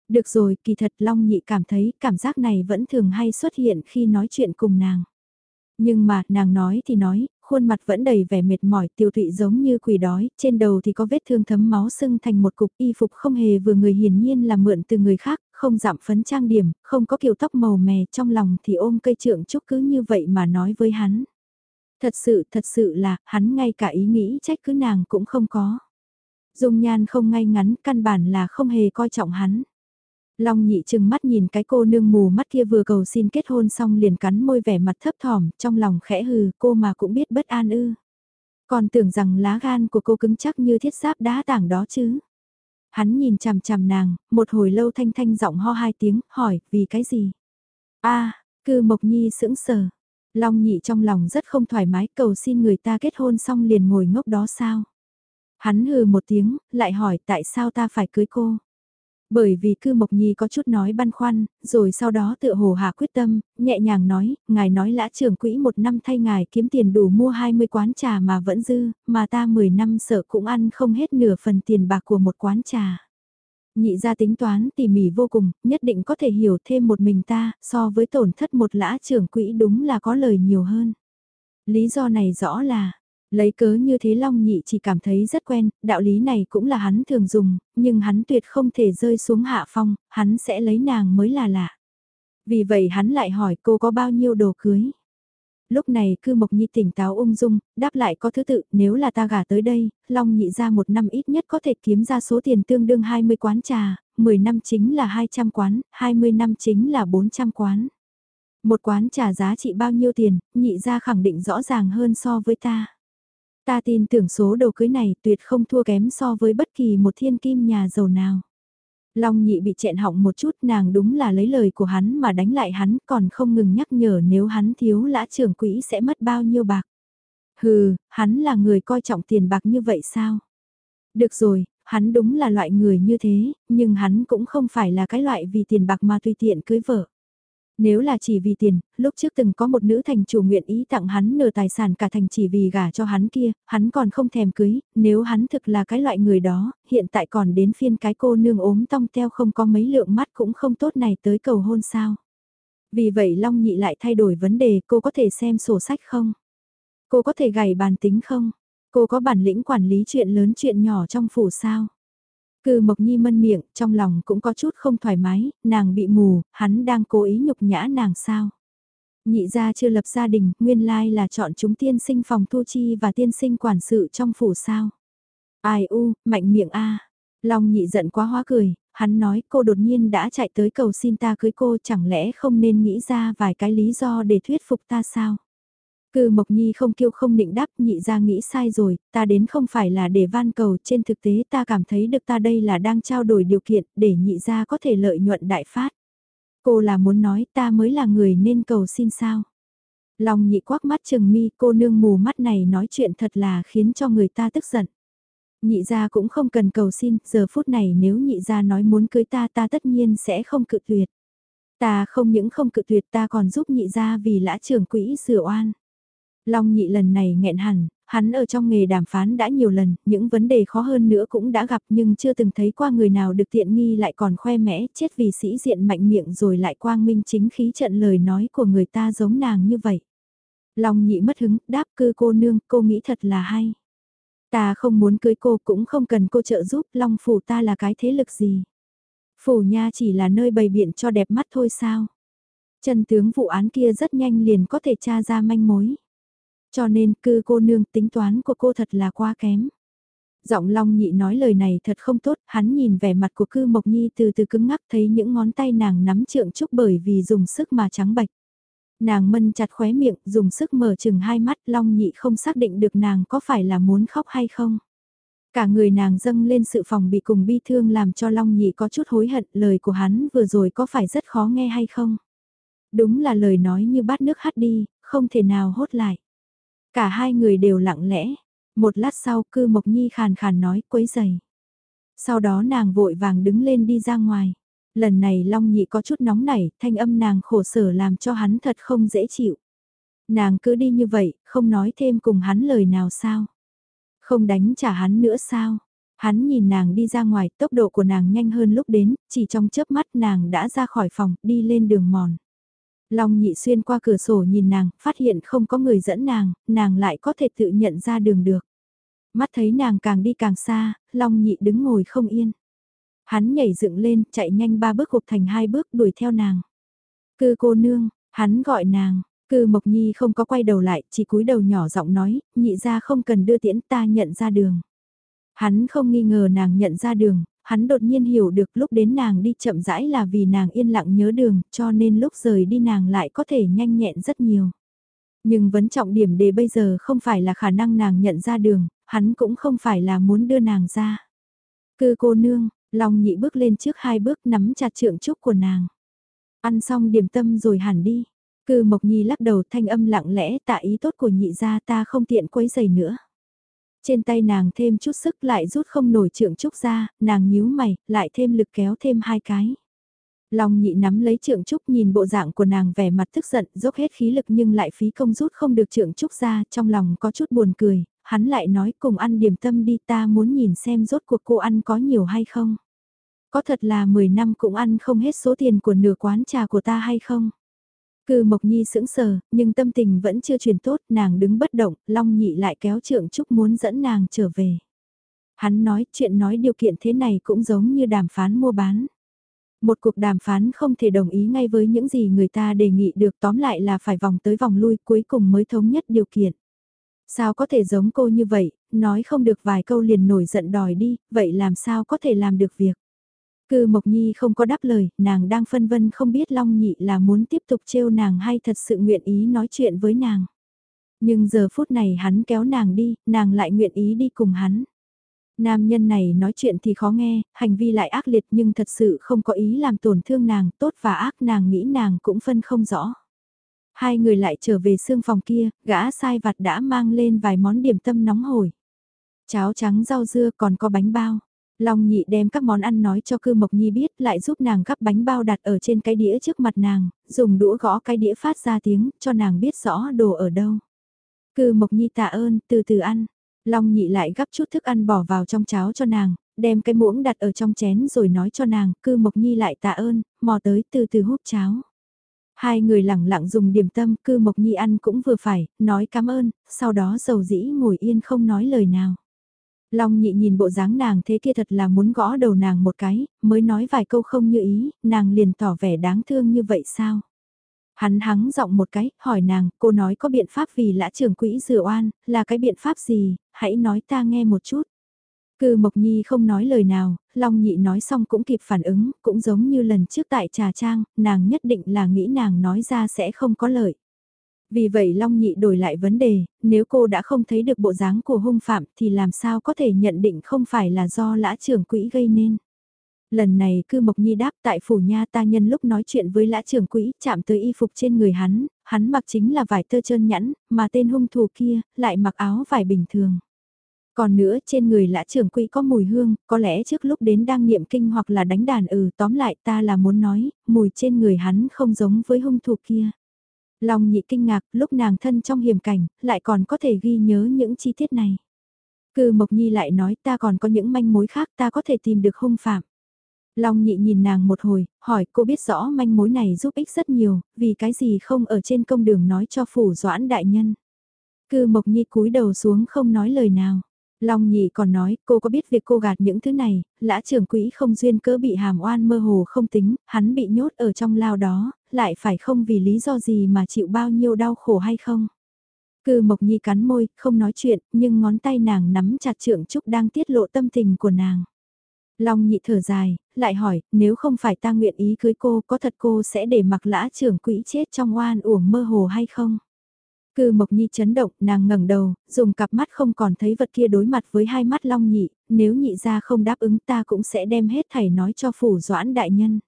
Được rồi, kỳ thật Long Nhị cảm thấy cảm giác này vẫn thường hay xuất hiện khi nói chuyện cùng nàng. Nhưng mà, nàng nói thì nói, khuôn mặt vẫn đầy vẻ mệt mỏi tiêu thụy giống như quỷ đói, trên đầu thì có vết thương thấm máu sưng thành một cục y phục không hề vừa người hiển nhiên là mượn từ người khác, không giảm phấn trang điểm, không có kiểu tóc màu mè trong lòng thì ôm cây trượng trúc cứ như vậy mà nói với hắn. Thật sự, thật sự là, hắn ngay cả ý nghĩ trách cứ nàng cũng không có. Dung nhan không ngay ngắn, căn bản là không hề coi trọng hắn. Long nhị chừng mắt nhìn cái cô nương mù mắt kia vừa cầu xin kết hôn xong liền cắn môi vẻ mặt thấp thỏm, trong lòng khẽ hừ, cô mà cũng biết bất an ư. Còn tưởng rằng lá gan của cô cứng chắc như thiết giáp đá tảng đó chứ. Hắn nhìn chằm chằm nàng, một hồi lâu thanh thanh giọng ho hai tiếng, hỏi, vì cái gì? a cư mộc nhi sững sờ. Long nhị trong lòng rất không thoải mái, cầu xin người ta kết hôn xong liền ngồi ngốc đó sao? Hắn hừ một tiếng, lại hỏi tại sao ta phải cưới cô? Bởi vì cư Mộc Nhi có chút nói băn khoăn, rồi sau đó tự hồ hạ quyết tâm, nhẹ nhàng nói, ngài nói lã trưởng quỹ một năm thay ngài kiếm tiền đủ mua 20 quán trà mà vẫn dư, mà ta 10 năm sợ cũng ăn không hết nửa phần tiền bạc của một quán trà. Nhị ra tính toán tỉ mỉ vô cùng, nhất định có thể hiểu thêm một mình ta, so với tổn thất một lã trưởng quỹ đúng là có lời nhiều hơn. Lý do này rõ là, Lấy cớ như thế Long Nhị chỉ cảm thấy rất quen, đạo lý này cũng là hắn thường dùng, nhưng hắn tuyệt không thể rơi xuống hạ phong, hắn sẽ lấy nàng mới là lạ. Vì vậy hắn lại hỏi cô có bao nhiêu đồ cưới. Lúc này cư Mộc Nhi tỉnh táo ung dung, đáp lại có thứ tự, nếu là ta gả tới đây, Long Nhị ra một năm ít nhất có thể kiếm ra số tiền tương đương 20 quán trà, 10 năm chính là 200 quán, 20 năm chính là 400 quán. Một quán trà giá trị bao nhiêu tiền, nhị ra khẳng định rõ ràng hơn so với ta. Ta tin tưởng số đồ cưới này tuyệt không thua kém so với bất kỳ một thiên kim nhà giàu nào. Long nhị bị chẹn họng một chút nàng đúng là lấy lời của hắn mà đánh lại hắn còn không ngừng nhắc nhở nếu hắn thiếu lã trưởng quỹ sẽ mất bao nhiêu bạc. Hừ, hắn là người coi trọng tiền bạc như vậy sao? Được rồi, hắn đúng là loại người như thế, nhưng hắn cũng không phải là cái loại vì tiền bạc mà tùy tiện cưới vợ. Nếu là chỉ vì tiền, lúc trước từng có một nữ thành chủ nguyện ý tặng hắn nửa tài sản cả thành chỉ vì gả cho hắn kia, hắn còn không thèm cưới, nếu hắn thực là cái loại người đó, hiện tại còn đến phiên cái cô nương ốm tong teo không có mấy lượng mắt cũng không tốt này tới cầu hôn sao. Vì vậy Long Nhị lại thay đổi vấn đề cô có thể xem sổ sách không? Cô có thể gảy bàn tính không? Cô có bản lĩnh quản lý chuyện lớn chuyện nhỏ trong phủ sao? Cư Mộc Nhi mân miệng, trong lòng cũng có chút không thoải mái, nàng bị mù, hắn đang cố ý nhục nhã nàng sao? Nhị gia chưa lập gia đình, nguyên lai là chọn chúng tiên sinh phòng thu chi và tiên sinh quản sự trong phủ sao? Ai u, mạnh miệng a. Long nhị giận quá hóa cười, hắn nói cô đột nhiên đã chạy tới cầu xin ta cưới cô chẳng lẽ không nên nghĩ ra vài cái lý do để thuyết phục ta sao? Cư Mộc Nhi không kêu không định đáp nhị ra nghĩ sai rồi, ta đến không phải là để van cầu, trên thực tế ta cảm thấy được ta đây là đang trao đổi điều kiện để nhị ra có thể lợi nhuận đại phát. Cô là muốn nói ta mới là người nên cầu xin sao. Lòng nhị quắc mắt chừng mi cô nương mù mắt này nói chuyện thật là khiến cho người ta tức giận. Nhị ra cũng không cần cầu xin, giờ phút này nếu nhị ra nói muốn cưới ta ta tất nhiên sẽ không cự tuyệt. Ta không những không cự tuyệt ta còn giúp nhị ra vì lã trưởng quỹ sửa oan. Long nhị lần này nghẹn hẳn, hắn ở trong nghề đàm phán đã nhiều lần, những vấn đề khó hơn nữa cũng đã gặp nhưng chưa từng thấy qua người nào được tiện nghi lại còn khoe mẽ, chết vì sĩ diện mạnh miệng rồi lại quang minh chính khí trận lời nói của người ta giống nàng như vậy. Long nhị mất hứng, đáp cư cô nương, cô nghĩ thật là hay. Ta không muốn cưới cô cũng không cần cô trợ giúp, Long phủ ta là cái thế lực gì. Phủ nha chỉ là nơi bày biện cho đẹp mắt thôi sao. Chân tướng vụ án kia rất nhanh liền có thể tra ra manh mối. Cho nên cư cô nương tính toán của cô thật là quá kém. Giọng Long Nhị nói lời này thật không tốt, hắn nhìn vẻ mặt của cư Mộc Nhi từ từ cứng ngắc thấy những ngón tay nàng nắm trượng trúc bởi vì dùng sức mà trắng bạch. Nàng mân chặt khóe miệng, dùng sức mở chừng hai mắt, Long Nhị không xác định được nàng có phải là muốn khóc hay không. Cả người nàng dâng lên sự phòng bị cùng bi thương làm cho Long Nhị có chút hối hận lời của hắn vừa rồi có phải rất khó nghe hay không. Đúng là lời nói như bát nước hắt đi, không thể nào hốt lại. Cả hai người đều lặng lẽ. Một lát sau cư Mộc Nhi khàn khàn nói quấy giày. Sau đó nàng vội vàng đứng lên đi ra ngoài. Lần này Long Nhị có chút nóng nảy, thanh âm nàng khổ sở làm cho hắn thật không dễ chịu. Nàng cứ đi như vậy, không nói thêm cùng hắn lời nào sao. Không đánh trả hắn nữa sao. Hắn nhìn nàng đi ra ngoài, tốc độ của nàng nhanh hơn lúc đến, chỉ trong chớp mắt nàng đã ra khỏi phòng, đi lên đường mòn. Long nhị xuyên qua cửa sổ nhìn nàng, phát hiện không có người dẫn nàng, nàng lại có thể tự nhận ra đường được. Mắt thấy nàng càng đi càng xa, Long nhị đứng ngồi không yên. Hắn nhảy dựng lên, chạy nhanh ba bước gục thành hai bước đuổi theo nàng. Cư cô nương, hắn gọi nàng, cư Mộc Nhi không có quay đầu lại, chỉ cúi đầu nhỏ giọng nói, nhị ra không cần đưa tiễn ta nhận ra đường. Hắn không nghi ngờ nàng nhận ra đường, hắn đột nhiên hiểu được lúc đến nàng đi chậm rãi là vì nàng yên lặng nhớ đường, cho nên lúc rời đi nàng lại có thể nhanh nhẹn rất nhiều. Nhưng vấn trọng điểm đề bây giờ không phải là khả năng nàng nhận ra đường, hắn cũng không phải là muốn đưa nàng ra. Cư cô nương, Long nhị bước lên trước hai bước nắm chặt trượng trúc của nàng. Ăn xong điểm tâm rồi hẳn đi. Cư Mộc Nhi lắc đầu thanh âm lặng lẽ tạ ý tốt của nhị gia ta không tiện quấy giày nữa. Trên tay nàng thêm chút sức lại rút không nổi trượng trúc ra, nàng nhíu mày, lại thêm lực kéo thêm hai cái. Long nhị nắm lấy trượng trúc nhìn bộ dạng của nàng vẻ mặt tức giận, dốc hết khí lực nhưng lại phí công rút không được trượng trúc ra, trong lòng có chút buồn cười, hắn lại nói cùng ăn điểm tâm đi ta muốn nhìn xem rốt cuộc cô ăn có nhiều hay không. Có thật là 10 năm cũng ăn không hết số tiền của nửa quán trà của ta hay không? Cư Mộc Nhi sững sờ, nhưng tâm tình vẫn chưa truyền tốt, nàng đứng bất động, Long Nhị lại kéo Trượng Trúc muốn dẫn nàng trở về. Hắn nói chuyện nói điều kiện thế này cũng giống như đàm phán mua bán. Một cuộc đàm phán không thể đồng ý ngay với những gì người ta đề nghị được tóm lại là phải vòng tới vòng lui cuối cùng mới thống nhất điều kiện. Sao có thể giống cô như vậy, nói không được vài câu liền nổi giận đòi đi, vậy làm sao có thể làm được việc. Cư Mộc Nhi không có đáp lời, nàng đang phân vân không biết Long Nhị là muốn tiếp tục trêu nàng hay thật sự nguyện ý nói chuyện với nàng. Nhưng giờ phút này hắn kéo nàng đi, nàng lại nguyện ý đi cùng hắn. Nam nhân này nói chuyện thì khó nghe, hành vi lại ác liệt nhưng thật sự không có ý làm tổn thương nàng, tốt và ác nàng nghĩ nàng cũng phân không rõ. Hai người lại trở về xương phòng kia, gã sai vặt đã mang lên vài món điểm tâm nóng hổi. Cháo trắng rau dưa còn có bánh bao. Long nhị đem các món ăn nói cho cư mộc nhi biết lại giúp nàng gắp bánh bao đặt ở trên cái đĩa trước mặt nàng, dùng đũa gõ cái đĩa phát ra tiếng cho nàng biết rõ đồ ở đâu. Cư mộc nhi tạ ơn, từ từ ăn. Long nhị lại gắp chút thức ăn bỏ vào trong cháo cho nàng, đem cái muỗng đặt ở trong chén rồi nói cho nàng, cư mộc nhi lại tạ ơn, mò tới từ từ hút cháo. Hai người lẳng lặng dùng điểm tâm, cư mộc nhi ăn cũng vừa phải, nói cảm ơn, sau đó dầu dĩ ngồi yên không nói lời nào. Long nhị nhìn bộ dáng nàng thế kia thật là muốn gõ đầu nàng một cái, mới nói vài câu không như ý, nàng liền tỏ vẻ đáng thương như vậy sao? Hắn hắng giọng một cái, hỏi nàng, cô nói có biện pháp vì lã trưởng quỹ rửa oan, là cái biện pháp gì, hãy nói ta nghe một chút. Cư Mộc Nhi không nói lời nào, Long Nhị nói xong cũng kịp phản ứng, cũng giống như lần trước tại trà trang, nàng nhất định là nghĩ nàng nói ra sẽ không có lợi. Vì vậy Long Nhị đổi lại vấn đề, nếu cô đã không thấy được bộ dáng của hung phạm thì làm sao có thể nhận định không phải là do lã trưởng quỹ gây nên. Lần này cư Mộc Nhi đáp tại phủ nha ta nhân lúc nói chuyện với lã trưởng quỹ chạm tới y phục trên người hắn, hắn mặc chính là vải tơ trơn nhẵn, mà tên hung thủ kia lại mặc áo vải bình thường. Còn nữa trên người lã trưởng quỹ có mùi hương, có lẽ trước lúc đến đang niệm kinh hoặc là đánh đàn ừ tóm lại ta là muốn nói, mùi trên người hắn không giống với hung thủ kia. Long nhị kinh ngạc, lúc nàng thân trong hiểm cảnh, lại còn có thể ghi nhớ những chi tiết này. Cư Mộc Nhi lại nói ta còn có những manh mối khác ta có thể tìm được hung phạm. Long nhị nhìn nàng một hồi, hỏi cô biết rõ manh mối này giúp ích rất nhiều, vì cái gì không ở trên công đường nói cho phủ doãn đại nhân. Cư Mộc Nhi cúi đầu xuống không nói lời nào. Long nhị còn nói, cô có biết việc cô gạt những thứ này, lã trưởng quỹ không duyên cớ bị hàm oan mơ hồ không tính, hắn bị nhốt ở trong lao đó, lại phải không vì lý do gì mà chịu bao nhiêu đau khổ hay không? Cư Mộc Nhi cắn môi, không nói chuyện, nhưng ngón tay nàng nắm chặt trượng trúc đang tiết lộ tâm tình của nàng. Long nhị thở dài, lại hỏi, nếu không phải ta nguyện ý cưới cô, có thật cô sẽ để mặc lã trưởng quỹ chết trong oan uổng mơ hồ hay không? Cư Mộc Nhi chấn động, nàng ngẩng đầu, dùng cặp mắt không còn thấy vật kia đối mặt với hai mắt Long Nhị, nếu nhị ra không đáp ứng ta cũng sẽ đem hết thảy nói cho phủ doãn đại nhân.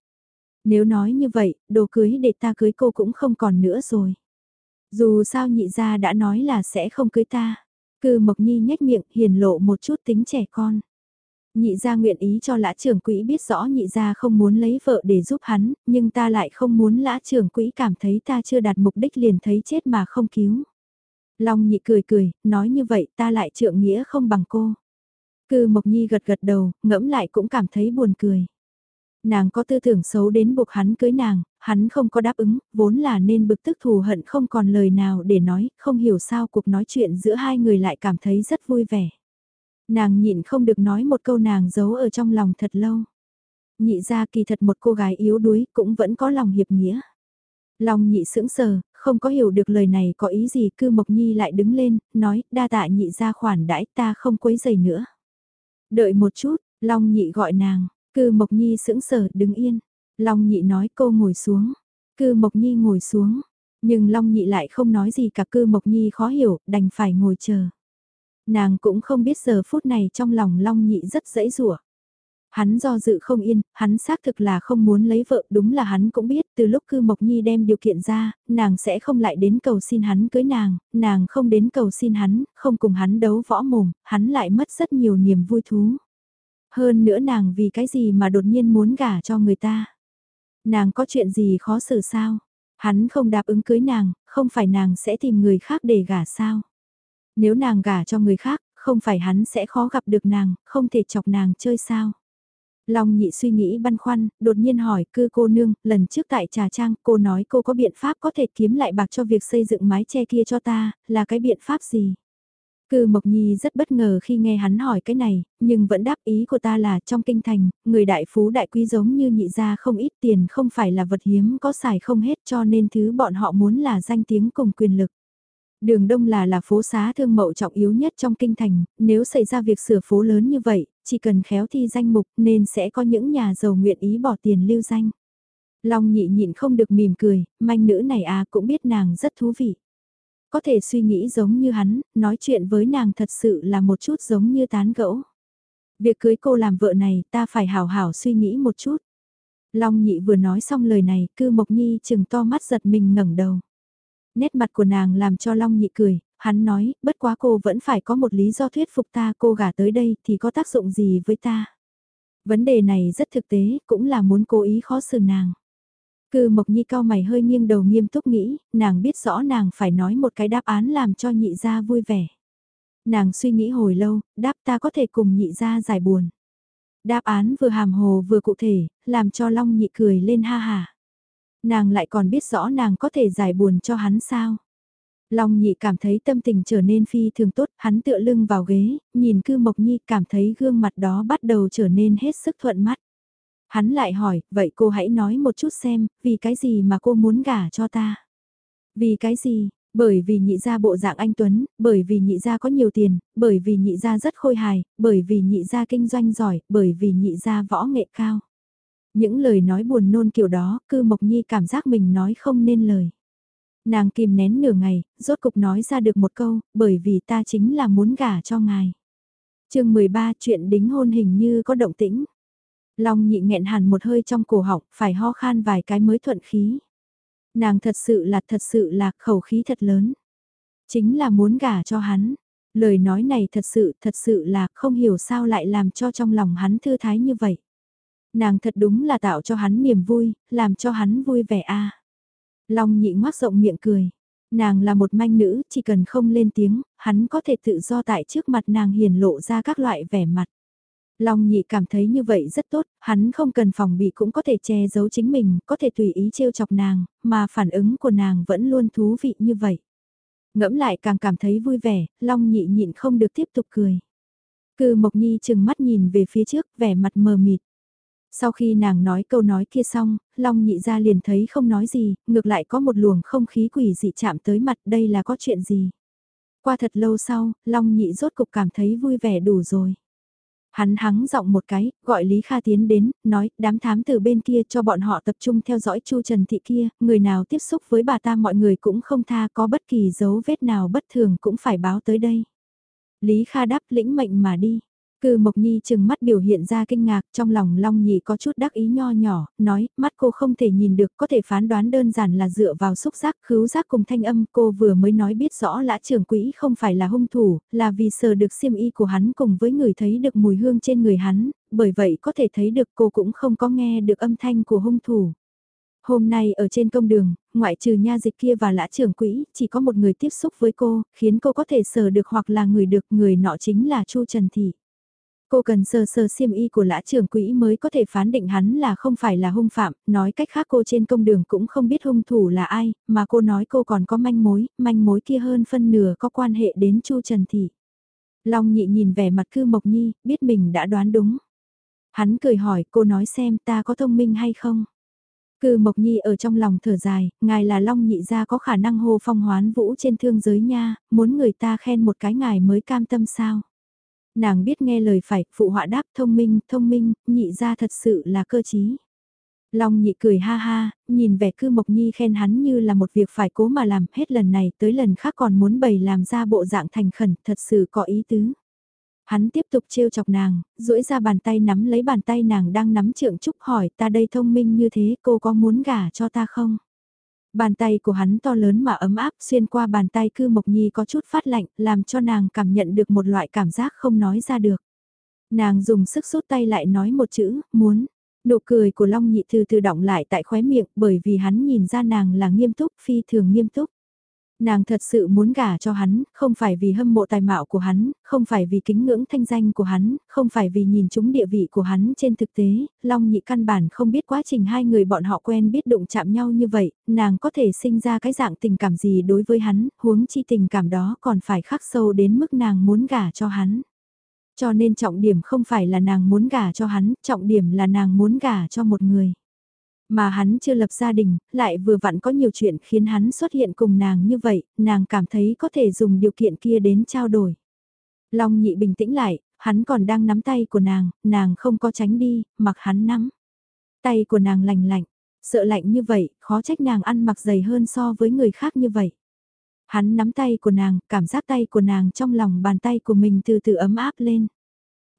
Nếu nói như vậy, đồ cưới để ta cưới cô cũng không còn nữa rồi. Dù sao nhị gia đã nói là sẽ không cưới ta. Cư Mộc Nhi nhếch miệng hiền lộ một chút tính trẻ con. Nhị gia nguyện ý cho lã trưởng quỹ biết rõ nhị gia không muốn lấy vợ để giúp hắn, nhưng ta lại không muốn lã trưởng quỹ cảm thấy ta chưa đạt mục đích liền thấy chết mà không cứu. Long nhị cười cười, nói như vậy ta lại trượng nghĩa không bằng cô. Cư Mộc Nhi gật gật đầu, ngẫm lại cũng cảm thấy buồn cười. Nàng có tư tưởng xấu đến buộc hắn cưới nàng, hắn không có đáp ứng, vốn là nên bực tức thù hận không còn lời nào để nói, không hiểu sao cuộc nói chuyện giữa hai người lại cảm thấy rất vui vẻ. Nàng nhịn không được nói một câu nàng giấu ở trong lòng thật lâu. Nhị ra kỳ thật một cô gái yếu đuối cũng vẫn có lòng hiệp nghĩa. Lòng nhị sững sờ, không có hiểu được lời này có ý gì cư Mộc Nhi lại đứng lên, nói đa tạ nhị ra khoản đãi ta không quấy giày nữa. Đợi một chút, Long nhị gọi nàng, cư Mộc Nhi sững sờ đứng yên. Long nhị nói cô ngồi xuống, cư Mộc Nhi ngồi xuống, nhưng Long nhị lại không nói gì cả cư Mộc Nhi khó hiểu, đành phải ngồi chờ. Nàng cũng không biết giờ phút này trong lòng Long Nhị rất dễ dụa. Hắn do dự không yên, hắn xác thực là không muốn lấy vợ, đúng là hắn cũng biết từ lúc cư Mộc Nhi đem điều kiện ra, nàng sẽ không lại đến cầu xin hắn cưới nàng, nàng không đến cầu xin hắn, không cùng hắn đấu võ mồm, hắn lại mất rất nhiều niềm vui thú. Hơn nữa nàng vì cái gì mà đột nhiên muốn gả cho người ta. Nàng có chuyện gì khó xử sao? Hắn không đáp ứng cưới nàng, không phải nàng sẽ tìm người khác để gả sao? Nếu nàng gả cho người khác, không phải hắn sẽ khó gặp được nàng, không thể chọc nàng chơi sao. Long nhị suy nghĩ băn khoăn, đột nhiên hỏi cư cô nương, lần trước tại trà trang cô nói cô có biện pháp có thể kiếm lại bạc cho việc xây dựng mái che kia cho ta, là cái biện pháp gì? Cư Mộc Nhi rất bất ngờ khi nghe hắn hỏi cái này, nhưng vẫn đáp ý của ta là trong kinh thành, người đại phú đại quý giống như nhị gia không ít tiền không phải là vật hiếm có xài không hết cho nên thứ bọn họ muốn là danh tiếng cùng quyền lực. Đường Đông là là phố xá thương mậu trọng yếu nhất trong kinh thành, nếu xảy ra việc sửa phố lớn như vậy, chỉ cần khéo thi danh mục nên sẽ có những nhà giàu nguyện ý bỏ tiền lưu danh. Long nhị nhịn không được mỉm cười, manh nữ này à cũng biết nàng rất thú vị. Có thể suy nghĩ giống như hắn, nói chuyện với nàng thật sự là một chút giống như tán gẫu. Việc cưới cô làm vợ này ta phải hào hảo suy nghĩ một chút. Long nhị vừa nói xong lời này, cư mộc nhi chừng to mắt giật mình ngẩng đầu. Nét mặt của nàng làm cho Long nhị cười, hắn nói, bất quá cô vẫn phải có một lý do thuyết phục ta cô gả tới đây thì có tác dụng gì với ta. Vấn đề này rất thực tế, cũng là muốn cố ý khó xử nàng. Cư Mộc Nhi cao mày hơi nghiêng đầu nghiêm túc nghĩ, nàng biết rõ nàng phải nói một cái đáp án làm cho nhị gia vui vẻ. Nàng suy nghĩ hồi lâu, đáp ta có thể cùng nhị gia giải buồn. Đáp án vừa hàm hồ vừa cụ thể, làm cho Long nhị cười lên ha hà. Nàng lại còn biết rõ nàng có thể giải buồn cho hắn sao. Long nhị cảm thấy tâm tình trở nên phi thường tốt, hắn tựa lưng vào ghế, nhìn cư mộc nhi cảm thấy gương mặt đó bắt đầu trở nên hết sức thuận mắt. Hắn lại hỏi, vậy cô hãy nói một chút xem, vì cái gì mà cô muốn gả cho ta? Vì cái gì? Bởi vì nhị gia bộ dạng anh Tuấn, bởi vì nhị gia có nhiều tiền, bởi vì nhị gia rất khôi hài, bởi vì nhị gia kinh doanh giỏi, bởi vì nhị gia võ nghệ cao. Những lời nói buồn nôn kiểu đó, cư Mộc Nhi cảm giác mình nói không nên lời. Nàng kìm nén nửa ngày, rốt cục nói ra được một câu, bởi vì ta chính là muốn gả cho ngài. chương 13 chuyện đính hôn hình như có động tĩnh. Long nhị nghẹn hẳn một hơi trong cổ họng, phải ho khan vài cái mới thuận khí. Nàng thật sự là thật sự là khẩu khí thật lớn. Chính là muốn gả cho hắn. Lời nói này thật sự thật sự là không hiểu sao lại làm cho trong lòng hắn thư thái như vậy. Nàng thật đúng là tạo cho hắn niềm vui, làm cho hắn vui vẻ a. Long nhị ngoác rộng miệng cười. Nàng là một manh nữ, chỉ cần không lên tiếng, hắn có thể tự do tại trước mặt nàng hiền lộ ra các loại vẻ mặt. Long nhị cảm thấy như vậy rất tốt, hắn không cần phòng bị cũng có thể che giấu chính mình, có thể tùy ý trêu chọc nàng, mà phản ứng của nàng vẫn luôn thú vị như vậy. Ngẫm lại càng cảm thấy vui vẻ, Long nhị nhịn không được tiếp tục cười. Cư Mộc Nhi chừng mắt nhìn về phía trước, vẻ mặt mờ mịt. Sau khi nàng nói câu nói kia xong, Long nhị ra liền thấy không nói gì, ngược lại có một luồng không khí quỷ dị chạm tới mặt đây là có chuyện gì. Qua thật lâu sau, Long nhị rốt cục cảm thấy vui vẻ đủ rồi. Hắn hắng giọng một cái, gọi Lý Kha tiến đến, nói, đám thám từ bên kia cho bọn họ tập trung theo dõi Chu Trần Thị kia, người nào tiếp xúc với bà ta mọi người cũng không tha có bất kỳ dấu vết nào bất thường cũng phải báo tới đây. Lý Kha đáp lĩnh mệnh mà đi. Cư Mộc Nhi chừng mắt biểu hiện ra kinh ngạc trong lòng Long Nhị có chút đắc ý nho nhỏ, nói, mắt cô không thể nhìn được, có thể phán đoán đơn giản là dựa vào xúc giác, khứu giác cùng thanh âm, cô vừa mới nói biết rõ lã trưởng quỹ không phải là hung thủ, là vì sờ được xiêm y của hắn cùng với người thấy được mùi hương trên người hắn, bởi vậy có thể thấy được cô cũng không có nghe được âm thanh của hung thủ. Hôm nay ở trên công đường, ngoại trừ nha dịch kia và lã trưởng quỹ, chỉ có một người tiếp xúc với cô, khiến cô có thể sờ được hoặc là người được, người nọ chính là Chu Trần Thị. Cô cần sơ sơ xiêm y của lã trưởng quỹ mới có thể phán định hắn là không phải là hung phạm, nói cách khác cô trên công đường cũng không biết hung thủ là ai, mà cô nói cô còn có manh mối, manh mối kia hơn phân nửa có quan hệ đến Chu Trần Thị. Long nhị nhìn vẻ mặt cư Mộc Nhi, biết mình đã đoán đúng. Hắn cười hỏi cô nói xem ta có thông minh hay không. Cư Mộc Nhi ở trong lòng thở dài, ngài là Long nhị gia có khả năng hô phong hoán vũ trên thương giới nha, muốn người ta khen một cái ngài mới cam tâm sao. Nàng biết nghe lời phải, phụ họa đáp thông minh, thông minh, nhị ra thật sự là cơ chí. Long nhị cười ha ha, nhìn vẻ cư mộc nhi khen hắn như là một việc phải cố mà làm hết lần này tới lần khác còn muốn bày làm ra bộ dạng thành khẩn, thật sự có ý tứ. Hắn tiếp tục trêu chọc nàng, duỗi ra bàn tay nắm lấy bàn tay nàng đang nắm trượng trúc hỏi ta đây thông minh như thế cô có muốn gả cho ta không? Bàn tay của hắn to lớn mà ấm áp xuyên qua bàn tay cư mộc nhi có chút phát lạnh, làm cho nàng cảm nhận được một loại cảm giác không nói ra được. Nàng dùng sức rút tay lại nói một chữ, muốn. Nụ cười của Long Nhị Thư từ động lại tại khóe miệng bởi vì hắn nhìn ra nàng là nghiêm túc, phi thường nghiêm túc. Nàng thật sự muốn gả cho hắn, không phải vì hâm mộ tài mạo của hắn, không phải vì kính ngưỡng thanh danh của hắn, không phải vì nhìn chúng địa vị của hắn trên thực tế, Long Nhị căn bản không biết quá trình hai người bọn họ quen biết đụng chạm nhau như vậy, nàng có thể sinh ra cái dạng tình cảm gì đối với hắn, huống chi tình cảm đó còn phải khắc sâu đến mức nàng muốn gả cho hắn. Cho nên trọng điểm không phải là nàng muốn gả cho hắn, trọng điểm là nàng muốn gả cho một người. Mà hắn chưa lập gia đình, lại vừa vặn có nhiều chuyện khiến hắn xuất hiện cùng nàng như vậy, nàng cảm thấy có thể dùng điều kiện kia đến trao đổi. Long nhị bình tĩnh lại, hắn còn đang nắm tay của nàng, nàng không có tránh đi, mặc hắn nắm. Tay của nàng lành lạnh, sợ lạnh như vậy, khó trách nàng ăn mặc dày hơn so với người khác như vậy. Hắn nắm tay của nàng, cảm giác tay của nàng trong lòng bàn tay của mình từ từ ấm áp lên.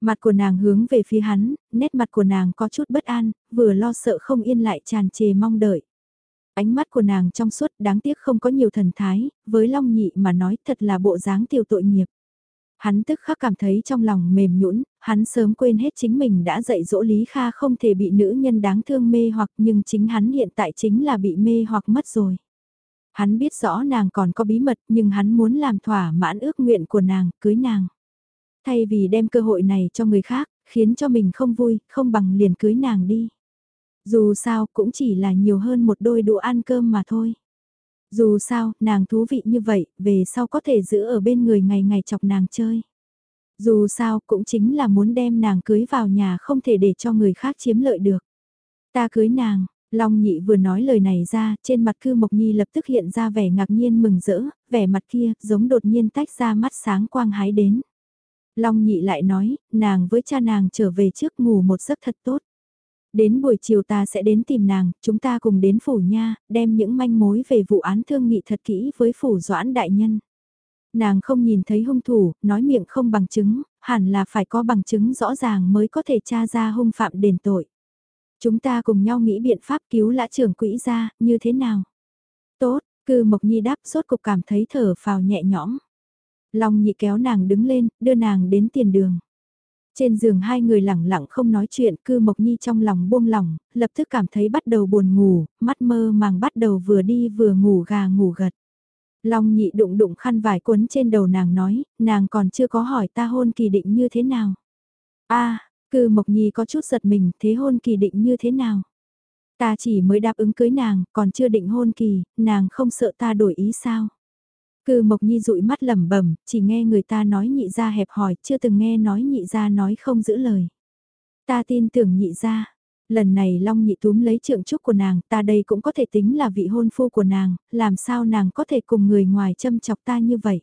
Mặt của nàng hướng về phía hắn, nét mặt của nàng có chút bất an, vừa lo sợ không yên lại tràn trề mong đợi. Ánh mắt của nàng trong suốt đáng tiếc không có nhiều thần thái, với Long Nhị mà nói thật là bộ dáng tiêu tội nghiệp. Hắn tức khắc cảm thấy trong lòng mềm nhũn, hắn sớm quên hết chính mình đã dạy dỗ Lý Kha không thể bị nữ nhân đáng thương mê hoặc nhưng chính hắn hiện tại chính là bị mê hoặc mất rồi. Hắn biết rõ nàng còn có bí mật nhưng hắn muốn làm thỏa mãn ước nguyện của nàng, cưới nàng. Thay vì đem cơ hội này cho người khác, khiến cho mình không vui, không bằng liền cưới nàng đi. Dù sao cũng chỉ là nhiều hơn một đôi đũa ăn cơm mà thôi. Dù sao, nàng thú vị như vậy, về sau có thể giữ ở bên người ngày ngày chọc nàng chơi. Dù sao, cũng chính là muốn đem nàng cưới vào nhà không thể để cho người khác chiếm lợi được. Ta cưới nàng, Long nhị vừa nói lời này ra, trên mặt cư Mộc Nhi lập tức hiện ra vẻ ngạc nhiên mừng rỡ, vẻ mặt kia giống đột nhiên tách ra mắt sáng quang hái đến. Long nhị lại nói, nàng với cha nàng trở về trước ngủ một giấc thật tốt. Đến buổi chiều ta sẽ đến tìm nàng, chúng ta cùng đến phủ nha, đem những manh mối về vụ án thương nghị thật kỹ với phủ doãn đại nhân. Nàng không nhìn thấy hung thủ, nói miệng không bằng chứng, hẳn là phải có bằng chứng rõ ràng mới có thể tra ra hung phạm đền tội. Chúng ta cùng nhau nghĩ biện pháp cứu lã trưởng quỹ ra, như thế nào? Tốt, cư Mộc Nhi đáp sốt cục cảm thấy thở phào nhẹ nhõm. Long nhị kéo nàng đứng lên, đưa nàng đến tiền đường. Trên giường hai người lẳng lặng không nói chuyện, cư Mộc Nhi trong lòng buông lỏng, lập tức cảm thấy bắt đầu buồn ngủ, mắt mơ màng bắt đầu vừa đi vừa ngủ gà ngủ gật. Long nhị đụng đụng khăn vải quấn trên đầu nàng nói, nàng còn chưa có hỏi ta hôn kỳ định như thế nào. a cư Mộc Nhi có chút giật mình, thế hôn kỳ định như thế nào? Ta chỉ mới đáp ứng cưới nàng, còn chưa định hôn kỳ, nàng không sợ ta đổi ý sao? Cư Mộc Nhi dụi mắt lẩm bẩm, chỉ nghe người ta nói nhị gia hẹp hòi, chưa từng nghe nói nhị gia nói không giữ lời. Ta tin tưởng nhị gia Lần này Long nhị túm lấy trượng trúc của nàng, ta đây cũng có thể tính là vị hôn phu của nàng, làm sao nàng có thể cùng người ngoài châm chọc ta như vậy.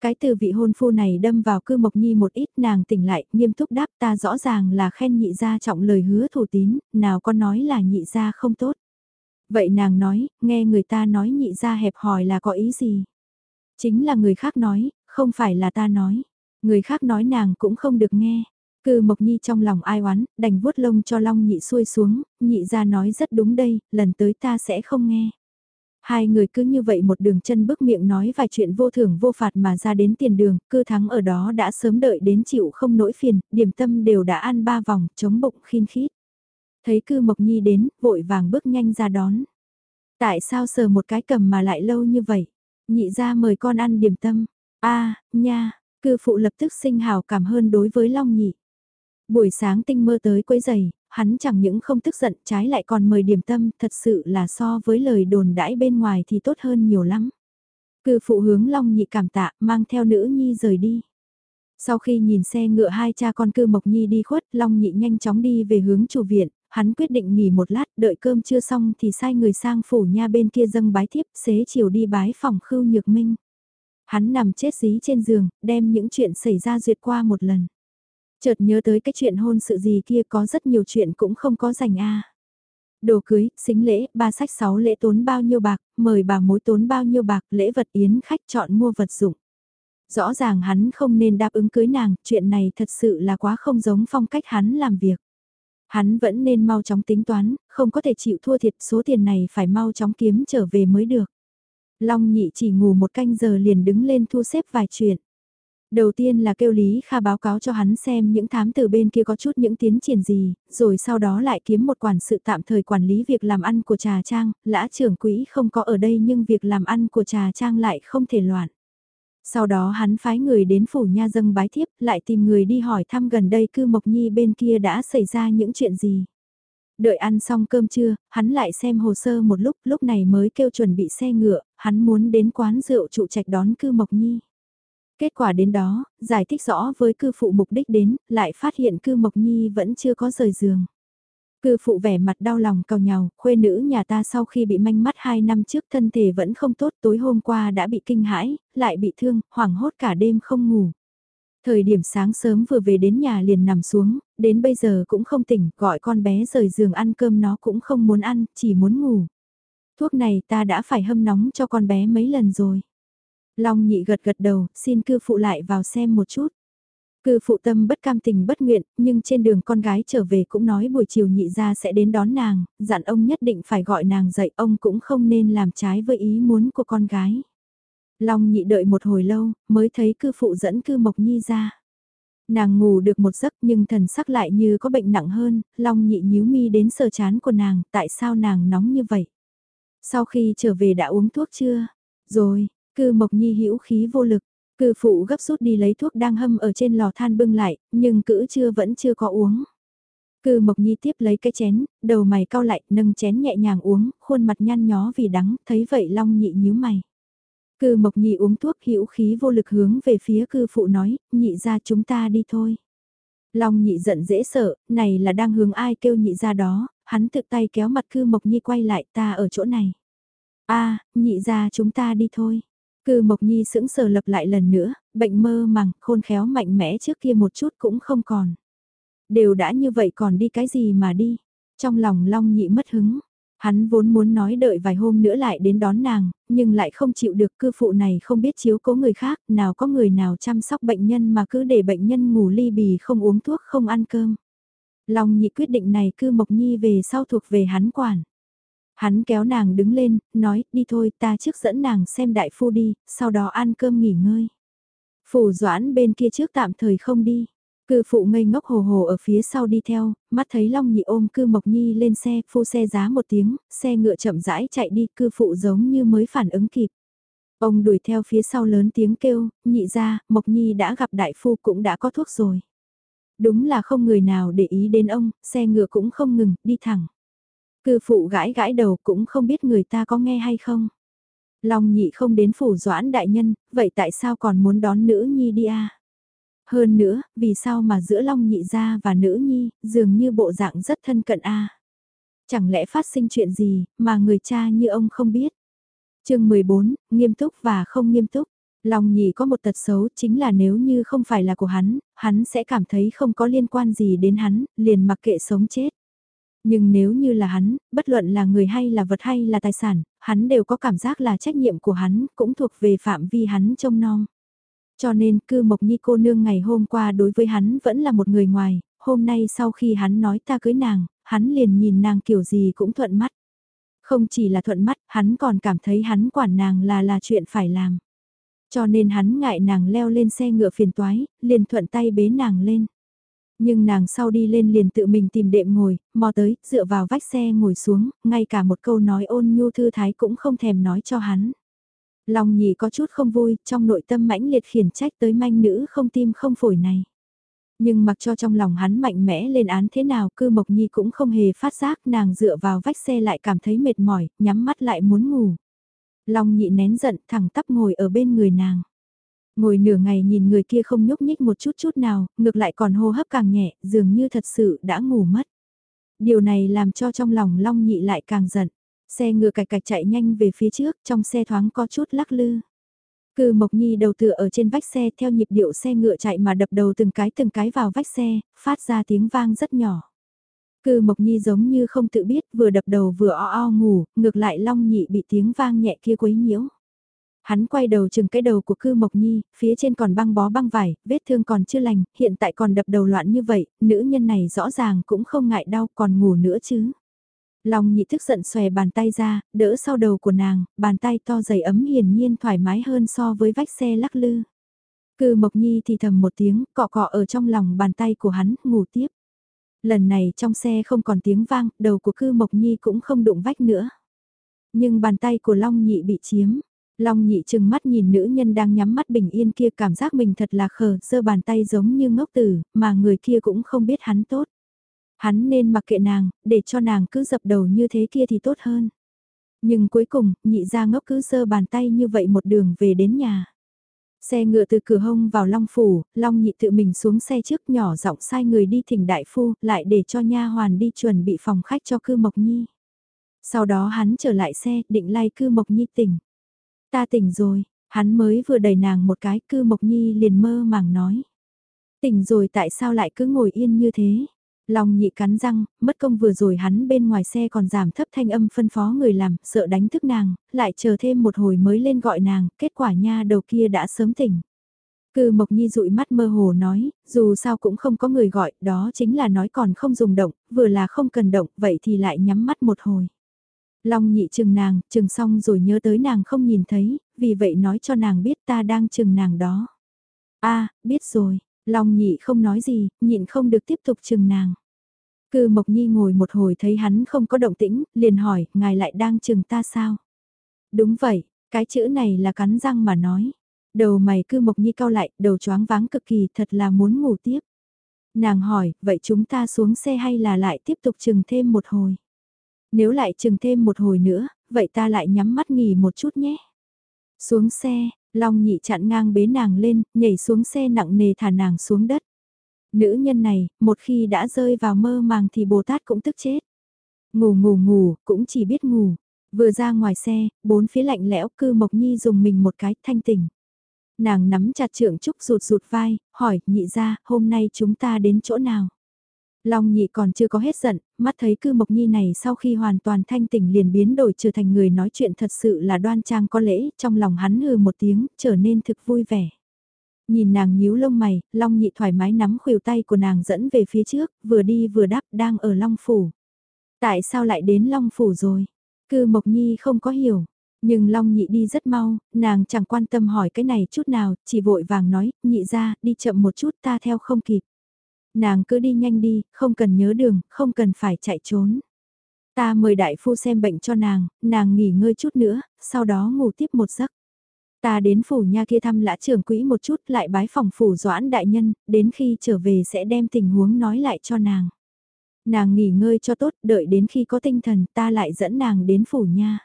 Cái từ vị hôn phu này đâm vào cư mộc nhi một ít nàng tỉnh lại, nghiêm túc đáp ta rõ ràng là khen nhị gia trọng lời hứa thủ tín, nào có nói là nhị gia không tốt. Vậy nàng nói, nghe người ta nói nhị gia hẹp hòi là có ý gì? Chính là người khác nói, không phải là ta nói. Người khác nói nàng cũng không được nghe. Cư Mộc Nhi trong lòng ai oán, đành vuốt lông cho Long nhị xuôi xuống, nhị ra nói rất đúng đây, lần tới ta sẽ không nghe. Hai người cứ như vậy một đường chân bước miệng nói vài chuyện vô thưởng vô phạt mà ra đến tiền đường, cư thắng ở đó đã sớm đợi đến chịu không nỗi phiền, điểm tâm đều đã ăn ba vòng, chống bụng khiên khít. Thấy cư Mộc Nhi đến, vội vàng bước nhanh ra đón. Tại sao sờ một cái cầm mà lại lâu như vậy? Nhị ra mời con ăn điểm tâm. a nha, cư phụ lập tức sinh hào cảm hơn đối với Long nhị. Buổi sáng tinh mơ tới quấy giày, hắn chẳng những không tức giận trái lại còn mời điểm tâm thật sự là so với lời đồn đãi bên ngoài thì tốt hơn nhiều lắm. Cư phụ hướng Long nhị cảm tạ mang theo nữ nhi rời đi. Sau khi nhìn xe ngựa hai cha con cư Mộc Nhi đi khuất, Long nhị nhanh chóng đi về hướng chủ viện, hắn quyết định nghỉ một lát, đợi cơm chưa xong thì sai người sang phủ nha bên kia dâng bái thiếp, xế chiều đi bái phòng khưu nhược minh. Hắn nằm chết dí trên giường, đem những chuyện xảy ra duyệt qua một lần. Chợt nhớ tới cái chuyện hôn sự gì kia có rất nhiều chuyện cũng không có dành a. Đồ cưới, xính lễ, ba sách sáu lễ tốn bao nhiêu bạc, mời bà mối tốn bao nhiêu bạc, lễ vật yến khách chọn mua vật dụng. Rõ ràng hắn không nên đáp ứng cưới nàng, chuyện này thật sự là quá không giống phong cách hắn làm việc. Hắn vẫn nên mau chóng tính toán, không có thể chịu thua thiệt số tiền này phải mau chóng kiếm trở về mới được. Long nhị chỉ ngủ một canh giờ liền đứng lên thu xếp vài chuyện. Đầu tiên là kêu Lý Kha báo cáo cho hắn xem những thám tử bên kia có chút những tiến triển gì, rồi sau đó lại kiếm một quản sự tạm thời quản lý việc làm ăn của trà trang, lã trưởng quỹ không có ở đây nhưng việc làm ăn của trà trang lại không thể loạn. Sau đó hắn phái người đến phủ nha dâng bái thiếp, lại tìm người đi hỏi thăm gần đây cư Mộc Nhi bên kia đã xảy ra những chuyện gì. Đợi ăn xong cơm trưa, hắn lại xem hồ sơ một lúc, lúc này mới kêu chuẩn bị xe ngựa, hắn muốn đến quán rượu trụ trạch đón cư Mộc Nhi. Kết quả đến đó, giải thích rõ với cư phụ mục đích đến, lại phát hiện cư Mộc Nhi vẫn chưa có rời giường. Cư phụ vẻ mặt đau lòng cầu nhào, khuê nữ nhà ta sau khi bị manh mắt 2 năm trước thân thể vẫn không tốt tối hôm qua đã bị kinh hãi, lại bị thương, hoảng hốt cả đêm không ngủ. Thời điểm sáng sớm vừa về đến nhà liền nằm xuống, đến bây giờ cũng không tỉnh, gọi con bé rời giường ăn cơm nó cũng không muốn ăn, chỉ muốn ngủ. Thuốc này ta đã phải hâm nóng cho con bé mấy lần rồi. Long nhị gật gật đầu, xin cư phụ lại vào xem một chút. Cư phụ tâm bất cam tình bất nguyện, nhưng trên đường con gái trở về cũng nói buổi chiều nhị ra sẽ đến đón nàng, dặn ông nhất định phải gọi nàng dậy, ông cũng không nên làm trái với ý muốn của con gái. Long nhị đợi một hồi lâu, mới thấy cư phụ dẫn cư Mộc Nhi ra. Nàng ngủ được một giấc nhưng thần sắc lại như có bệnh nặng hơn, Long nhị nhíu mi đến sờ chán của nàng, tại sao nàng nóng như vậy? Sau khi trở về đã uống thuốc chưa? Rồi, cư Mộc Nhi hữu khí vô lực, cư phụ gấp rút đi lấy thuốc đang hâm ở trên lò than bưng lại, nhưng cữ chưa vẫn chưa có uống. Cư Mộc Nhi tiếp lấy cái chén, đầu mày cau lại, nâng chén nhẹ nhàng uống, khuôn mặt nhăn nhó vì đắng, thấy vậy Long nhị nhíu mày. Cư Mộc Nhị uống thuốc hữu khí vô lực hướng về phía cư phụ nói, nhị ra chúng ta đi thôi. Long nhị giận dễ sợ, này là đang hướng ai kêu nhị ra đó, hắn tự tay kéo mặt cư Mộc Nhi quay lại ta ở chỗ này. a nhị ra chúng ta đi thôi. Cư Mộc Nhi sững sờ lập lại lần nữa, bệnh mơ màng, khôn khéo mạnh mẽ trước kia một chút cũng không còn. Đều đã như vậy còn đi cái gì mà đi. Trong lòng Long nhị mất hứng, Hắn vốn muốn nói đợi vài hôm nữa lại đến đón nàng, nhưng lại không chịu được cư phụ này không biết chiếu cố người khác, nào có người nào chăm sóc bệnh nhân mà cứ để bệnh nhân ngủ ly bì không uống thuốc không ăn cơm. Long nhị quyết định này cư Mộc Nhi về sau thuộc về hắn quản. Hắn kéo nàng đứng lên, nói, đi thôi ta trước dẫn nàng xem đại phu đi, sau đó ăn cơm nghỉ ngơi. Phủ doãn bên kia trước tạm thời không đi. Cư phụ ngây ngốc hồ hồ ở phía sau đi theo, mắt thấy Long Nhị ôm cư Mộc Nhi lên xe, phu xe giá một tiếng, xe ngựa chậm rãi chạy đi, cư phụ giống như mới phản ứng kịp. Ông đuổi theo phía sau lớn tiếng kêu, nhị ra, Mộc Nhi đã gặp đại phu cũng đã có thuốc rồi. Đúng là không người nào để ý đến ông, xe ngựa cũng không ngừng, đi thẳng. Cư phụ gãi gãi đầu cũng không biết người ta có nghe hay không. Long nhị không đến phủ doãn đại nhân, vậy tại sao còn muốn đón nữ nhi đi à? Hơn nữa, vì sao mà giữa Long Nhị Gia và nữ nhi, dường như bộ dạng rất thân cận a Chẳng lẽ phát sinh chuyện gì, mà người cha như ông không biết? chương 14, nghiêm túc và không nghiêm túc. Long nhị có một tật xấu chính là nếu như không phải là của hắn, hắn sẽ cảm thấy không có liên quan gì đến hắn, liền mặc kệ sống chết. Nhưng nếu như là hắn, bất luận là người hay là vật hay là tài sản, hắn đều có cảm giác là trách nhiệm của hắn, cũng thuộc về phạm vi hắn trông nom. Cho nên cư Mộc Nhi cô nương ngày hôm qua đối với hắn vẫn là một người ngoài, hôm nay sau khi hắn nói ta cưới nàng, hắn liền nhìn nàng kiểu gì cũng thuận mắt. Không chỉ là thuận mắt, hắn còn cảm thấy hắn quản nàng là là chuyện phải làm. Cho nên hắn ngại nàng leo lên xe ngựa phiền toái, liền thuận tay bế nàng lên. Nhưng nàng sau đi lên liền tự mình tìm đệm ngồi, mò tới, dựa vào vách xe ngồi xuống, ngay cả một câu nói ôn nhu thư thái cũng không thèm nói cho hắn. Long nhị có chút không vui, trong nội tâm mãnh liệt khiển trách tới manh nữ không tim không phổi này. Nhưng mặc cho trong lòng hắn mạnh mẽ lên án thế nào cư Mộc Nhi cũng không hề phát giác nàng dựa vào vách xe lại cảm thấy mệt mỏi, nhắm mắt lại muốn ngủ. Long nhị nén giận thẳng tắp ngồi ở bên người nàng. Ngồi nửa ngày nhìn người kia không nhúc nhích một chút chút nào, ngược lại còn hô hấp càng nhẹ, dường như thật sự đã ngủ mất. Điều này làm cho trong lòng Long nhị lại càng giận. Xe ngựa cạch cạch chạy nhanh về phía trước, trong xe thoáng có chút lắc lư. Cư Mộc Nhi đầu tựa ở trên vách xe theo nhịp điệu xe ngựa chạy mà đập đầu từng cái từng cái vào vách xe, phát ra tiếng vang rất nhỏ. Cư Mộc Nhi giống như không tự biết vừa đập đầu vừa o o ngủ, ngược lại Long Nhị bị tiếng vang nhẹ kia quấy nhiễu. Hắn quay đầu chừng cái đầu của Cư Mộc Nhi, phía trên còn băng bó băng vải, vết thương còn chưa lành, hiện tại còn đập đầu loạn như vậy, nữ nhân này rõ ràng cũng không ngại đau còn ngủ nữa chứ. Long nhị thức giận xòe bàn tay ra, đỡ sau đầu của nàng, bàn tay to dày ấm hiển nhiên thoải mái hơn so với vách xe lắc lư. Cư Mộc Nhi thì thầm một tiếng, cọ cọ ở trong lòng bàn tay của hắn, ngủ tiếp. Lần này trong xe không còn tiếng vang, đầu của Cư Mộc Nhi cũng không đụng vách nữa. Nhưng bàn tay của Long Nhị bị chiếm. Long Nhị chừng mắt nhìn nữ nhân đang nhắm mắt bình yên kia cảm giác mình thật là khờ, giơ bàn tay giống như ngốc tử, mà người kia cũng không biết hắn tốt. Hắn nên mặc kệ nàng, để cho nàng cứ dập đầu như thế kia thì tốt hơn. Nhưng cuối cùng, nhị ra ngốc cứ sơ bàn tay như vậy một đường về đến nhà. Xe ngựa từ cửa hông vào Long Phủ, Long nhị tự mình xuống xe trước nhỏ giọng sai người đi thỉnh đại phu, lại để cho nha hoàn đi chuẩn bị phòng khách cho cư Mộc Nhi. Sau đó hắn trở lại xe, định lay cư Mộc Nhi tỉnh. Ta tỉnh rồi, hắn mới vừa đẩy nàng một cái, cư Mộc Nhi liền mơ màng nói. Tỉnh rồi tại sao lại cứ ngồi yên như thế? Long nhị cắn răng, mất công vừa rồi hắn bên ngoài xe còn giảm thấp thanh âm phân phó người làm, sợ đánh thức nàng, lại chờ thêm một hồi mới lên gọi nàng, kết quả nha đầu kia đã sớm tỉnh. Cư Mộc Nhi dụi mắt mơ hồ nói, dù sao cũng không có người gọi, đó chính là nói còn không dùng động, vừa là không cần động, vậy thì lại nhắm mắt một hồi. Long nhị chừng nàng, chừng xong rồi nhớ tới nàng không nhìn thấy, vì vậy nói cho nàng biết ta đang chừng nàng đó. a biết rồi, Long nhị không nói gì, nhịn không được tiếp tục chừng nàng. Cư Mộc Nhi ngồi một hồi thấy hắn không có động tĩnh, liền hỏi, ngài lại đang chừng ta sao? Đúng vậy, cái chữ này là cắn răng mà nói. Đầu mày cư Mộc Nhi cao lại, đầu choáng váng cực kỳ, thật là muốn ngủ tiếp. Nàng hỏi, vậy chúng ta xuống xe hay là lại tiếp tục chừng thêm một hồi? Nếu lại chừng thêm một hồi nữa, vậy ta lại nhắm mắt nghỉ một chút nhé. Xuống xe, Long nhị chặn ngang bế nàng lên, nhảy xuống xe nặng nề thả nàng xuống đất. Nữ nhân này, một khi đã rơi vào mơ màng thì Bồ Tát cũng tức chết. Ngủ ngủ ngủ, cũng chỉ biết ngủ. Vừa ra ngoài xe, bốn phía lạnh lẽo cư Mộc Nhi dùng mình một cái thanh tỉnh. Nàng nắm chặt trượng trúc rụt rụt vai, hỏi, nhị ra, hôm nay chúng ta đến chỗ nào? Long nhị còn chưa có hết giận, mắt thấy cư mộc nhi này sau khi hoàn toàn thanh tỉnh liền biến đổi trở thành người nói chuyện thật sự là đoan trang có lễ, trong lòng hắn hừ một tiếng, trở nên thực vui vẻ. Nhìn nàng nhíu lông mày, Long nhị thoải mái nắm khuỷu tay của nàng dẫn về phía trước, vừa đi vừa đáp đang ở Long Phủ. Tại sao lại đến Long Phủ rồi? Cư Mộc Nhi không có hiểu. Nhưng Long nhị đi rất mau, nàng chẳng quan tâm hỏi cái này chút nào, chỉ vội vàng nói, nhị ra, đi chậm một chút ta theo không kịp. Nàng cứ đi nhanh đi, không cần nhớ đường, không cần phải chạy trốn. Ta mời đại phu xem bệnh cho nàng, nàng nghỉ ngơi chút nữa, sau đó ngủ tiếp một giấc. Ta đến phủ nha kia thăm lã trưởng quỹ một chút lại bái phòng phủ doãn đại nhân, đến khi trở về sẽ đem tình huống nói lại cho nàng. Nàng nghỉ ngơi cho tốt, đợi đến khi có tinh thần ta lại dẫn nàng đến phủ nha.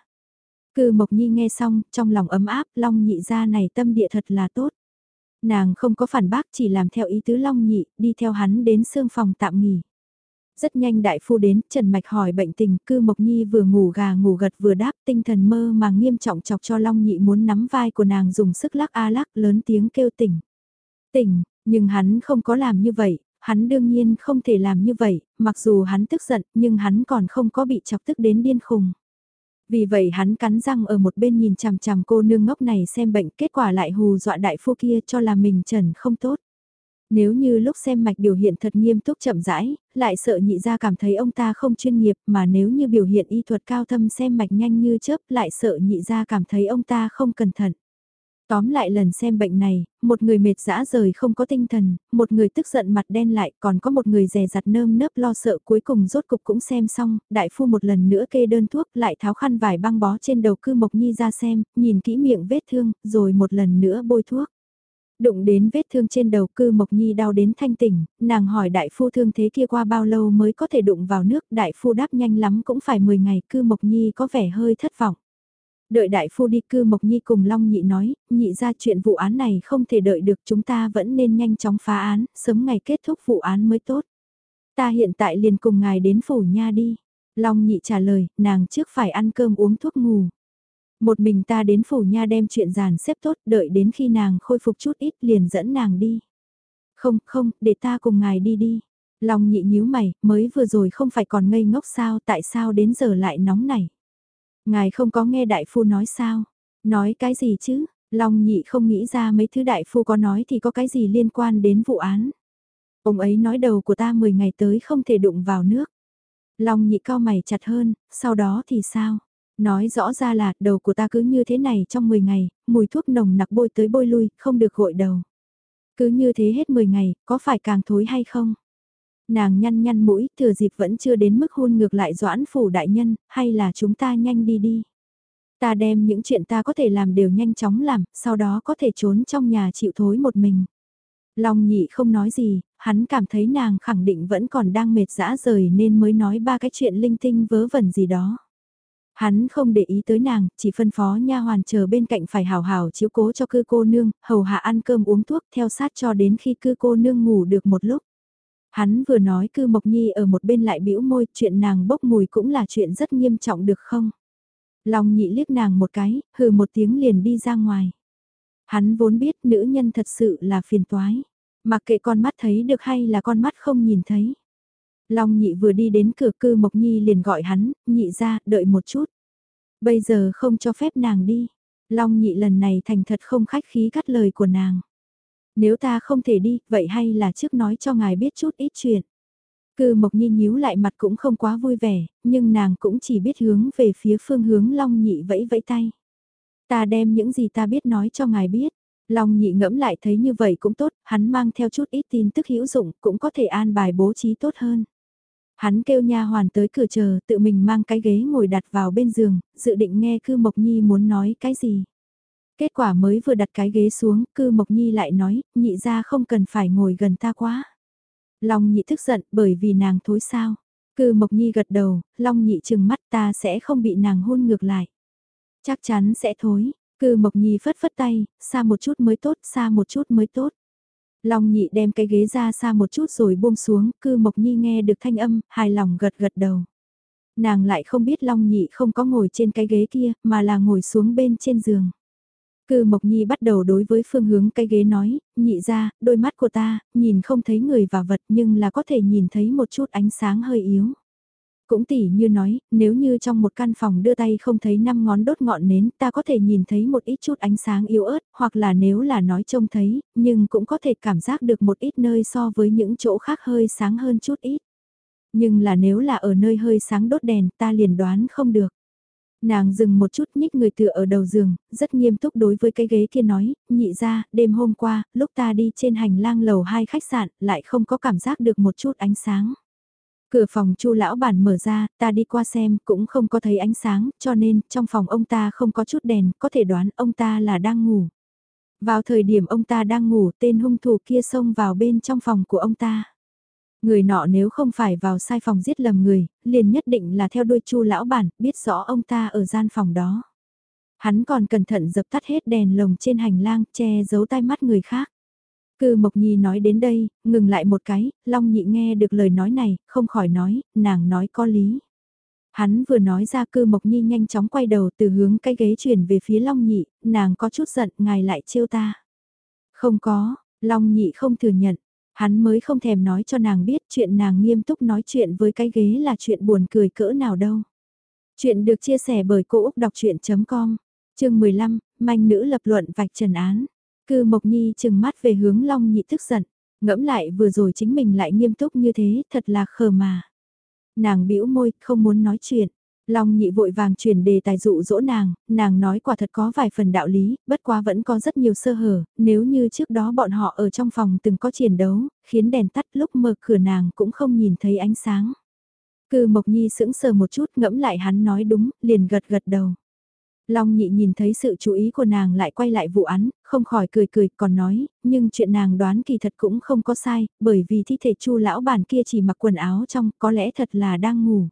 Cư Mộc Nhi nghe xong, trong lòng ấm áp, long nhị ra này tâm địa thật là tốt. Nàng không có phản bác chỉ làm theo ý tứ long nhị, đi theo hắn đến xương phòng tạm nghỉ. Rất nhanh đại phu đến, Trần Mạch hỏi bệnh tình, cư Mộc Nhi vừa ngủ gà ngủ gật vừa đáp tinh thần mơ mà nghiêm trọng chọc cho Long Nhị muốn nắm vai của nàng dùng sức lắc a lắc lớn tiếng kêu tỉnh. Tỉnh, nhưng hắn không có làm như vậy, hắn đương nhiên không thể làm như vậy, mặc dù hắn tức giận nhưng hắn còn không có bị chọc tức đến điên khùng. Vì vậy hắn cắn răng ở một bên nhìn chằm chằm cô nương ngốc này xem bệnh kết quả lại hù dọa đại phu kia cho là mình trần không tốt. Nếu như lúc xem mạch biểu hiện thật nghiêm túc chậm rãi, lại sợ nhị ra cảm thấy ông ta không chuyên nghiệp mà nếu như biểu hiện y thuật cao thâm xem mạch nhanh như chớp lại sợ nhị ra cảm thấy ông ta không cẩn thận. Tóm lại lần xem bệnh này, một người mệt dã rời không có tinh thần, một người tức giận mặt đen lại, còn có một người rè rặt nơm nớp lo sợ cuối cùng rốt cục cũng xem xong, đại phu một lần nữa kê đơn thuốc lại tháo khăn vải băng bó trên đầu cư mộc nhi ra xem, nhìn kỹ miệng vết thương, rồi một lần nữa bôi thuốc. Đụng đến vết thương trên đầu cư Mộc Nhi đau đến thanh tỉnh, nàng hỏi đại phu thương thế kia qua bao lâu mới có thể đụng vào nước, đại phu đáp nhanh lắm cũng phải 10 ngày, cư Mộc Nhi có vẻ hơi thất vọng. Đợi đại phu đi cư Mộc Nhi cùng Long Nhị nói, nhị ra chuyện vụ án này không thể đợi được chúng ta vẫn nên nhanh chóng phá án, sớm ngày kết thúc vụ án mới tốt. Ta hiện tại liền cùng ngài đến phủ nha đi. Long Nhị trả lời, nàng trước phải ăn cơm uống thuốc ngủ. Một mình ta đến phủ nha đem chuyện giàn xếp tốt, đợi đến khi nàng khôi phục chút ít liền dẫn nàng đi. Không, không, để ta cùng ngài đi đi. Long nhị nhíu mày, mới vừa rồi không phải còn ngây ngốc sao, tại sao đến giờ lại nóng này. Ngài không có nghe đại phu nói sao? Nói cái gì chứ? Long nhị không nghĩ ra mấy thứ đại phu có nói thì có cái gì liên quan đến vụ án. Ông ấy nói đầu của ta 10 ngày tới không thể đụng vào nước. Long nhị cao mày chặt hơn, sau đó thì sao? Nói rõ ra là đầu của ta cứ như thế này trong 10 ngày, mùi thuốc nồng nặc bôi tới bôi lui, không được gội đầu. Cứ như thế hết 10 ngày, có phải càng thối hay không? Nàng nhăn nhăn mũi, thừa dịp vẫn chưa đến mức hôn ngược lại doãn phủ đại nhân, hay là chúng ta nhanh đi đi. Ta đem những chuyện ta có thể làm đều nhanh chóng làm, sau đó có thể trốn trong nhà chịu thối một mình. Long nhị không nói gì, hắn cảm thấy nàng khẳng định vẫn còn đang mệt dã rời nên mới nói ba cái chuyện linh tinh vớ vẩn gì đó. Hắn không để ý tới nàng, chỉ phân phó nha hoàn chờ bên cạnh phải hào hào chiếu cố cho cư cô nương, hầu hạ ăn cơm uống thuốc theo sát cho đến khi cư cô nương ngủ được một lúc. Hắn vừa nói cư Mộc Nhi ở một bên lại bĩu môi, chuyện nàng bốc mùi cũng là chuyện rất nghiêm trọng được không? Long nhị liếc nàng một cái, hừ một tiếng liền đi ra ngoài. Hắn vốn biết nữ nhân thật sự là phiền toái. Mặc kệ con mắt thấy được hay là con mắt không nhìn thấy. Long nhị vừa đi đến cửa cư Mộc Nhi liền gọi hắn, nhị ra, đợi một chút. Bây giờ không cho phép nàng đi. Long nhị lần này thành thật không khách khí cắt lời của nàng. Nếu ta không thể đi, vậy hay là trước nói cho ngài biết chút ít chuyện. Cư Mộc Nhi nhíu lại mặt cũng không quá vui vẻ, nhưng nàng cũng chỉ biết hướng về phía phương hướng Long Nhị vẫy vẫy tay. Ta đem những gì ta biết nói cho ngài biết. Long Nhị ngẫm lại thấy như vậy cũng tốt, hắn mang theo chút ít tin tức hữu dụng, cũng có thể an bài bố trí tốt hơn. Hắn kêu nha hoàn tới cửa chờ, tự mình mang cái ghế ngồi đặt vào bên giường, dự định nghe Cư Mộc Nhi muốn nói cái gì. Kết quả mới vừa đặt cái ghế xuống, Cư Mộc Nhi lại nói, nhị ra không cần phải ngồi gần ta quá. Long nhị tức giận bởi vì nàng thối sao. Cư Mộc Nhi gật đầu, Long nhị chừng mắt ta sẽ không bị nàng hôn ngược lại. Chắc chắn sẽ thối. Cư Mộc Nhi phất phất tay, xa một chút mới tốt, xa một chút mới tốt. Long nhị đem cái ghế ra xa một chút rồi buông xuống, cư Mộc Nhi nghe được thanh âm, hài lòng gật gật đầu. Nàng lại không biết Long nhị không có ngồi trên cái ghế kia, mà là ngồi xuống bên trên giường. Cư Mộc Nhi bắt đầu đối với phương hướng cái ghế nói, nhị ra, đôi mắt của ta, nhìn không thấy người và vật nhưng là có thể nhìn thấy một chút ánh sáng hơi yếu. Cũng tỉ như nói, nếu như trong một căn phòng đưa tay không thấy năm ngón đốt ngọn nến ta có thể nhìn thấy một ít chút ánh sáng yếu ớt, hoặc là nếu là nói trông thấy, nhưng cũng có thể cảm giác được một ít nơi so với những chỗ khác hơi sáng hơn chút ít. Nhưng là nếu là ở nơi hơi sáng đốt đèn ta liền đoán không được. Nàng dừng một chút nhích người tựa ở đầu giường, rất nghiêm túc đối với cái ghế kia nói, nhị ra, đêm hôm qua, lúc ta đi trên hành lang lầu hai khách sạn, lại không có cảm giác được một chút ánh sáng. Cửa phòng chu lão bản mở ra, ta đi qua xem, cũng không có thấy ánh sáng, cho nên, trong phòng ông ta không có chút đèn, có thể đoán ông ta là đang ngủ. Vào thời điểm ông ta đang ngủ, tên hung thủ kia xông vào bên trong phòng của ông ta. Người nọ nếu không phải vào sai phòng giết lầm người, liền nhất định là theo đuôi chu lão bản, biết rõ ông ta ở gian phòng đó. Hắn còn cẩn thận dập tắt hết đèn lồng trên hành lang, che giấu tai mắt người khác. Cư Mộc Nhi nói đến đây, ngừng lại một cái, Long Nhị nghe được lời nói này, không khỏi nói, nàng nói có lý. Hắn vừa nói ra cư Mộc Nhi nhanh chóng quay đầu từ hướng cái ghế chuyển về phía Long Nhị, nàng có chút giận, ngài lại trêu ta. Không có, Long Nhị không thừa nhận, hắn mới không thèm nói cho nàng biết chuyện nàng nghiêm túc nói chuyện với cái ghế là chuyện buồn cười cỡ nào đâu. Chuyện được chia sẻ bởi Cô Úc Đọc Chuyện.com, chương 15, manh nữ lập luận vạch trần án. Cư Mộc Nhi chừng mắt về hướng Long Nhị tức giận, ngẫm lại vừa rồi chính mình lại nghiêm túc như thế, thật là khờ mà. Nàng bĩu môi, không muốn nói chuyện. Long nhị vội vàng chuyển đề tài dụ dỗ nàng, nàng nói quả thật có vài phần đạo lý, bất quá vẫn có rất nhiều sơ hở, nếu như trước đó bọn họ ở trong phòng từng có chiến đấu, khiến đèn tắt lúc mở cửa nàng cũng không nhìn thấy ánh sáng. Cư Mộc Nhi sững sờ một chút ngẫm lại hắn nói đúng, liền gật gật đầu. Long nhị nhìn thấy sự chú ý của nàng lại quay lại vụ án, không khỏi cười cười còn nói, nhưng chuyện nàng đoán kỳ thật cũng không có sai, bởi vì thi thể chu lão bản kia chỉ mặc quần áo trong, có lẽ thật là đang ngủ.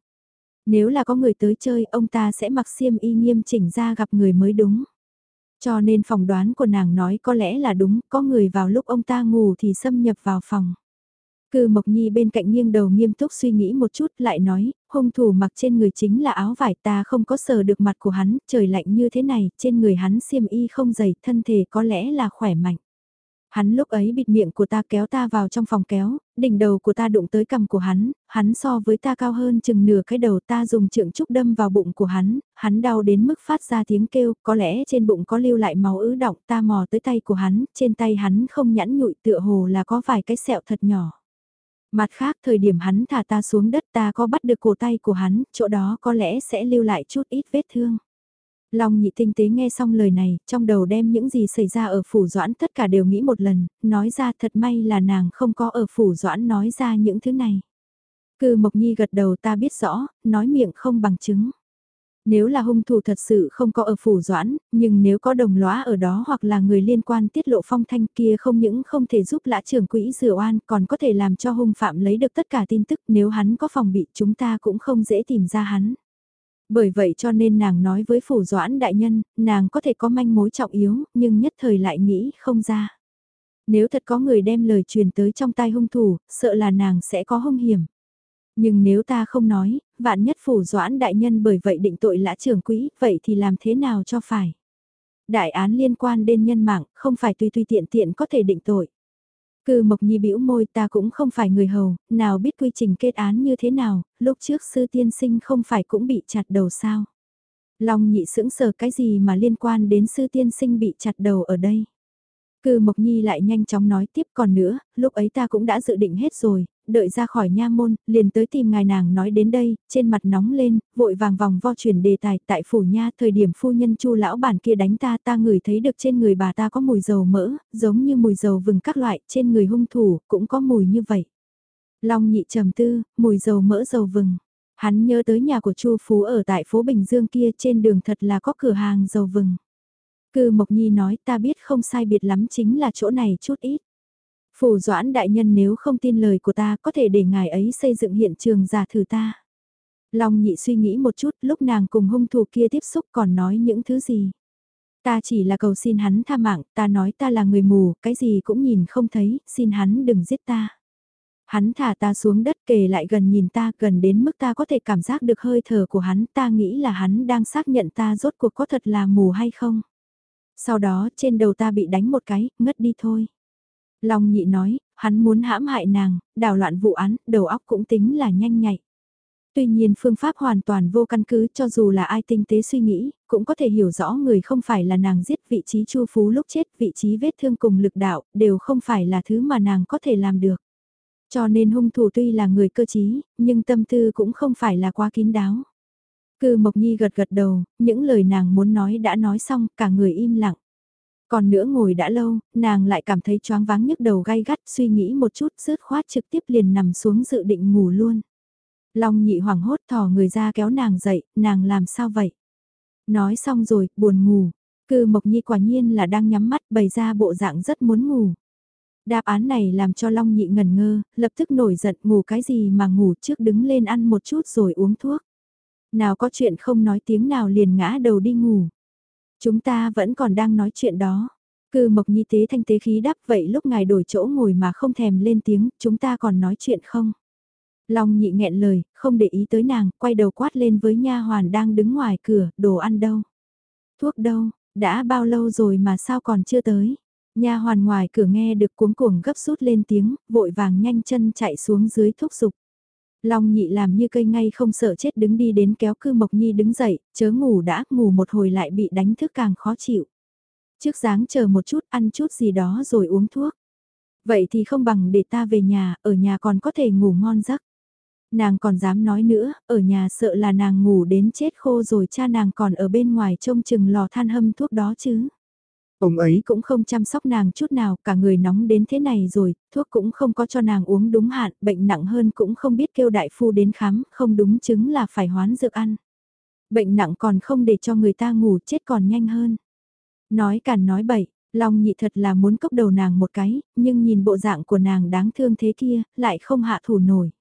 Nếu là có người tới chơi, ông ta sẽ mặc xiêm y nghiêm chỉnh ra gặp người mới đúng. Cho nên phỏng đoán của nàng nói có lẽ là đúng, có người vào lúc ông ta ngủ thì xâm nhập vào phòng. Cư Mộc Nhi bên cạnh nghiêng đầu nghiêm túc suy nghĩ một chút lại nói, hung thủ mặc trên người chính là áo vải ta không có sờ được mặt của hắn, trời lạnh như thế này, trên người hắn xiêm y không dày, thân thể có lẽ là khỏe mạnh. Hắn lúc ấy bịt miệng của ta kéo ta vào trong phòng kéo, đỉnh đầu của ta đụng tới cằm của hắn, hắn so với ta cao hơn chừng nửa cái đầu ta dùng trượng trúc đâm vào bụng của hắn, hắn đau đến mức phát ra tiếng kêu, có lẽ trên bụng có lưu lại máu ứ động ta mò tới tay của hắn, trên tay hắn không nhẵn nhụi tựa hồ là có vài cái sẹo thật nhỏ. Mặt khác thời điểm hắn thả ta xuống đất ta có bắt được cổ tay của hắn, chỗ đó có lẽ sẽ lưu lại chút ít vết thương. Long nhị tinh tế nghe xong lời này, trong đầu đem những gì xảy ra ở phủ doãn tất cả đều nghĩ một lần, nói ra thật may là nàng không có ở phủ doãn nói ra những thứ này. Cư Mộc Nhi gật đầu ta biết rõ, nói miệng không bằng chứng. Nếu là hung thủ thật sự không có ở phủ doãn, nhưng nếu có đồng lõa ở đó hoặc là người liên quan tiết lộ phong thanh kia không những không thể giúp lã trưởng quỹ rửa oan còn có thể làm cho hung phạm lấy được tất cả tin tức nếu hắn có phòng bị chúng ta cũng không dễ tìm ra hắn. Bởi vậy cho nên nàng nói với phủ doãn đại nhân, nàng có thể có manh mối trọng yếu, nhưng nhất thời lại nghĩ không ra. Nếu thật có người đem lời truyền tới trong tai hung thủ, sợ là nàng sẽ có hung hiểm. Nhưng nếu ta không nói, vạn nhất phủ doãn đại nhân bởi vậy định tội lã trưởng quỹ, vậy thì làm thế nào cho phải? Đại án liên quan đến nhân mạng, không phải tùy tùy tiện tiện có thể định tội. Cư Mộc Nhi bĩu môi ta cũng không phải người hầu, nào biết quy trình kết án như thế nào, lúc trước sư tiên sinh không phải cũng bị chặt đầu sao. Long nhị sững sờ cái gì mà liên quan đến sư tiên sinh bị chặt đầu ở đây. Cư Mộc Nhi lại nhanh chóng nói tiếp còn nữa, lúc ấy ta cũng đã dự định hết rồi, đợi ra khỏi nha môn, liền tới tìm ngài nàng nói đến đây, trên mặt nóng lên, vội vàng vòng vo chuyển đề tài tại phủ nha, thời điểm phu nhân chu lão bản kia đánh ta ta ngửi thấy được trên người bà ta có mùi dầu mỡ, giống như mùi dầu vừng các loại, trên người hung thủ cũng có mùi như vậy. Long nhị trầm tư, mùi dầu mỡ dầu vừng. Hắn nhớ tới nhà của Chu Phú ở tại phố Bình Dương kia trên đường thật là có cửa hàng dầu vừng. Cư Mộc Nhi nói ta biết không sai biệt lắm chính là chỗ này chút ít. Phủ doãn đại nhân nếu không tin lời của ta có thể để ngài ấy xây dựng hiện trường giả thử ta. Long nhị suy nghĩ một chút lúc nàng cùng hung thủ kia tiếp xúc còn nói những thứ gì. Ta chỉ là cầu xin hắn tha mạng, ta nói ta là người mù, cái gì cũng nhìn không thấy, xin hắn đừng giết ta. Hắn thả ta xuống đất kề lại gần nhìn ta gần đến mức ta có thể cảm giác được hơi thở của hắn, ta nghĩ là hắn đang xác nhận ta rốt cuộc có thật là mù hay không. Sau đó trên đầu ta bị đánh một cái, ngất đi thôi. Long nhị nói, hắn muốn hãm hại nàng, đào loạn vụ án, đầu óc cũng tính là nhanh nhạy. Tuy nhiên phương pháp hoàn toàn vô căn cứ cho dù là ai tinh tế suy nghĩ, cũng có thể hiểu rõ người không phải là nàng giết vị trí chu phú lúc chết, vị trí vết thương cùng lực đạo, đều không phải là thứ mà nàng có thể làm được. Cho nên hung thủ tuy là người cơ trí, nhưng tâm tư cũng không phải là quá kín đáo. Cư Mộc Nhi gật gật đầu, những lời nàng muốn nói đã nói xong, cả người im lặng. Còn nữa ngồi đã lâu, nàng lại cảm thấy choáng váng nhức đầu gai gắt suy nghĩ một chút rớt khoát trực tiếp liền nằm xuống dự định ngủ luôn. Long nhị hoảng hốt thò người ra kéo nàng dậy, nàng làm sao vậy? Nói xong rồi, buồn ngủ. Cư Mộc Nhi quả nhiên là đang nhắm mắt bày ra bộ dạng rất muốn ngủ. Đáp án này làm cho Long nhị ngần ngơ, lập tức nổi giận ngủ cái gì mà ngủ trước đứng lên ăn một chút rồi uống thuốc. Nào có chuyện không nói tiếng nào liền ngã đầu đi ngủ. Chúng ta vẫn còn đang nói chuyện đó. Cư mộc nhi tế thanh tế khí đáp vậy lúc ngài đổi chỗ ngồi mà không thèm lên tiếng, chúng ta còn nói chuyện không? Long nhị nghẹn lời, không để ý tới nàng, quay đầu quát lên với nha hoàn đang đứng ngoài cửa, đồ ăn đâu? Thuốc đâu? Đã bao lâu rồi mà sao còn chưa tới? Nha hoàn ngoài cửa nghe được cuống cuồng gấp rút lên tiếng, vội vàng nhanh chân chạy xuống dưới thuốc giục. Long nhị làm như cây ngay không sợ chết đứng đi đến kéo cư mộc nhi đứng dậy, chớ ngủ đã, ngủ một hồi lại bị đánh thức càng khó chịu. Trước dáng chờ một chút, ăn chút gì đó rồi uống thuốc. Vậy thì không bằng để ta về nhà, ở nhà còn có thể ngủ ngon giấc. Nàng còn dám nói nữa, ở nhà sợ là nàng ngủ đến chết khô rồi cha nàng còn ở bên ngoài trông chừng lò than hâm thuốc đó chứ. Ông ấy cũng không chăm sóc nàng chút nào, cả người nóng đến thế này rồi, thuốc cũng không có cho nàng uống đúng hạn, bệnh nặng hơn cũng không biết kêu đại phu đến khám, không đúng chứng là phải hoán dược ăn. Bệnh nặng còn không để cho người ta ngủ chết còn nhanh hơn. Nói càn nói bậy, Long nhị thật là muốn cốc đầu nàng một cái, nhưng nhìn bộ dạng của nàng đáng thương thế kia, lại không hạ thủ nổi.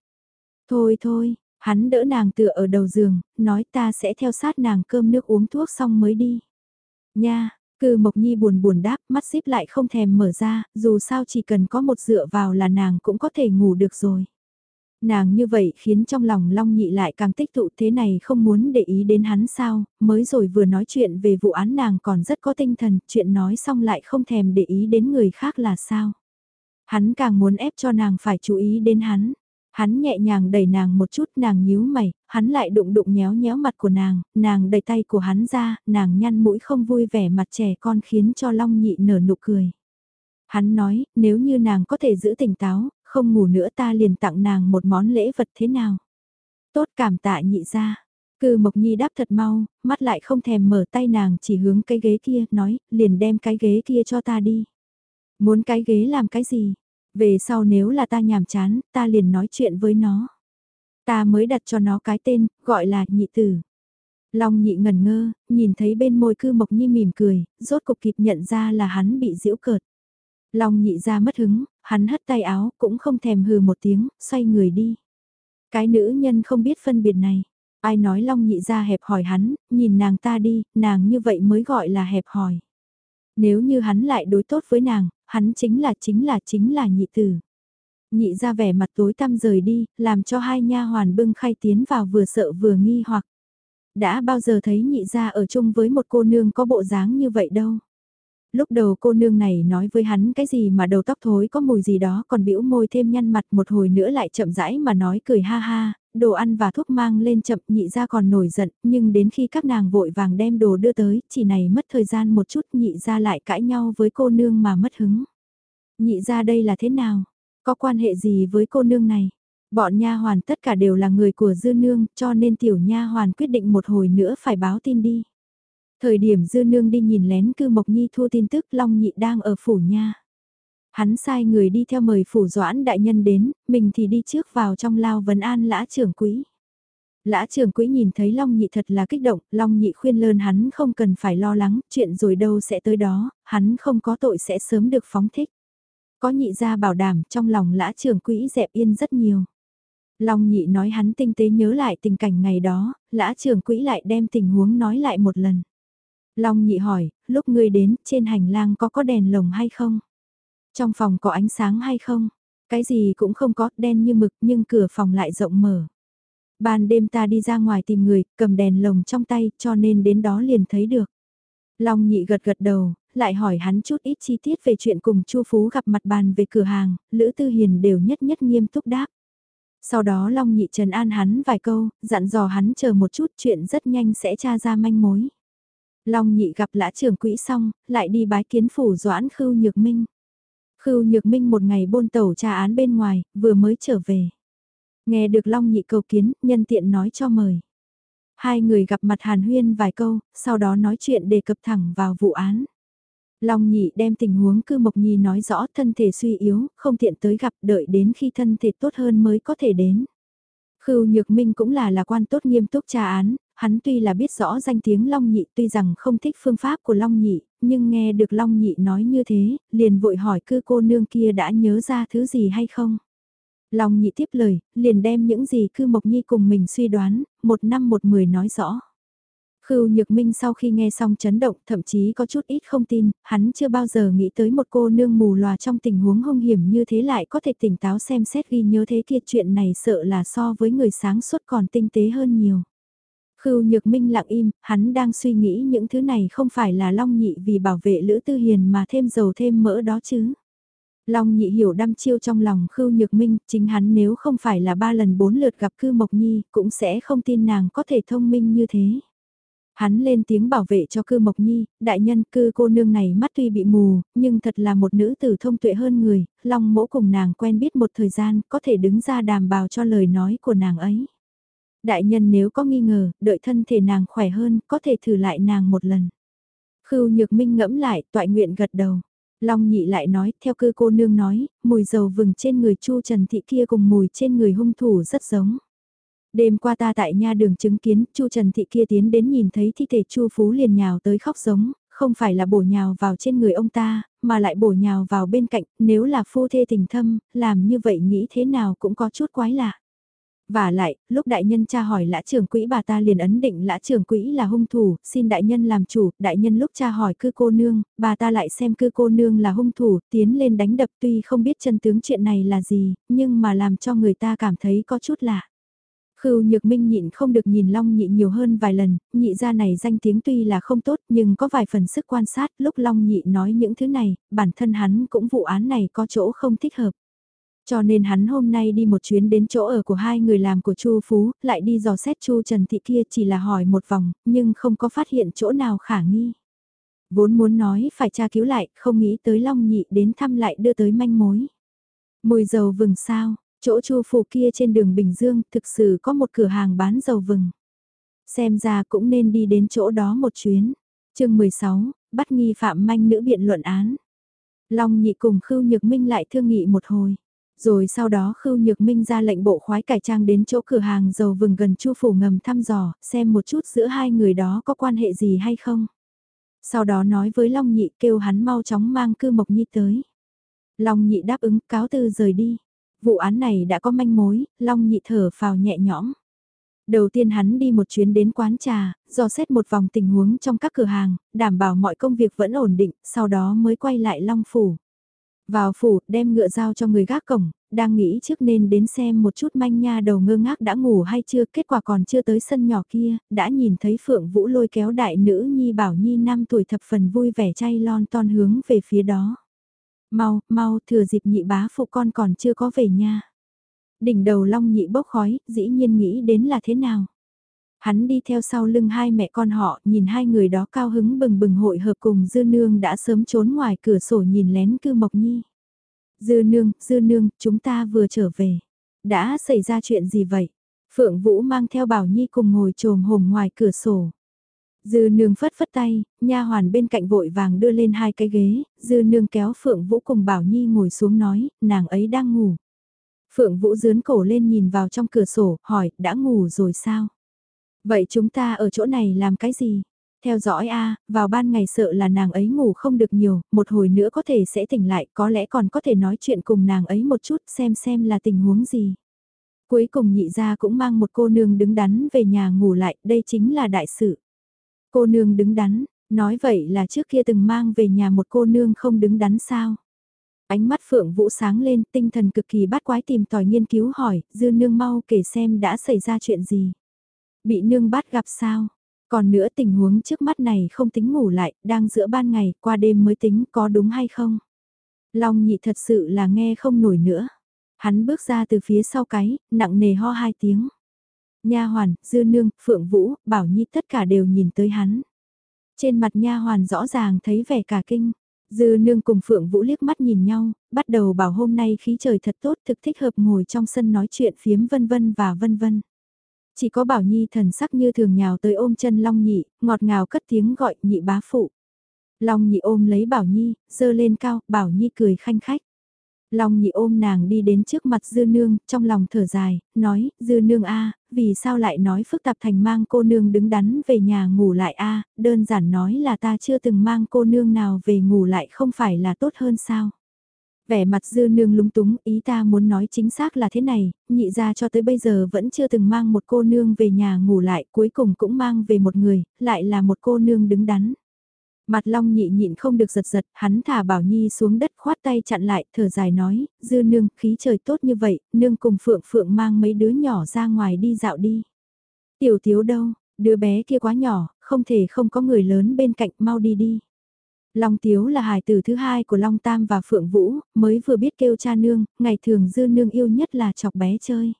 Thôi thôi, hắn đỡ nàng tựa ở đầu giường, nói ta sẽ theo sát nàng cơm nước uống thuốc xong mới đi. Nha, Cư Mộc Nhi buồn buồn đáp, mắt xíp lại không thèm mở ra, dù sao chỉ cần có một dựa vào là nàng cũng có thể ngủ được rồi. Nàng như vậy khiến trong lòng Long Nhị lại càng tích tụ thế này không muốn để ý đến hắn sao, mới rồi vừa nói chuyện về vụ án nàng còn rất có tinh thần, chuyện nói xong lại không thèm để ý đến người khác là sao. Hắn càng muốn ép cho nàng phải chú ý đến hắn. Hắn nhẹ nhàng đẩy nàng một chút nàng nhíu mày, hắn lại đụng đụng nhéo nhéo mặt của nàng, nàng đẩy tay của hắn ra, nàng nhăn mũi không vui vẻ mặt trẻ con khiến cho Long nhị nở nụ cười. Hắn nói, nếu như nàng có thể giữ tỉnh táo, không ngủ nữa ta liền tặng nàng một món lễ vật thế nào. Tốt cảm tạ nhị ra. Cư Mộc Nhi đáp thật mau, mắt lại không thèm mở tay nàng chỉ hướng cái ghế kia, nói, liền đem cái ghế kia cho ta đi. Muốn cái ghế làm cái gì? Về sau nếu là ta nhàm chán, ta liền nói chuyện với nó. Ta mới đặt cho nó cái tên, gọi là nhị tử. Long nhị ngần ngơ, nhìn thấy bên môi cư mộc nhi mỉm cười, rốt cục kịp nhận ra là hắn bị giễu cợt. Long nhị ra mất hứng, hắn hất tay áo, cũng không thèm hừ một tiếng, xoay người đi. Cái nữ nhân không biết phân biệt này. Ai nói Long nhị ra hẹp hỏi hắn, nhìn nàng ta đi, nàng như vậy mới gọi là hẹp hỏi. Nếu như hắn lại đối tốt với nàng, hắn chính là chính là chính là nhị tử. Nhị ra vẻ mặt tối tăm rời đi, làm cho hai nha hoàn bưng khay tiến vào vừa sợ vừa nghi hoặc. Đã bao giờ thấy nhị ra ở chung với một cô nương có bộ dáng như vậy đâu lúc đầu cô nương này nói với hắn cái gì mà đầu tóc thối có mùi gì đó còn bĩu môi thêm nhăn mặt một hồi nữa lại chậm rãi mà nói cười ha ha, đồ ăn và thuốc mang lên chậm nhị ra còn nổi giận, nhưng đến khi các nàng vội vàng đem đồ đưa tới, chỉ này mất thời gian một chút nhị ra lại cãi nhau với cô nương mà mất hứng. Nhị ra đây là thế nào? Có quan hệ gì với cô nương này? Bọn nha hoàn tất cả đều là người của dư nương, cho nên tiểu nha hoàn quyết định một hồi nữa phải báo tin đi. Thời điểm dư nương đi nhìn lén cư Mộc Nhi thu tin tức Long Nhị đang ở phủ nha. Hắn sai người đi theo mời phủ doãn đại nhân đến, mình thì đi trước vào trong lao vấn an lã trưởng quỹ. Lã trưởng quỹ nhìn thấy Long Nhị thật là kích động, Long Nhị khuyên lơn hắn không cần phải lo lắng, chuyện rồi đâu sẽ tới đó, hắn không có tội sẽ sớm được phóng thích. Có nhị ra bảo đảm trong lòng lã trưởng quỹ dẹp yên rất nhiều. Long Nhị nói hắn tinh tế nhớ lại tình cảnh ngày đó, lã trưởng quỹ lại đem tình huống nói lại một lần. Long nhị hỏi, lúc ngươi đến, trên hành lang có có đèn lồng hay không? Trong phòng có ánh sáng hay không? Cái gì cũng không có, đen như mực nhưng cửa phòng lại rộng mở. Ban đêm ta đi ra ngoài tìm người, cầm đèn lồng trong tay, cho nên đến đó liền thấy được. Long nhị gật gật đầu, lại hỏi hắn chút ít chi tiết về chuyện cùng Chu Phú gặp mặt bàn về cửa hàng, Lữ Tư Hiền đều nhất nhất nghiêm túc đáp. Sau đó Long nhị trần an hắn vài câu, dặn dò hắn chờ một chút chuyện rất nhanh sẽ tra ra manh mối. Long nhị gặp lã trưởng quỹ xong, lại đi bái kiến phủ doãn khưu nhược minh. Khưu nhược minh một ngày bôn tẩu tra án bên ngoài, vừa mới trở về. Nghe được Long nhị cầu kiến, nhân tiện nói cho mời. Hai người gặp mặt hàn huyên vài câu, sau đó nói chuyện đề cập thẳng vào vụ án. Long nhị đem tình huống cư mộc nhi nói rõ thân thể suy yếu, không tiện tới gặp đợi đến khi thân thể tốt hơn mới có thể đến. Khưu Nhược Minh cũng là là quan tốt nghiêm túc tra án, hắn tuy là biết rõ danh tiếng Long Nhị tuy rằng không thích phương pháp của Long Nhị, nhưng nghe được Long Nhị nói như thế, liền vội hỏi cư cô nương kia đã nhớ ra thứ gì hay không. Long Nhị tiếp lời, liền đem những gì cư Mộc Nhi cùng mình suy đoán, một năm một mười nói rõ. Khưu Nhược Minh sau khi nghe xong chấn động thậm chí có chút ít không tin, hắn chưa bao giờ nghĩ tới một cô nương mù lòa trong tình huống hung hiểm như thế lại có thể tỉnh táo xem xét ghi nhớ thế kia chuyện này sợ là so với người sáng suốt còn tinh tế hơn nhiều. Khưu Nhược Minh lặng im, hắn đang suy nghĩ những thứ này không phải là Long Nhị vì bảo vệ Lữ Tư Hiền mà thêm dầu thêm mỡ đó chứ. Long Nhị hiểu đăm chiêu trong lòng Khưu Nhược Minh, chính hắn nếu không phải là ba lần bốn lượt gặp Cư Mộc Nhi, cũng sẽ không tin nàng có thể thông minh như thế. Hắn lên tiếng bảo vệ cho cư Mộc Nhi, đại nhân cư cô nương này mắt tuy bị mù, nhưng thật là một nữ tử thông tuệ hơn người, Long mỗ cùng nàng quen biết một thời gian, có thể đứng ra đảm bảo cho lời nói của nàng ấy. Đại nhân nếu có nghi ngờ, đợi thân thể nàng khỏe hơn, có thể thử lại nàng một lần. Khưu Nhược Minh ngẫm lại, toại nguyện gật đầu. Long nhị lại nói, theo cư cô nương nói, mùi dầu vừng trên người Chu Trần Thị kia cùng mùi trên người hung thủ rất giống. Đêm qua ta tại nha đường chứng kiến, Chu Trần Thị kia tiến đến nhìn thấy thi thể Chu Phú liền nhào tới khóc giống, không phải là bổ nhào vào trên người ông ta, mà lại bổ nhào vào bên cạnh, nếu là phu thê tình thâm, làm như vậy nghĩ thế nào cũng có chút quái lạ. Và lại, lúc đại nhân cha hỏi lã trưởng quỹ bà ta liền ấn định lã trưởng quỹ là hung thủ, xin đại nhân làm chủ, đại nhân lúc cha hỏi cư cô nương, bà ta lại xem cư cô nương là hung thủ, tiến lên đánh đập tuy không biết chân tướng chuyện này là gì, nhưng mà làm cho người ta cảm thấy có chút lạ. Khưu Nhược Minh nhịn không được nhìn Long Nhị nhiều hơn vài lần, nhị gia này danh tiếng tuy là không tốt nhưng có vài phần sức quan sát lúc Long Nhị nói những thứ này, bản thân hắn cũng vụ án này có chỗ không thích hợp. Cho nên hắn hôm nay đi một chuyến đến chỗ ở của hai người làm của Chu Phú, lại đi dò xét Chu Trần Thị kia chỉ là hỏi một vòng, nhưng không có phát hiện chỗ nào khả nghi. Vốn muốn nói phải tra cứu lại, không nghĩ tới Long Nhị đến thăm lại đưa tới manh mối. Mùi dầu vừng sao, chỗ Chu Phú kia trên đường Bình Dương thực sự có một cửa hàng bán dầu vừng. Xem ra cũng nên đi đến chỗ đó một chuyến. chương 16, bắt nghi phạm manh nữ biện luận án. Long Nhị cùng Khưu Nhược Minh lại thương nghị một hồi. Rồi sau đó Khưu Nhược Minh ra lệnh bộ khoái cải trang đến chỗ cửa hàng dầu vừng gần Chu phủ ngầm thăm dò, xem một chút giữa hai người đó có quan hệ gì hay không. Sau đó nói với Long Nhị kêu hắn mau chóng mang cư Mộc Nhi tới. Long Nhị đáp ứng cáo từ rời đi. Vụ án này đã có manh mối, Long Nhị thở phào nhẹ nhõm. Đầu tiên hắn đi một chuyến đến quán trà, do xét một vòng tình huống trong các cửa hàng, đảm bảo mọi công việc vẫn ổn định, sau đó mới quay lại Long Phủ. Vào phủ, đem ngựa giao cho người gác cổng, đang nghĩ trước nên đến xem một chút manh nha đầu ngơ ngác đã ngủ hay chưa, kết quả còn chưa tới sân nhỏ kia, đã nhìn thấy Phượng Vũ lôi kéo đại nữ Nhi Bảo Nhi năm tuổi thập phần vui vẻ chay lon ton hướng về phía đó. Mau, mau, thừa dịp nhị bá phụ con còn chưa có về nha. Đỉnh đầu long nhị bốc khói, dĩ nhiên nghĩ đến là thế nào. Hắn đi theo sau lưng hai mẹ con họ, nhìn hai người đó cao hứng bừng bừng hội hợp cùng Dư Nương đã sớm trốn ngoài cửa sổ nhìn lén cư Mộc Nhi. Dư Nương, Dư Nương, chúng ta vừa trở về. Đã xảy ra chuyện gì vậy? Phượng Vũ mang theo Bảo Nhi cùng ngồi trồm hồm ngoài cửa sổ. Dư nương phất phất tay, nha hoàn bên cạnh vội vàng đưa lên hai cái ghế, dư nương kéo Phượng Vũ cùng Bảo Nhi ngồi xuống nói, nàng ấy đang ngủ. Phượng Vũ dướn cổ lên nhìn vào trong cửa sổ, hỏi, đã ngủ rồi sao? Vậy chúng ta ở chỗ này làm cái gì? Theo dõi a vào ban ngày sợ là nàng ấy ngủ không được nhiều, một hồi nữa có thể sẽ tỉnh lại, có lẽ còn có thể nói chuyện cùng nàng ấy một chút xem xem là tình huống gì. Cuối cùng nhị gia cũng mang một cô nương đứng đắn về nhà ngủ lại, đây chính là đại sự. Cô nương đứng đắn, nói vậy là trước kia từng mang về nhà một cô nương không đứng đắn sao? Ánh mắt Phượng Vũ sáng lên, tinh thần cực kỳ bắt quái tìm tòi nghiên cứu hỏi, dư nương mau kể xem đã xảy ra chuyện gì. Bị nương bắt gặp sao? Còn nữa tình huống trước mắt này không tính ngủ lại, đang giữa ban ngày, qua đêm mới tính có đúng hay không? Long nhị thật sự là nghe không nổi nữa. Hắn bước ra từ phía sau cái, nặng nề ho hai tiếng. Nha hoàn, dư nương, phượng vũ, bảo nhi tất cả đều nhìn tới hắn. Trên mặt nha hoàn rõ ràng thấy vẻ cả kinh. Dư nương cùng Phượng Vũ liếc mắt nhìn nhau, bắt đầu bảo hôm nay khí trời thật tốt thực thích hợp ngồi trong sân nói chuyện phiếm vân vân và vân vân. Chỉ có Bảo Nhi thần sắc như thường nhào tới ôm chân Long Nhị, ngọt ngào cất tiếng gọi nhị bá phụ. Long Nhị ôm lấy Bảo Nhi, dơ lên cao, Bảo Nhi cười khanh khách. Long Nhị ôm nàng đi đến trước mặt Dư Nương, trong lòng thở dài, nói, Dư Nương a vì sao lại nói phức tạp thành mang cô nương đứng đắn về nhà ngủ lại a đơn giản nói là ta chưa từng mang cô nương nào về ngủ lại không phải là tốt hơn sao. Vẻ mặt dư nương lúng túng, ý ta muốn nói chính xác là thế này, nhị ra cho tới bây giờ vẫn chưa từng mang một cô nương về nhà ngủ lại, cuối cùng cũng mang về một người, lại là một cô nương đứng đắn. Mặt long nhị nhịn không được giật giật, hắn thả bảo nhi xuống đất khoát tay chặn lại, thở dài nói, dư nương, khí trời tốt như vậy, nương cùng phượng phượng mang mấy đứa nhỏ ra ngoài đi dạo đi. Tiểu thiếu đâu, đứa bé kia quá nhỏ, không thể không có người lớn bên cạnh, mau đi đi. Long Tiếu là hài tử thứ hai của Long Tam và Phượng Vũ, mới vừa biết kêu cha nương, ngày thường dư nương yêu nhất là chọc bé chơi.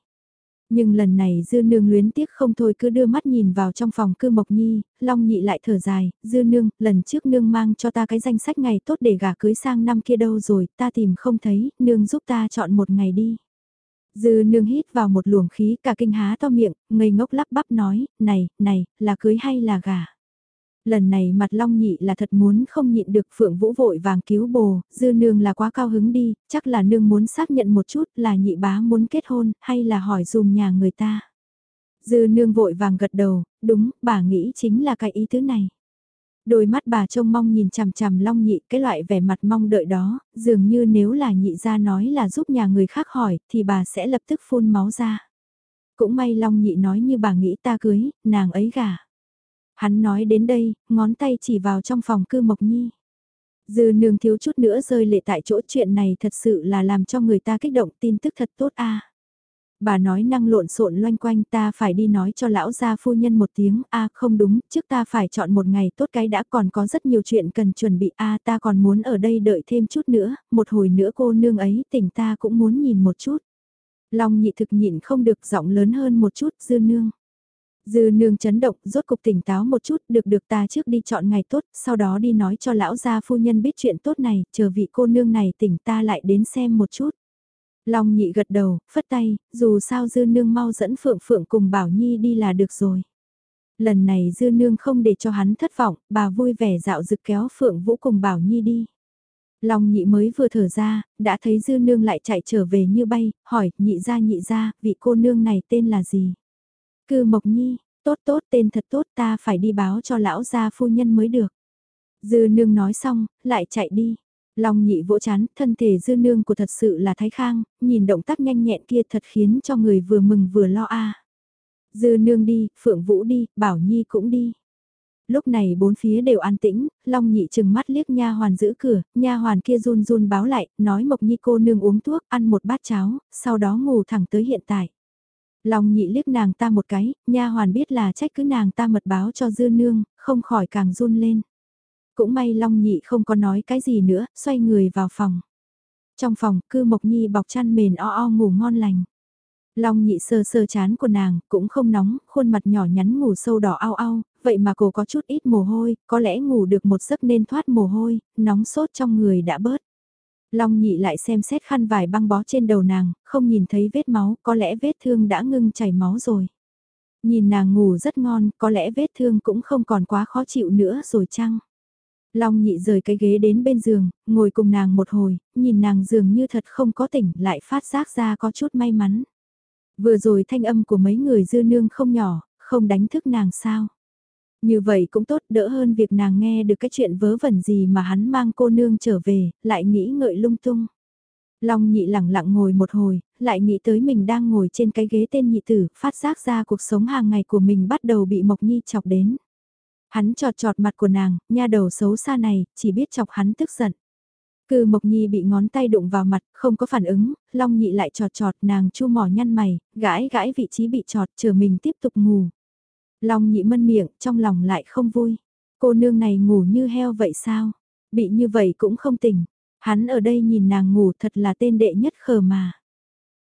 Nhưng lần này dư nương luyến tiếc không thôi cứ đưa mắt nhìn vào trong phòng cư mộc nhi, long nhị lại thở dài, dư nương, lần trước nương mang cho ta cái danh sách ngày tốt để gả cưới sang năm kia đâu rồi, ta tìm không thấy, nương giúp ta chọn một ngày đi. Dư nương hít vào một luồng khí cả kinh há to miệng, ngây ngốc lắp bắp nói, này, này, là cưới hay là gả? Lần này mặt long nhị là thật muốn không nhịn được phượng vũ vội vàng cứu bồ, dư nương là quá cao hứng đi, chắc là nương muốn xác nhận một chút là nhị bá muốn kết hôn hay là hỏi dùm nhà người ta. Dư nương vội vàng gật đầu, đúng, bà nghĩ chính là cái ý thứ này. Đôi mắt bà trông mong nhìn chằm chằm long nhị cái loại vẻ mặt mong đợi đó, dường như nếu là nhị ra nói là giúp nhà người khác hỏi thì bà sẽ lập tức phun máu ra. Cũng may long nhị nói như bà nghĩ ta cưới, nàng ấy gả. Hắn nói đến đây, ngón tay chỉ vào trong phòng cư Mộc Nhi. Dư nương thiếu chút nữa rơi lệ tại chỗ chuyện này thật sự là làm cho người ta kích động tin tức thật tốt a. Bà nói năng lộn xộn loanh quanh ta phải đi nói cho lão gia phu nhân một tiếng a không đúng, trước ta phải chọn một ngày tốt cái đã còn có rất nhiều chuyện cần chuẩn bị a ta còn muốn ở đây đợi thêm chút nữa, một hồi nữa cô nương ấy tỉnh ta cũng muốn nhìn một chút. Long nhị thực nhịn không được giọng lớn hơn một chút dư nương. Dư nương chấn động, rốt cục tỉnh táo một chút, được được ta trước đi chọn ngày tốt, sau đó đi nói cho lão gia phu nhân biết chuyện tốt này, chờ vị cô nương này tỉnh ta lại đến xem một chút. Long nhị gật đầu, phất tay, dù sao dư nương mau dẫn Phượng Phượng cùng Bảo Nhi đi là được rồi. Lần này dư nương không để cho hắn thất vọng, bà vui vẻ dạo dực kéo Phượng Vũ cùng Bảo Nhi đi. Long nhị mới vừa thở ra, đã thấy dư nương lại chạy trở về như bay, hỏi, nhị ra nhị ra, vị cô nương này tên là gì? Cư Mộc Nhi, tốt tốt tên thật tốt ta phải đi báo cho lão gia phu nhân mới được. Dư nương nói xong, lại chạy đi. Long nhị vỗ chán, thân thể dư nương của thật sự là thái khang, nhìn động tác nhanh nhẹn kia thật khiến cho người vừa mừng vừa lo a. Dư nương đi, Phượng Vũ đi, Bảo Nhi cũng đi. Lúc này bốn phía đều an tĩnh, Long Nhị chừng mắt liếc nha hoàn giữ cửa, nha hoàn kia run run báo lại, nói Mộc Nhi cô nương uống thuốc, ăn một bát cháo, sau đó ngủ thẳng tới hiện tại. Long Nhị liếc nàng ta một cái, nha hoàn biết là trách cứ nàng ta mật báo cho dư nương, không khỏi càng run lên. Cũng may Long Nhị không có nói cái gì nữa, xoay người vào phòng. Trong phòng, cư Mộc Nhi bọc chăn mền o o ngủ ngon lành. Long nhị sơ sơ chán của nàng, cũng không nóng, khuôn mặt nhỏ nhắn ngủ sâu đỏ ao ao, vậy mà cô có chút ít mồ hôi, có lẽ ngủ được một giấc nên thoát mồ hôi, nóng sốt trong người đã bớt. Long nhị lại xem xét khăn vải băng bó trên đầu nàng, không nhìn thấy vết máu, có lẽ vết thương đã ngưng chảy máu rồi. Nhìn nàng ngủ rất ngon, có lẽ vết thương cũng không còn quá khó chịu nữa rồi chăng? Long nhị rời cái ghế đến bên giường, ngồi cùng nàng một hồi, nhìn nàng dường như thật không có tỉnh, lại phát giác ra có chút may mắn. Vừa rồi thanh âm của mấy người dư nương không nhỏ, không đánh thức nàng sao. Như vậy cũng tốt đỡ hơn việc nàng nghe được cái chuyện vớ vẩn gì mà hắn mang cô nương trở về, lại nghĩ ngợi lung tung. Long nhị lẳng lặng ngồi một hồi, lại nghĩ tới mình đang ngồi trên cái ghế tên nhị tử, phát giác ra cuộc sống hàng ngày của mình bắt đầu bị Mộc Nhi chọc đến. Hắn trọt trọt mặt của nàng, nha đầu xấu xa này, chỉ biết chọc hắn tức giận. Cư Mộc Nhi bị ngón tay đụng vào mặt, không có phản ứng, Long Nhị lại trọt trọt nàng chu mỏ nhăn mày, gãi gãi vị trí bị trọt chờ mình tiếp tục ngủ. Long Nhị mân miệng, trong lòng lại không vui. Cô nương này ngủ như heo vậy sao? Bị như vậy cũng không tỉnh. Hắn ở đây nhìn nàng ngủ thật là tên đệ nhất khờ mà.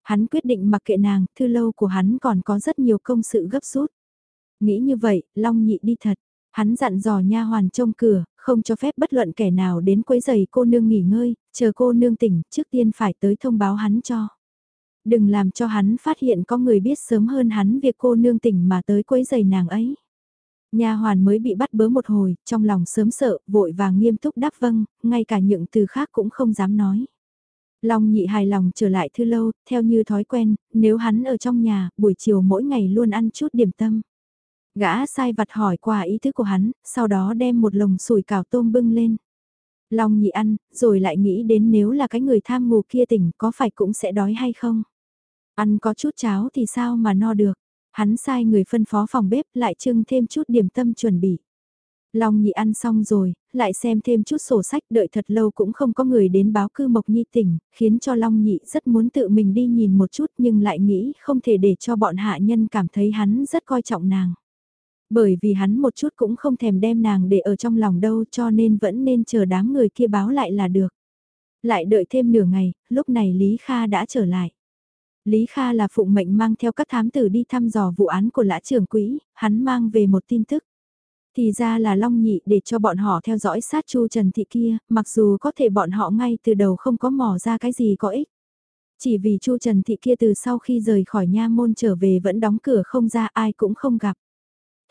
Hắn quyết định mặc kệ nàng, thư lâu của hắn còn có rất nhiều công sự gấp rút. Nghĩ như vậy, Long Nhị đi thật. Hắn dặn dò nha hoàn trông cửa, không cho phép bất luận kẻ nào đến quấy giày cô nương nghỉ ngơi, chờ cô nương tỉnh, trước tiên phải tới thông báo hắn cho. Đừng làm cho hắn phát hiện có người biết sớm hơn hắn việc cô nương tỉnh mà tới quấy giày nàng ấy. nhà hoàn mới bị bắt bớ một hồi, trong lòng sớm sợ, vội vàng nghiêm túc đáp vâng, ngay cả những từ khác cũng không dám nói. Long nhị hài lòng trở lại thư lâu, theo như thói quen, nếu hắn ở trong nhà, buổi chiều mỗi ngày luôn ăn chút điểm tâm. Gã sai vặt hỏi qua ý thức của hắn, sau đó đem một lồng sủi cảo tôm bưng lên. Long nhị ăn, rồi lại nghĩ đến nếu là cái người tham ngủ kia tỉnh có phải cũng sẽ đói hay không. Ăn có chút cháo thì sao mà no được. Hắn sai người phân phó phòng bếp lại trưng thêm chút điểm tâm chuẩn bị. Long nhị ăn xong rồi, lại xem thêm chút sổ sách đợi thật lâu cũng không có người đến báo cư Mộc Nhi tỉnh, khiến cho Long nhị rất muốn tự mình đi nhìn một chút nhưng lại nghĩ không thể để cho bọn hạ nhân cảm thấy hắn rất coi trọng nàng. Bởi vì hắn một chút cũng không thèm đem nàng để ở trong lòng đâu cho nên vẫn nên chờ đám người kia báo lại là được. Lại đợi thêm nửa ngày, lúc này Lý Kha đã trở lại. Lý Kha là phụ mệnh mang theo các thám tử đi thăm dò vụ án của lã trưởng quỹ, hắn mang về một tin tức. Thì ra là Long Nhị để cho bọn họ theo dõi sát Chu Trần Thị kia, mặc dù có thể bọn họ ngay từ đầu không có mò ra cái gì có ích. Chỉ vì Chu Trần Thị kia từ sau khi rời khỏi nha môn trở về vẫn đóng cửa không ra ai cũng không gặp.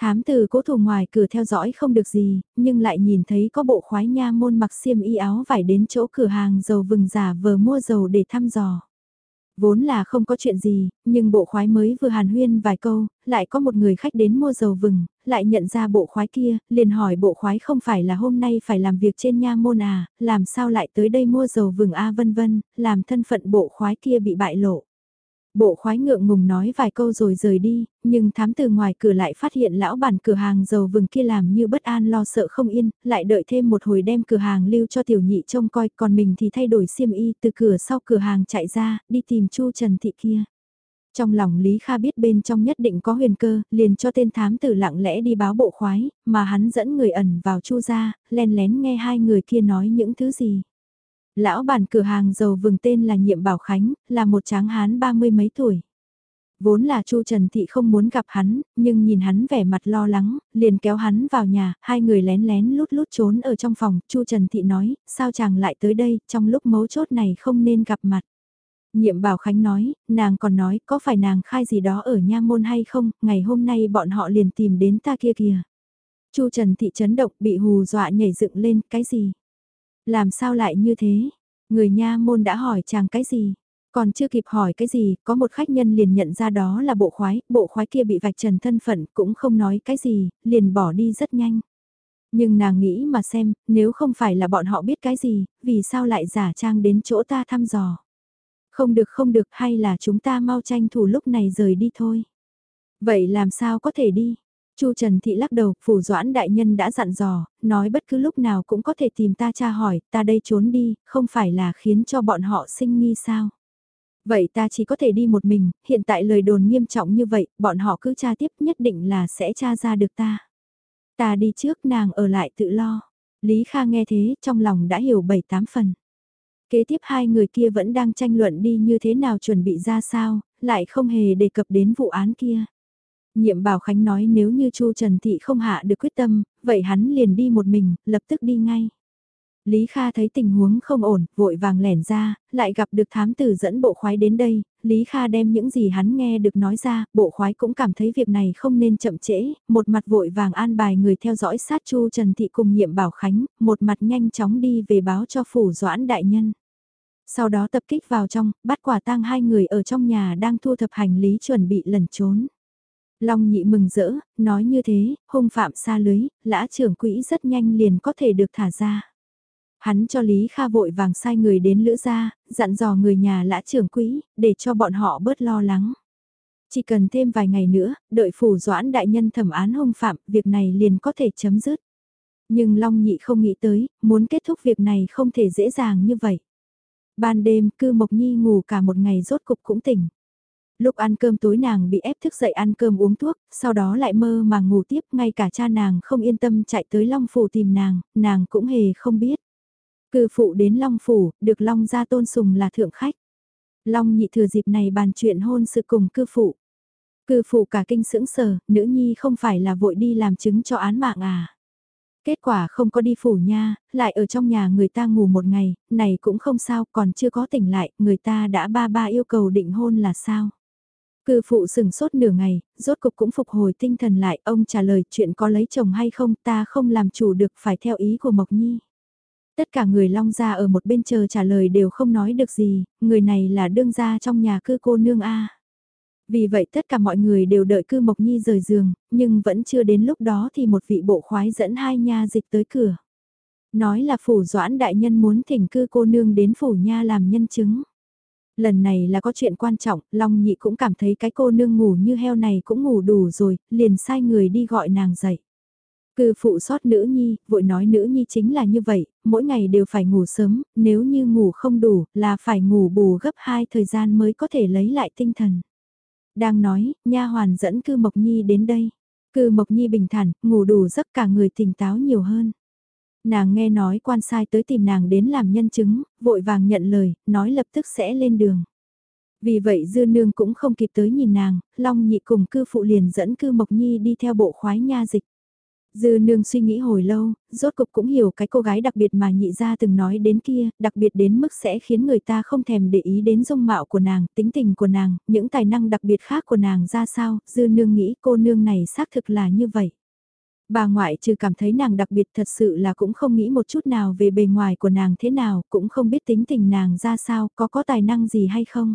Thám tử cố thủ ngoài cửa theo dõi không được gì, nhưng lại nhìn thấy có bộ khoái nha môn mặc xiêm y áo vải đến chỗ cửa hàng dầu vừng giả vờ mua dầu để thăm dò. Vốn là không có chuyện gì, nhưng bộ khoái mới vừa hàn huyên vài câu, lại có một người khách đến mua dầu vừng, lại nhận ra bộ khoái kia, liền hỏi bộ khoái không phải là hôm nay phải làm việc trên nha môn à, làm sao lại tới đây mua dầu vừng a vân vân, làm thân phận bộ khoái kia bị bại lộ. Bộ khoái ngượng ngùng nói vài câu rồi rời đi, nhưng thám từ ngoài cửa lại phát hiện lão bản cửa hàng dầu vừng kia làm như bất an lo sợ không yên, lại đợi thêm một hồi đem cửa hàng lưu cho tiểu nhị trông coi, còn mình thì thay đổi xiêm y từ cửa sau cửa hàng chạy ra, đi tìm Chu Trần Thị kia. Trong lòng Lý Kha biết bên trong nhất định có huyền cơ, liền cho tên thám tử lặng lẽ đi báo bộ khoái, mà hắn dẫn người ẩn vào Chu ra, len lén nghe hai người kia nói những thứ gì. Lão bản cửa hàng dầu vừng tên là Nhiệm Bảo Khánh, là một tráng hán ba mươi mấy tuổi. Vốn là Chu Trần Thị không muốn gặp hắn, nhưng nhìn hắn vẻ mặt lo lắng, liền kéo hắn vào nhà, hai người lén lén lút lút trốn ở trong phòng, Chu Trần Thị nói, sao chàng lại tới đây, trong lúc mấu chốt này không nên gặp mặt. Nhiệm Bảo Khánh nói, nàng còn nói, có phải nàng khai gì đó ở nha môn hay không, ngày hôm nay bọn họ liền tìm đến ta kia kìa. Chu Trần Thị chấn động bị hù dọa nhảy dựng lên, cái gì? Làm sao lại như thế? Người nha môn đã hỏi chàng cái gì? Còn chưa kịp hỏi cái gì, có một khách nhân liền nhận ra đó là bộ khoái, bộ khoái kia bị vạch trần thân phận cũng không nói cái gì, liền bỏ đi rất nhanh. Nhưng nàng nghĩ mà xem, nếu không phải là bọn họ biết cái gì, vì sao lại giả trang đến chỗ ta thăm dò. Không được không được hay là chúng ta mau tranh thủ lúc này rời đi thôi. Vậy làm sao có thể đi? Chu Trần Thị lắc đầu, phủ doãn đại nhân đã dặn dò, nói bất cứ lúc nào cũng có thể tìm ta tra hỏi, ta đây trốn đi, không phải là khiến cho bọn họ sinh nghi sao? Vậy ta chỉ có thể đi một mình, hiện tại lời đồn nghiêm trọng như vậy, bọn họ cứ tra tiếp nhất định là sẽ tra ra được ta. Ta đi trước nàng ở lại tự lo. Lý Kha nghe thế trong lòng đã hiểu bảy tám phần. Kế tiếp hai người kia vẫn đang tranh luận đi như thế nào chuẩn bị ra sao, lại không hề đề cập đến vụ án kia. Nhiệm Bảo Khánh nói nếu như Chu Trần Thị không hạ được quyết tâm, vậy hắn liền đi một mình, lập tức đi ngay. Lý Kha thấy tình huống không ổn, vội vàng lẻn ra, lại gặp được thám tử dẫn bộ khoái đến đây, Lý Kha đem những gì hắn nghe được nói ra, bộ khoái cũng cảm thấy việc này không nên chậm trễ, một mặt vội vàng an bài người theo dõi sát Chu Trần Thị cùng nhiệm Bảo Khánh, một mặt nhanh chóng đi về báo cho phủ doãn đại nhân. Sau đó tập kích vào trong, bắt quả tang hai người ở trong nhà đang thu thập hành lý chuẩn bị lẩn trốn. Long nhị mừng rỡ, nói như thế, hung phạm xa lưới, lã trưởng quỹ rất nhanh liền có thể được thả ra. Hắn cho Lý Kha vội vàng sai người đến lữ gia, dặn dò người nhà lã trưởng quỹ, để cho bọn họ bớt lo lắng. Chỉ cần thêm vài ngày nữa, đợi phủ doãn đại nhân thẩm án hung phạm, việc này liền có thể chấm dứt. Nhưng Long Nhị không nghĩ tới, muốn kết thúc việc này không thể dễ dàng như vậy. Ban đêm, cư Mộc Nhi ngủ cả một ngày rốt cục cũng tỉnh. Lúc ăn cơm tối nàng bị ép thức dậy ăn cơm uống thuốc, sau đó lại mơ mà ngủ tiếp, ngay cả cha nàng không yên tâm chạy tới Long Phủ tìm nàng, nàng cũng hề không biết. Cư phụ đến Long Phủ, được Long gia tôn sùng là thượng khách. Long nhị thừa dịp này bàn chuyện hôn sự cùng cư phụ. Cư phụ cả kinh sững sờ, nữ nhi không phải là vội đi làm chứng cho án mạng à. Kết quả không có đi phủ nha, lại ở trong nhà người ta ngủ một ngày, này cũng không sao, còn chưa có tỉnh lại, người ta đã ba ba yêu cầu định hôn là sao. Cư phụ sừng sốt nửa ngày, rốt cục cũng phục hồi tinh thần lại, ông trả lời chuyện có lấy chồng hay không ta không làm chủ được phải theo ý của Mộc Nhi. Tất cả người long gia ở một bên chờ trả lời đều không nói được gì, người này là đương gia trong nhà cư cô nương A. Vì vậy tất cả mọi người đều đợi cư Mộc Nhi rời giường, nhưng vẫn chưa đến lúc đó thì một vị bộ khoái dẫn hai nha dịch tới cửa. Nói là phủ doãn đại nhân muốn thỉnh cư cô nương đến phủ nha làm nhân chứng. Lần này là có chuyện quan trọng, Long Nhị cũng cảm thấy cái cô nương ngủ như heo này cũng ngủ đủ rồi, liền sai người đi gọi nàng dậy. Cư phụ sót nữ nhi, vội nói nữ nhi chính là như vậy, mỗi ngày đều phải ngủ sớm, nếu như ngủ không đủ, là phải ngủ bù gấp hai thời gian mới có thể lấy lại tinh thần. Đang nói, nha hoàn dẫn cư Mộc Nhi đến đây. Cư Mộc Nhi bình thản, ngủ đủ giấc cả người tỉnh táo nhiều hơn. Nàng nghe nói quan sai tới tìm nàng đến làm nhân chứng, vội vàng nhận lời, nói lập tức sẽ lên đường. Vì vậy dư nương cũng không kịp tới nhìn nàng, Long nhị cùng cư phụ liền dẫn cư Mộc Nhi đi theo bộ khoái nha dịch. Dư nương suy nghĩ hồi lâu, rốt cục cũng hiểu cái cô gái đặc biệt mà nhị gia từng nói đến kia, đặc biệt đến mức sẽ khiến người ta không thèm để ý đến dung mạo của nàng, tính tình của nàng, những tài năng đặc biệt khác của nàng ra sao, dư nương nghĩ cô nương này xác thực là như vậy. Bà ngoại trừ cảm thấy nàng đặc biệt thật sự là cũng không nghĩ một chút nào về bề ngoài của nàng thế nào, cũng không biết tính tình nàng ra sao, có có tài năng gì hay không.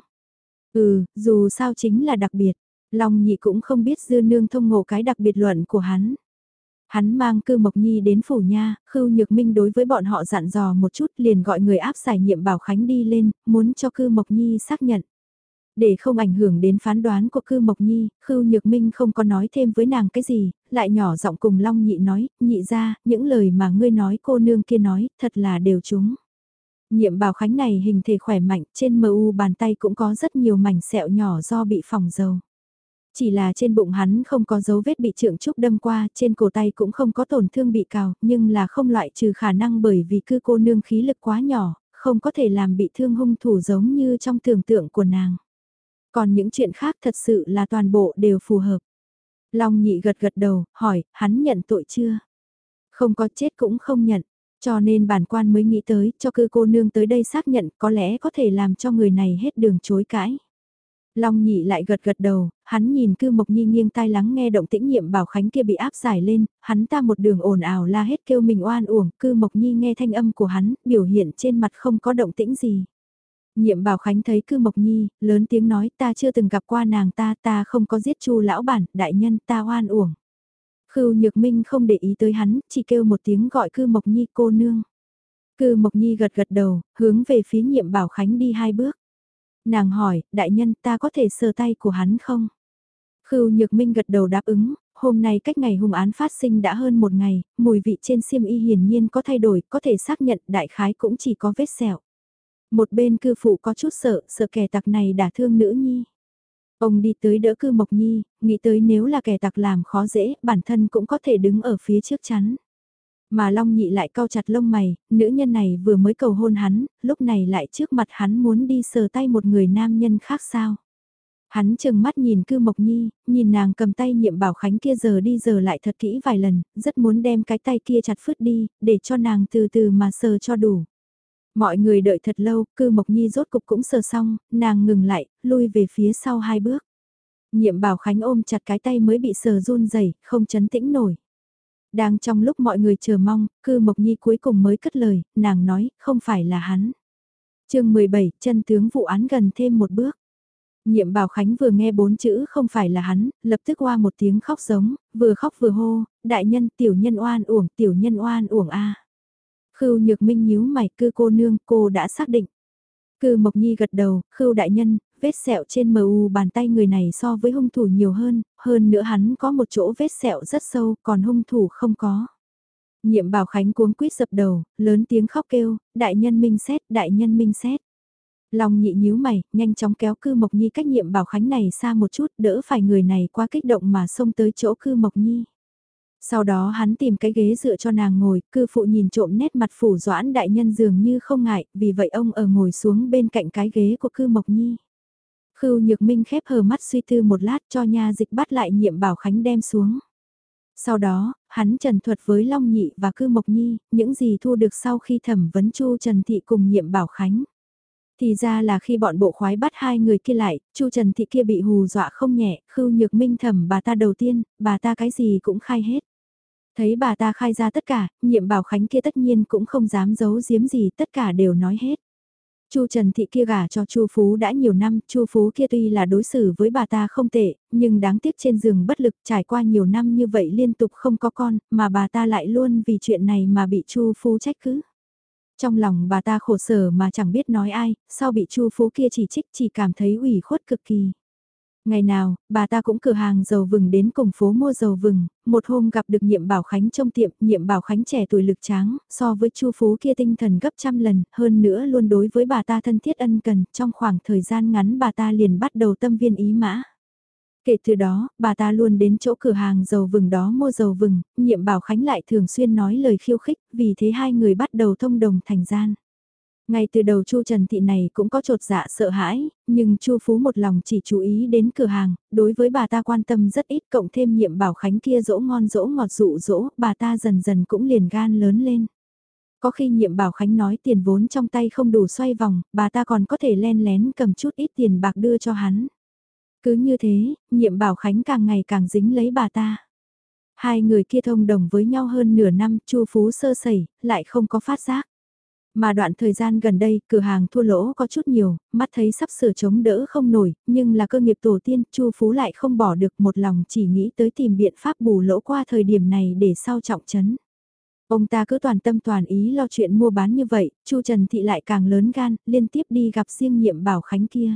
Ừ, dù sao chính là đặc biệt, Long nhị cũng không biết dư nương thông ngộ cái đặc biệt luận của hắn. Hắn mang cư Mộc Nhi đến phủ nha, Khưu Nhược Minh đối với bọn họ dặn dò một chút liền gọi người áp giải nhiệm Bảo Khánh đi lên, muốn cho cư Mộc Nhi xác nhận. Để không ảnh hưởng đến phán đoán của cư Mộc Nhi, Khưu Nhược Minh không có nói thêm với nàng cái gì, lại nhỏ giọng cùng Long Nhị nói, nhị ra, những lời mà ngươi nói cô nương kia nói, thật là đều chúng. Nhiệm Bảo Khánh này hình thể khỏe mạnh, trên mờ u bàn tay cũng có rất nhiều mảnh sẹo nhỏ do bị phòng dầu. Chỉ là trên bụng hắn không có dấu vết bị trượng trúc đâm qua, trên cổ tay cũng không có tổn thương bị cào, nhưng là không loại trừ khả năng bởi vì cư cô nương khí lực quá nhỏ, không có thể làm bị thương hung thủ giống như trong tưởng tượng của nàng. Còn những chuyện khác thật sự là toàn bộ đều phù hợp. Long nhị gật gật đầu, hỏi, hắn nhận tội chưa? Không có chết cũng không nhận, cho nên bản quan mới nghĩ tới, cho cư cô nương tới đây xác nhận có lẽ có thể làm cho người này hết đường chối cãi. Long nhị lại gật gật đầu, hắn nhìn cư mộc nhi nghiêng tai lắng nghe động tĩnh nhiệm bảo khánh kia bị áp giải lên, hắn ta một đường ồn ào la hết kêu mình oan uổng, cư mộc nhi nghe thanh âm của hắn, biểu hiện trên mặt không có động tĩnh gì. Nhiệm bảo khánh thấy cư mộc nhi, lớn tiếng nói ta chưa từng gặp qua nàng ta, ta không có giết chu lão bản, đại nhân ta oan uổng. Khưu nhược minh không để ý tới hắn, chỉ kêu một tiếng gọi cư mộc nhi cô nương. Cư mộc nhi gật gật đầu, hướng về phía nhiệm bảo khánh đi hai bước. Nàng hỏi, đại nhân ta có thể sờ tay của hắn không? Khưu Nhược Minh gật đầu đáp ứng, hôm nay cách ngày hung án phát sinh đã hơn một ngày, mùi vị trên xiêm y hiển nhiên có thay đổi, có thể xác nhận đại khái cũng chỉ có vết sẹo. Một bên cư phụ có chút sợ, sợ kẻ tặc này đả thương nữ nhi. Ông đi tới đỡ cư Mộc Nhi, nghĩ tới nếu là kẻ tặc làm khó dễ, bản thân cũng có thể đứng ở phía trước chắn. Mà Long Nhị lại cau chặt lông mày, nữ nhân này vừa mới cầu hôn hắn, lúc này lại trước mặt hắn muốn đi sờ tay một người nam nhân khác sao. Hắn chừng mắt nhìn cư Mộc Nhi, nhìn nàng cầm tay nhiệm bảo khánh kia giờ đi giờ lại thật kỹ vài lần, rất muốn đem cái tay kia chặt phứt đi, để cho nàng từ từ mà sờ cho đủ. Mọi người đợi thật lâu, cư Mộc Nhi rốt cục cũng sờ xong, nàng ngừng lại, lui về phía sau hai bước. Nhiệm bảo khánh ôm chặt cái tay mới bị sờ run rẩy không chấn tĩnh nổi. Đang trong lúc mọi người chờ mong, cư Mộc Nhi cuối cùng mới cất lời, nàng nói, không phải là hắn. chương 17, chân tướng vụ án gần thêm một bước. Nhiệm Bảo Khánh vừa nghe bốn chữ không phải là hắn, lập tức qua một tiếng khóc giống, vừa khóc vừa hô, đại nhân tiểu nhân oan uổng tiểu nhân oan uổng a. Khưu Nhược Minh nhíu mày cư cô nương cô đã xác định. Cư Mộc Nhi gật đầu, Khưu đại nhân, vết sẹo trên MU bàn tay người này so với hung thủ nhiều hơn, hơn nữa hắn có một chỗ vết sẹo rất sâu, còn hung thủ không có. Nhiệm Bảo Khánh cuống quýt dập đầu, lớn tiếng khóc kêu, đại nhân minh xét, đại nhân minh xét. Long nhị nhíu mày, nhanh chóng kéo cư Mộc Nhi cách nhiệm Bảo Khánh này xa một chút, đỡ phải người này quá kích động mà xông tới chỗ cư Mộc Nhi. Sau đó hắn tìm cái ghế dựa cho nàng ngồi, cư phụ nhìn trộm nét mặt phủ doãn đại nhân dường như không ngại, vì vậy ông ở ngồi xuống bên cạnh cái ghế của cư Mộc Nhi. Khưu Nhược Minh khép hờ mắt suy tư một lát cho nha dịch bắt lại nhiệm Bảo Khánh đem xuống. Sau đó, hắn trần thuật với Long Nhị và Cư Mộc Nhi, những gì thu được sau khi thẩm vấn Chu Trần Thị cùng nhiệm Bảo Khánh. Thì ra là khi bọn bộ khoái bắt hai người kia lại, Chu Trần Thị kia bị hù dọa không nhẹ, Khưu Nhược Minh thẩm bà ta đầu tiên, bà ta cái gì cũng khai hết. Thấy bà ta khai ra tất cả, nhiệm bảo khánh kia tất nhiên cũng không dám giấu giếm gì, tất cả đều nói hết. Chu Trần Thị kia gả cho Chu Phú đã nhiều năm, Chu Phú kia tuy là đối xử với bà ta không tệ, nhưng đáng tiếc trên giường bất lực trải qua nhiều năm như vậy liên tục không có con, mà bà ta lại luôn vì chuyện này mà bị Chu Phú trách cứ. Trong lòng bà ta khổ sở mà chẳng biết nói ai, sau bị Chu Phú kia chỉ trích chỉ cảm thấy ủy khuất cực kỳ. Ngày nào, bà ta cũng cửa hàng dầu vừng đến cùng phố mua dầu vừng, một hôm gặp được nhiệm bảo khánh trong tiệm, nhiệm bảo khánh trẻ tuổi lực tráng, so với chu phú kia tinh thần gấp trăm lần, hơn nữa luôn đối với bà ta thân thiết ân cần, trong khoảng thời gian ngắn bà ta liền bắt đầu tâm viên ý mã. Kể từ đó, bà ta luôn đến chỗ cửa hàng dầu vừng đó mua dầu vừng, nhiệm bảo khánh lại thường xuyên nói lời khiêu khích, vì thế hai người bắt đầu thông đồng thành gian. Ngay từ đầu Chu Trần Thị này cũng có trột dạ sợ hãi, nhưng Chu Phú một lòng chỉ chú ý đến cửa hàng, đối với bà ta quan tâm rất ít cộng thêm nhiệm bảo khánh kia dỗ ngon dỗ ngọt dụ dỗ, bà ta dần dần cũng liền gan lớn lên. Có khi nhiệm bảo khánh nói tiền vốn trong tay không đủ xoay vòng, bà ta còn có thể len lén cầm chút ít tiền bạc đưa cho hắn. Cứ như thế, nhiệm bảo khánh càng ngày càng dính lấy bà ta. Hai người kia thông đồng với nhau hơn nửa năm, Chu Phú sơ sẩy, lại không có phát giác. Mà đoạn thời gian gần đây, cửa hàng thua lỗ có chút nhiều, mắt thấy sắp sửa chống đỡ không nổi, nhưng là cơ nghiệp tổ tiên, Chu Phú lại không bỏ được một lòng chỉ nghĩ tới tìm biện pháp bù lỗ qua thời điểm này để sau trọng chấn. Ông ta cứ toàn tâm toàn ý lo chuyện mua bán như vậy, Chu Trần Thị lại càng lớn gan, liên tiếp đi gặp riêng nhiệm bảo khánh kia.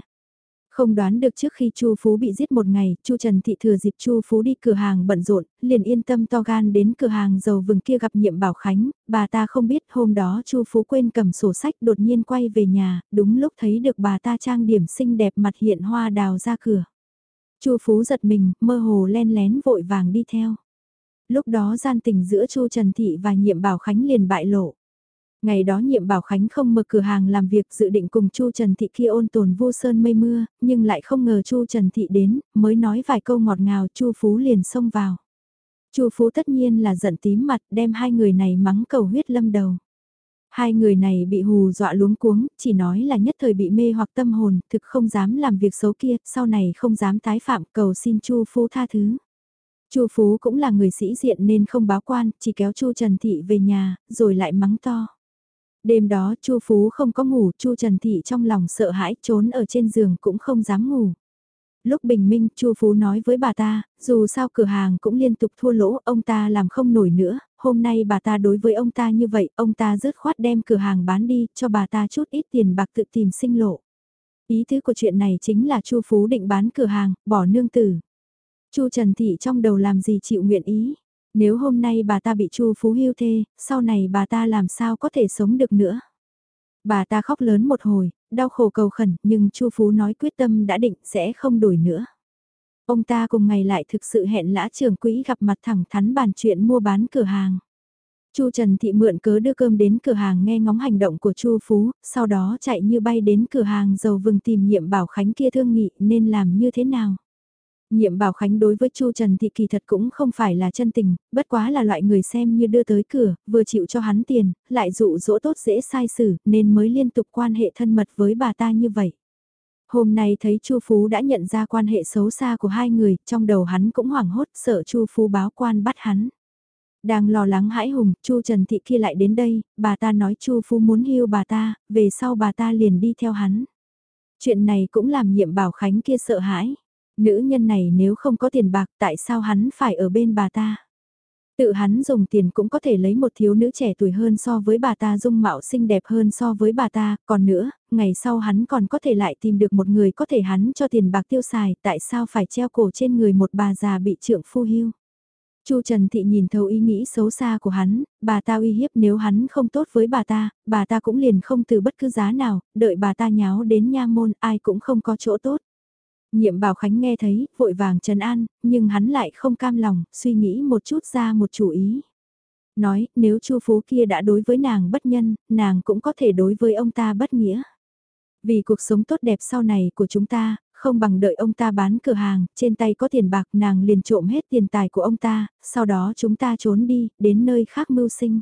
Không đoán được trước khi Chu Phú bị giết một ngày, Chu Trần Thị thừa dịp Chu Phú đi cửa hàng bận rộn, liền yên tâm to gan đến cửa hàng dầu vừng kia gặp nhiệm Bảo Khánh, bà ta không biết hôm đó Chu Phú quên cầm sổ sách đột nhiên quay về nhà, đúng lúc thấy được bà ta trang điểm xinh đẹp mặt hiện hoa đào ra cửa. Chu Phú giật mình, mơ hồ len lén vội vàng đi theo. Lúc đó gian tình giữa Chu Trần Thị và nhiệm Bảo Khánh liền bại lộ. Ngày đó nhiệm bảo Khánh không mở cửa hàng làm việc dự định cùng Chu Trần Thị kia ôn tồn vô sơn mây mưa, nhưng lại không ngờ Chu Trần Thị đến, mới nói vài câu ngọt ngào Chu Phú liền xông vào. Chu Phú tất nhiên là giận tím mặt đem hai người này mắng cầu huyết lâm đầu. Hai người này bị hù dọa luống cuống, chỉ nói là nhất thời bị mê hoặc tâm hồn, thực không dám làm việc xấu kia, sau này không dám tái phạm cầu xin Chu Phú tha thứ. Chu Phú cũng là người sĩ diện nên không báo quan, chỉ kéo Chu Trần Thị về nhà, rồi lại mắng to. Đêm đó Chu Phú không có ngủ, Chu Trần Thị trong lòng sợ hãi trốn ở trên giường cũng không dám ngủ. Lúc bình minh, Chu Phú nói với bà ta, dù sao cửa hàng cũng liên tục thua lỗ, ông ta làm không nổi nữa, hôm nay bà ta đối với ông ta như vậy, ông ta rớt khoát đem cửa hàng bán đi, cho bà ta chút ít tiền bạc tự tìm sinh lộ. Ý tứ của chuyện này chính là Chu Phú định bán cửa hàng, bỏ nương tử. Chu Trần Thị trong đầu làm gì chịu nguyện ý. Nếu hôm nay bà ta bị Chu Phú hưu thê, sau này bà ta làm sao có thể sống được nữa. Bà ta khóc lớn một hồi, đau khổ cầu khẩn, nhưng Chu Phú nói quyết tâm đã định sẽ không đổi nữa. Ông ta cùng ngày lại thực sự hẹn lã trưởng quỹ gặp mặt thẳng thắn bàn chuyện mua bán cửa hàng. Chu Trần Thị mượn cớ đưa cơm đến cửa hàng nghe ngóng hành động của Chu Phú, sau đó chạy như bay đến cửa hàng dầu vừng tìm nhiệm bảo Khánh kia thương nghị nên làm như thế nào. Nhiệm bảo Khánh đối với Chu Trần Thị kỳ thật cũng không phải là chân tình, bất quá là loại người xem như đưa tới cửa, vừa chịu cho hắn tiền, lại dụ dỗ tốt dễ sai xử, nên mới liên tục quan hệ thân mật với bà ta như vậy. Hôm nay thấy Chu Phú đã nhận ra quan hệ xấu xa của hai người, trong đầu hắn cũng hoảng hốt sợ Chu Phú báo quan bắt hắn. Đang lo lắng hãi hùng, Chu Trần Thị kia lại đến đây, bà ta nói Chu Phú muốn hưu bà ta, về sau bà ta liền đi theo hắn. Chuyện này cũng làm nhiệm bảo Khánh kia sợ hãi. Nữ nhân này nếu không có tiền bạc tại sao hắn phải ở bên bà ta? Tự hắn dùng tiền cũng có thể lấy một thiếu nữ trẻ tuổi hơn so với bà ta dung mạo xinh đẹp hơn so với bà ta, còn nữa, ngày sau hắn còn có thể lại tìm được một người có thể hắn cho tiền bạc tiêu xài, tại sao phải treo cổ trên người một bà già bị trượng phu hưu. Chu Trần Thị nhìn thấu ý nghĩ xấu xa của hắn, bà ta uy hiếp nếu hắn không tốt với bà ta, bà ta cũng liền không từ bất cứ giá nào, đợi bà ta nháo đến nha môn ai cũng không có chỗ tốt. Nhiệm Bảo Khánh nghe thấy, vội vàng trấn an, nhưng hắn lại không cam lòng, suy nghĩ một chút ra một chủ ý. Nói, nếu Chu Phú kia đã đối với nàng bất nhân, nàng cũng có thể đối với ông ta bất nghĩa. Vì cuộc sống tốt đẹp sau này của chúng ta, không bằng đợi ông ta bán cửa hàng, trên tay có tiền bạc nàng liền trộm hết tiền tài của ông ta, sau đó chúng ta trốn đi, đến nơi khác mưu sinh.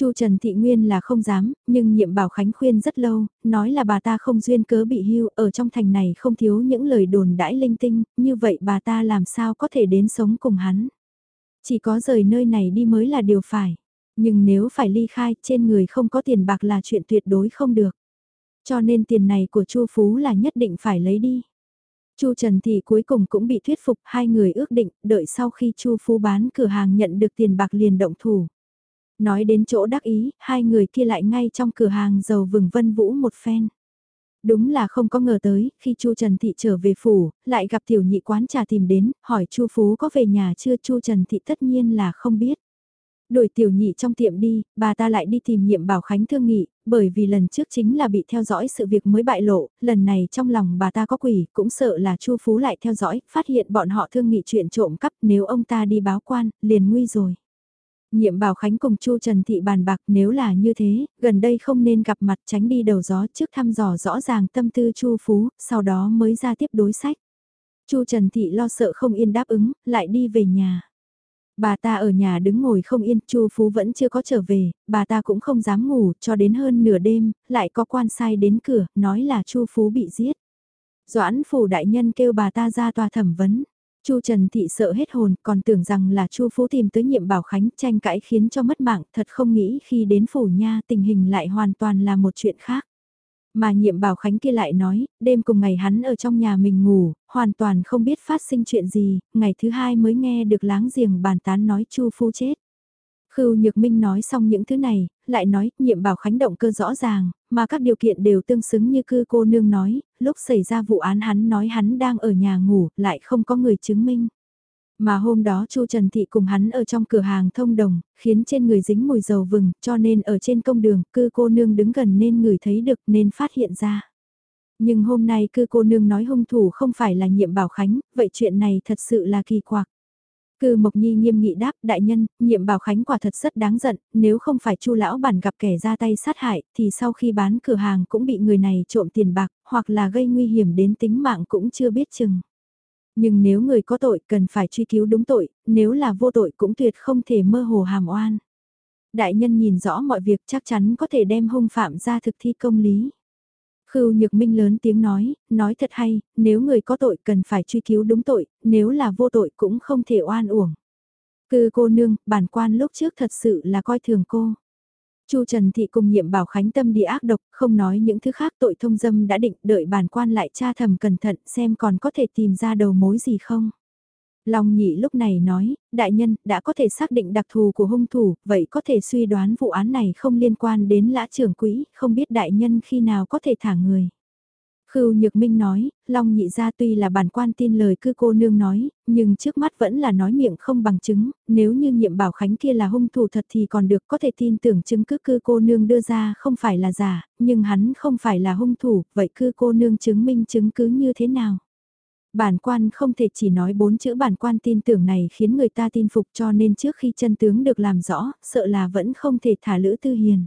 Chu Trần Thị Nguyên là không dám, nhưng nhiệm bảo Khánh khuyên rất lâu, nói là bà ta không duyên cớ bị hưu, ở trong thành này không thiếu những lời đồn đãi linh tinh, như vậy bà ta làm sao có thể đến sống cùng hắn. Chỉ có rời nơi này đi mới là điều phải, nhưng nếu phải ly khai trên người không có tiền bạc là chuyện tuyệt đối không được. Cho nên tiền này của Chu Phú là nhất định phải lấy đi. Chu Trần Thị cuối cùng cũng bị thuyết phục hai người ước định đợi sau khi Chu Phú bán cửa hàng nhận được tiền bạc liền động thủ. Nói đến chỗ đắc ý, hai người kia lại ngay trong cửa hàng dầu vừng vân vũ một phen. Đúng là không có ngờ tới, khi Chu Trần Thị trở về phủ, lại gặp tiểu nhị quán trà tìm đến, hỏi Chu Phú có về nhà chưa Chu Trần Thị tất nhiên là không biết. Đuổi tiểu nhị trong tiệm đi, bà ta lại đi tìm nhiệm bảo Khánh thương nghị, bởi vì lần trước chính là bị theo dõi sự việc mới bại lộ, lần này trong lòng bà ta có quỷ, cũng sợ là Chu Phú lại theo dõi, phát hiện bọn họ thương nghị chuyện trộm cắp nếu ông ta đi báo quan, liền nguy rồi. Nhiệm Bảo Khánh cùng Chu Trần Thị bàn bạc nếu là như thế, gần đây không nên gặp mặt tránh đi đầu gió trước thăm dò rõ ràng tâm tư Chu Phú, sau đó mới ra tiếp đối sách. Chu Trần Thị lo sợ không yên đáp ứng, lại đi về nhà. Bà ta ở nhà đứng ngồi không yên, Chu Phú vẫn chưa có trở về, bà ta cũng không dám ngủ, cho đến hơn nửa đêm, lại có quan sai đến cửa, nói là Chu Phú bị giết. Doãn phủ đại nhân kêu bà ta ra tòa thẩm vấn. Chu Trần Thị sợ hết hồn, còn tưởng rằng là Chu Phú tìm tới nhiệm bảo Khánh tranh cãi khiến cho mất mạng, thật không nghĩ khi đến phủ nha tình hình lại hoàn toàn là một chuyện khác. Mà nhiệm bảo Khánh kia lại nói, đêm cùng ngày hắn ở trong nhà mình ngủ, hoàn toàn không biết phát sinh chuyện gì, ngày thứ hai mới nghe được láng giềng bàn tán nói Chu Phú chết. Khưu Nhược Minh nói xong những thứ này, lại nói, nhiệm bảo Khánh động cơ rõ ràng, mà các điều kiện đều tương xứng như cư cô nương nói, lúc xảy ra vụ án hắn nói hắn đang ở nhà ngủ, lại không có người chứng minh. Mà hôm đó Chu Trần Thị cùng hắn ở trong cửa hàng thông đồng, khiến trên người dính mùi dầu vừng, cho nên ở trên công đường, cư cô nương đứng gần nên người thấy được nên phát hiện ra. Nhưng hôm nay cư cô nương nói hung thủ không phải là nhiệm bảo khánh, vậy chuyện này thật sự là kỳ quặc. Cư Mộc Nhi nghiêm nghị đáp, đại nhân, nhiệm bảo khánh quả thật rất đáng giận, nếu không phải chu lão bản gặp kẻ ra tay sát hại, thì sau khi bán cửa hàng cũng bị người này trộm tiền bạc, hoặc là gây nguy hiểm đến tính mạng cũng chưa biết chừng. Nhưng nếu người có tội cần phải truy cứu đúng tội, nếu là vô tội cũng tuyệt không thể mơ hồ hàm oan. Đại nhân nhìn rõ mọi việc chắc chắn có thể đem hung phạm ra thực thi công lý. Khưu Nhược Minh lớn tiếng nói, nói thật hay, nếu người có tội cần phải truy cứu đúng tội, nếu là vô tội cũng không thể oan uổng. Cư cô nương, bản quan lúc trước thật sự là coi thường cô. Chu Trần Thị cùng nhiệm bảo khánh tâm đi ác độc, không nói những thứ khác tội thông dâm đã định đợi bản quan lại tra thầm cẩn thận xem còn có thể tìm ra đầu mối gì không. Long nhị lúc này nói, đại nhân, đã có thể xác định đặc thù của hung thủ, vậy có thể suy đoán vụ án này không liên quan đến lã trưởng quỹ, không biết đại nhân khi nào có thể thả người. Khưu Nhược Minh nói, Long nhị ra tuy là bản quan tin lời cư cô nương nói, nhưng trước mắt vẫn là nói miệng không bằng chứng, nếu như nhiệm bảo khánh kia là hung thủ thật thì còn được có thể tin tưởng chứng cứ cư cô nương đưa ra không phải là giả, nhưng hắn không phải là hung thủ, vậy cư cô nương chứng minh chứng cứ như thế nào? Bản quan không thể chỉ nói bốn chữ bản quan tin tưởng này khiến người ta tin phục cho nên trước khi chân tướng được làm rõ, sợ là vẫn không thể thả Lữ Tư Hiền.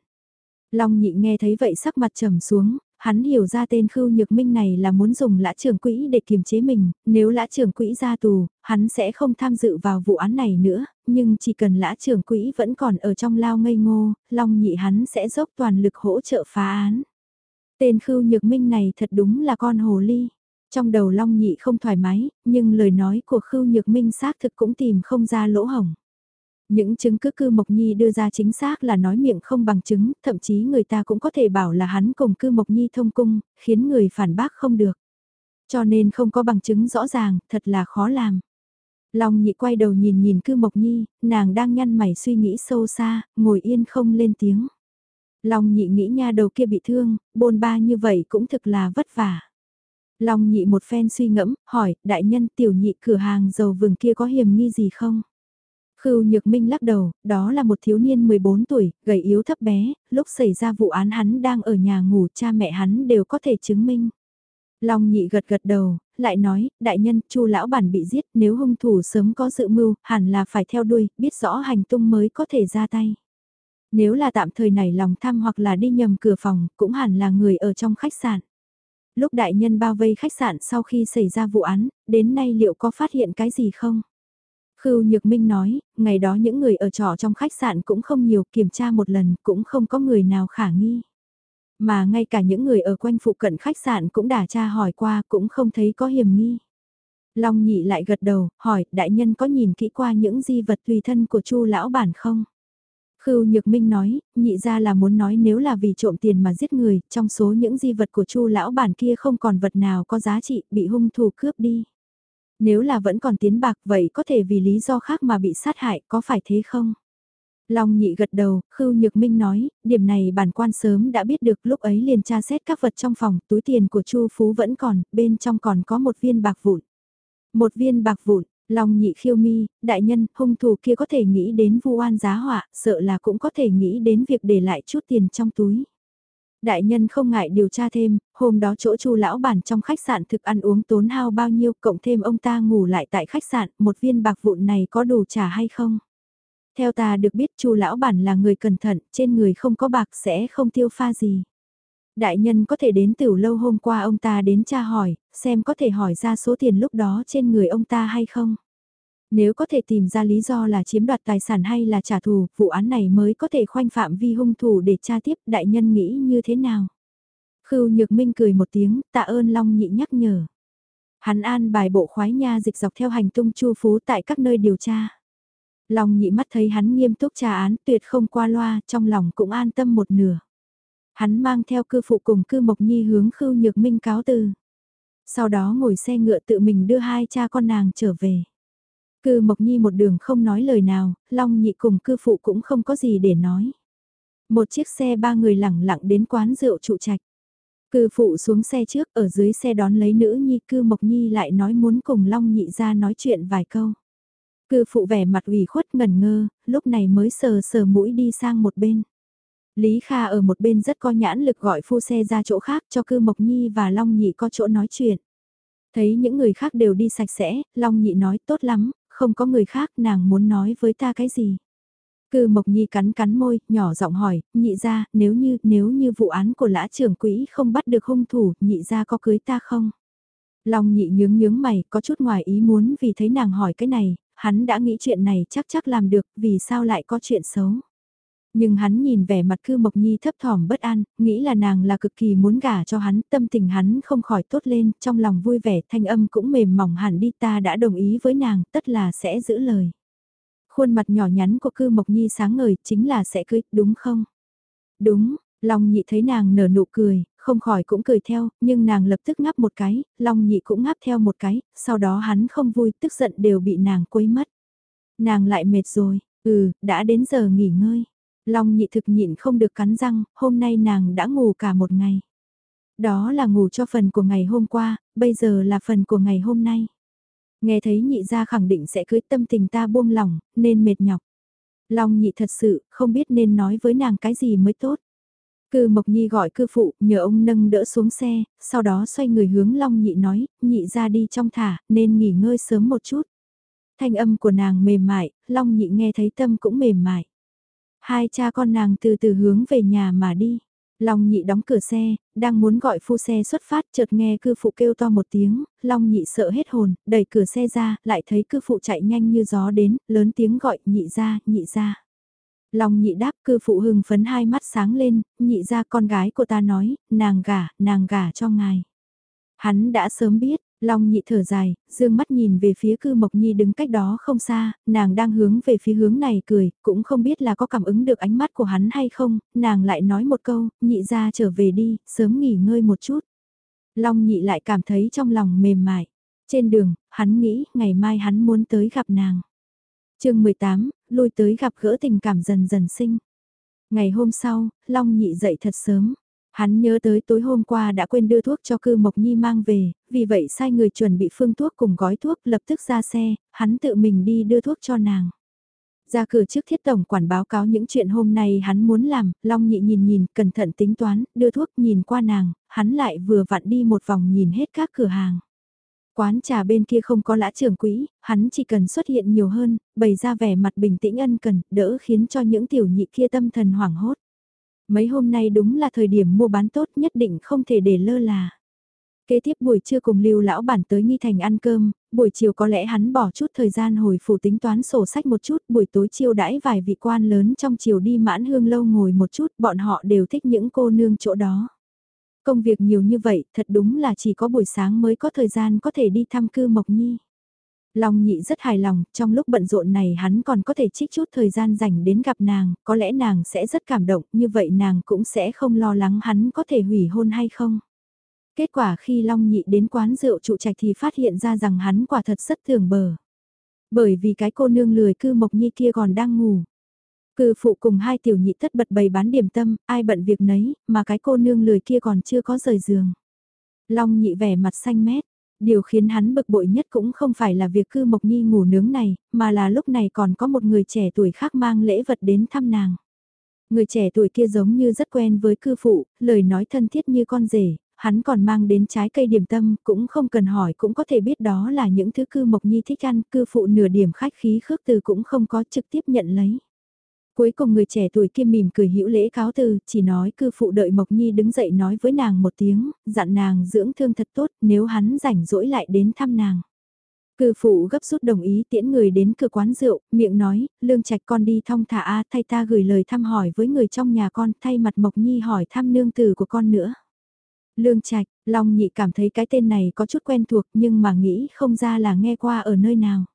Long nhị nghe thấy vậy sắc mặt trầm xuống, hắn hiểu ra tên Khưu Nhược Minh này là muốn dùng lã trưởng quỹ để kiềm chế mình, nếu lã trưởng quỹ ra tù, hắn sẽ không tham dự vào vụ án này nữa, nhưng chỉ cần lã trưởng quỹ vẫn còn ở trong lao ngây ngô, Long nhị hắn sẽ dốc toàn lực hỗ trợ phá án. Tên Khưu Nhược Minh này thật đúng là con hồ ly. Trong đầu Long nhị không thoải mái, nhưng lời nói của Khưu Nhược Minh xác thực cũng tìm không ra lỗ hổng. Những chứng cứ cư Mộc Nhi đưa ra chính xác là nói miệng không bằng chứng, thậm chí người ta cũng có thể bảo là hắn cùng cư Mộc Nhi thông cung, khiến người phản bác không được. Cho nên không có bằng chứng rõ ràng, thật là khó làm. Long nhị quay đầu nhìn nhìn cư Mộc Nhi, nàng đang nhăn mày suy nghĩ sâu xa, ngồi yên không lên tiếng. Long nhị nghĩ nha đầu kia bị thương, bôn ba như vậy cũng thực là vất vả. Long nhị một phen suy ngẫm, hỏi, đại nhân tiểu nhị cửa hàng dầu vừng kia có hiểm nghi gì không? Khưu Nhược Minh lắc đầu, đó là một thiếu niên 14 tuổi, gầy yếu thấp bé, lúc xảy ra vụ án hắn đang ở nhà ngủ cha mẹ hắn đều có thể chứng minh. Long nhị gật gật đầu, lại nói, đại nhân, chu lão bản bị giết, nếu hung thủ sớm có dự mưu, hẳn là phải theo đuôi, biết rõ hành tung mới có thể ra tay. Nếu là tạm thời này lòng thăm hoặc là đi nhầm cửa phòng, cũng hẳn là người ở trong khách sạn. Lúc đại nhân bao vây khách sạn sau khi xảy ra vụ án, đến nay liệu có phát hiện cái gì không? Khưu Nhược Minh nói, ngày đó những người ở trọ trong khách sạn cũng không nhiều, kiểm tra một lần cũng không có người nào khả nghi. Mà ngay cả những người ở quanh phụ cận khách sạn cũng đã tra hỏi qua cũng không thấy có hiểm nghi. Long nhị lại gật đầu, hỏi, đại nhân có nhìn kỹ qua những di vật tùy thân của chu lão bản không? Khưu Nhược Minh nói, nhị ra là muốn nói nếu là vì trộm tiền mà giết người, trong số những di vật của chu lão bản kia không còn vật nào có giá trị, bị hung thủ cướp đi. Nếu là vẫn còn tiến bạc vậy có thể vì lý do khác mà bị sát hại, có phải thế không? Long nhị gật đầu, Khưu Nhược Minh nói, điểm này bản quan sớm đã biết được lúc ấy liền tra xét các vật trong phòng, túi tiền của Chu Phú vẫn còn, bên trong còn có một viên bạc vụn. Một viên bạc vụn, Long nhị khiêu mi, đại nhân, hung thủ kia có thể nghĩ đến vu oan giá họa, sợ là cũng có thể nghĩ đến việc để lại chút tiền trong túi. Đại nhân không ngại điều tra thêm, hôm đó chỗ chu lão bản trong khách sạn thực ăn uống tốn hao bao nhiêu, cộng thêm ông ta ngủ lại tại khách sạn, một viên bạc vụn này có đủ trả hay không? Theo ta được biết chu lão bản là người cẩn thận, trên người không có bạc sẽ không tiêu pha gì. Đại nhân có thể đến từ lâu hôm qua ông ta đến tra hỏi, xem có thể hỏi ra số tiền lúc đó trên người ông ta hay không. Nếu có thể tìm ra lý do là chiếm đoạt tài sản hay là trả thù, vụ án này mới có thể khoanh phạm vi hung thủ để tra tiếp đại nhân nghĩ như thế nào. Khưu Nhược Minh cười một tiếng, tạ ơn Long Nhị nhắc nhở. Hắn an bài bộ khoái nha dịch dọc theo hành tung chu phú tại các nơi điều tra. Long Nhị mắt thấy hắn nghiêm túc tra án tuyệt không qua loa, trong lòng cũng an tâm một nửa. Hắn mang theo cư phụ cùng cư Mộc Nhi hướng Khưu Nhược Minh cáo từ. Sau đó ngồi xe ngựa tự mình đưa hai cha con nàng trở về. Cư Mộc Nhi một đường không nói lời nào, Long Nhị cùng cư phụ cũng không có gì để nói. Một chiếc xe ba người lẳng lặng đến quán rượu trụ trạch. Cư phụ xuống xe trước ở dưới xe đón lấy nữ nhi cư Mộc Nhi lại nói muốn cùng Long Nhị ra nói chuyện vài câu. Cư phụ vẻ mặt ủy khuất ngần ngơ, lúc này mới sờ sờ mũi đi sang một bên. Lý Kha ở một bên rất có nhãn lực gọi phu xe ra chỗ khác cho cư Mộc Nhi và Long Nhị có chỗ nói chuyện. Thấy những người khác đều đi sạch sẽ, Long Nhị nói tốt lắm, không có người khác nàng muốn nói với ta cái gì. Cư Mộc Nhi cắn cắn môi, nhỏ giọng hỏi, nhị ra, nếu như, nếu như vụ án của lã trưởng quỹ không bắt được hung thủ, nhị ra có cưới ta không? Long nhị nhướng nhướng mày, có chút ngoài ý muốn vì thấy nàng hỏi cái này, hắn đã nghĩ chuyện này chắc chắc làm được, vì sao lại có chuyện xấu? Nhưng hắn nhìn vẻ mặt cư Mộc Nhi thấp thỏm bất an, nghĩ là nàng là cực kỳ muốn gả cho hắn, tâm tình hắn không khỏi tốt lên, trong lòng vui vẻ, thanh âm cũng mềm mỏng hẳn đi ta đã đồng ý với nàng, tất là sẽ giữ lời. Khuôn mặt nhỏ nhắn của cư Mộc Nhi sáng ngời, chính là sẽ cưới, đúng không? Đúng, Long nhị thấy nàng nở nụ cười, không khỏi cũng cười theo, nhưng nàng lập tức ngáp một cái, Long nhị cũng ngáp theo một cái, sau đó hắn không vui, tức giận đều bị nàng quấy mất. Nàng lại mệt rồi, ừ, đã đến giờ nghỉ ngơi. Long nhị thực nhịn không được cắn răng, hôm nay nàng đã ngủ cả một ngày. Đó là ngủ cho phần của ngày hôm qua, bây giờ là phần của ngày hôm nay. Nghe thấy nhị gia khẳng định sẽ cưới tâm tình ta buông lỏng, nên mệt nhọc. Long nhị thật sự, không biết nên nói với nàng cái gì mới tốt. Cư Mộc Nhi gọi cư phụ, nhờ ông nâng đỡ xuống xe, sau đó xoay người hướng Long nhị nói, nhị ra đi trong thả, nên nghỉ ngơi sớm một chút. Thanh âm của nàng mềm mại, Long nhị nghe thấy tâm cũng mềm mại. Hai cha con nàng từ từ hướng về nhà mà đi. Long nhị đóng cửa xe, đang muốn gọi phu xe xuất phát chợt nghe cư phụ kêu to một tiếng, Long nhị sợ hết hồn, đẩy cửa xe ra, lại thấy cư phụ chạy nhanh như gió đến, lớn tiếng gọi nhị ra, nhị ra. Long nhị đáp cư phụ hưng phấn hai mắt sáng lên, nhị ra con gái của ta nói, nàng gả, nàng gả cho ngài. Hắn đã sớm biết, Long nhị thở dài, dương mắt nhìn về phía cư Mộc Nhi đứng cách đó không xa, nàng đang hướng về phía hướng này cười, cũng không biết là có cảm ứng được ánh mắt của hắn hay không, nàng lại nói một câu, nhị ra trở về đi, sớm nghỉ ngơi một chút. Long nhị lại cảm thấy trong lòng mềm mại. Trên đường, hắn nghĩ ngày mai hắn muốn tới gặp nàng. chương 18, lui tới gặp gỡ tình cảm dần dần sinh. Ngày hôm sau, Long nhị dậy thật sớm. Hắn nhớ tới tối hôm qua đã quên đưa thuốc cho cư Mộc Nhi mang về, vì vậy sai người chuẩn bị phương thuốc cùng gói thuốc lập tức ra xe, hắn tự mình đi đưa thuốc cho nàng. Ra cửa trước thiết tổng quản báo cáo những chuyện hôm nay hắn muốn làm, Long nhị nhìn nhìn, cẩn thận tính toán, đưa thuốc nhìn qua nàng, hắn lại vừa vặn đi một vòng nhìn hết các cửa hàng. Quán trà bên kia không có lã trưởng quỹ, hắn chỉ cần xuất hiện nhiều hơn, bày ra vẻ mặt bình tĩnh ân cần, đỡ khiến cho những tiểu nhị kia tâm thần hoảng hốt. Mấy hôm nay đúng là thời điểm mua bán tốt nhất định không thể để lơ là. Kế tiếp buổi trưa cùng lưu lão bản tới nghi thành ăn cơm, buổi chiều có lẽ hắn bỏ chút thời gian hồi phủ tính toán sổ sách một chút, buổi tối chiêu đãi vài vị quan lớn trong chiều đi mãn hương lâu ngồi một chút, bọn họ đều thích những cô nương chỗ đó. Công việc nhiều như vậy, thật đúng là chỉ có buổi sáng mới có thời gian có thể đi thăm cư Mộc Nhi. Long nhị rất hài lòng, trong lúc bận rộn này hắn còn có thể trích chút thời gian dành đến gặp nàng, có lẽ nàng sẽ rất cảm động, như vậy nàng cũng sẽ không lo lắng hắn có thể hủy hôn hay không. Kết quả khi Long nhị đến quán rượu trụ trạch thì phát hiện ra rằng hắn quả thật rất thường bờ. Bởi vì cái cô nương lười cư mộc nhi kia còn đang ngủ. Cư phụ cùng hai tiểu nhị thất bật bày bán điểm tâm, ai bận việc nấy, mà cái cô nương lười kia còn chưa có rời giường. Long nhị vẻ mặt xanh mét, Điều khiến hắn bực bội nhất cũng không phải là việc cư mộc nhi ngủ nướng này, mà là lúc này còn có một người trẻ tuổi khác mang lễ vật đến thăm nàng. Người trẻ tuổi kia giống như rất quen với cư phụ, lời nói thân thiết như con rể, hắn còn mang đến trái cây điểm tâm, cũng không cần hỏi cũng có thể biết đó là những thứ cư mộc nhi thích ăn, cư phụ nửa điểm khách khí khước từ cũng không có trực tiếp nhận lấy. Cuối cùng người trẻ tuổi kia mỉm cười hữu lễ cáo từ, chỉ nói cư phụ đợi Mộc Nhi đứng dậy nói với nàng một tiếng, dặn nàng dưỡng thương thật tốt nếu hắn rảnh rỗi lại đến thăm nàng. Cư phụ gấp rút đồng ý tiễn người đến cửa quán rượu, miệng nói, lương trạch con đi thong thả a thay ta gửi lời thăm hỏi với người trong nhà con, thay mặt Mộc Nhi hỏi thăm nương tử của con nữa. Lương trạch, Long nhị cảm thấy cái tên này có chút quen thuộc nhưng mà nghĩ không ra là nghe qua ở nơi nào.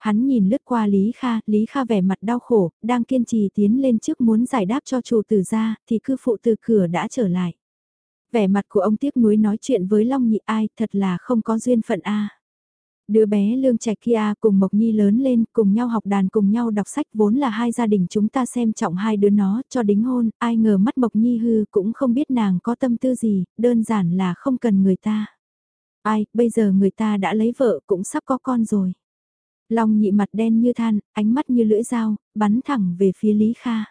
Hắn nhìn lướt qua Lý Kha, Lý Kha vẻ mặt đau khổ, đang kiên trì tiến lên trước muốn giải đáp cho chủ tử ra, thì cư phụ từ cửa đã trở lại. Vẻ mặt của ông tiếc nuối nói chuyện với Long Nhị ai, thật là không có duyên phận a. Đứa bé lương trạch kia cùng Mộc Nhi lớn lên, cùng nhau học đàn cùng nhau đọc sách vốn là hai gia đình chúng ta xem trọng hai đứa nó cho đính hôn, ai ngờ mắt Mộc Nhi hư cũng không biết nàng có tâm tư gì, đơn giản là không cần người ta. Ai, bây giờ người ta đã lấy vợ cũng sắp có con rồi. Long nhị mặt đen như than, ánh mắt như lưỡi dao, bắn thẳng về phía Lý Kha.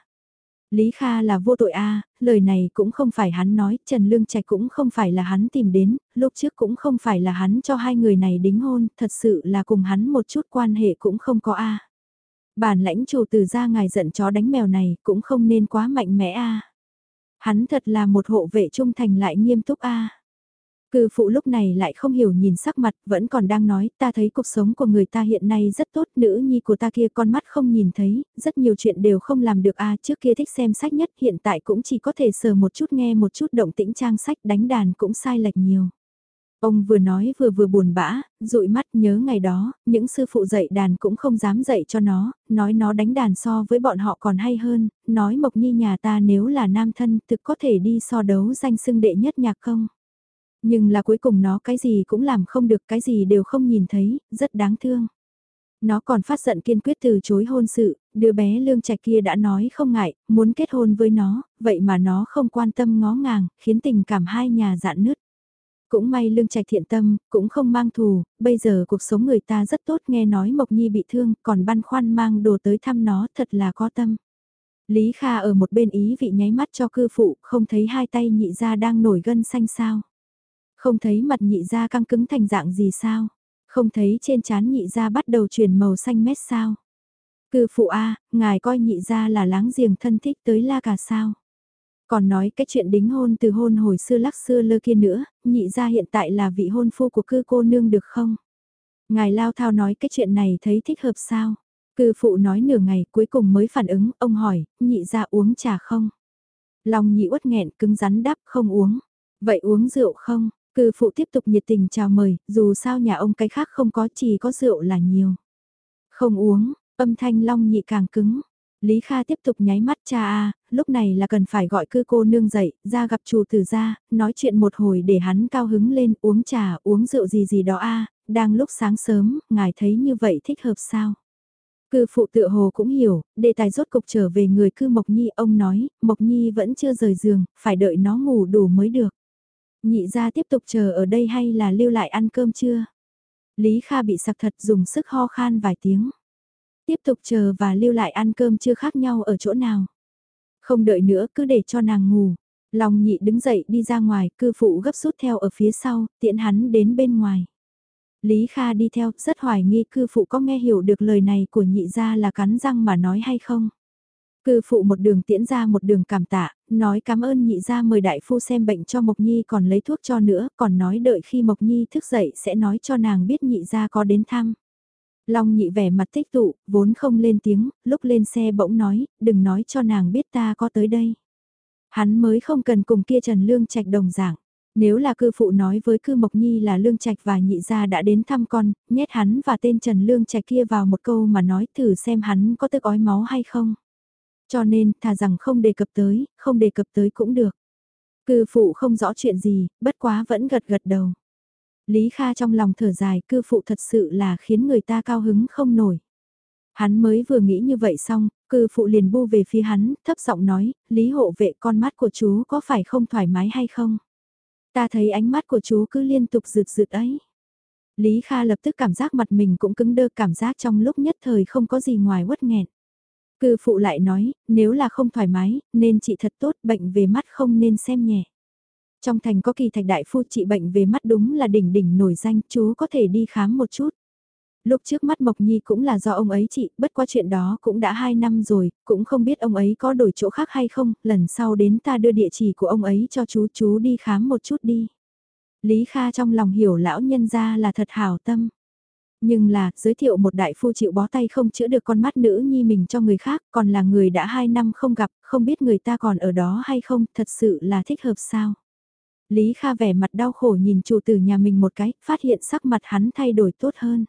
Lý Kha là vô tội a, lời này cũng không phải hắn nói, Trần Lương Trạch cũng không phải là hắn tìm đến, lúc trước cũng không phải là hắn cho hai người này đính hôn, thật sự là cùng hắn một chút quan hệ cũng không có a. Bản lãnh chủ từ ra ngài giận chó đánh mèo này cũng không nên quá mạnh mẽ a. Hắn thật là một hộ vệ trung thành lại nghiêm túc a. Cư phụ lúc này lại không hiểu nhìn sắc mặt, vẫn còn đang nói, ta thấy cuộc sống của người ta hiện nay rất tốt, nữ nhi của ta kia con mắt không nhìn thấy, rất nhiều chuyện đều không làm được a trước kia thích xem sách nhất, hiện tại cũng chỉ có thể sờ một chút nghe một chút động tĩnh trang sách đánh đàn cũng sai lệch nhiều. Ông vừa nói vừa vừa buồn bã, dụi mắt nhớ ngày đó, những sư phụ dạy đàn cũng không dám dạy cho nó, nói nó đánh đàn so với bọn họ còn hay hơn, nói Mộc Nhi nhà ta nếu là nam thân thực có thể đi so đấu danh xưng đệ nhất nhạc không. Nhưng là cuối cùng nó cái gì cũng làm không được cái gì đều không nhìn thấy, rất đáng thương. Nó còn phát giận kiên quyết từ chối hôn sự, đứa bé lương trạch kia đã nói không ngại, muốn kết hôn với nó, vậy mà nó không quan tâm ngó ngàng, khiến tình cảm hai nhà dạn nứt. Cũng may lương trạch thiện tâm, cũng không mang thù, bây giờ cuộc sống người ta rất tốt nghe nói Mộc Nhi bị thương, còn băn khoăn mang đồ tới thăm nó thật là có tâm. Lý Kha ở một bên ý vị nháy mắt cho cư phụ, không thấy hai tay nhị ra đang nổi gân xanh sao. Không thấy mặt nhị ra căng cứng thành dạng gì sao. Không thấy trên trán nhị ra bắt đầu chuyển màu xanh mét sao. Cư phụ A, ngài coi nhị ra là láng giềng thân thích tới la cả sao. Còn nói cái chuyện đính hôn từ hôn hồi xưa lắc xưa lơ kia nữa, nhị ra hiện tại là vị hôn phu của cư cô nương được không? Ngài lao thao nói cái chuyện này thấy thích hợp sao? Cư phụ nói nửa ngày cuối cùng mới phản ứng, ông hỏi, nhị ra uống trà không? Lòng nhị uất nghẹn cứng rắn đáp không uống. Vậy uống rượu không? Cư phụ tiếp tục nhiệt tình chào mời, dù sao nhà ông cái khác không có chỉ có rượu là nhiều. Không uống, âm thanh long nhị càng cứng. Lý Kha tiếp tục nháy mắt cha a, lúc này là cần phải gọi cư cô nương dậy, ra gặp chủ tử ra, nói chuyện một hồi để hắn cao hứng lên uống trà, uống rượu gì gì đó a, đang lúc sáng sớm, ngài thấy như vậy thích hợp sao? Cư phụ tự hồ cũng hiểu, đề tài rốt cục trở về người cư Mộc Nhi, ông nói, Mộc Nhi vẫn chưa rời giường, phải đợi nó ngủ đủ mới được. Nhị ra tiếp tục chờ ở đây hay là lưu lại ăn cơm chưa? Lý Kha bị sặc thật dùng sức ho khan vài tiếng. Tiếp tục chờ và lưu lại ăn cơm chưa khác nhau ở chỗ nào. Không đợi nữa cứ để cho nàng ngủ. Lòng nhị đứng dậy đi ra ngoài, cư phụ gấp rút theo ở phía sau, tiện hắn đến bên ngoài. Lý Kha đi theo, rất hoài nghi cư phụ có nghe hiểu được lời này của nhị gia là cắn răng mà nói hay không. Cư phụ một đường tiễn ra một đường cảm tạ, nói cảm ơn nhị gia mời đại phu xem bệnh cho Mộc Nhi còn lấy thuốc cho nữa, còn nói đợi khi Mộc Nhi thức dậy sẽ nói cho nàng biết nhị gia có đến thăm. Long nhị vẻ mặt tích tụ, vốn không lên tiếng, lúc lên xe bỗng nói, đừng nói cho nàng biết ta có tới đây. Hắn mới không cần cùng kia Trần Lương Trạch đồng dạng. Nếu là cư phụ nói với cư Mộc Nhi là Lương Trạch và nhị gia đã đến thăm con, nhét hắn và tên Trần Lương Trạch kia vào một câu mà nói thử xem hắn có tức ói máu hay không. Cho nên, thà rằng không đề cập tới, không đề cập tới cũng được. Cư phụ không rõ chuyện gì, bất quá vẫn gật gật đầu. Lý Kha trong lòng thở dài, cư phụ thật sự là khiến người ta cao hứng không nổi. Hắn mới vừa nghĩ như vậy xong, cư phụ liền bu về phía hắn, thấp giọng nói, Lý hộ vệ con mắt của chú có phải không thoải mái hay không? Ta thấy ánh mắt của chú cứ liên tục rượt rượt ấy. Lý Kha lập tức cảm giác mặt mình cũng cứng đơ cảm giác trong lúc nhất thời không có gì ngoài uất nghẹn. Cư phụ lại nói, nếu là không thoải mái, nên trị thật tốt, bệnh về mắt không nên xem nhẹ. Trong thành có kỳ thạch đại phu trị bệnh về mắt đúng là đỉnh đỉnh nổi danh, chú có thể đi khám một chút. Lúc trước mắt Mộc Nhi cũng là do ông ấy trị, bất qua chuyện đó cũng đã 2 năm rồi, cũng không biết ông ấy có đổi chỗ khác hay không, lần sau đến ta đưa địa chỉ của ông ấy cho chú, chú đi khám một chút đi. Lý Kha trong lòng hiểu lão nhân ra là thật hảo tâm. Nhưng là, giới thiệu một đại phu chịu bó tay không chữa được con mắt nữ nhi mình cho người khác, còn là người đã hai năm không gặp, không biết người ta còn ở đó hay không, thật sự là thích hợp sao. Lý Kha vẻ mặt đau khổ nhìn chủ tử nhà mình một cái, phát hiện sắc mặt hắn thay đổi tốt hơn.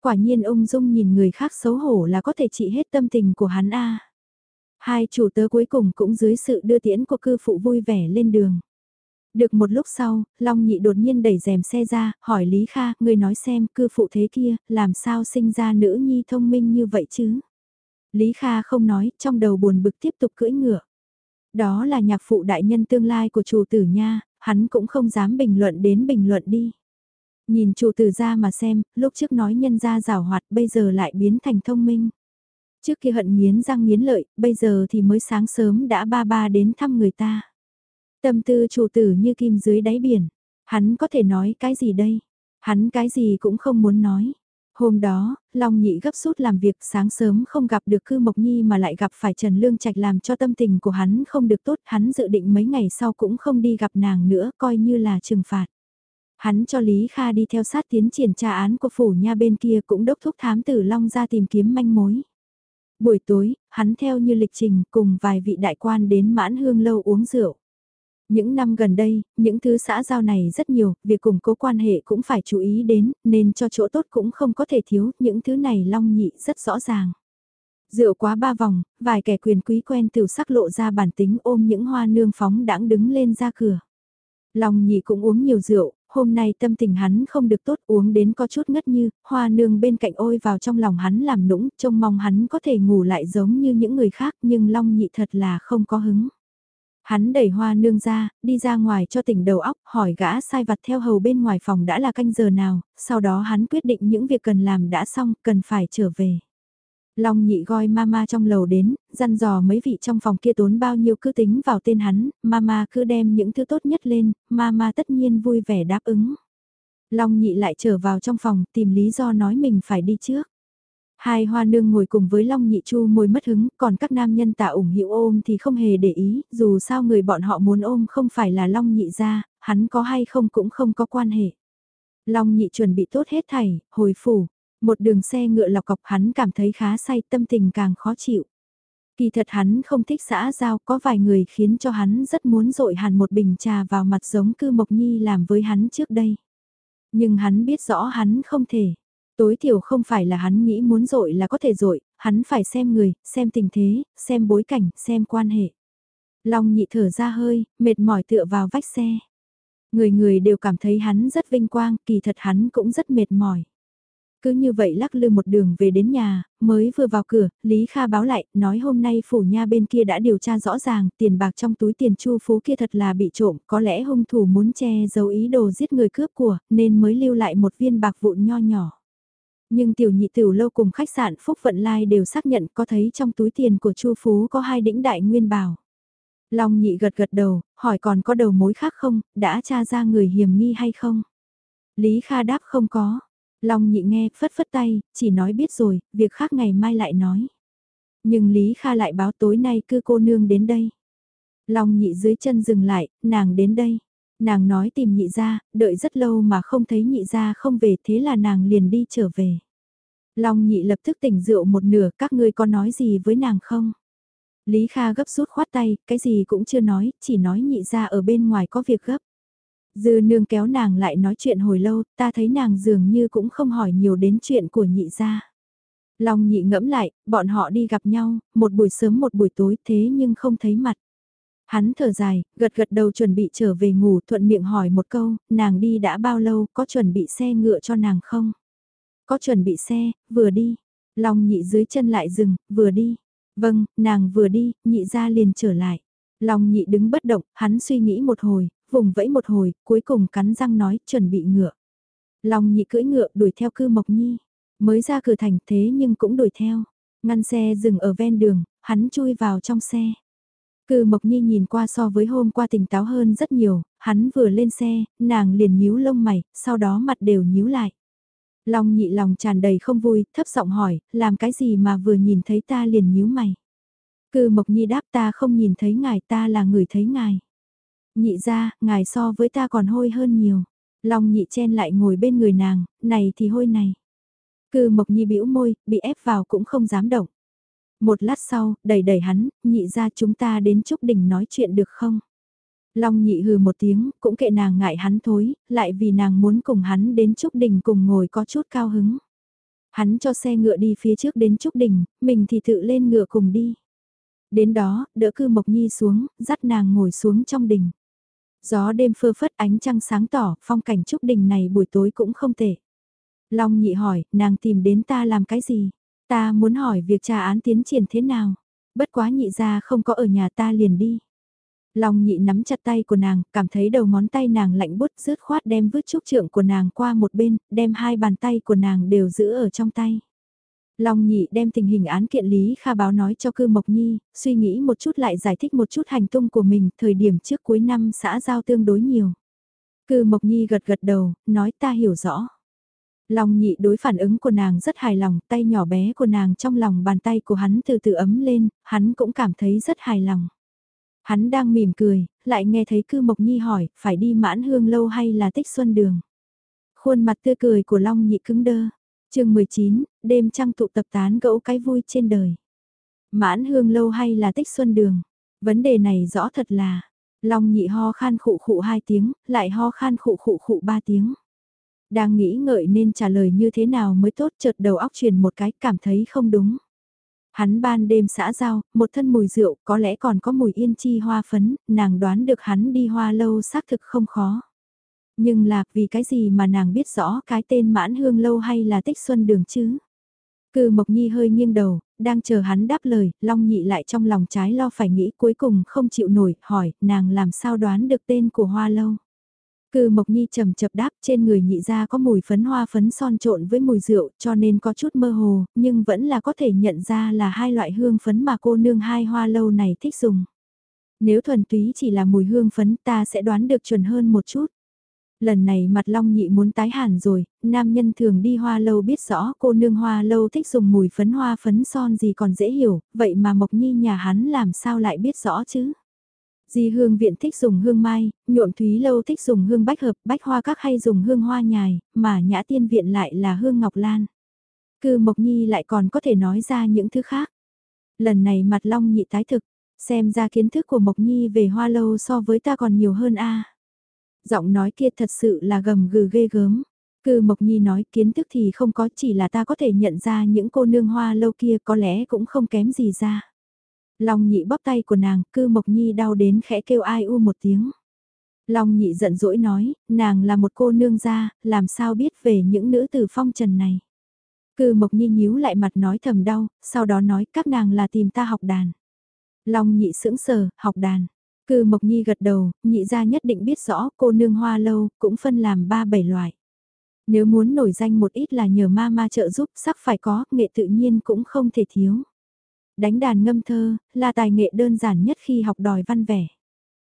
Quả nhiên ông Dung nhìn người khác xấu hổ là có thể trị hết tâm tình của hắn a. Hai chủ tớ cuối cùng cũng dưới sự đưa tiễn của cư phụ vui vẻ lên đường. Được một lúc sau, Long Nhị đột nhiên đẩy rèm xe ra, hỏi Lý Kha, người nói xem cư phụ thế kia, làm sao sinh ra nữ nhi thông minh như vậy chứ? Lý Kha không nói, trong đầu buồn bực tiếp tục cưỡi ngựa. Đó là nhạc phụ đại nhân tương lai của chủ tử nha, hắn cũng không dám bình luận đến bình luận đi. Nhìn chủ tử ra mà xem, lúc trước nói nhân ra rào hoạt bây giờ lại biến thành thông minh. Trước kia hận nghiến răng nghiến lợi, bây giờ thì mới sáng sớm đã ba ba đến thăm người ta. Tâm tư chủ tử như kim dưới đáy biển, hắn có thể nói cái gì đây? Hắn cái gì cũng không muốn nói. Hôm đó, Long Nhị gấp rút làm việc sáng sớm không gặp được Cư Mộc Nhi mà lại gặp phải Trần Lương Trạch làm cho tâm tình của hắn không được tốt, hắn dự định mấy ngày sau cũng không đi gặp nàng nữa coi như là trừng phạt. Hắn cho Lý Kha đi theo sát tiến triển tra án của phủ nha bên kia cũng đốc thúc thám tử Long ra tìm kiếm manh mối. Buổi tối, hắn theo như lịch trình cùng vài vị đại quan đến mãn hương lâu uống rượu. Những năm gần đây, những thứ xã giao này rất nhiều, việc củng cố quan hệ cũng phải chú ý đến, nên cho chỗ tốt cũng không có thể thiếu, những thứ này long nhị rất rõ ràng. Rượu quá ba vòng, vài kẻ quyền quý quen tiểu sắc lộ ra bản tính ôm những hoa nương phóng đãng đứng lên ra cửa. Long nhị cũng uống nhiều rượu, hôm nay tâm tình hắn không được tốt uống đến có chút ngất như, hoa nương bên cạnh ôi vào trong lòng hắn làm nũng, trông mong hắn có thể ngủ lại giống như những người khác nhưng Long Nhị thật là không có hứng. Hắn đẩy hoa nương ra, đi ra ngoài cho tỉnh đầu óc, hỏi gã sai vặt theo hầu bên ngoài phòng đã là canh giờ nào, sau đó hắn quyết định những việc cần làm đã xong, cần phải trở về. Long nhị gọi mama trong lầu đến, dặn dò mấy vị trong phòng kia tốn bao nhiêu cứ tính vào tên hắn, mama cứ đem những thứ tốt nhất lên, mama tất nhiên vui vẻ đáp ứng. Long nhị lại trở vào trong phòng tìm lý do nói mình phải đi trước. Hai hoa nương ngồi cùng với Long Nhị Chu môi mất hứng, còn các nam nhân tạ ủng hiệu ôm thì không hề để ý, dù sao người bọn họ muốn ôm không phải là Long Nhị ra, hắn có hay không cũng không có quan hệ. Long Nhị chuẩn bị tốt hết thảy, hồi phủ, một đường xe ngựa lọc cọc hắn cảm thấy khá say tâm tình càng khó chịu. Kỳ thật hắn không thích xã giao có vài người khiến cho hắn rất muốn dội hẳn một bình trà vào mặt giống cư Mộc Nhi làm với hắn trước đây. Nhưng hắn biết rõ hắn không thể. Tối thiểu không phải là hắn nghĩ muốn dội là có thể dội, hắn phải xem người, xem tình thế, xem bối cảnh, xem quan hệ. Long nhị thở ra hơi, mệt mỏi tựa vào vách xe. Người người đều cảm thấy hắn rất vinh quang, kỳ thật hắn cũng rất mệt mỏi. Cứ như vậy lắc lư một đường về đến nhà, mới vừa vào cửa, Lý Kha báo lại, nói hôm nay phủ nha bên kia đã điều tra rõ ràng, tiền bạc trong túi tiền chu phú kia thật là bị trộm, có lẽ hung thủ muốn che giấu ý đồ giết người cướp của, nên mới lưu lại một viên bạc vụn nho nhỏ. Nhưng tiểu nhị tiểu lâu cùng khách sạn Phúc Vận Lai đều xác nhận có thấy trong túi tiền của chu Phú có hai đĩnh đại nguyên bảo. Long nhị gật gật đầu, hỏi còn có đầu mối khác không, đã tra ra người hiểm nghi hay không? Lý Kha đáp không có, Long nhị nghe, phất phất tay, chỉ nói biết rồi, việc khác ngày mai lại nói. Nhưng Lý Kha lại báo tối nay cư cô nương đến đây. Long nhị dưới chân dừng lại, nàng đến đây. Nàng nói tìm nhị ra, đợi rất lâu mà không thấy nhị ra không về thế là nàng liền đi trở về. Long nhị lập tức tỉnh rượu một nửa, các ngươi có nói gì với nàng không? Lý Kha gấp rút khoát tay, cái gì cũng chưa nói, chỉ nói nhị ra ở bên ngoài có việc gấp. Dư nương kéo nàng lại nói chuyện hồi lâu, ta thấy nàng dường như cũng không hỏi nhiều đến chuyện của nhị gia. Long nhị ngẫm lại, bọn họ đi gặp nhau, một buổi sớm một buổi tối thế nhưng không thấy mặt. Hắn thở dài, gật gật đầu chuẩn bị trở về ngủ thuận miệng hỏi một câu, nàng đi đã bao lâu, có chuẩn bị xe ngựa cho nàng không? Có chuẩn bị xe, vừa đi. Long nhị dưới chân lại dừng, vừa đi. Vâng, nàng vừa đi, nhị ra liền trở lại. Long nhị đứng bất động, hắn suy nghĩ một hồi, vùng vẫy một hồi, cuối cùng cắn răng nói, chuẩn bị ngựa. Long nhị cưỡi ngựa đuổi theo cư mộc nhi, mới ra cửa thành thế nhưng cũng đuổi theo. Ngăn xe dừng ở ven đường, hắn chui vào trong xe. Cư Mộc Nhi nhìn qua so với hôm qua tỉnh táo hơn rất nhiều, hắn vừa lên xe, nàng liền nhíu lông mày, sau đó mặt đều nhíu lại. Long nhị lòng tràn đầy không vui, thấp giọng hỏi, làm cái gì mà vừa nhìn thấy ta liền nhíu mày. Cư Mộc Nhi đáp ta không nhìn thấy ngài ta là người thấy ngài. Nhị ra, ngài so với ta còn hôi hơn nhiều. Long nhị chen lại ngồi bên người nàng, này thì hôi này. Cư Mộc Nhi bĩu môi, bị ép vào cũng không dám động. Một lát sau, đẩy đẩy hắn, nhị ra chúng ta đến Trúc Đình nói chuyện được không? Long nhị hừ một tiếng, cũng kệ nàng ngại hắn thối, lại vì nàng muốn cùng hắn đến Trúc Đình cùng ngồi có chút cao hứng. Hắn cho xe ngựa đi phía trước đến Trúc Đình, mình thì tự lên ngựa cùng đi. Đến đó, đỡ cư Mộc Nhi xuống, dắt nàng ngồi xuống trong đình. Gió đêm phơ phất ánh trăng sáng tỏ, phong cảnh Trúc Đình này buổi tối cũng không tệ. Long nhị hỏi, nàng tìm đến ta làm cái gì? Ta muốn hỏi việc trà án tiến triển thế nào? Bất quá nhị ra không có ở nhà ta liền đi. Long nhị nắm chặt tay của nàng, cảm thấy đầu ngón tay nàng lạnh bút rứt khoát đem vứt trúc trượng của nàng qua một bên, đem hai bàn tay của nàng đều giữ ở trong tay. Long nhị đem tình hình án kiện Lý Kha báo nói cho cư Mộc Nhi, suy nghĩ một chút lại giải thích một chút hành tung của mình, thời điểm trước cuối năm xã giao tương đối nhiều. Cư Mộc Nhi gật gật đầu, nói ta hiểu rõ. Long nhị đối phản ứng của nàng rất hài lòng, tay nhỏ bé của nàng trong lòng bàn tay của hắn từ từ ấm lên, hắn cũng cảm thấy rất hài lòng. Hắn đang mỉm cười, lại nghe thấy cư Mộc Nhi hỏi, phải đi mãn hương lâu hay là tích xuân đường. Khuôn mặt tươi cười của Long nhị cứng đơ. chương 19, đêm trăng tụ tập tán gẫu cái vui trên đời. Mãn hương lâu hay là tích xuân đường? Vấn đề này rõ thật là, Long nhị ho khan khụ khụ hai tiếng, lại ho khan khụ khụ khụ ba tiếng. Đang nghĩ ngợi nên trả lời như thế nào mới tốt chợt đầu óc truyền một cái cảm thấy không đúng. Hắn ban đêm xã giao, một thân mùi rượu, có lẽ còn có mùi yên chi hoa phấn, nàng đoán được hắn đi hoa lâu xác thực không khó. Nhưng là vì cái gì mà nàng biết rõ cái tên mãn hương lâu hay là tích xuân đường chứ? Cư Mộc Nhi hơi nghiêng đầu, đang chờ hắn đáp lời, Long Nhị lại trong lòng trái lo phải nghĩ cuối cùng không chịu nổi, hỏi, nàng làm sao đoán được tên của hoa lâu. Cư Mộc Nhi trầm chập đáp trên người nhị ra có mùi phấn hoa phấn son trộn với mùi rượu cho nên có chút mơ hồ, nhưng vẫn là có thể nhận ra là hai loại hương phấn mà cô nương hai hoa lâu này thích dùng. Nếu thuần túy chỉ là mùi hương phấn ta sẽ đoán được chuẩn hơn một chút. Lần này mặt long nhị muốn tái hẳn rồi, nam nhân thường đi hoa lâu biết rõ cô nương hoa lâu thích dùng mùi phấn hoa phấn son gì còn dễ hiểu, vậy mà Mộc Nhi nhà hắn làm sao lại biết rõ chứ? Di hương viện thích dùng hương mai, nhuộm thúy lâu thích dùng hương bách hợp, bách hoa các hay dùng hương hoa nhài, mà nhã tiên viện lại là hương ngọc lan. Cư Mộc Nhi lại còn có thể nói ra những thứ khác. Lần này mặt long nhị tái thực, xem ra kiến thức của Mộc Nhi về hoa lâu so với ta còn nhiều hơn a. Giọng nói kia thật sự là gầm gừ ghê gớm. Cư Mộc Nhi nói kiến thức thì không có chỉ là ta có thể nhận ra những cô nương hoa lâu kia có lẽ cũng không kém gì ra. Long nhị bóp tay của nàng, cư Mộc Nhi đau đến khẽ kêu ai u một tiếng. Long nhị giận dỗi nói, nàng là một cô nương gia, làm sao biết về những nữ tử phong trần này. Cư Mộc Nhi nhíu lại mặt nói thầm đau, sau đó nói các nàng là tìm ta học đàn. Long nhị sững sờ, học đàn. Cư Mộc Nhi gật đầu, nhị gia nhất định biết rõ cô nương hoa lâu cũng phân làm ba bảy loại. Nếu muốn nổi danh một ít là nhờ ma ma trợ giúp sắc phải có, nghệ tự nhiên cũng không thể thiếu. Đánh đàn ngâm thơ, là tài nghệ đơn giản nhất khi học đòi văn vẻ.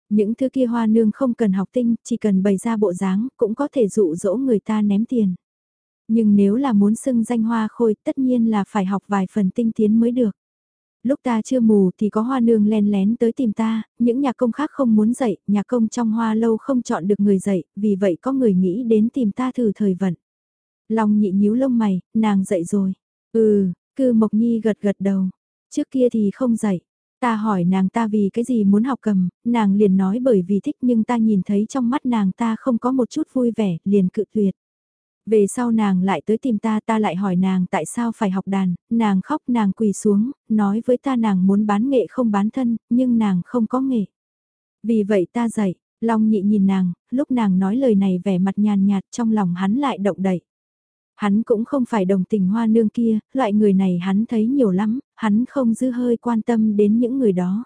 Những thứ kia hoa nương không cần học tinh, chỉ cần bày ra bộ dáng, cũng có thể dụ dỗ người ta ném tiền. Nhưng nếu là muốn xưng danh hoa khôi, tất nhiên là phải học vài phần tinh tiến mới được. Lúc ta chưa mù thì có hoa nương len lén tới tìm ta, những nhà công khác không muốn dạy, nhà công trong hoa lâu không chọn được người dạy, vì vậy có người nghĩ đến tìm ta thử thời vận. lòng nhị nhíu lông mày, nàng dạy rồi. Ừ, cư Mộc Nhi gật gật đầu. Trước kia thì không dạy. Ta hỏi nàng ta vì cái gì muốn học cầm, nàng liền nói bởi vì thích nhưng ta nhìn thấy trong mắt nàng ta không có một chút vui vẻ, liền cự tuyệt. Về sau nàng lại tới tìm ta ta lại hỏi nàng tại sao phải học đàn, nàng khóc nàng quỳ xuống, nói với ta nàng muốn bán nghệ không bán thân, nhưng nàng không có nghệ. Vì vậy ta dạy, Long nhị nhìn nàng, lúc nàng nói lời này vẻ mặt nhàn nhạt trong lòng hắn lại động đậy. Hắn cũng không phải đồng tình hoa nương kia, loại người này hắn thấy nhiều lắm, hắn không dư hơi quan tâm đến những người đó.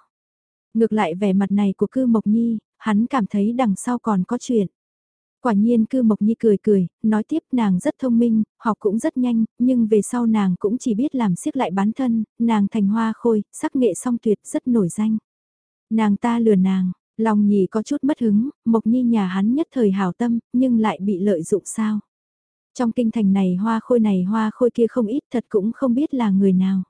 Ngược lại vẻ mặt này của cư Mộc Nhi, hắn cảm thấy đằng sau còn có chuyện. Quả nhiên cư Mộc Nhi cười cười, nói tiếp nàng rất thông minh, học cũng rất nhanh, nhưng về sau nàng cũng chỉ biết làm siếc lại bán thân, nàng thành hoa khôi, sắc nghệ song tuyệt rất nổi danh. Nàng ta lừa nàng, lòng nhì có chút mất hứng, Mộc Nhi nhà hắn nhất thời hảo tâm, nhưng lại bị lợi dụng sao. Trong kinh thành này hoa khôi này hoa khôi kia không ít thật cũng không biết là người nào.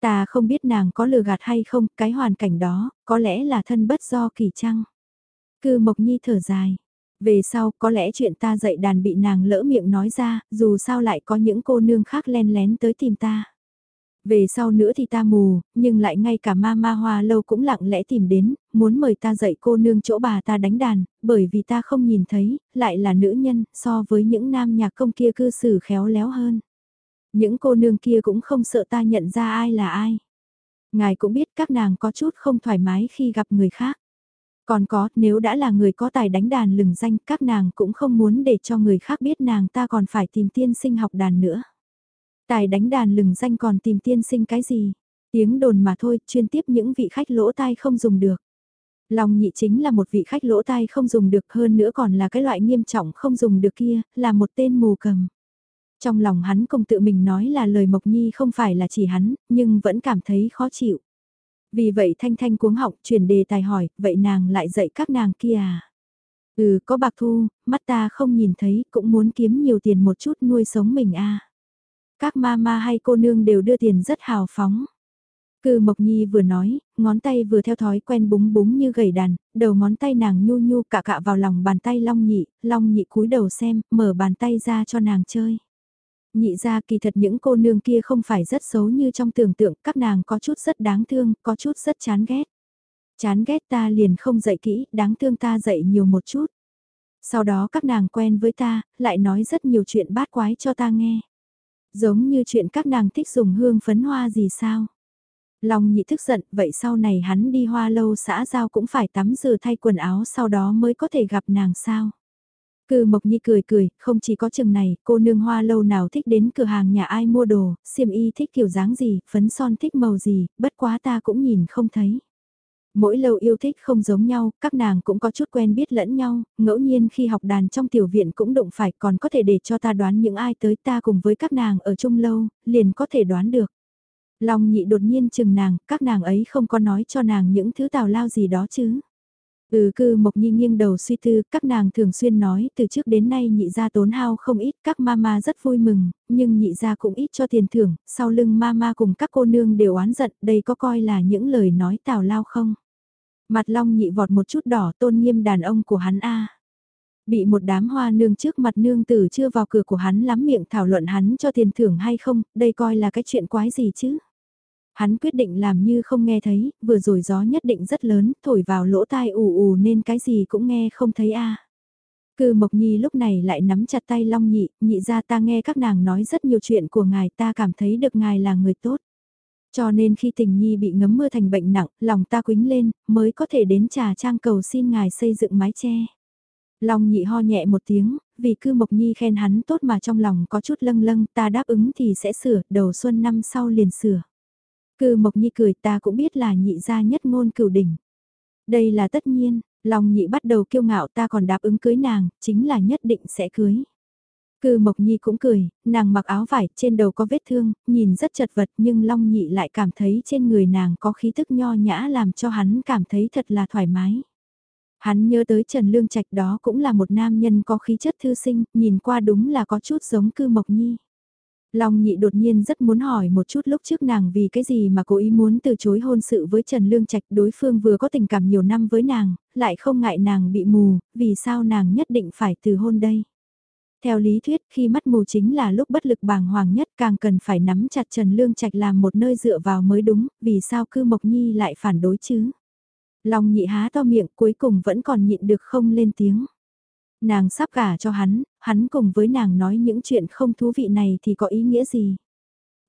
Ta không biết nàng có lừa gạt hay không, cái hoàn cảnh đó, có lẽ là thân bất do kỳ trăng. Cư Mộc Nhi thở dài. Về sau, có lẽ chuyện ta dạy đàn bị nàng lỡ miệng nói ra, dù sao lại có những cô nương khác len lén tới tìm ta. Về sau nữa thì ta mù, nhưng lại ngay cả ma ma hoa lâu cũng lặng lẽ tìm đến, muốn mời ta dạy cô nương chỗ bà ta đánh đàn, bởi vì ta không nhìn thấy, lại là nữ nhân, so với những nam nhạc công kia cư xử khéo léo hơn. Những cô nương kia cũng không sợ ta nhận ra ai là ai. Ngài cũng biết các nàng có chút không thoải mái khi gặp người khác. Còn có, nếu đã là người có tài đánh đàn lừng danh, các nàng cũng không muốn để cho người khác biết nàng ta còn phải tìm tiên sinh học đàn nữa. Tài đánh đàn lừng danh còn tìm tiên sinh cái gì? Tiếng đồn mà thôi, chuyên tiếp những vị khách lỗ tai không dùng được. Long nhị chính là một vị khách lỗ tai không dùng được hơn nữa còn là cái loại nghiêm trọng không dùng được kia, là một tên mù cầm. Trong lòng hắn công tự mình nói là lời Mộc Nhi không phải là chỉ hắn, nhưng vẫn cảm thấy khó chịu. Vì vậy Thanh Thanh cuống học chuyển đề tài hỏi, vậy nàng lại dạy các nàng kia à? Ừ, có bạc thu, mắt ta không nhìn thấy, cũng muốn kiếm nhiều tiền một chút nuôi sống mình a. À. Các ma ma hay cô nương đều đưa tiền rất hào phóng. Cư Mộc Nhi vừa nói, ngón tay vừa theo thói quen búng búng như gầy đàn, đầu ngón tay nàng nhu nhu cạ cạ vào lòng bàn tay Long Nhị, Long Nhị cúi đầu xem, mở bàn tay ra cho nàng chơi. Nhị ra kỳ thật những cô nương kia không phải rất xấu như trong tưởng tượng, các nàng có chút rất đáng thương, có chút rất chán ghét. Chán ghét ta liền không dạy kỹ, đáng thương ta dạy nhiều một chút. Sau đó các nàng quen với ta, lại nói rất nhiều chuyện bát quái cho ta nghe. Giống như chuyện các nàng thích dùng hương phấn hoa gì sao. Long nhị thức giận, vậy sau này hắn đi hoa lâu xã giao cũng phải tắm rửa thay quần áo sau đó mới có thể gặp nàng sao. Cư Mộc Nhi cười cười, không chỉ có chừng này, cô nương hoa lâu nào thích đến cửa hàng nhà ai mua đồ, xiêm y thích kiểu dáng gì, phấn son thích màu gì, bất quá ta cũng nhìn không thấy. Mỗi lâu yêu thích không giống nhau, các nàng cũng có chút quen biết lẫn nhau, ngẫu nhiên khi học đàn trong tiểu viện cũng đụng phải còn có thể để cho ta đoán những ai tới ta cùng với các nàng ở chung lâu, liền có thể đoán được. Long nhị đột nhiên chừng nàng, các nàng ấy không có nói cho nàng những thứ tào lao gì đó chứ. Ừ cư Mộc Nhi nghiêng đầu suy tư, các nàng thường xuyên nói từ trước đến nay nhị gia tốn hao không ít, các mama rất vui mừng, nhưng nhị gia cũng ít cho tiền thưởng, sau lưng mama cùng các cô nương đều oán giận, đây có coi là những lời nói tào lao không? Mặt long nhị vọt một chút đỏ tôn nghiêm đàn ông của hắn a Bị một đám hoa nương trước mặt nương tử chưa vào cửa của hắn lắm miệng thảo luận hắn cho tiền thưởng hay không, đây coi là cái chuyện quái gì chứ? Hắn quyết định làm như không nghe thấy, vừa rồi gió nhất định rất lớn, thổi vào lỗ tai ù ù nên cái gì cũng nghe không thấy a. Cư Mộc Nhi lúc này lại nắm chặt tay Long Nhị, nhị ra ta nghe các nàng nói rất nhiều chuyện của ngài ta cảm thấy được ngài là người tốt. Cho nên khi tình nhi bị ngấm mưa thành bệnh nặng, lòng ta quính lên, mới có thể đến trà trang cầu xin ngài xây dựng mái che. Long nhị ho nhẹ một tiếng, vì cư mộc nhi khen hắn tốt mà trong lòng có chút lâng lâng, ta đáp ứng thì sẽ sửa, đầu xuân năm sau liền sửa. Cư Mộc Nhi cười ta cũng biết là nhị gia nhất ngôn cửu đỉnh. Đây là tất nhiên, Long nhị bắt đầu kiêu ngạo ta còn đáp ứng cưới nàng, chính là nhất định sẽ cưới. Cư Mộc Nhi cũng cười, nàng mặc áo vải, trên đầu có vết thương, nhìn rất chật vật nhưng Long Nhị lại cảm thấy trên người nàng có khí thức nho nhã làm cho hắn cảm thấy thật là thoải mái. Hắn nhớ tới Trần Lương Trạch đó cũng là một nam nhân có khí chất thư sinh, nhìn qua đúng là có chút giống Cư Mộc Nhi. Long nhị đột nhiên rất muốn hỏi một chút lúc trước nàng vì cái gì mà cố ý muốn từ chối hôn sự với Trần Lương Trạch đối phương vừa có tình cảm nhiều năm với nàng, lại không ngại nàng bị mù, vì sao nàng nhất định phải từ hôn đây. Theo lý thuyết khi mắt mù chính là lúc bất lực bàng hoàng nhất càng cần phải nắm chặt Trần Lương Trạch làm một nơi dựa vào mới đúng, vì sao cư Mộc Nhi lại phản đối chứ. Long nhị há to miệng cuối cùng vẫn còn nhịn được không lên tiếng nàng sắp gả cho hắn, hắn cùng với nàng nói những chuyện không thú vị này thì có ý nghĩa gì.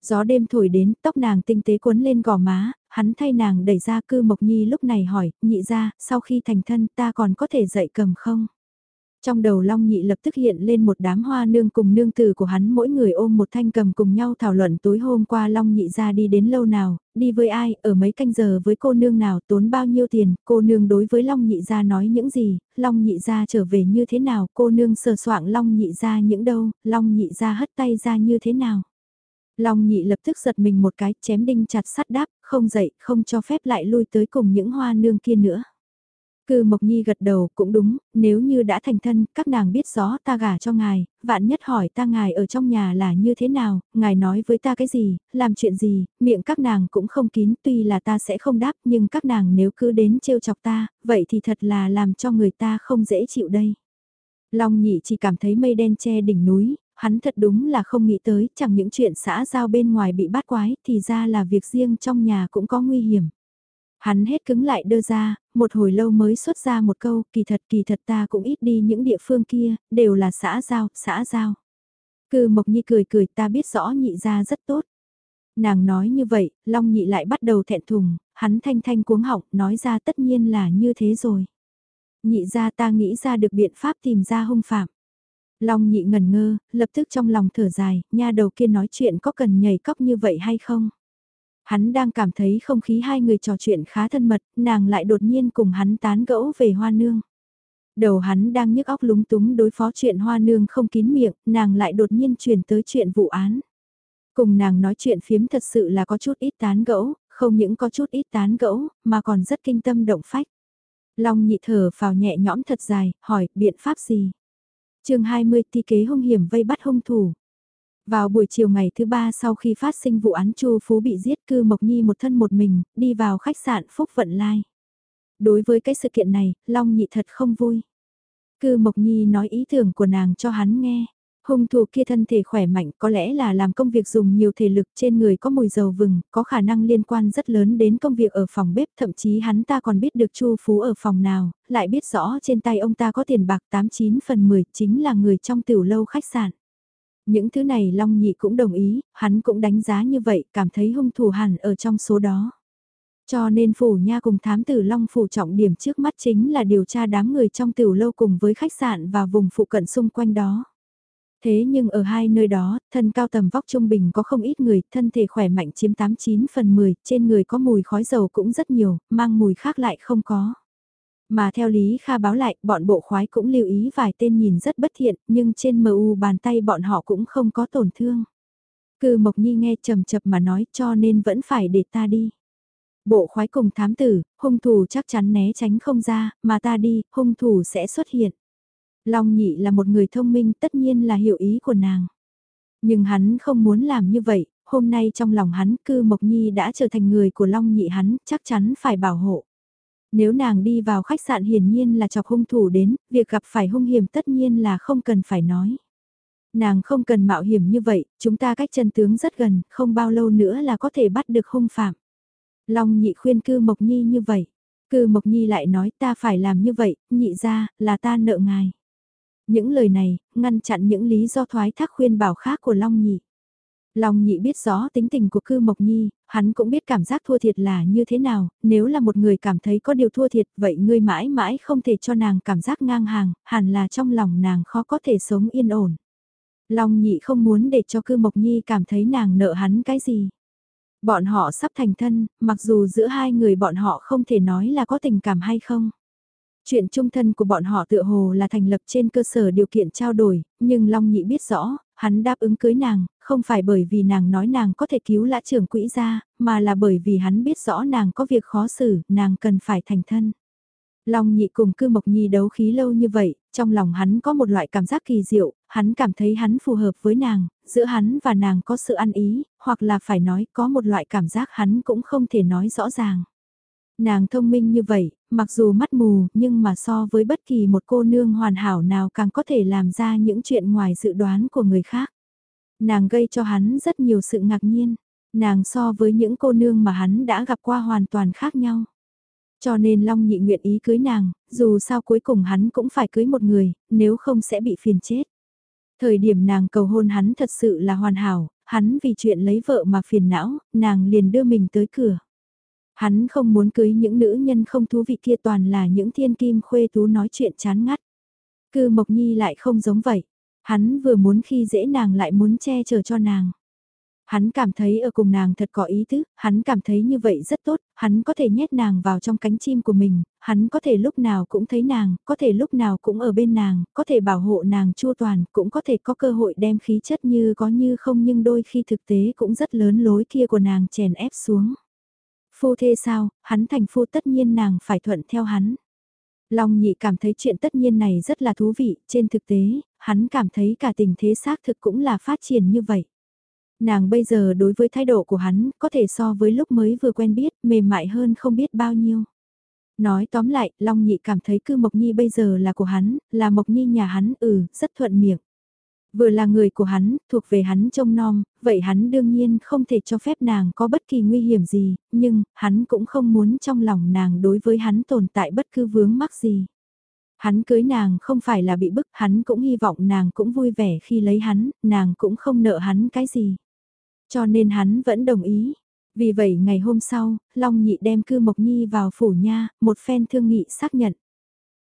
Gió đêm thổi đến, tóc nàng tinh tế cuốn lên gò má, hắn thay nàng đẩy ra cư Mộc Nhi lúc này hỏi, nhị ra, sau khi thành thân ta còn có thể dạy cầm không? Trong đầu Long Nhị lập tức hiện lên một đám hoa nương cùng nương tử của hắn mỗi người ôm một thanh cầm cùng nhau thảo luận tối hôm qua Long Nhị ra đi đến lâu nào, đi với ai, ở mấy canh giờ với cô nương nào, tốn bao nhiêu tiền, cô nương đối với Long Nhị ra nói những gì, Long Nhị ra trở về như thế nào, cô nương sờ soạng Long Nhị ra những đâu, Long Nhị ra hất tay ra như thế nào. Long Nhị lập tức giật mình một cái, chém đinh chặt sắt đáp, không dậy, không cho phép lại lui tới cùng những hoa nương kia nữa. Cư Mộc Nhi gật đầu, cũng đúng, nếu như đã thành thân, các nàng biết rõ ta gả cho ngài, vạn nhất hỏi ta ngài ở trong nhà là như thế nào, ngài nói với ta cái gì, làm chuyện gì, miệng các nàng cũng không kín, tuy là ta sẽ không đáp, nhưng các nàng nếu cứ đến trêu chọc ta, vậy thì thật là làm cho người ta không dễ chịu đây. Long nhị chỉ cảm thấy mây đen che đỉnh núi, hắn thật đúng là không nghĩ tới, chẳng những chuyện xã giao bên ngoài bị bắt quái, thì ra là việc riêng trong nhà cũng có nguy hiểm. Hắn hết cứng lại đưa ra, một hồi lâu mới xuất ra một câu, kỳ thật kỳ thật ta cũng ít đi những địa phương kia, đều là xã giao, xã giao. Cư Mộc Nhi cười cười ta biết rõ nhị ra rất tốt. Nàng nói như vậy, Long nhị lại bắt đầu thẹn thùng, hắn thanh thanh cuống họng nói ra tất nhiên là như thế rồi. Nhị ra ta nghĩ ra được biện pháp tìm ra hung phạm. Long nhị ngần ngơ, lập tức trong lòng thở dài, nha đầu kia nói chuyện có cần nhảy cóc như vậy hay không? Hắn đang cảm thấy không khí hai người trò chuyện khá thân mật, nàng lại đột nhiên cùng hắn tán gẫu về hoa nương. Đầu hắn đang nhức óc lúng túng đối phó chuyện hoa nương không kín miệng, nàng lại đột nhiên chuyển tới chuyện vụ án. Cùng nàng nói chuyện phiếm thật sự là có chút ít tán gẫu, không những có chút ít tán gẫu, mà còn rất kinh tâm động phách. Long nhị thở vào nhẹ nhõm thật dài, hỏi, biện pháp gì? chương 20 ti kế hung hiểm vây bắt hung thủ. Vào buổi chiều ngày thứ ba sau khi phát sinh vụ án Chu Phú bị giết cư Mộc Nhi một thân một mình, đi vào khách sạn Phúc Vận Lai. Đối với cái sự kiện này, Long Nhị thật không vui. Cư Mộc Nhi nói ý tưởng của nàng cho hắn nghe. Hung thủ kia thân thể khỏe mạnh có lẽ là làm công việc dùng nhiều thể lực trên người có mùi dầu vừng, có khả năng liên quan rất lớn đến công việc ở phòng bếp, thậm chí hắn ta còn biết được Chu Phú ở phòng nào, lại biết rõ trên tay ông ta có tiền bạc 89 phần 10 chính là người trong tiểu lâu khách sạn. Những thứ này Long Nhị cũng đồng ý, hắn cũng đánh giá như vậy, cảm thấy hung thủ hẳn ở trong số đó. Cho nên phủ nha cùng thám tử Long phủ trọng điểm trước mắt chính là điều tra đám người trong tiểu lâu cùng với khách sạn và vùng phụ cận xung quanh đó. Thế nhưng ở hai nơi đó, thân cao tầm vóc trung bình có không ít người, thân thể khỏe mạnh chiếm 89 phần 10, trên người có mùi khói dầu cũng rất nhiều, mang mùi khác lại không có. Mà theo Lý Kha báo lại, bọn bộ khoái cũng lưu ý vài tên nhìn rất bất thiện, nhưng trên MU bàn tay bọn họ cũng không có tổn thương. Cư Mộc Nhi nghe trầm chập mà nói cho nên vẫn phải để ta đi. Bộ khoái cùng thám tử, hung thủ chắc chắn né tránh không ra, mà ta đi, hung thủ sẽ xuất hiện. Long nhị là một người thông minh tất nhiên là hiểu ý của nàng. Nhưng hắn không muốn làm như vậy, hôm nay trong lòng hắn cư Mộc Nhi đã trở thành người của Long nhị hắn, chắc chắn phải bảo hộ. Nếu nàng đi vào khách sạn hiển nhiên là chọc hung thủ đến, việc gặp phải hung hiểm tất nhiên là không cần phải nói. Nàng không cần mạo hiểm như vậy, chúng ta cách chân tướng rất gần, không bao lâu nữa là có thể bắt được hung phạm. Long nhị khuyên cư Mộc Nhi như vậy. Cư Mộc Nhi lại nói ta phải làm như vậy, nhị ra, là ta nợ ngài. Những lời này, ngăn chặn những lý do thoái thác khuyên bảo khác của Long nhị. Long nhị biết rõ tính tình của cư Mộc Nhi, hắn cũng biết cảm giác thua thiệt là như thế nào, nếu là một người cảm thấy có điều thua thiệt vậy ngươi mãi mãi không thể cho nàng cảm giác ngang hàng, hẳn là trong lòng nàng khó có thể sống yên ổn. Long nhị không muốn để cho cư Mộc Nhi cảm thấy nàng nợ hắn cái gì. Bọn họ sắp thành thân, mặc dù giữa hai người bọn họ không thể nói là có tình cảm hay không. Chuyện trung thân của bọn họ tựa hồ là thành lập trên cơ sở điều kiện trao đổi, nhưng Long Nhị biết rõ, hắn đáp ứng cưới nàng, không phải bởi vì nàng nói nàng có thể cứu lã trưởng quỹ ra, mà là bởi vì hắn biết rõ nàng có việc khó xử, nàng cần phải thành thân. Long nhị cùng cư mộc nhi đấu khí lâu như vậy, trong lòng hắn có một loại cảm giác kỳ diệu, hắn cảm thấy hắn phù hợp với nàng, giữa hắn và nàng có sự ăn ý, hoặc là phải nói có một loại cảm giác hắn cũng không thể nói rõ ràng. Nàng thông minh như vậy, mặc dù mắt mù nhưng mà so với bất kỳ một cô nương hoàn hảo nào càng có thể làm ra những chuyện ngoài dự đoán của người khác. Nàng gây cho hắn rất nhiều sự ngạc nhiên, nàng so với những cô nương mà hắn đã gặp qua hoàn toàn khác nhau. Cho nên Long nhị nguyện ý cưới nàng, dù sao cuối cùng hắn cũng phải cưới một người, nếu không sẽ bị phiền chết. Thời điểm nàng cầu hôn hắn thật sự là hoàn hảo, hắn vì chuyện lấy vợ mà phiền não, nàng liền đưa mình tới cửa. Hắn không muốn cưới những nữ nhân không thú vị kia toàn là những thiên kim khuê tú nói chuyện chán ngắt. Cư Mộc Nhi lại không giống vậy. Hắn vừa muốn khi dễ nàng lại muốn che chở cho nàng. Hắn cảm thấy ở cùng nàng thật có ý tứ, hắn cảm thấy như vậy rất tốt, hắn có thể nhét nàng vào trong cánh chim của mình, hắn có thể lúc nào cũng thấy nàng, có thể lúc nào cũng ở bên nàng, có thể bảo hộ nàng chua toàn, cũng có thể có cơ hội đem khí chất như có như không nhưng đôi khi thực tế cũng rất lớn lối kia của nàng chèn ép xuống. Phu thê sao, hắn thành phu tất nhiên nàng phải thuận theo hắn. Long nhị cảm thấy chuyện tất nhiên này rất là thú vị, trên thực tế, hắn cảm thấy cả tình thế xác thực cũng là phát triển như vậy. Nàng bây giờ đối với thái độ của hắn, có thể so với lúc mới vừa quen biết, mềm mại hơn không biết bao nhiêu. Nói tóm lại, Long Nhị cảm thấy cư Mộc Nhi bây giờ là của hắn, là Mộc Nhi nhà hắn, ừ, rất thuận miệng. Vừa là người của hắn, thuộc về hắn trông nom, vậy hắn đương nhiên không thể cho phép nàng có bất kỳ nguy hiểm gì, nhưng, hắn cũng không muốn trong lòng nàng đối với hắn tồn tại bất cứ vướng mắc gì. Hắn cưới nàng không phải là bị bức, hắn cũng hy vọng nàng cũng vui vẻ khi lấy hắn, nàng cũng không nợ hắn cái gì. Cho nên hắn vẫn đồng ý. Vì vậy ngày hôm sau, Long Nhị đem cư Mộc Nhi vào phủ nha, một phen thương nghị xác nhận.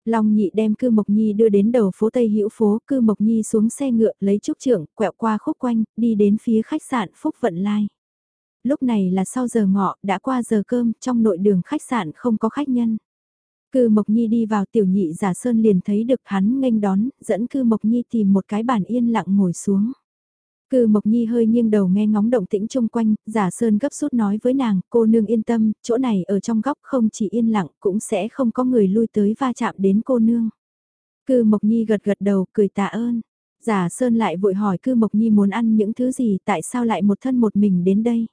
Long Nhị đem cư Mộc Nhi đưa đến đầu phố Tây Hữu phố, cư Mộc Nhi xuống xe ngựa lấy trúc trưởng, quẹo qua khúc quanh, đi đến phía khách sạn Phúc Vận Lai. Lúc này là sau giờ ngọ, đã qua giờ cơm, trong nội đường khách sạn không có khách nhân. Cư Mộc Nhi đi vào tiểu nhị giả sơn liền thấy được hắn nghênh đón, dẫn Cư Mộc Nhi tìm một cái bàn yên lặng ngồi xuống. Cư Mộc Nhi hơi nghiêng đầu nghe ngóng động tĩnh chung quanh, giả sơn gấp rút nói với nàng, cô nương yên tâm, chỗ này ở trong góc không chỉ yên lặng cũng sẽ không có người lui tới va chạm đến cô nương. Cư Mộc Nhi gật gật đầu, cười tạ ơn. Giả Sơn lại vội hỏi Cư Mộc Nhi muốn ăn những thứ gì, tại sao lại một thân một mình đến đây.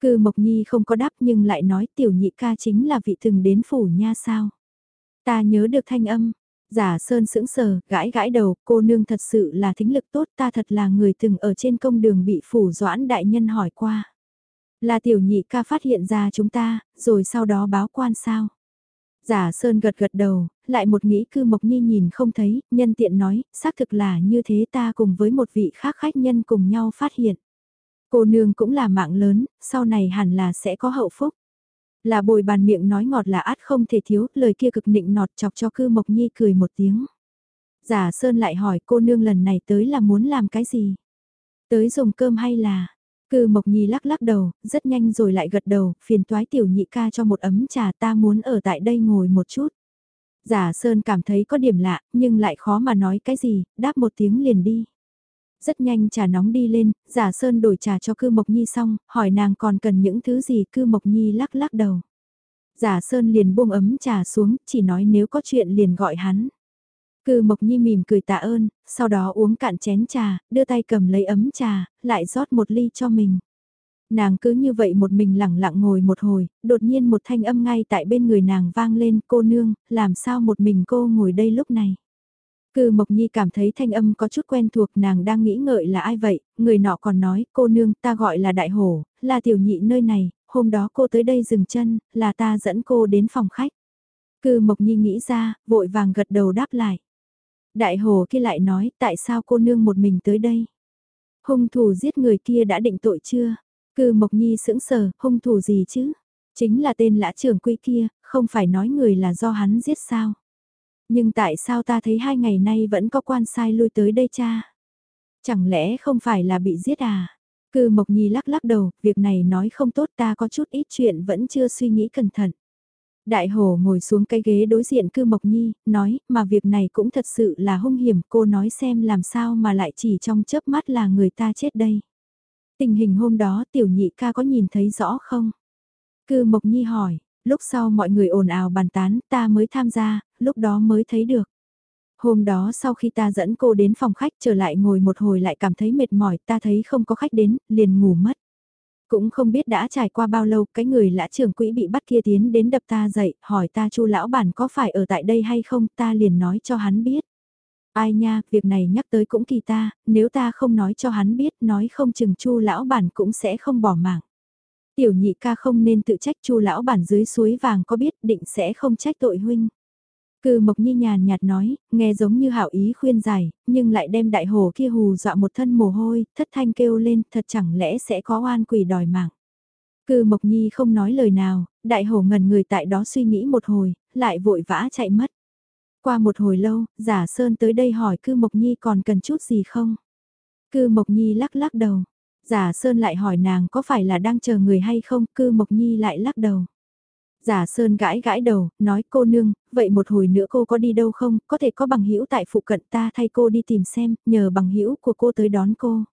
Cư Mộc Nhi không có đáp nhưng lại nói tiểu nhị ca chính là vị từng đến phủ nha sao. Ta nhớ được thanh âm, Giả Sơn sững sờ, gãi gãi đầu, cô nương thật sự là thính lực tốt ta thật là người từng ở trên công đường bị phủ doãn đại nhân hỏi qua. Là tiểu nhị ca phát hiện ra chúng ta, rồi sau đó báo quan sao. Giả Sơn gật gật đầu, lại một nghĩ cư Mộc Nhi nhìn không thấy, nhân tiện nói, xác thực là như thế ta cùng với một vị khác khách nhân cùng nhau phát hiện. Cô nương cũng là mạng lớn, sau này hẳn là sẽ có hậu phúc. Là bồi bàn miệng nói ngọt là át không thể thiếu, lời kia cực nịnh nọt chọc cho cư mộc nhi cười một tiếng. Giả Sơn lại hỏi cô nương lần này tới là muốn làm cái gì? Tới dùng cơm hay là... Cư Mộc Nhi lắc lắc đầu, rất nhanh rồi lại gật đầu, phiền toái tiểu nhị ca cho một ấm trà ta muốn ở tại đây ngồi một chút. Giả Sơn cảm thấy có điểm lạ, nhưng lại khó mà nói cái gì, đáp một tiếng liền đi. Rất nhanh trà nóng đi lên, giả Sơn đổi trà cho cư Mộc Nhi xong, hỏi nàng còn cần những thứ gì cư Mộc Nhi lắc lắc đầu. Giả Sơn liền buông ấm trà xuống, chỉ nói nếu có chuyện liền gọi hắn. Cư Mộc Nhi mỉm cười tạ ơn, sau đó uống cạn chén trà, đưa tay cầm lấy ấm trà, lại rót một ly cho mình. Nàng cứ như vậy một mình lặng lặng ngồi một hồi, đột nhiên một thanh âm ngay tại bên người nàng vang lên cô nương, làm sao một mình cô ngồi đây lúc này. Cư Mộc Nhi cảm thấy thanh âm có chút quen thuộc nàng đang nghĩ ngợi là ai vậy, người nọ còn nói cô nương ta gọi là đại hổ, là tiểu nhị nơi này, hôm đó cô tới đây dừng chân, là ta dẫn cô đến phòng khách. Cư Mộc Nhi nghĩ ra, vội vàng gật đầu đáp lại. Đại Hổ kia lại nói tại sao cô nương một mình tới đây. Hung thủ giết người kia đã định tội chưa? Cư Mộc Nhi sững sờ, hung thủ gì chứ? Chính là tên lã trưởng quỹ kia, không phải nói người là do hắn giết sao? Nhưng tại sao ta thấy hai ngày nay vẫn có quan sai lui tới đây cha? Chẳng lẽ không phải là bị giết à? Cư Mộc Nhi lắc lắc đầu, việc này nói không tốt ta có chút ít chuyện vẫn chưa suy nghĩ cẩn thận. Đại hổ ngồi xuống cái ghế đối diện cư Mộc Nhi, nói, mà việc này cũng thật sự là hung hiểm, cô nói xem làm sao mà lại chỉ trong chớp mắt là người ta chết đây. Tình hình hôm đó tiểu nhị ca có nhìn thấy rõ không? Cư Mộc Nhi hỏi, lúc sau mọi người ồn ào bàn tán, ta mới tham gia, lúc đó mới thấy được. Hôm đó sau khi ta dẫn cô đến phòng khách trở lại ngồi một hồi lại cảm thấy mệt mỏi, ta thấy không có khách đến, liền ngủ mất. Cũng không biết đã trải qua bao lâu cái người lã trưởng quỹ bị bắt kia tiến đến đập ta dậy, hỏi ta chu lão bản có phải ở tại đây hay không, ta liền nói cho hắn biết. Ai nha, việc này nhắc tới cũng kỳ ta, nếu ta không nói cho hắn biết, nói không chừng chu lão bản cũng sẽ không bỏ mạng. Tiểu nhị ca không nên tự trách chu lão bản dưới suối vàng có biết định sẽ không trách tội huynh. Cư Mộc Nhi nhàn nhạt nói, nghe giống như hảo ý khuyên giải, nhưng lại đem đại hồ kia hù dọa một thân mồ hôi, thất thanh kêu lên, thật chẳng lẽ sẽ có oan quỷ đòi mạng. Cư Mộc Nhi không nói lời nào, đại hồ ngần người tại đó suy nghĩ một hồi, lại vội vã chạy mất. Qua một hồi lâu, giả sơn tới đây hỏi Cư Mộc Nhi còn cần chút gì không? Cư Mộc Nhi lắc lắc đầu. Giả Sơn lại hỏi nàng có phải là đang chờ người hay không, Cư Mộc Nhi lại lắc đầu. Giả Sơn gãi gãi đầu, nói cô nương, vậy một hồi nữa cô có đi đâu không, có thể có bằng hữu tại phụ cận ta thay cô đi tìm xem, nhờ bằng hữu của cô tới đón cô.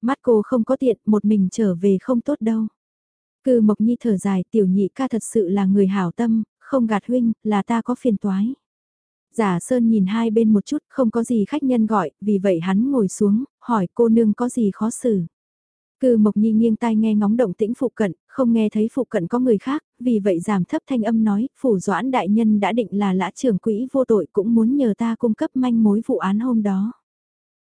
Mắt cô không có tiện, một mình trở về không tốt đâu. Cư Mộc Nhi thở dài, tiểu nhị ca thật sự là người hảo tâm, không gạt huynh, là ta có phiền toái. Giả Sơn nhìn hai bên một chút, không có gì khách nhân gọi, vì vậy hắn ngồi xuống, hỏi cô nương có gì khó xử. Cư Mộc Nhi nghiêng tai nghe ngóng động tĩnh phụ cận, không nghe thấy phụ cận có người khác, vì vậy giảm thấp thanh âm nói, phủ doãn đại nhân đã định là lã trưởng quỹ vô tội cũng muốn nhờ ta cung cấp manh mối vụ án hôm đó.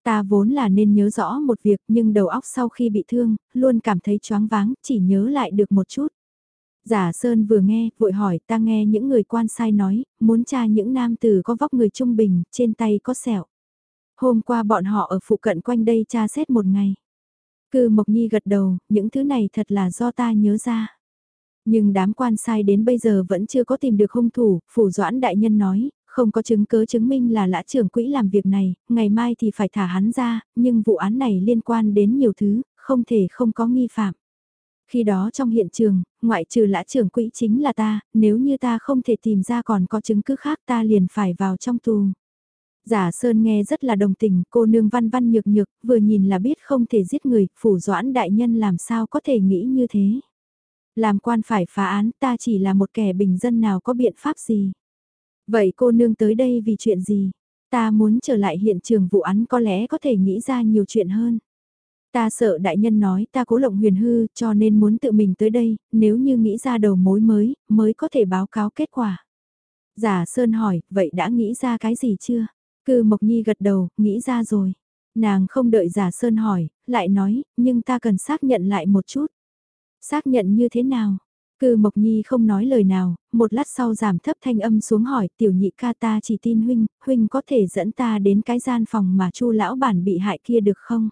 Ta vốn là nên nhớ rõ một việc nhưng đầu óc sau khi bị thương, luôn cảm thấy choáng váng, chỉ nhớ lại được một chút. Giả Sơn vừa nghe, vội hỏi ta nghe những người quan sai nói, muốn tra những nam tử có vóc người trung bình, trên tay có sẹo. Hôm qua bọn họ ở phụ cận quanh đây tra xét một ngày. Cư Mộc Nhi gật đầu, những thứ này thật là do ta nhớ ra. Nhưng đám quan sai đến bây giờ vẫn chưa có tìm được hung thủ, phủ doãn đại nhân nói, không có chứng cứ chứng minh là lã trưởng quỹ làm việc này, ngày mai thì phải thả hắn ra, nhưng vụ án này liên quan đến nhiều thứ, không thể không có nghi phạm. Khi đó trong hiện trường, ngoại trừ lã trưởng quỹ chính là ta, nếu như ta không thể tìm ra còn có chứng cứ khác ta liền phải vào trong tù. Giả Sơn nghe rất là đồng tình, cô nương văn văn nhược nhược, vừa nhìn là biết không thể giết người, phủ doãn đại nhân làm sao có thể nghĩ như thế. Làm quan phải phá án, ta chỉ là một kẻ bình dân nào có biện pháp gì. Vậy cô nương tới đây vì chuyện gì? Ta muốn trở lại hiện trường vụ án có lẽ có thể nghĩ ra nhiều chuyện hơn. Ta sợ đại nhân nói ta cố lộng huyền hư cho nên muốn tự mình tới đây, nếu như nghĩ ra đầu mối mới, mới có thể báo cáo kết quả. Giả Sơn hỏi, vậy đã nghĩ ra cái gì chưa? Cư Mộc Nhi gật đầu, nghĩ ra rồi. Nàng không đợi giả Sơn hỏi, lại nói, nhưng ta cần xác nhận lại một chút. Xác nhận như thế nào? Cư Mộc Nhi không nói lời nào, một lát sau giảm thấp thanh âm xuống hỏi tiểu nhị ca ta chỉ tin huynh, huynh có thể dẫn ta đến cái gian phòng mà chu lão bản bị hại kia được không?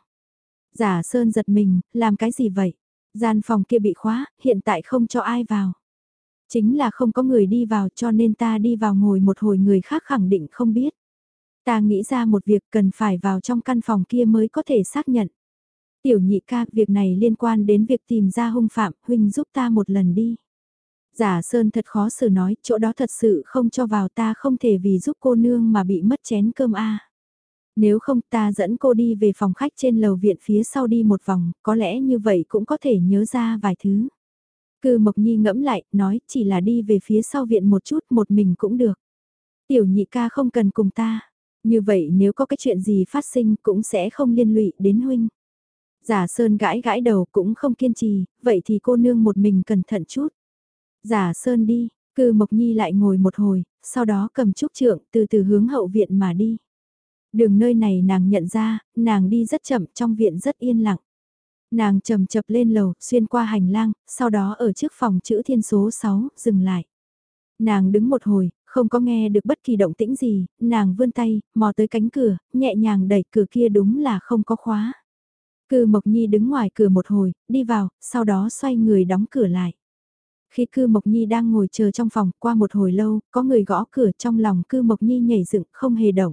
Giả Sơn giật mình, làm cái gì vậy? Gian phòng kia bị khóa, hiện tại không cho ai vào. Chính là không có người đi vào cho nên ta đi vào ngồi một hồi người khác khẳng định không biết. Ta nghĩ ra một việc cần phải vào trong căn phòng kia mới có thể xác nhận. Tiểu nhị ca, việc này liên quan đến việc tìm ra hung phạm, huynh giúp ta một lần đi. Giả Sơn thật khó xử nói, chỗ đó thật sự không cho vào ta không thể vì giúp cô nương mà bị mất chén cơm a. Nếu không ta dẫn cô đi về phòng khách trên lầu viện phía sau đi một vòng, có lẽ như vậy cũng có thể nhớ ra vài thứ. Cư Mộc Nhi ngẫm lại, nói chỉ là đi về phía sau viện một chút một mình cũng được. Tiểu nhị ca không cần cùng ta. Như vậy nếu có cái chuyện gì phát sinh cũng sẽ không liên lụy đến huynh. Giả Sơn gãi gãi đầu cũng không kiên trì, vậy thì cô nương một mình cẩn thận chút. Giả Sơn đi, cư Mộc Nhi lại ngồi một hồi, sau đó cầm trúc trượng từ từ hướng hậu viện mà đi. Đường nơi này nàng nhận ra, nàng đi rất chậm trong viện rất yên lặng. Nàng chậm chập lên lầu, xuyên qua hành lang, sau đó ở trước phòng chữ thiên số 6, dừng lại. Nàng đứng một hồi, không có nghe được bất kỳ động tĩnh gì, nàng vươn tay, mò tới cánh cửa, nhẹ nhàng đẩy cửa kia đúng là không có khóa. Cư Mộc Nhi đứng ngoài cửa một hồi, đi vào, sau đó xoay người đóng cửa lại. Khi Cư Mộc Nhi đang ngồi chờ trong phòng, qua một hồi lâu, có người gõ cửa trong lòng Cư Mộc Nhi nhảy dựng, không hề động.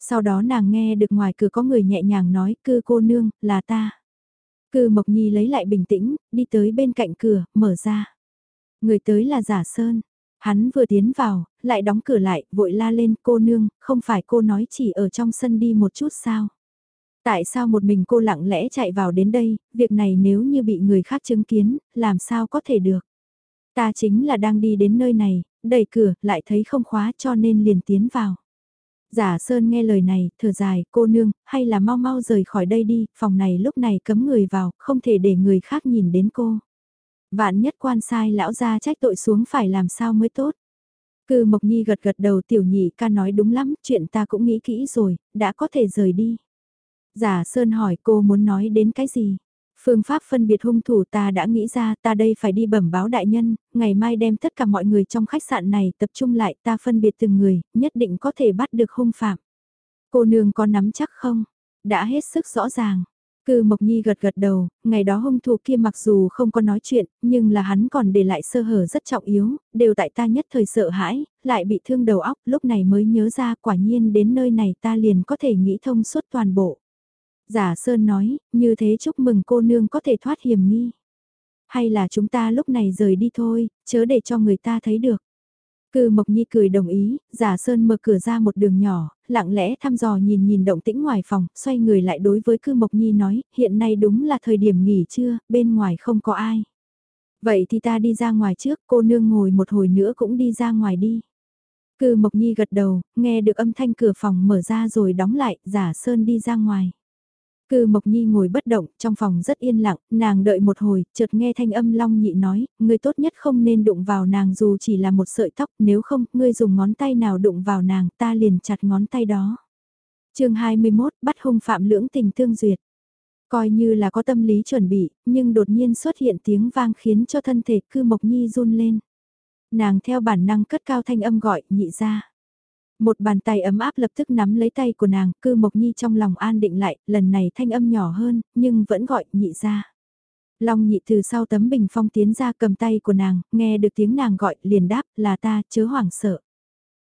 Sau đó nàng nghe được ngoài cửa có người nhẹ nhàng nói, Cư cô nương, là ta. Cư Mộc Nhi lấy lại bình tĩnh, đi tới bên cạnh cửa, mở ra. Người tới là Giả Sơn. Hắn vừa tiến vào, lại đóng cửa lại, vội la lên cô nương, không phải cô nói chỉ ở trong sân đi một chút sao. Tại sao một mình cô lặng lẽ chạy vào đến đây, việc này nếu như bị người khác chứng kiến, làm sao có thể được. Ta chính là đang đi đến nơi này, đẩy cửa, lại thấy không khóa cho nên liền tiến vào. Giả Sơn nghe lời này, thở dài, cô nương, hay là mau mau rời khỏi đây đi, phòng này lúc này cấm người vào, không thể để người khác nhìn đến cô. Vạn nhất quan sai lão ra trách tội xuống phải làm sao mới tốt. Cư Mộc Nhi gật gật đầu tiểu nhị ca nói đúng lắm, chuyện ta cũng nghĩ kỹ rồi, đã có thể rời đi. Giả Sơn hỏi cô muốn nói đến cái gì? Phương pháp phân biệt hung thủ ta đã nghĩ ra ta đây phải đi bẩm báo đại nhân, ngày mai đem tất cả mọi người trong khách sạn này tập trung lại ta phân biệt từng người, nhất định có thể bắt được hung phạm. Cô nương có nắm chắc không? Đã hết sức rõ ràng. Cư Mộc Nhi gật gật đầu, ngày đó hung thủ kia mặc dù không có nói chuyện, nhưng là hắn còn để lại sơ hở rất trọng yếu, đều tại ta nhất thời sợ hãi, lại bị thương đầu óc, lúc này mới nhớ ra quả nhiên đến nơi này ta liền có thể nghĩ thông suốt toàn bộ. Giả Sơn nói, như thế chúc mừng cô nương có thể thoát hiểm nghi. Hay là chúng ta lúc này rời đi thôi, chớ để cho người ta thấy được. Cư Mộc Nhi cười đồng ý, giả Sơn mở cửa ra một đường nhỏ, lặng lẽ thăm dò nhìn nhìn động tĩnh ngoài phòng, xoay người lại đối với Cư Mộc Nhi nói, hiện nay đúng là thời điểm nghỉ trưa, bên ngoài không có ai. Vậy thì ta đi ra ngoài trước, cô nương ngồi một hồi nữa cũng đi ra ngoài đi. Cư Mộc Nhi gật đầu, nghe được âm thanh cửa phòng mở ra rồi đóng lại, giả Sơn đi ra ngoài. Cư Mộc Nhi ngồi bất động, trong phòng rất yên lặng, nàng đợi một hồi, chợt nghe thanh âm Long Nhị nói, ngươi tốt nhất không nên đụng vào nàng dù chỉ là một sợi tóc, nếu không, ngươi dùng ngón tay nào đụng vào nàng, ta liền chặt ngón tay đó. chương 21, bắt hung phạm lưỡng tình tương duyệt. Coi như là có tâm lý chuẩn bị, nhưng đột nhiên xuất hiện tiếng vang khiến cho thân thể Cư Mộc Nhi run lên. Nàng theo bản năng cất cao thanh âm gọi, nhị ra. Một bàn tay ấm áp lập tức nắm lấy tay của nàng, cư Mộc Nhi trong lòng an định lại, lần này thanh âm nhỏ hơn, nhưng vẫn gọi nhị ra. Long nhị từ sau tấm bình phong tiến ra cầm tay của nàng, nghe được tiếng nàng gọi, liền đáp là ta, chớ hoảng sợ.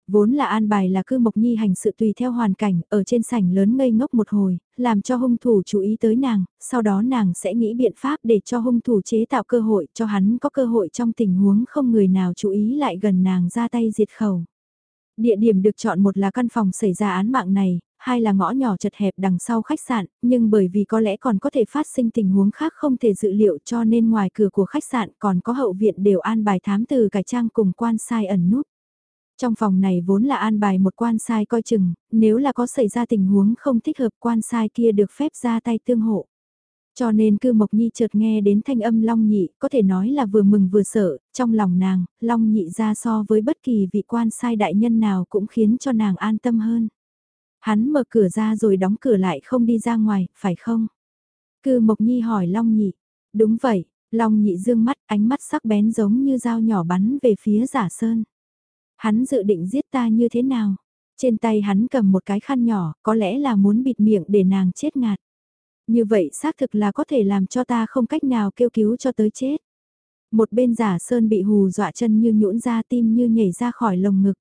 Vốn là an bài là cư Mộc Nhi hành sự tùy theo hoàn cảnh, ở trên sảnh lớn ngây ngốc một hồi, làm cho hung thủ chú ý tới nàng, sau đó nàng sẽ nghĩ biện pháp để cho hung thủ chế tạo cơ hội cho hắn có cơ hội trong tình huống không người nào chú ý lại gần nàng ra tay diệt khẩu. Địa điểm được chọn một là căn phòng xảy ra án mạng này, hai là ngõ nhỏ chật hẹp đằng sau khách sạn, nhưng bởi vì có lẽ còn có thể phát sinh tình huống khác không thể dự liệu cho nên ngoài cửa của khách sạn còn có hậu viện đều an bài thám từ cải trang cùng quan sai ẩn nút. Trong phòng này vốn là an bài một quan sai coi chừng, nếu là có xảy ra tình huống không thích hợp quan sai kia được phép ra tay tương hộ. Cho nên cư Mộc Nhi chợt nghe đến thanh âm Long Nhị, có thể nói là vừa mừng vừa sợ, trong lòng nàng, Long Nhị ra so với bất kỳ vị quan sai đại nhân nào cũng khiến cho nàng an tâm hơn. Hắn mở cửa ra rồi đóng cửa lại không đi ra ngoài, phải không? Cư Mộc Nhi hỏi Long Nhị. Đúng vậy, Long Nhị dương mắt, ánh mắt sắc bén giống như dao nhỏ bắn về phía giả sơn. Hắn dự định giết ta như thế nào? Trên tay hắn cầm một cái khăn nhỏ, có lẽ là muốn bịt miệng để nàng chết ngạt. Như vậy xác thực là có thể làm cho ta không cách nào kêu cứu cho tới chết. Một bên giả sơn bị hù dọa chân như nhũn ra tim như nhảy ra khỏi lồng ngực.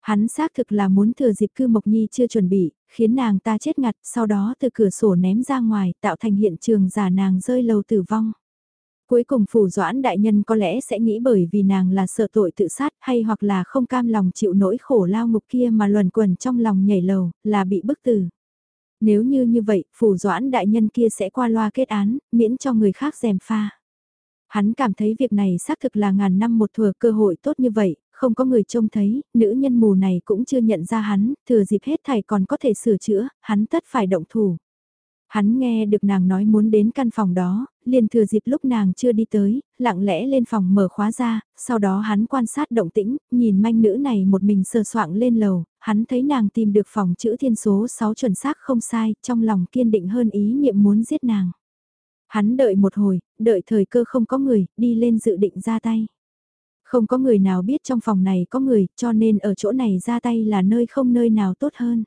Hắn xác thực là muốn thừa dịp cư Mộc Nhi chưa chuẩn bị, khiến nàng ta chết ngặt, sau đó từ cửa sổ ném ra ngoài, tạo thành hiện trường giả nàng rơi lầu tử vong. Cuối cùng phủ doãn đại nhân có lẽ sẽ nghĩ bởi vì nàng là sợ tội tự sát hay hoặc là không cam lòng chịu nỗi khổ lao ngục kia mà luẩn quẩn trong lòng nhảy lầu, là bị bức tử. Nếu như như vậy, phủ doãn đại nhân kia sẽ qua loa kết án, miễn cho người khác dèm pha. Hắn cảm thấy việc này xác thực là ngàn năm một thừa cơ hội tốt như vậy, không có người trông thấy, nữ nhân mù này cũng chưa nhận ra hắn, thừa dịp hết thảy còn có thể sửa chữa, hắn tất phải động thủ. Hắn nghe được nàng nói muốn đến căn phòng đó, liền thừa dịp lúc nàng chưa đi tới, lặng lẽ lên phòng mở khóa ra, sau đó hắn quan sát động tĩnh, nhìn manh nữ này một mình sờ soạng lên lầu, hắn thấy nàng tìm được phòng chữ thiên số 6 chuẩn xác không sai, trong lòng kiên định hơn ý niệm muốn giết nàng. Hắn đợi một hồi, đợi thời cơ không có người, đi lên dự định ra tay. Không có người nào biết trong phòng này có người, cho nên ở chỗ này ra tay là nơi không nơi nào tốt hơn.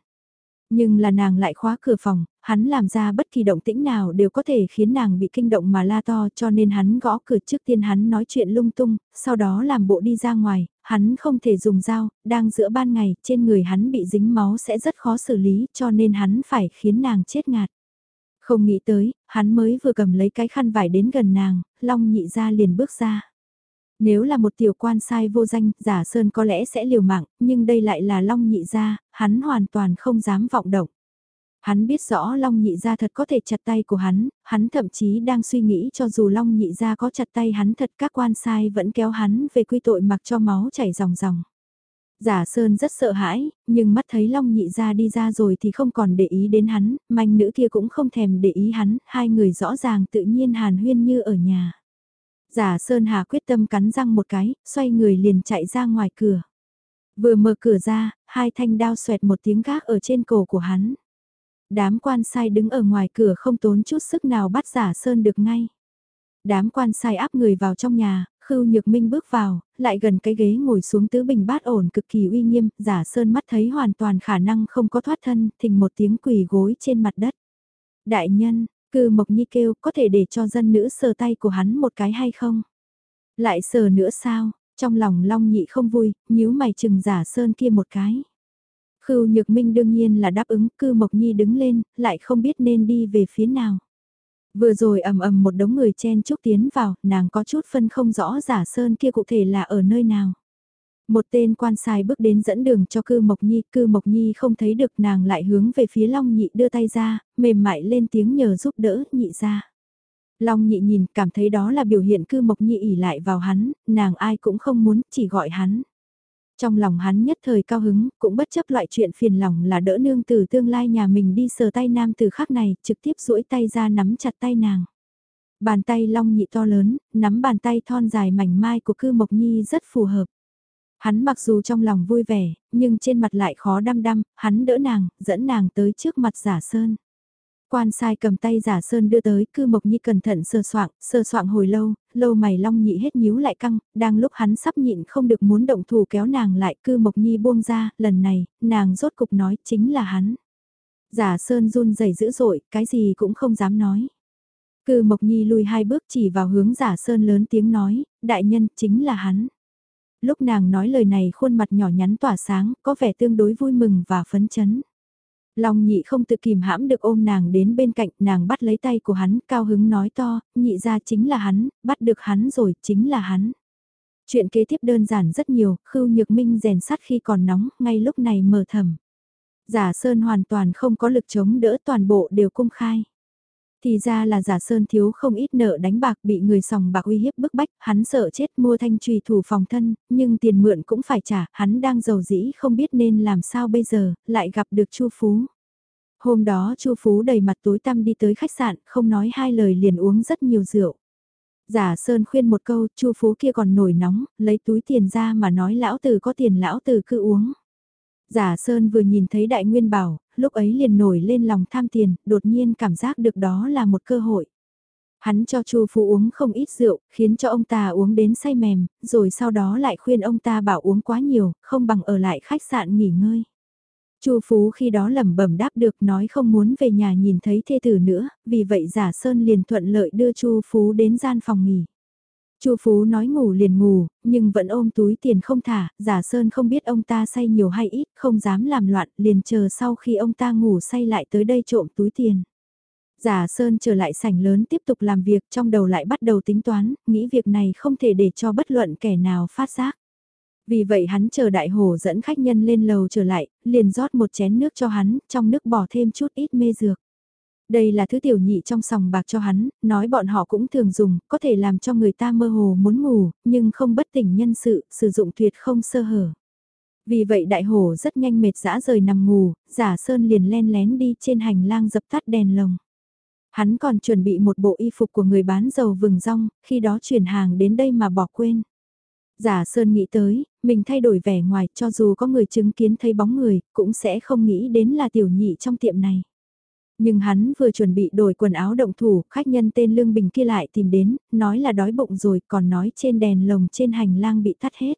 Nhưng là nàng lại khóa cửa phòng, hắn làm ra bất kỳ động tĩnh nào đều có thể khiến nàng bị kinh động mà la to cho nên hắn gõ cửa trước tiên hắn nói chuyện lung tung, sau đó làm bộ đi ra ngoài, hắn không thể dùng dao, đang giữa ban ngày, trên người hắn bị dính máu sẽ rất khó xử lý cho nên hắn phải khiến nàng chết ngạt. Không nghĩ tới, hắn mới vừa cầm lấy cái khăn vải đến gần nàng, Long nhị ra liền bước ra. Nếu là một tiểu quan sai vô danh, giả sơn có lẽ sẽ liều mạng, nhưng đây lại là Long nhị gia hắn hoàn toàn không dám vọng động. Hắn biết rõ Long nhị gia thật có thể chặt tay của hắn, hắn thậm chí đang suy nghĩ cho dù Long nhị gia có chặt tay hắn thật các quan sai vẫn kéo hắn về quy tội mặc cho máu chảy ròng ròng. Giả Sơn rất sợ hãi, nhưng mắt thấy Long nhị ra đi ra rồi thì không còn để ý đến hắn, manh nữ kia cũng không thèm để ý hắn, hai người rõ ràng tự nhiên hàn huyên như ở nhà. Giả Sơn Hà quyết tâm cắn răng một cái, xoay người liền chạy ra ngoài cửa. Vừa mở cửa ra, hai thanh đao xoẹt một tiếng gác ở trên cổ của hắn. Đám quan sai đứng ở ngoài cửa không tốn chút sức nào bắt Giả Sơn được ngay. Đám quan sai áp người vào trong nhà, Khưu Nhược Minh bước vào, lại gần cái ghế ngồi xuống tứ bình bát ổn cực kỳ uy nghiêm, giả sơn mắt thấy hoàn toàn khả năng không có thoát thân, thình một tiếng quỳ gối trên mặt đất. Đại nhân, cư Mộc Nhi kêu có thể để cho dân nữ sờ tay của hắn một cái hay không? Lại sờ nữa sao? Trong lòng Long Nhị không vui, nhíu mày chừng giả sơn kia một cái. Khưu Nhược Minh đương nhiên là đáp ứng, cư Mộc Nhi đứng lên, lại không biết nên đi về phía nào. Vừa rồi ầm ầm một đống người chen chúc tiến vào, nàng có chút phân không rõ giả sơn kia cụ thể là ở nơi nào. Một tên quan sai bước đến dẫn đường cho cư Mộc Nhi, cư Mộc Nhi không thấy được nàng lại hướng về phía Long Nhị đưa tay ra, mềm mại lên tiếng nhờ giúp đỡ nhị ra. Long Nhị nhìn, cảm thấy đó là biểu hiện cư Mộc Nhi ỉ lại vào hắn, nàng ai cũng không muốn, chỉ gọi hắn. Trong lòng hắn nhất thời cao hứng, cũng bất chấp loại chuyện phiền lòng là đỡ nương từ tương lai nhà mình đi sờ tay nam từ khác này, trực tiếp duỗi tay ra nắm chặt tay nàng. Bàn tay long nhị to lớn, nắm bàn tay thon dài mảnh mai của cư mộc nhi rất phù hợp. Hắn mặc dù trong lòng vui vẻ, nhưng trên mặt lại khó đăm đăm, hắn đỡ nàng, dẫn nàng tới trước mặt giả sơn. Quan sai cầm tay giả sơn đưa tới, cư mộc nhi cẩn thận sơ soạng, sơ soạng hồi lâu, lâu mày long nhị hết nhíu lại căng, đang lúc hắn sắp nhịn không được muốn động thủ kéo nàng lại, cư mộc nhi buông ra, lần này, nàng rốt cục nói chính là hắn. Giả sơn run rẩy dữ dội, cái gì cũng không dám nói. Cư mộc nhi lùi hai bước chỉ vào hướng giả sơn lớn tiếng nói, đại nhân chính là hắn. Lúc nàng nói lời này khuôn mặt nhỏ nhắn tỏa sáng, có vẻ tương đối vui mừng và phấn chấn. Long nhị không tự kìm hãm được ôm nàng đến bên cạnh, nàng bắt lấy tay của hắn, cao hứng nói to, nhị ra chính là hắn, bắt được hắn rồi, chính là hắn. Chuyện kế tiếp đơn giản rất nhiều, khưu nhược minh rèn sắt khi còn nóng, ngay lúc này mở thầm. Giả Sơn hoàn toàn không có lực chống đỡ toàn bộ đều công khai. Thì ra là giả Sơn thiếu không ít nợ đánh bạc bị người sòng bạc uy hiếp bức bách, hắn sợ chết mua thanh trùy thủ phòng thân, nhưng tiền mượn cũng phải trả, hắn đang giàu dĩ không biết nên làm sao bây giờ, lại gặp được Chu Phú. Hôm đó Chu Phú đầy mặt tối tăm đi tới khách sạn, không nói hai lời liền uống rất nhiều rượu. Giả Sơn khuyên một câu, Chu Phú kia còn nổi nóng, lấy túi tiền ra mà nói lão tử có tiền lão tử cứ uống. Giả Sơn vừa nhìn thấy Đại Nguyên Bảo, lúc ấy liền nổi lên lòng tham tiền, đột nhiên cảm giác được đó là một cơ hội. Hắn cho Chu Phú uống không ít rượu, khiến cho ông ta uống đến say mềm, rồi sau đó lại khuyên ông ta bảo uống quá nhiều, không bằng ở lại khách sạn nghỉ ngơi. Chu Phú khi đó lẩm bẩm đáp được nói không muốn về nhà nhìn thấy thê tử nữa, vì vậy Giả Sơn liền thuận lợi đưa Chu Phú đến gian phòng nghỉ. Chu Phú nói ngủ liền ngủ, nhưng vẫn ôm túi tiền không thả, giả sơn không biết ông ta say nhiều hay ít, không dám làm loạn, liền chờ sau khi ông ta ngủ say lại tới đây trộm túi tiền. Giả Sơn trở lại sảnh lớn tiếp tục làm việc trong đầu lại bắt đầu tính toán, nghĩ việc này không thể để cho bất luận kẻ nào phát giác. Vì vậy hắn chờ đại hổ dẫn khách nhân lên lầu trở lại, liền rót một chén nước cho hắn, trong nước bỏ thêm chút ít mê dược. Đây là thứ tiểu nhị trong sòng bạc cho hắn, nói bọn họ cũng thường dùng, có thể làm cho người ta mơ hồ muốn ngủ, nhưng không bất tỉnh nhân sự, sử dụng tuyệt không sơ hở. Vì vậy đại hổ rất nhanh mệt dã rời nằm ngủ, giả sơn liền len lén đi trên hành lang dập tắt đèn lồng. Hắn còn chuẩn bị một bộ y phục của người bán dầu vừng rong, khi đó chuyển hàng đến đây mà bỏ quên. Giả Sơn nghĩ tới, mình thay đổi vẻ ngoài cho dù có người chứng kiến thấy bóng người, cũng sẽ không nghĩ đến là tiểu nhị trong tiệm này. Nhưng hắn vừa chuẩn bị đổi quần áo động thủ, khách nhân tên Lương Bình kia lại tìm đến, nói là đói bụng rồi, còn nói trên đèn lồng trên hành lang bị tắt hết.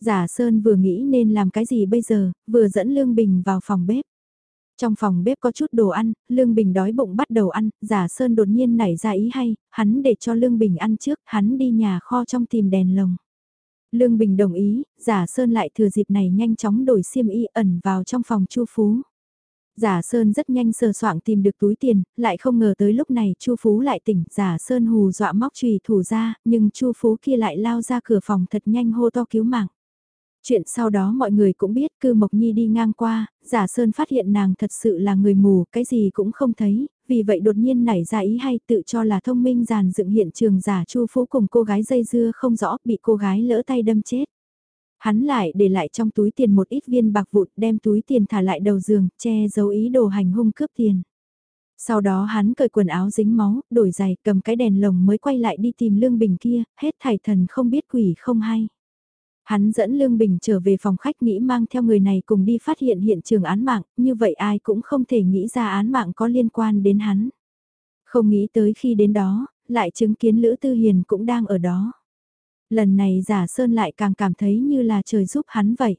Giả Sơn vừa nghĩ nên làm cái gì bây giờ, vừa dẫn Lương Bình vào phòng bếp. Trong phòng bếp có chút đồ ăn, Lương Bình đói bụng bắt đầu ăn, giả Sơn đột nhiên nảy ra ý hay, hắn để cho Lương Bình ăn trước, hắn đi nhà kho trong tìm đèn lồng. Lương Bình đồng ý, giả Sơn lại thừa dịp này nhanh chóng đổi xiêm y ẩn vào trong phòng Chu Phú. Giả Sơn rất nhanh sờ soạng tìm được túi tiền, lại không ngờ tới lúc này Chu Phú lại tỉnh, Giả Sơn hù dọa móc chùy thủ ra, nhưng Chu Phú kia lại lao ra cửa phòng thật nhanh hô to cứu mạng. Chuyện sau đó mọi người cũng biết cư Mộc Nhi đi ngang qua, giả Sơn phát hiện nàng thật sự là người mù, cái gì cũng không thấy, vì vậy đột nhiên nảy ra ý hay tự cho là thông minh giàn dựng hiện trường giả Chu Phú cùng cô gái dây dưa không rõ bị cô gái lỡ tay đâm chết. Hắn lại để lại trong túi tiền một ít viên bạc vụt đem túi tiền thả lại đầu giường, che giấu ý đồ hành hung cướp tiền. Sau đó hắn cởi quần áo dính máu, đổi giày, cầm cái đèn lồng mới quay lại đi tìm Lương Bình kia, hết thảy thần không biết quỷ không hay. Hắn dẫn Lương Bình trở về phòng khách nghĩ mang theo người này cùng đi phát hiện hiện trường án mạng, như vậy ai cũng không thể nghĩ ra án mạng có liên quan đến hắn. Không nghĩ tới khi đến đó, lại chứng kiến Lữ Tư Hiền cũng đang ở đó. Lần này giả sơn lại càng cảm thấy như là trời giúp hắn vậy.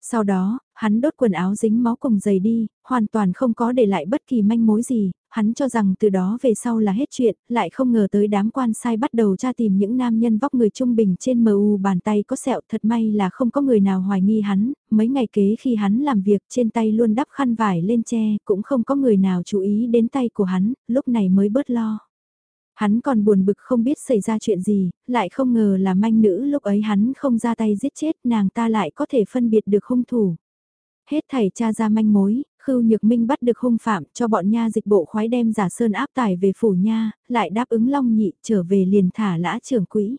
Sau đó, hắn đốt quần áo dính máu cùng giày đi, hoàn toàn không có để lại bất kỳ manh mối gì, hắn cho rằng từ đó về sau là hết chuyện, lại không ngờ tới đám quan sai bắt đầu tra tìm những nam nhân vóc người trung bình trên MU bàn tay có sẹo thật may là không có người nào hoài nghi hắn, mấy ngày kế khi hắn làm việc trên tay luôn đắp khăn vải lên che, cũng không có người nào chú ý đến tay của hắn, lúc này mới bớt lo. Hắn còn buồn bực không biết xảy ra chuyện gì, lại không ngờ là manh nữ lúc ấy hắn không ra tay giết chết nàng ta lại có thể phân biệt được hung thủ. Hết thảy cha ra manh mối, Khưu Nhược Minh bắt được hung phạm cho bọn nha dịch bộ khoái đem giả sơn áp tải về phủ nha, lại đáp ứng Long Nhị trở về liền thả lã trưởng quỹ.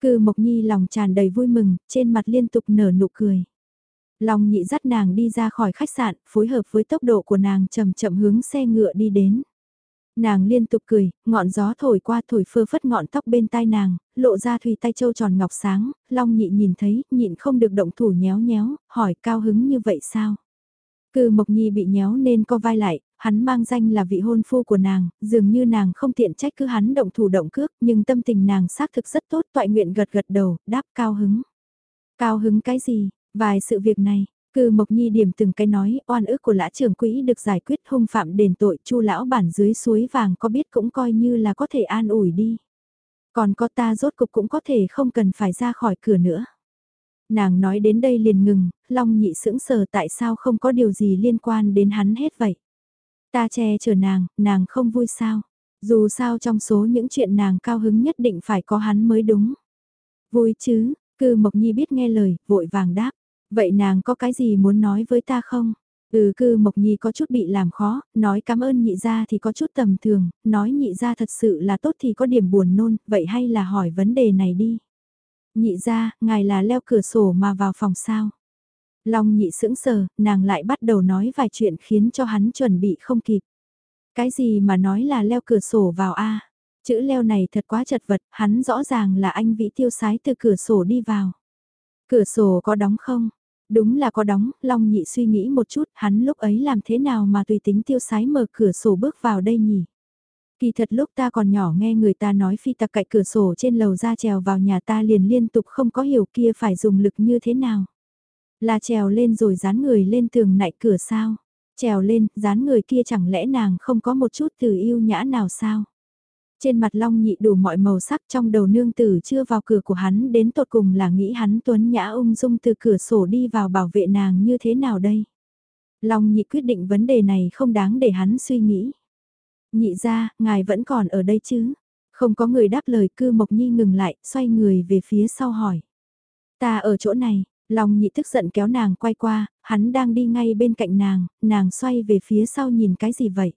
Cư Mộc Nhi lòng tràn đầy vui mừng, trên mặt liên tục nở nụ cười. Long Nhị dắt nàng đi ra khỏi khách sạn, phối hợp với tốc độ của nàng chậm chậm hướng xe ngựa đi đến. Nàng liên tục cười, ngọn gió thổi qua thổi phơ phất ngọn tóc bên tai nàng, lộ ra thùy tay châu tròn ngọc sáng, long nhị nhìn thấy, nhịn không được động thủ nhéo nhéo, hỏi cao hứng như vậy sao? Cư Mộc Nhi bị nhéo nên co vai lại, hắn mang danh là vị hôn phu của nàng, dường như nàng không tiện trách cứ hắn động thủ động cước, nhưng tâm tình nàng xác thực rất tốt, toại nguyện gật gật đầu, đáp cao hứng. Cao hứng cái gì? Vài sự việc này, Cư Mộc Nhi điểm từng cái nói, oan ức của lã trưởng quỹ được giải quyết hung phạm đền tội, chu lão bản dưới suối vàng có biết cũng coi như là có thể an ủi đi. Còn có ta rốt cục cũng có thể không cần phải ra khỏi cửa nữa. Nàng nói đến đây liền ngừng, Long nhị sững sờ tại sao không có điều gì liên quan đến hắn hết vậy. Ta che chở nàng, nàng không vui sao. Dù sao trong số những chuyện nàng cao hứng nhất định phải có hắn mới đúng. Vui chứ, cư Mộc Nhi biết nghe lời, vội vàng đáp. Vậy nàng có cái gì muốn nói với ta không? Ừ cư Mộc Nhi có chút bị làm khó, nói cảm ơn nhị gia thì có chút tầm thường, nói nhị gia thật sự là tốt thì có điểm buồn nôn, vậy hay là hỏi vấn đề này đi. Nhị gia, ngài là leo cửa sổ mà vào phòng sao? Long nhị sững sờ, nàng lại bắt đầu nói vài chuyện khiến cho hắn chuẩn bị không kịp. Cái gì mà nói là leo cửa sổ vào a? Chữ leo này thật quá chật vật, hắn rõ ràng là anh vĩ tiêu sái từ cửa sổ đi vào. Cửa sổ có đóng không? Đúng là có đóng, Long Nhị suy nghĩ một chút, hắn lúc ấy làm thế nào mà tùy tính tiêu sái mở cửa sổ bước vào đây nhỉ? Kỳ thật lúc ta còn nhỏ nghe người ta nói phi tặc cạnh cửa sổ trên lầu ra trèo vào nhà ta liền liên tục không có hiểu kia phải dùng lực như thế nào. Là trèo lên rồi dán người lên tường nại cửa sao? Trèo lên, dán người kia chẳng lẽ nàng không có một chút từ yêu nhã nào sao? Trên mặt Long Nhị đủ mọi màu sắc trong đầu nương tử chưa vào cửa của hắn đến tột cùng là nghĩ hắn tuấn nhã ung dung từ cửa sổ đi vào bảo vệ nàng như thế nào đây. Long Nhị quyết định vấn đề này không đáng để hắn suy nghĩ. Nhị ra, ngài vẫn còn ở đây chứ? Không có người đáp lời cư Mộc Nhi ngừng lại, xoay người về phía sau hỏi. Ta ở chỗ này, Long nhị tức giận kéo nàng quay qua, hắn đang đi ngay bên cạnh nàng, nàng xoay về phía sau nhìn cái gì vậy?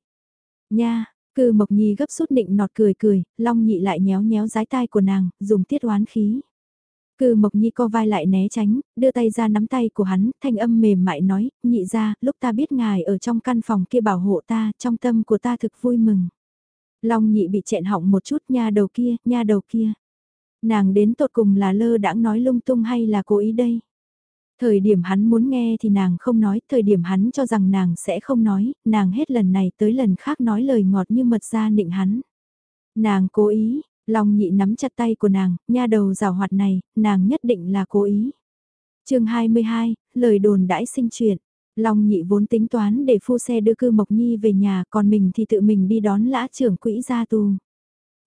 Nha, cư Mộc Nhi gấp rút định nọt cười cười, Long nhị lại nhéo nhéo dái tai của nàng, dùng tiết oán khí. Cư Mộc Nhi co vai lại né tránh, đưa tay ra nắm tay của hắn, thanh âm mềm mại nói, nhị ra, lúc ta biết ngài ở trong căn phòng kia bảo hộ ta, trong tâm của ta thực vui mừng. Long nhị bị chẹn họng một chút nha đầu kia, nha đầu kia. Nàng đến tột cùng là lơ đãng nói lung tung hay là cố ý đây? Thời điểm hắn muốn nghe thì nàng không nói, thời điểm hắn cho rằng nàng sẽ không nói, nàng hết lần này tới lần khác nói lời ngọt như mật ra nịnh hắn. Nàng cố ý, Long nhị nắm chặt tay của nàng, nha đầu rào hoạt này, nàng nhất định là cố ý. chương 22, lời đồn đãi sinh chuyện. Long nhị vốn tính toán để phu xe đưa cư Mộc Nhi về nhà, còn mình thì tự mình đi đón lã trưởng quỹ ra tù.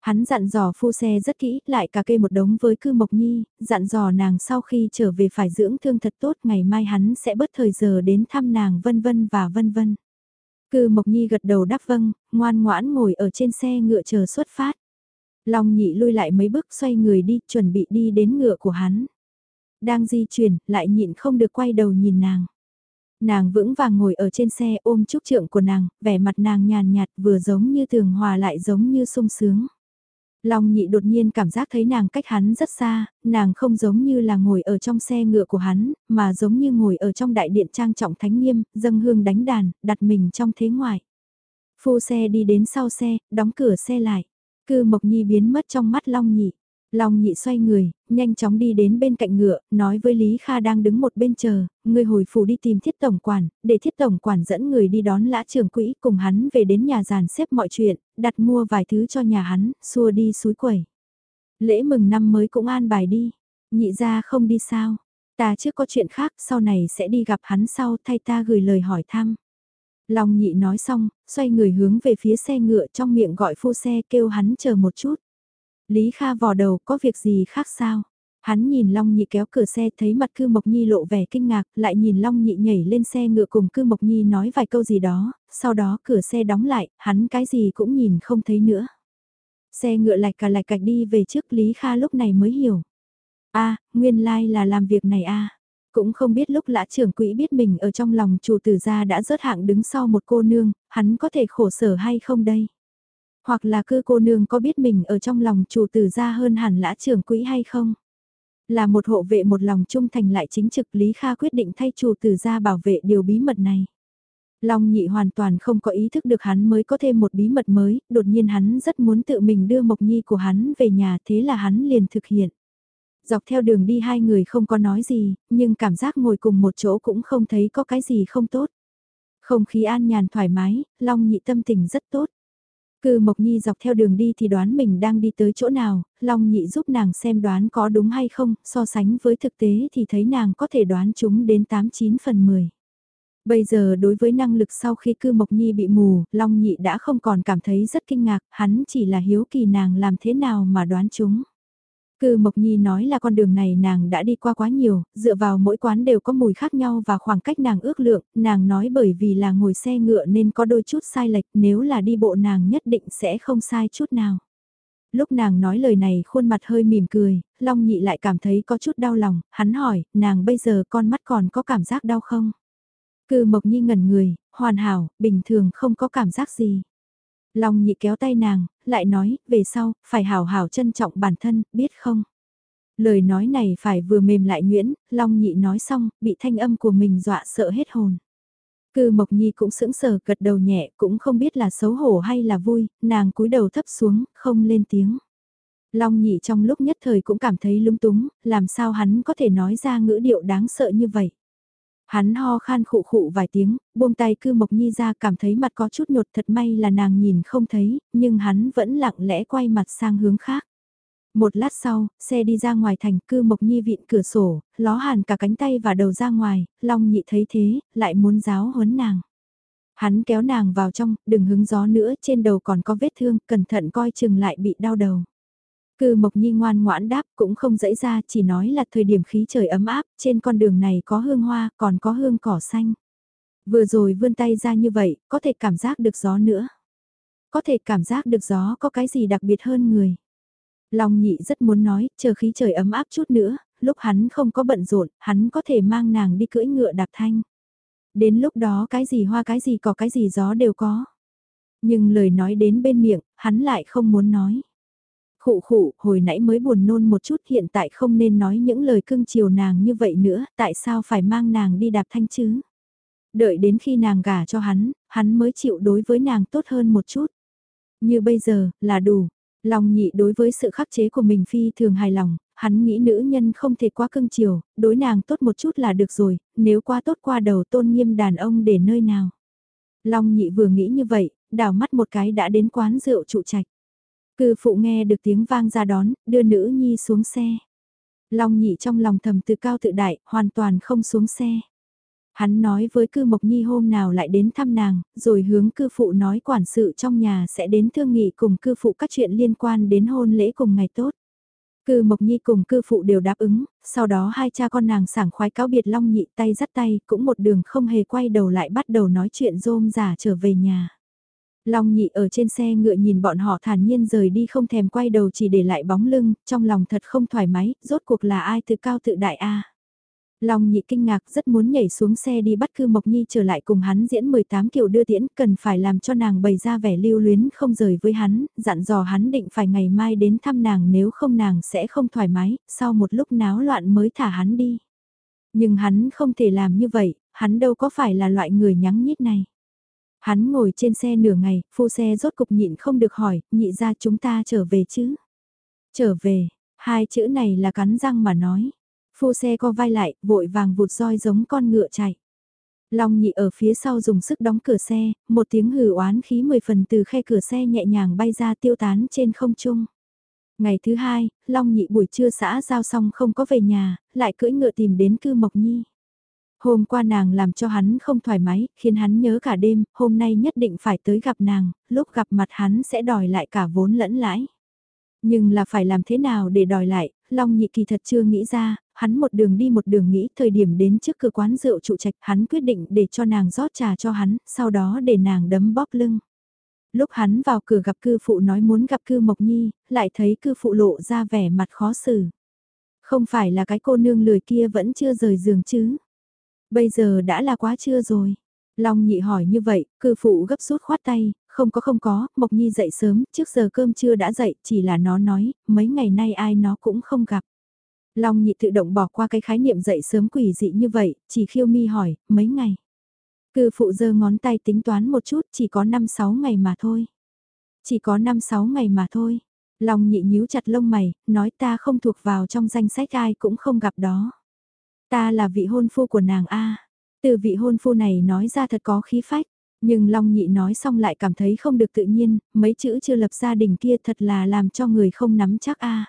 Hắn dặn dò phu xe rất kỹ, lại cả kê một đống với cư Mộc Nhi, dặn dò nàng sau khi trở về phải dưỡng thương thật tốt, ngày mai hắn sẽ bớt thời giờ đến thăm nàng vân vân và vân vân. Cư Mộc Nhi gật đầu đáp vâng, ngoan ngoãn ngồi ở trên xe ngựa chờ xuất phát. Long nhị lui lại mấy bước xoay người đi, chuẩn bị đi đến ngựa của hắn. Đang di chuyển, lại nhịn không được quay đầu nhìn nàng. Nàng vững vàng ngồi ở trên xe ôm trúc trượng của nàng, vẻ mặt nàng nhàn nhạt vừa giống như thường hòa lại giống như sung sướng. Long nhị đột nhiên cảm giác thấy nàng cách hắn rất xa, nàng không giống như là ngồi ở trong xe ngựa của hắn, mà giống như ngồi ở trong đại điện trang trọng thánh nghiêm, dâng hương đánh đàn, đặt mình trong thế ngoại. Phu xe đi đến sau xe, đóng cửa xe lại. Cư Mộc Nhi biến mất trong mắt Long nhị. Long nhị xoay người, nhanh chóng đi đến bên cạnh ngựa, nói với Lý Kha đang đứng một bên chờ, người hồi phủ đi tìm thiết tổng quản, để thiết tổng quản dẫn người đi đón lã trưởng quỹ cùng hắn về đến nhà giàn xếp mọi chuyện, đặt mua vài thứ cho nhà hắn, xua đi suối quẩy. Lễ mừng năm mới cũng an bài đi, nhị ra không đi sao, ta trước có chuyện khác sau này sẽ đi gặp hắn sau thay ta gửi lời hỏi thăm. Long nhị nói xong, xoay người hướng về phía xe ngựa trong miệng gọi phu xe kêu hắn chờ một chút. Lý Kha vò đầu có việc gì khác sao? Hắn nhìn Long Nhị kéo cửa xe thấy mặt Cư Mộc Nhi lộ vẻ kinh ngạc, lại nhìn Long Nhị nhảy lên xe ngựa cùng Cư Mộc Nhi nói vài câu gì đó, sau đó cửa xe đóng lại, hắn cái gì cũng nhìn không thấy nữa. Xe ngựa lạch cả lạch cạch đi về trước Lý Kha lúc này mới hiểu. a nguyên lai like là làm việc này a Cũng không biết lúc lã trưởng quỹ biết mình ở trong lòng chủ tử gia đã rớt hạng đứng sau một cô nương, hắn có thể khổ sở hay không đây? Hoặc là cư cô nương có biết mình ở trong lòng chủ tử gia hơn hẳn lã trưởng quỹ hay không? Là một hộ vệ một lòng trung thành lại chính trực Lý Kha quyết định thay chủ tử gia bảo vệ điều bí mật này. Long nhị hoàn toàn không có ý thức được hắn mới có thêm một bí mật mới, đột nhiên hắn rất muốn tự mình đưa Mộc Nhi của hắn về nhà thế là hắn liền thực hiện. Dọc theo đường đi hai người không có nói gì, nhưng cảm giác ngồi cùng một chỗ cũng không thấy có cái gì không tốt. Không khí an nhàn thoải mái, Long nhị tâm tình rất tốt. Cư Mộc Nhi dọc theo đường đi thì đoán mình đang đi tới chỗ nào, Long Nhị giúp nàng xem đoán có đúng hay không, so sánh với thực tế thì thấy nàng có thể đoán chúng đến 89 phần 10. Bây giờ đối với năng lực sau khi Cư Mộc Nhi bị mù, Long Nhị đã không còn cảm thấy rất kinh ngạc, hắn chỉ là hiếu kỳ nàng làm thế nào mà đoán chúng. Cư Mộc Nhi nói là con đường này nàng đã đi qua quá nhiều, dựa vào mỗi quán đều có mùi khác nhau và khoảng cách nàng ước lượng, nàng nói bởi vì là ngồi xe ngựa nên có đôi chút sai lệch, nếu là đi bộ nàng nhất định sẽ không sai chút nào. Lúc nàng nói lời này khuôn mặt hơi mỉm cười, Long Nhị lại cảm thấy có chút đau lòng, hắn hỏi, nàng bây giờ con mắt còn có cảm giác đau không? Cư Mộc Nhi ngẩn người, hoàn hảo, bình thường không có cảm giác gì. Long nhị kéo tay nàng, lại nói, về sau, phải hào hào trân trọng bản thân, biết không? Lời nói này phải vừa mềm lại nhuyễn, Long nhị nói xong, bị thanh âm của mình dọa sợ hết hồn. Cư Mộc Nhi cũng sững sờ gật đầu nhẹ, cũng không biết là xấu hổ hay là vui, nàng cúi đầu thấp xuống, không lên tiếng. Long nhị trong lúc nhất thời cũng cảm thấy lúng túng, làm sao hắn có thể nói ra ngữ điệu đáng sợ như vậy. Hắn ho khan khụ khụ vài tiếng, buông tay cư mộc nhi ra cảm thấy mặt có chút nhột thật may là nàng nhìn không thấy, nhưng hắn vẫn lặng lẽ quay mặt sang hướng khác. Một lát sau, xe đi ra ngoài thành cư mộc nhi vịn cửa sổ, ló hàn cả cánh tay và đầu ra ngoài, long nhị thấy thế, lại muốn giáo huấn nàng. Hắn kéo nàng vào trong, đừng hứng gió nữa, trên đầu còn có vết thương, cẩn thận coi chừng lại bị đau đầu. Cư Mộc Nhi ngoan ngoãn đáp cũng không dãy ra, chỉ nói là thời điểm khí trời ấm áp, trên con đường này có hương hoa, còn có hương cỏ xanh. Vừa rồi vươn tay ra như vậy, có thể cảm giác được gió nữa. Có thể cảm giác được gió có cái gì đặc biệt hơn người. Long nhị rất muốn nói, chờ khí trời ấm áp chút nữa, lúc hắn không có bận rộn, hắn có thể mang nàng đi cưỡi ngựa đạp thanh. Đến lúc đó cái gì hoa cái gì có cái gì gió đều có. Nhưng lời nói đến bên miệng, hắn lại không muốn nói. Khụ khụ, hồi nãy mới buồn nôn một chút hiện tại không nên nói những lời cưng chiều nàng như vậy nữa, tại sao phải mang nàng đi đạp thanh chứ? Đợi đến khi nàng gả cho hắn, hắn mới chịu đối với nàng tốt hơn một chút. Như bây giờ, là đủ. Lòng nhị đối với sự khắc chế của mình phi thường hài lòng, hắn nghĩ nữ nhân không thể quá cưng chiều, đối nàng tốt một chút là được rồi, nếu quá tốt qua đầu tôn nghiêm đàn ông để nơi nào. Long nhị vừa nghĩ như vậy, đảo mắt một cái đã đến quán rượu trụ trạch. Cư phụ nghe được tiếng vang ra đón, đưa nữ nhi xuống xe. Long nhị trong lòng thầm tự cao tự đại, hoàn toàn không xuống xe. Hắn nói với cư Mộc Nhi hôm nào lại đến thăm nàng, rồi hướng cư phụ nói quản sự trong nhà sẽ đến thương nghị cùng cư phụ các chuyện liên quan đến hôn lễ cùng ngày tốt. Cư Mộc Nhi cùng cư phụ đều đáp ứng, sau đó hai cha con nàng sảng khoái cáo biệt Long Nhị tay dắt tay, cũng một đường không hề quay đầu lại bắt đầu nói chuyện rôm giả trở về nhà. Long Nhị ở trên xe ngựa nhìn bọn họ thản nhiên rời đi không thèm quay đầu chỉ để lại bóng lưng, trong lòng thật không thoải mái, rốt cuộc là ai tự cao tự đại a Long nhị kinh ngạc rất muốn nhảy xuống xe đi bắt cư Mộc Nhi trở lại cùng hắn diễn 18 kiểu đưa tiễn cần phải làm cho nàng bày ra vẻ lưu luyến không rời với hắn, dặn dò hắn định phải ngày mai đến thăm nàng nếu không nàng sẽ không thoải mái, sau một lúc náo loạn mới thả hắn đi. Nhưng hắn không thể làm như vậy, hắn đâu có phải là loại người nhắng nhít này. Hắn ngồi trên xe nửa ngày, phu xe rốt cục nhịn không được hỏi, nhị ra chúng ta trở về chứ? Trở về, hai chữ này là cắn răng mà nói. Phu xe co vai lại, vội vàng vụt roi giống con ngựa chạy. Long nhị ở phía sau dùng sức đóng cửa xe, một tiếng hừ oán khí mười phần từ khe cửa xe nhẹ nhàng bay ra tiêu tán trên không trung. Ngày thứ hai, Long nhị buổi trưa xã giao xong không có về nhà, lại cưỡi ngựa tìm đến cư Mộc Nhi. Hôm qua nàng làm cho hắn không thoải mái, khiến hắn nhớ cả đêm, hôm nay nhất định phải tới gặp nàng, lúc gặp mặt hắn sẽ đòi lại cả vốn lẫn lãi. Nhưng là phải làm thế nào để đòi lại, Long nhị kỳ thật chưa nghĩ ra, hắn một đường đi một đường nghĩ thời điểm đến trước cửa quán rượu trụ trạch hắn quyết định để cho nàng rót trà cho hắn, sau đó để nàng đấm bóp lưng. Lúc hắn vào cửa gặp cư phụ nói muốn gặp cư Mộc Nhi, lại thấy cư phụ lộ ra vẻ mặt khó xử. Không phải là cái cô nương lười kia vẫn chưa rời giường chứ. Bây giờ đã là quá trưa rồi. Long nhị hỏi như vậy, cư phụ gấp rút khoát tay, không có không có, Mộc Nhi dậy sớm, trước giờ cơm trưa đã dậy, chỉ là nó nói, mấy ngày nay ai nó cũng không gặp. Long nhị tự động bỏ qua cái khái niệm dậy sớm quỷ dị như vậy, chỉ khiêu mi hỏi, mấy ngày. Cư phụ giơ ngón tay tính toán một chút, chỉ có 5-6 ngày mà thôi. Chỉ có 5-6 ngày mà thôi. Long nhị nhíu chặt lông mày, nói ta không thuộc vào trong danh sách ai cũng không gặp đó. Ta là vị hôn phu của nàng A. Từ vị hôn phu này nói ra thật có khí phách. Nhưng Long Nhị nói xong lại cảm thấy không được tự nhiên, mấy chữ chưa lập gia đình kia thật là làm cho người không nắm chắc a.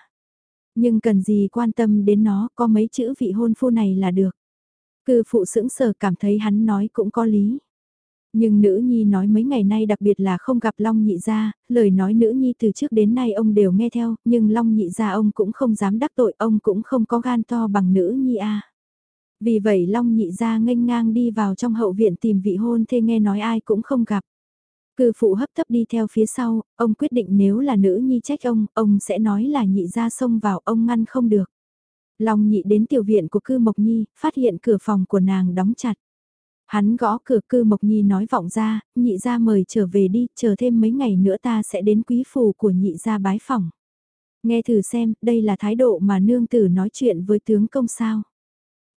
Nhưng cần gì quan tâm đến nó, có mấy chữ vị hôn phu này là được. Cư phụ sững sờ cảm thấy hắn nói cũng có lý. Nhưng nữ nhi nói mấy ngày nay đặc biệt là không gặp Long nhị gia, lời nói nữ nhi từ trước đến nay ông đều nghe theo, nhưng Long nhị gia ông cũng không dám đắc tội, ông cũng không có gan to bằng nữ nhi a. Vì vậy Long nhị ra nghênh ngang đi vào trong hậu viện tìm vị hôn thê nghe nói ai cũng không gặp. Cư phụ hấp tấp đi theo phía sau, ông quyết định nếu là nữ nhi trách ông, ông sẽ nói là nhị gia xông vào ông ngăn không được. Long nhị đến tiểu viện của cư Mộc Nhi, phát hiện cửa phòng của nàng đóng chặt. Hắn gõ cửa cư Mộc Nhi nói vọng ra, nhị gia mời trở về đi, chờ thêm mấy ngày nữa ta sẽ đến quý phủ của nhị gia bái phòng. Nghe thử xem, đây là thái độ mà nương tử nói chuyện với tướng công sao.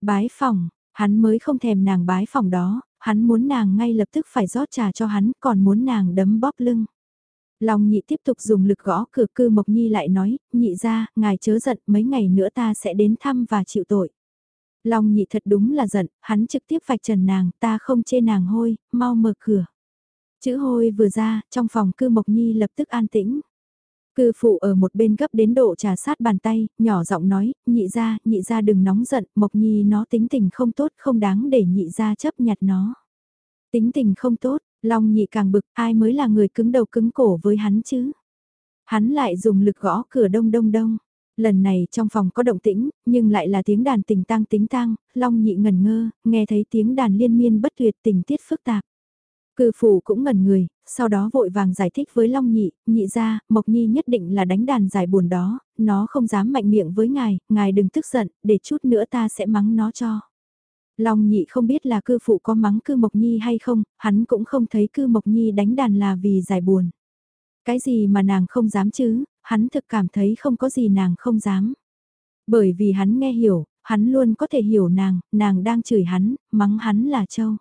Bái phòng, hắn mới không thèm nàng bái phòng đó, hắn muốn nàng ngay lập tức phải rót trà cho hắn, còn muốn nàng đấm bóp lưng. Long nhị tiếp tục dùng lực gõ cửa cư Mộc Nhi lại nói, nhị ra, ngài chớ giận, mấy ngày nữa ta sẽ đến thăm và chịu tội. Long nhị thật đúng là giận, hắn trực tiếp vạch trần nàng, ta không chê nàng hôi, mau mở cửa. Chữ hôi vừa ra, trong phòng cư Mộc Nhi lập tức an tĩnh. Cư phụ ở một bên gấp đến độ trà sát bàn tay, nhỏ giọng nói, nhị ra, nhị ra đừng nóng giận, Mộc Nhi nó tính tình không tốt, không đáng để nhị ra chấp nhặt nó. Tính tình không tốt, Long nhị càng bực, ai mới là người cứng đầu cứng cổ với hắn chứ? Hắn lại dùng lực gõ cửa đông đông đông. Lần này trong phòng có động tĩnh, nhưng lại là tiếng đàn tình tang tính tang, Long nhị ngần ngơ, nghe thấy tiếng đàn liên miên bất tuyệt tình tiết phức tạp. Cư phủ cũng ngẩn người, sau đó vội vàng giải thích với Long nhị, nhị ra, Mộc Nhi nhất định là đánh đàn giải buồn đó, nó không dám mạnh miệng với ngài, ngài đừng tức giận, để chút nữa ta sẽ mắng nó cho. Long nhị không biết là cư phụ có mắng cư Mộc Nhi hay không, hắn cũng không thấy cư Mộc Nhi đánh đàn là vì giải buồn. Cái gì mà nàng không dám chứ, hắn thực cảm thấy không có gì nàng không dám. Bởi vì hắn nghe hiểu, hắn luôn có thể hiểu nàng, nàng đang chửi hắn, mắng hắn là châu.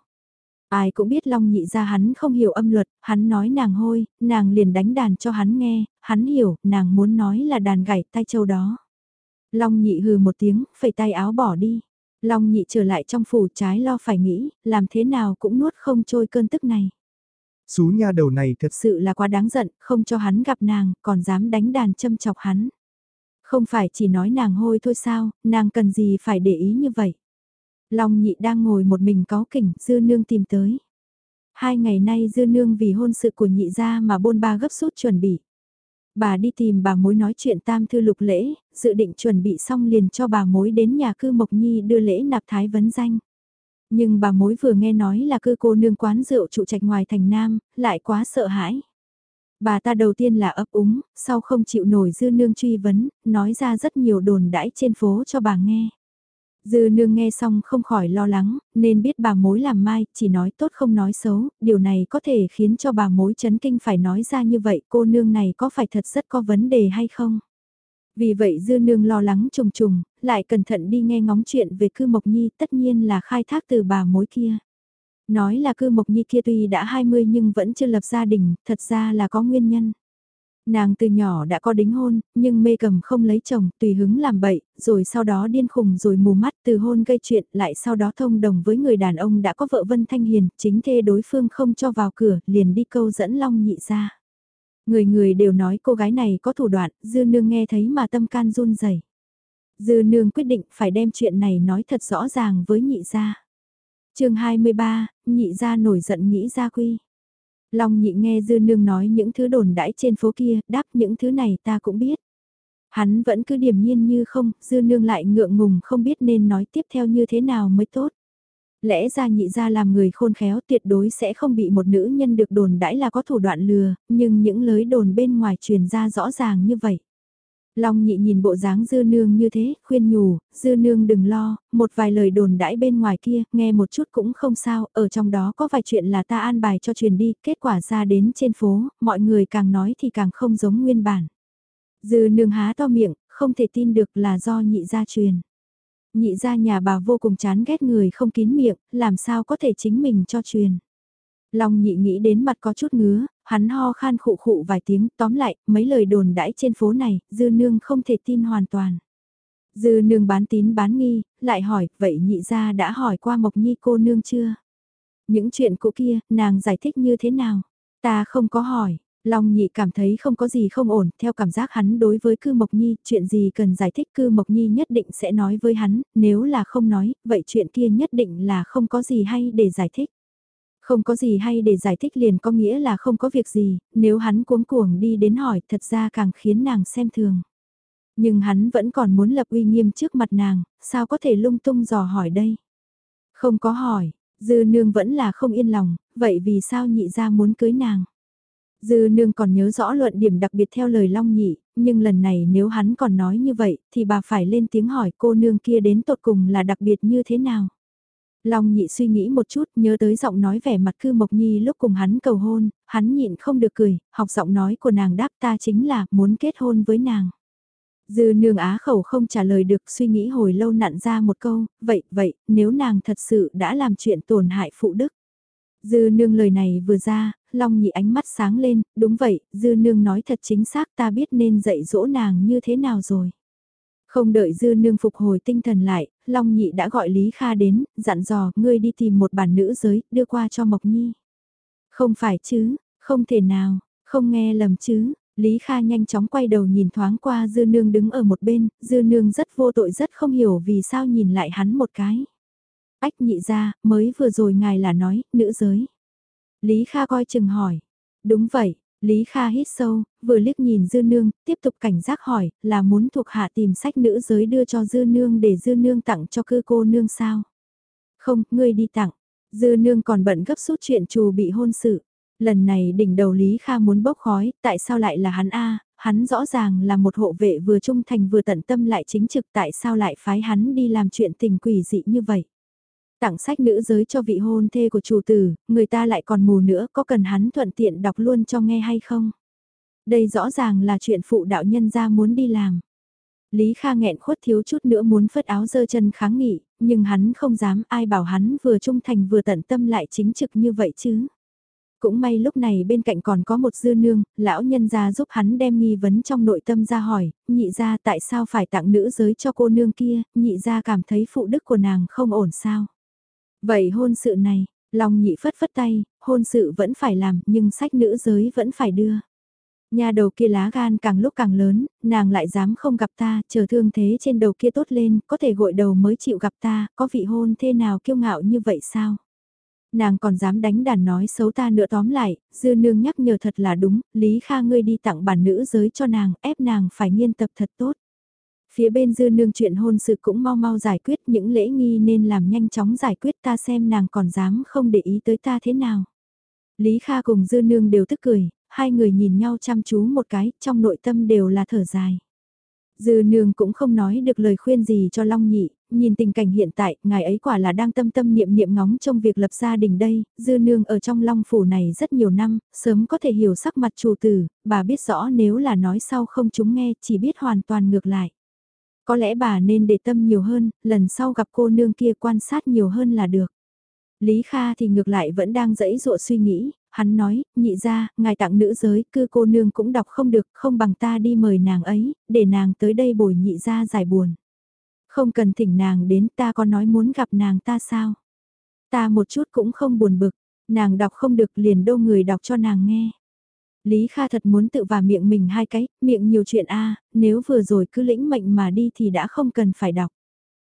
Ai cũng biết Long nhị ra hắn không hiểu âm luật, hắn nói nàng hôi, nàng liền đánh đàn cho hắn nghe, hắn hiểu, nàng muốn nói là đàn gảy tay châu đó. Long nhị hừ một tiếng, phẩy tay áo bỏ đi. Long nhị trở lại trong phủ trái lo phải nghĩ, làm thế nào cũng nuốt không trôi cơn tức này. Xú nha đầu này thật sự là quá đáng giận, không cho hắn gặp nàng, còn dám đánh đàn châm chọc hắn. Không phải chỉ nói nàng hôi thôi sao, nàng cần gì phải để ý như vậy. Long nhị đang ngồi một mình có kỉnh, dư nương tìm tới. Hai ngày nay dư nương vì hôn sự của nhị gia mà bôn ba gấp rút chuẩn bị. Bà đi tìm bà mối nói chuyện tam thư lục lễ, dự định chuẩn bị xong liền cho bà mối đến nhà cư Mộc Nhi đưa lễ nạp thái vấn danh. Nhưng bà mối vừa nghe nói là cư cô nương quán rượu trụ trạch ngoài thành Nam, lại quá sợ hãi. Bà ta đầu tiên là ấp úng, sau không chịu nổi dư nương truy vấn, nói ra rất nhiều đồn đãi trên phố cho bà nghe. Dư nương nghe xong không khỏi lo lắng, nên biết bà mối làm mai, chỉ nói tốt không nói xấu, điều này có thể khiến cho bà mối chấn kinh phải nói ra như vậy cô nương này có phải thật rất có vấn đề hay không? Vì vậy dư nương lo lắng trùng trùng, lại cẩn thận đi nghe ngóng chuyện về cư Mộc Nhi tất nhiên là khai thác từ bà mối kia. Nói là cư Mộc Nhi kia tuy đã 20 nhưng vẫn chưa lập gia đình, thật ra là có nguyên nhân. Nàng từ nhỏ đã có đính hôn, nhưng mê cầm không lấy chồng, tùy hứng làm bậy, rồi sau đó điên khùng rồi mù mắt từ hôn gây chuyện, lại sau đó thông đồng với người đàn ông đã có vợ Vân Thanh Hiền, chính thê đối phương không cho vào cửa, liền đi câu dẫn Long nhị ra. Người người đều nói cô gái này có thủ đoạn, dư nương nghe thấy mà tâm can run rẩy. Dư nương quyết định phải đem chuyện này nói thật rõ ràng với nhị gia. chương 23, nhị gia nổi giận nghĩ gia quy. Long nhị nghe dư nương nói những thứ đồn đãi trên phố kia, đáp những thứ này ta cũng biết. Hắn vẫn cứ điềm nhiên như không, dư nương lại ngượng ngùng không biết nên nói tiếp theo như thế nào mới tốt. Lẽ ra nhị ra làm người khôn khéo tuyệt đối sẽ không bị một nữ nhân được đồn đãi là có thủ đoạn lừa, nhưng những lời đồn bên ngoài truyền ra rõ ràng như vậy. Long nhị nhìn bộ dáng dư nương như thế, khuyên nhủ, dư nương đừng lo, một vài lời đồn đãi bên ngoài kia, nghe một chút cũng không sao, ở trong đó có vài chuyện là ta an bài cho truyền đi, kết quả ra đến trên phố, mọi người càng nói thì càng không giống nguyên bản. Dư nương há to miệng, không thể tin được là do nhị gia truyền. Nhị gia nhà bà vô cùng chán ghét người không kín miệng, làm sao có thể chính mình cho truyền. Long nhị nghĩ đến mặt có chút ngứa, hắn ho khan khụ khụ vài tiếng, tóm lại, mấy lời đồn đãi trên phố này, dư nương không thể tin hoàn toàn. Dư nương bán tín bán nghi, lại hỏi, vậy nhị gia đã hỏi qua Mộc Nhi cô nương chưa? Những chuyện cũ kia, nàng giải thích như thế nào? Ta không có hỏi, Long nhị cảm thấy không có gì không ổn, theo cảm giác hắn đối với cư Mộc Nhi, chuyện gì cần giải thích cư Mộc Nhi nhất định sẽ nói với hắn, nếu là không nói, vậy chuyện kia nhất định là không có gì hay để giải thích. Không có gì hay để giải thích liền có nghĩa là không có việc gì, nếu hắn cuống cuồng đi đến hỏi thật ra càng khiến nàng xem thường. Nhưng hắn vẫn còn muốn lập uy nghiêm trước mặt nàng, sao có thể lung tung dò hỏi đây? Không có hỏi, dư nương vẫn là không yên lòng, vậy vì sao nhị ra muốn cưới nàng? Dư nương còn nhớ rõ luận điểm đặc biệt theo lời Long Nhị, nhưng lần này nếu hắn còn nói như vậy thì bà phải lên tiếng hỏi cô nương kia đến tột cùng là đặc biệt như thế nào. Long nhị suy nghĩ một chút, nhớ tới giọng nói vẻ mặt cư Mộc Nhi lúc cùng hắn cầu hôn, hắn nhịn không được cười, học giọng nói của nàng đáp ta chính là muốn kết hôn với nàng. Dư nương á khẩu không trả lời được suy nghĩ hồi lâu nặn ra một câu, vậy, vậy, nếu nàng thật sự đã làm chuyện tổn hại phụ đức. Dư nương lời này vừa ra, Long nhị ánh mắt sáng lên, đúng vậy, dư nương nói thật chính xác ta biết nên dạy dỗ nàng như thế nào rồi. Không đợi dư nương phục hồi tinh thần lại, Long nhị đã gọi Lý Kha đến, dặn dò, ngươi đi tìm một bản nữ giới, đưa qua cho Mộc Nhi. Không phải chứ, không thể nào, không nghe lầm chứ. Lý Kha nhanh chóng quay đầu nhìn thoáng qua dư nương đứng ở một bên, dư nương rất vô tội rất không hiểu vì sao nhìn lại hắn một cái. Ách nhị ra, mới vừa rồi ngài là nói, nữ giới. Lý Kha coi chừng hỏi. Đúng vậy, Lý Kha hít sâu, vừa liếc nhìn Dư Nương, tiếp tục cảnh giác hỏi, là muốn thuộc hạ tìm sách nữ giới đưa cho Dư Nương để Dư Nương tặng cho cư cô nương sao? Không, ngươi đi tặng. Dư Nương còn bận gấp rút chuyện trù bị hôn sự. Lần này đỉnh đầu Lý Kha muốn bốc khói, tại sao lại là hắn A, hắn rõ ràng là một hộ vệ vừa trung thành vừa tận tâm lại chính trực tại sao lại phái hắn đi làm chuyện tình quỷ dị như vậy. Tặng sách nữ giới cho vị hôn thê của chủ tử, người ta lại còn mù nữa, có cần hắn thuận tiện đọc luôn cho nghe hay không? Đây rõ ràng là chuyện phụ đạo nhân gia muốn đi làm. Lý Kha nghẹn khuất thiếu chút nữa muốn phất áo dơ chân kháng nghị, nhưng hắn không dám ai bảo hắn vừa trung thành vừa tận tâm lại chính trực như vậy chứ. Cũng may lúc này bên cạnh còn có một dư nương, lão nhân ra giúp hắn đem nghi vấn trong nội tâm ra hỏi, nhị ra tại sao phải tặng nữ giới cho cô nương kia, nhị ra cảm thấy phụ đức của nàng không ổn sao. Vậy hôn sự này, Long nhị phất phất tay, hôn sự vẫn phải làm nhưng sách nữ giới vẫn phải đưa. Nhà đầu kia lá gan càng lúc càng lớn, nàng lại dám không gặp ta, chờ thương thế trên đầu kia tốt lên, có thể gội đầu mới chịu gặp ta, có vị hôn thế nào kiêu ngạo như vậy sao? Nàng còn dám đánh đàn nói xấu ta nữa tóm lại, dư nương nhắc nhở thật là đúng, Lý Kha ngươi đi tặng bản nữ giới cho nàng, ép nàng phải nghiên tập thật tốt. Phía bên dư nương chuyện hôn sự cũng mau mau giải quyết những lễ nghi nên làm nhanh chóng giải quyết ta xem nàng còn dám không để ý tới ta thế nào. Lý Kha cùng dư nương đều tức cười, hai người nhìn nhau chăm chú một cái, trong nội tâm đều là thở dài. Dư nương cũng không nói được lời khuyên gì cho Long Nhị, nhìn tình cảnh hiện tại, ngài ấy quả là đang tâm tâm niệm niệm ngóng trong việc lập gia đình đây, dư nương ở trong Long Phủ này rất nhiều năm, sớm có thể hiểu sắc mặt chủ tử, bà biết rõ nếu là nói sau không chúng nghe, chỉ biết hoàn toàn ngược lại. Có lẽ bà nên để tâm nhiều hơn, lần sau gặp cô nương kia quan sát nhiều hơn là được. Lý Kha thì ngược lại vẫn đang dẫy dụa suy nghĩ, hắn nói, nhị ra, ngài tặng nữ giới, cư cô nương cũng đọc không được, không bằng ta đi mời nàng ấy, để nàng tới đây bồi nhị ra giải buồn. Không cần thỉnh nàng đến ta có nói muốn gặp nàng ta sao? Ta một chút cũng không buồn bực, nàng đọc không được liền đô người đọc cho nàng nghe. Lý Kha thật muốn tự vào miệng mình hai cái, miệng nhiều chuyện a nếu vừa rồi cứ lĩnh mệnh mà đi thì đã không cần phải đọc.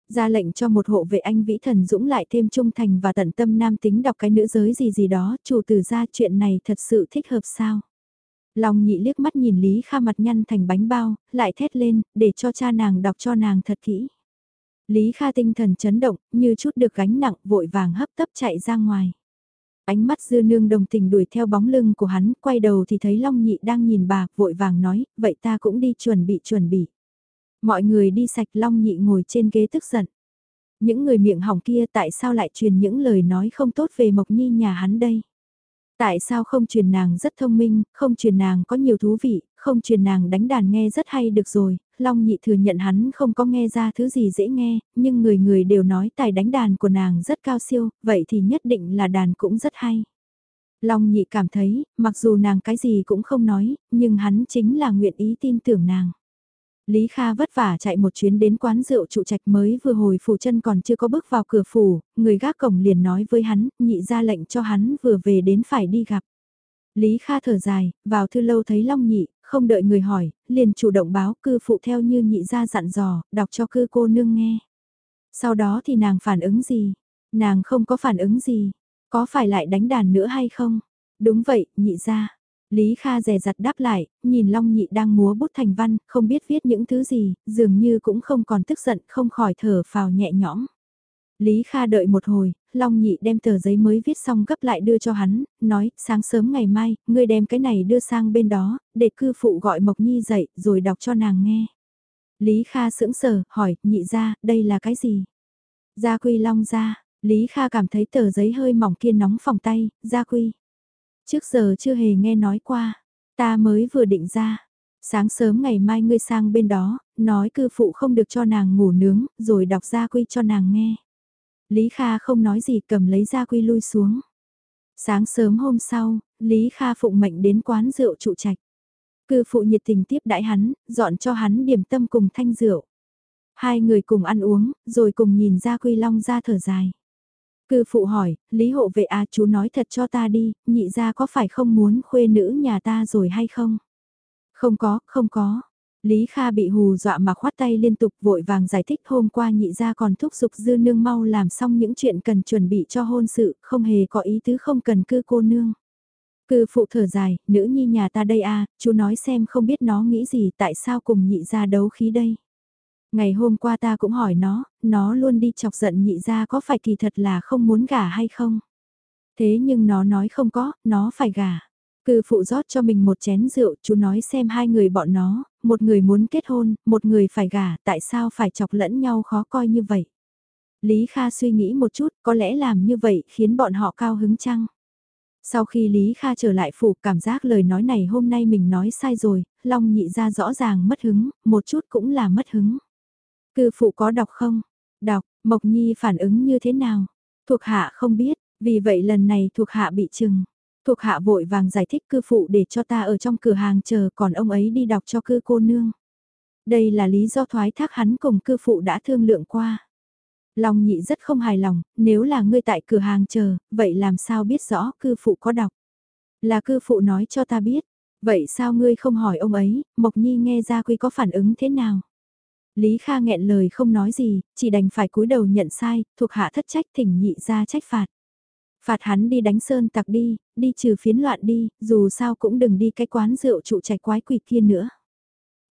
Ra lệnh cho một hộ vệ anh Vĩ Thần Dũng lại thêm trung thành và tận tâm nam tính đọc cái nữ giới gì gì đó, chủ tử ra chuyện này thật sự thích hợp sao. Lòng nhị liếc mắt nhìn Lý Kha mặt nhăn thành bánh bao, lại thét lên, để cho cha nàng đọc cho nàng thật kỹ. Lý Kha tinh thần chấn động, như chút được gánh nặng, vội vàng hấp tấp chạy ra ngoài. Ánh mắt dư nương đồng tình đuổi theo bóng lưng của hắn, quay đầu thì thấy Long Nhị đang nhìn bà, vội vàng nói, vậy ta cũng đi chuẩn bị chuẩn bị. Mọi người đi sạch Long Nhị ngồi trên ghế tức giận. Những người miệng hỏng kia tại sao lại truyền những lời nói không tốt về Mộc Nhi nhà hắn đây? Tại sao không truyền nàng rất thông minh, không truyền nàng có nhiều thú vị, không truyền nàng đánh đàn nghe rất hay được rồi, Long Nhị thừa nhận hắn không có nghe ra thứ gì dễ nghe, nhưng người người đều nói tài đánh đàn của nàng rất cao siêu, vậy thì nhất định là đàn cũng rất hay. Long Nhị cảm thấy, mặc dù nàng cái gì cũng không nói, nhưng hắn chính là nguyện ý tin tưởng nàng. Lý Kha vất vả chạy một chuyến đến quán rượu trụ trạch mới vừa hồi phủ chân còn chưa có bước vào cửa phủ, người gác cổng liền nói với hắn, nhị ra lệnh cho hắn vừa về đến phải đi gặp. Lý Kha thở dài, vào thư lâu thấy Long Nhị, không đợi người hỏi, liền chủ động báo cư phụ theo như nhị ra dặn dò, đọc cho cư cô nương nghe. Sau đó thì nàng phản ứng gì? Nàng không có phản ứng gì. Có phải lại đánh đàn nữa hay không? Đúng vậy, nhị ra. Lý Kha rè rặt đáp lại, nhìn Long Nhị đang múa bút thành văn, không biết viết những thứ gì, dường như cũng không còn tức giận, không khỏi thở phào nhẹ nhõm. Lý Kha đợi một hồi, Long Nhị đem tờ giấy mới viết xong gấp lại đưa cho hắn, nói, sáng sớm ngày mai, ngươi đem cái này đưa sang bên đó, để cư phụ gọi Mộc Nhi dậy, rồi đọc cho nàng nghe. Lý Kha sững sờ, hỏi, nhị ra, đây là cái gì? Gia Quy Long ra, Lý Kha cảm thấy tờ giấy hơi mỏng kia nóng phòng tay, Gia Quy. Trước giờ chưa hề nghe nói qua, ta mới vừa định ra. Sáng sớm ngày mai ngươi sang bên đó, nói cư phụ không được cho nàng ngủ nướng, rồi đọc Gia Quy cho nàng nghe. Lý Kha không nói gì cầm lấy ra Quy lui xuống. Sáng sớm hôm sau, Lý Kha phụng mệnh đến quán rượu trụ trạch. Cư phụ nhiệt tình tiếp đãi hắn, dọn cho hắn điểm tâm cùng thanh rượu. Hai người cùng ăn uống, rồi cùng nhìn ra Quy Long ra thở dài. Cư phụ hỏi, Lý hộ vệ à chú nói thật cho ta đi, nhị ra có phải không muốn khuê nữ nhà ta rồi hay không? Không có, không có. Lý Kha bị hù dọa mà khoát tay liên tục vội vàng giải thích hôm qua nhị ra còn thúc giục dư nương mau làm xong những chuyện cần chuẩn bị cho hôn sự, không hề có ý tứ không cần cư cô nương. Cư phụ thở dài, nữ nhi nhà ta đây a chú nói xem không biết nó nghĩ gì tại sao cùng nhị ra đấu khí đây. Ngày hôm qua ta cũng hỏi nó, nó luôn đi chọc giận nhị ra có phải kỳ thật là không muốn gả hay không. Thế nhưng nó nói không có, nó phải gả. Cư phụ rót cho mình một chén rượu, chú nói xem hai người bọn nó, một người muốn kết hôn, một người phải gả, tại sao phải chọc lẫn nhau khó coi như vậy. Lý Kha suy nghĩ một chút, có lẽ làm như vậy khiến bọn họ cao hứng chăng? Sau khi Lý Kha trở lại phủ cảm giác lời nói này hôm nay mình nói sai rồi, Long nhị ra rõ ràng mất hứng, một chút cũng là mất hứng. Cư phụ có đọc không? Đọc, Mộc Nhi phản ứng như thế nào? Thuộc hạ không biết, vì vậy lần này thuộc hạ bị chừng. Thuộc hạ vội vàng giải thích cư phụ để cho ta ở trong cửa hàng chờ còn ông ấy đi đọc cho cư cô nương. Đây là lý do thoái thác hắn cùng cư phụ đã thương lượng qua. Long nhị rất không hài lòng, nếu là ngươi tại cửa hàng chờ, vậy làm sao biết rõ cư phụ có đọc? Là cư phụ nói cho ta biết, vậy sao ngươi không hỏi ông ấy, Mộc Nhi nghe ra quy có phản ứng thế nào? Lý Kha nghẹn lời không nói gì, chỉ đành phải cúi đầu nhận sai, thuộc hạ thất trách thỉnh nhị ra trách phạt. Phạt hắn đi đánh sơn tặc đi, đi trừ phiến loạn đi, dù sao cũng đừng đi cái quán rượu trụ trạch quái quỷ kia nữa.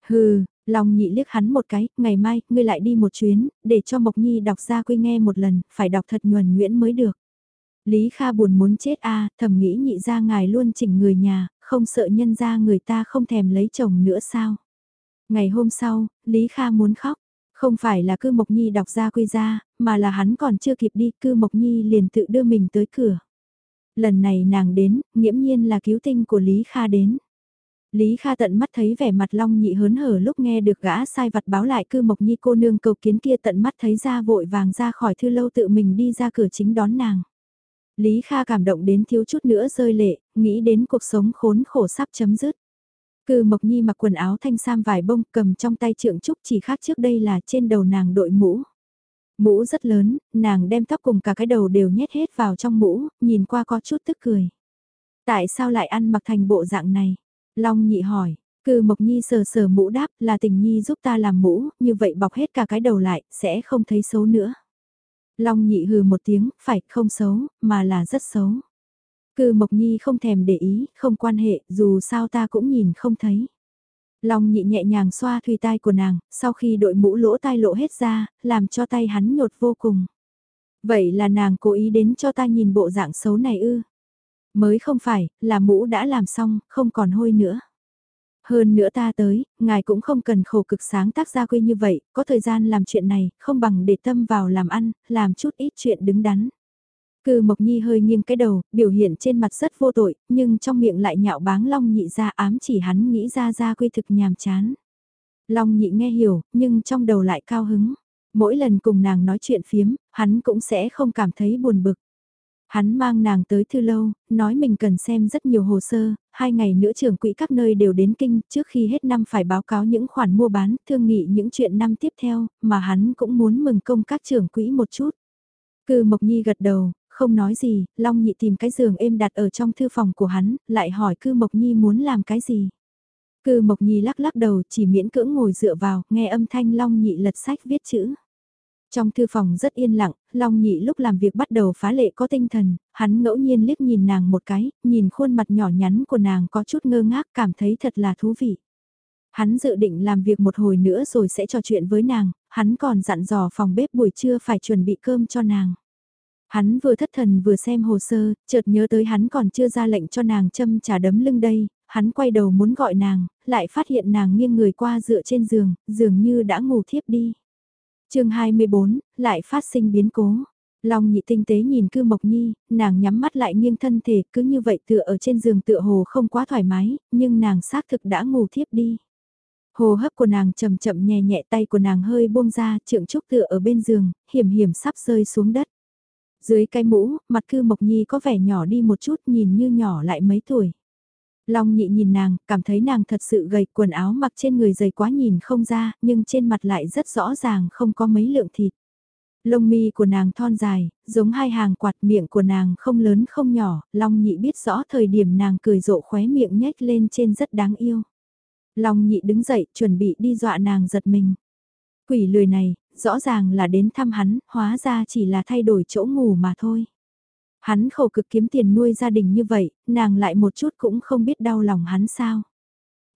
Hừ, lòng nhị liếc hắn một cái, ngày mai, ngươi lại đi một chuyến, để cho Mộc Nhi đọc ra quy nghe một lần, phải đọc thật nhuần nhuyễn mới được. Lý Kha buồn muốn chết a thầm nghĩ nhị ra ngài luôn chỉnh người nhà, không sợ nhân ra người ta không thèm lấy chồng nữa sao. Ngày hôm sau, Lý Kha muốn khóc, không phải là cư Mộc Nhi đọc ra quy ra, mà là hắn còn chưa kịp đi, cư Mộc Nhi liền tự đưa mình tới cửa. Lần này nàng đến, nghiễm nhiên là cứu tinh của Lý Kha đến. Lý Kha tận mắt thấy vẻ mặt Long Nhị hớn hở lúc nghe được gã sai vặt báo lại cư Mộc Nhi cô nương cầu kiến kia tận mắt thấy ra vội vàng ra khỏi thư lâu tự mình đi ra cửa chính đón nàng. Lý Kha cảm động đến thiếu chút nữa rơi lệ, nghĩ đến cuộc sống khốn khổ sắp chấm dứt. Cư Mộc Nhi mặc quần áo thanh sam vải bông cầm trong tay trượng trúc chỉ khác trước đây là trên đầu nàng đội mũ. Mũ rất lớn, nàng đem tóc cùng cả cái đầu đều nhét hết vào trong mũ, nhìn qua có chút tức cười. Tại sao lại ăn mặc thành bộ dạng này? Long nhị hỏi, cư Mộc Nhi sờ sờ mũ đáp là tình Nhi giúp ta làm mũ, như vậy bọc hết cả cái đầu lại, sẽ không thấy xấu nữa. Long nhị hừ một tiếng, phải không xấu, mà là rất xấu. Cư Mộc Nhi không thèm để ý, không quan hệ, dù sao ta cũng nhìn không thấy. Long nhị nhẹ nhàng xoa thùy tai của nàng, sau khi đội mũ lỗ tai lộ hết ra, làm cho tay hắn nhột vô cùng. Vậy là nàng cố ý đến cho ta nhìn bộ dạng xấu này ư. Mới không phải, là mũ đã làm xong, không còn hôi nữa. Hơn nữa ta tới, ngài cũng không cần khổ cực sáng tác ra quy như vậy, có thời gian làm chuyện này, không bằng để tâm vào làm ăn, làm chút ít chuyện đứng đắn. Cư Mộc Nhi hơi nghiêng cái đầu, biểu hiện trên mặt rất vô tội, nhưng trong miệng lại nhạo báng Long Nhị ra ám chỉ hắn nghĩ ra ra quy thực nhàm chán. Long Nhị nghe hiểu, nhưng trong đầu lại cao hứng. Mỗi lần cùng nàng nói chuyện phiếm, hắn cũng sẽ không cảm thấy buồn bực. Hắn mang nàng tới thư lâu, nói mình cần xem rất nhiều hồ sơ, hai ngày nữa trưởng quỹ các nơi đều đến kinh, trước khi hết năm phải báo cáo những khoản mua bán, thương nghị những chuyện năm tiếp theo, mà hắn cũng muốn mừng công các trưởng quỹ một chút. Cư Mộc Nhi gật đầu, không nói gì, Long Nhị tìm cái giường êm đặt ở trong thư phòng của hắn, lại hỏi Cư Mộc Nhi muốn làm cái gì. Cư Mộc Nhi lắc lắc đầu chỉ miễn cưỡng ngồi dựa vào, nghe âm thanh Long Nhị lật sách viết chữ. Trong thư phòng rất yên lặng, Long Nhị lúc làm việc bắt đầu phá lệ có tinh thần, hắn ngẫu nhiên liếc nhìn nàng một cái, nhìn khuôn mặt nhỏ nhắn của nàng có chút ngơ ngác cảm thấy thật là thú vị. Hắn dự định làm việc một hồi nữa rồi sẽ trò chuyện với nàng, hắn còn dặn dò phòng bếp buổi trưa phải chuẩn bị cơm cho nàng. Hắn vừa thất thần vừa xem hồ sơ, chợt nhớ tới hắn còn chưa ra lệnh cho nàng châm trả đấm lưng đây, hắn quay đầu muốn gọi nàng, lại phát hiện nàng nghiêng người qua dựa trên giường, dường như đã ngủ thiếp đi. chương 24, lại phát sinh biến cố. Long nhị tinh tế nhìn cư mộc nhi, nàng nhắm mắt lại nghiêng thân thể cứ như vậy tựa ở trên giường tựa hồ không quá thoải mái, nhưng nàng xác thực đã ngủ thiếp đi. Hồ hấp của nàng chậm chậm nhẹ nhẹ tay của nàng hơi buông ra, trượng trúc tựa ở bên giường, hiểm hiểm sắp rơi xuống đất. Dưới cái mũ, mặt cư mộc nhi có vẻ nhỏ đi một chút nhìn như nhỏ lại mấy tuổi. Long nhị nhìn nàng, cảm thấy nàng thật sự gầy quần áo mặc trên người dày quá nhìn không ra, nhưng trên mặt lại rất rõ ràng không có mấy lượng thịt. Lông mi của nàng thon dài, giống hai hàng quạt miệng của nàng không lớn không nhỏ, Long nhị biết rõ thời điểm nàng cười rộ khóe miệng nhếch lên trên rất đáng yêu. Long nhị đứng dậy, chuẩn bị đi dọa nàng giật mình. Quỷ lười này, rõ ràng là đến thăm hắn, hóa ra chỉ là thay đổi chỗ ngủ mà thôi. Hắn khổ cực kiếm tiền nuôi gia đình như vậy, nàng lại một chút cũng không biết đau lòng hắn sao.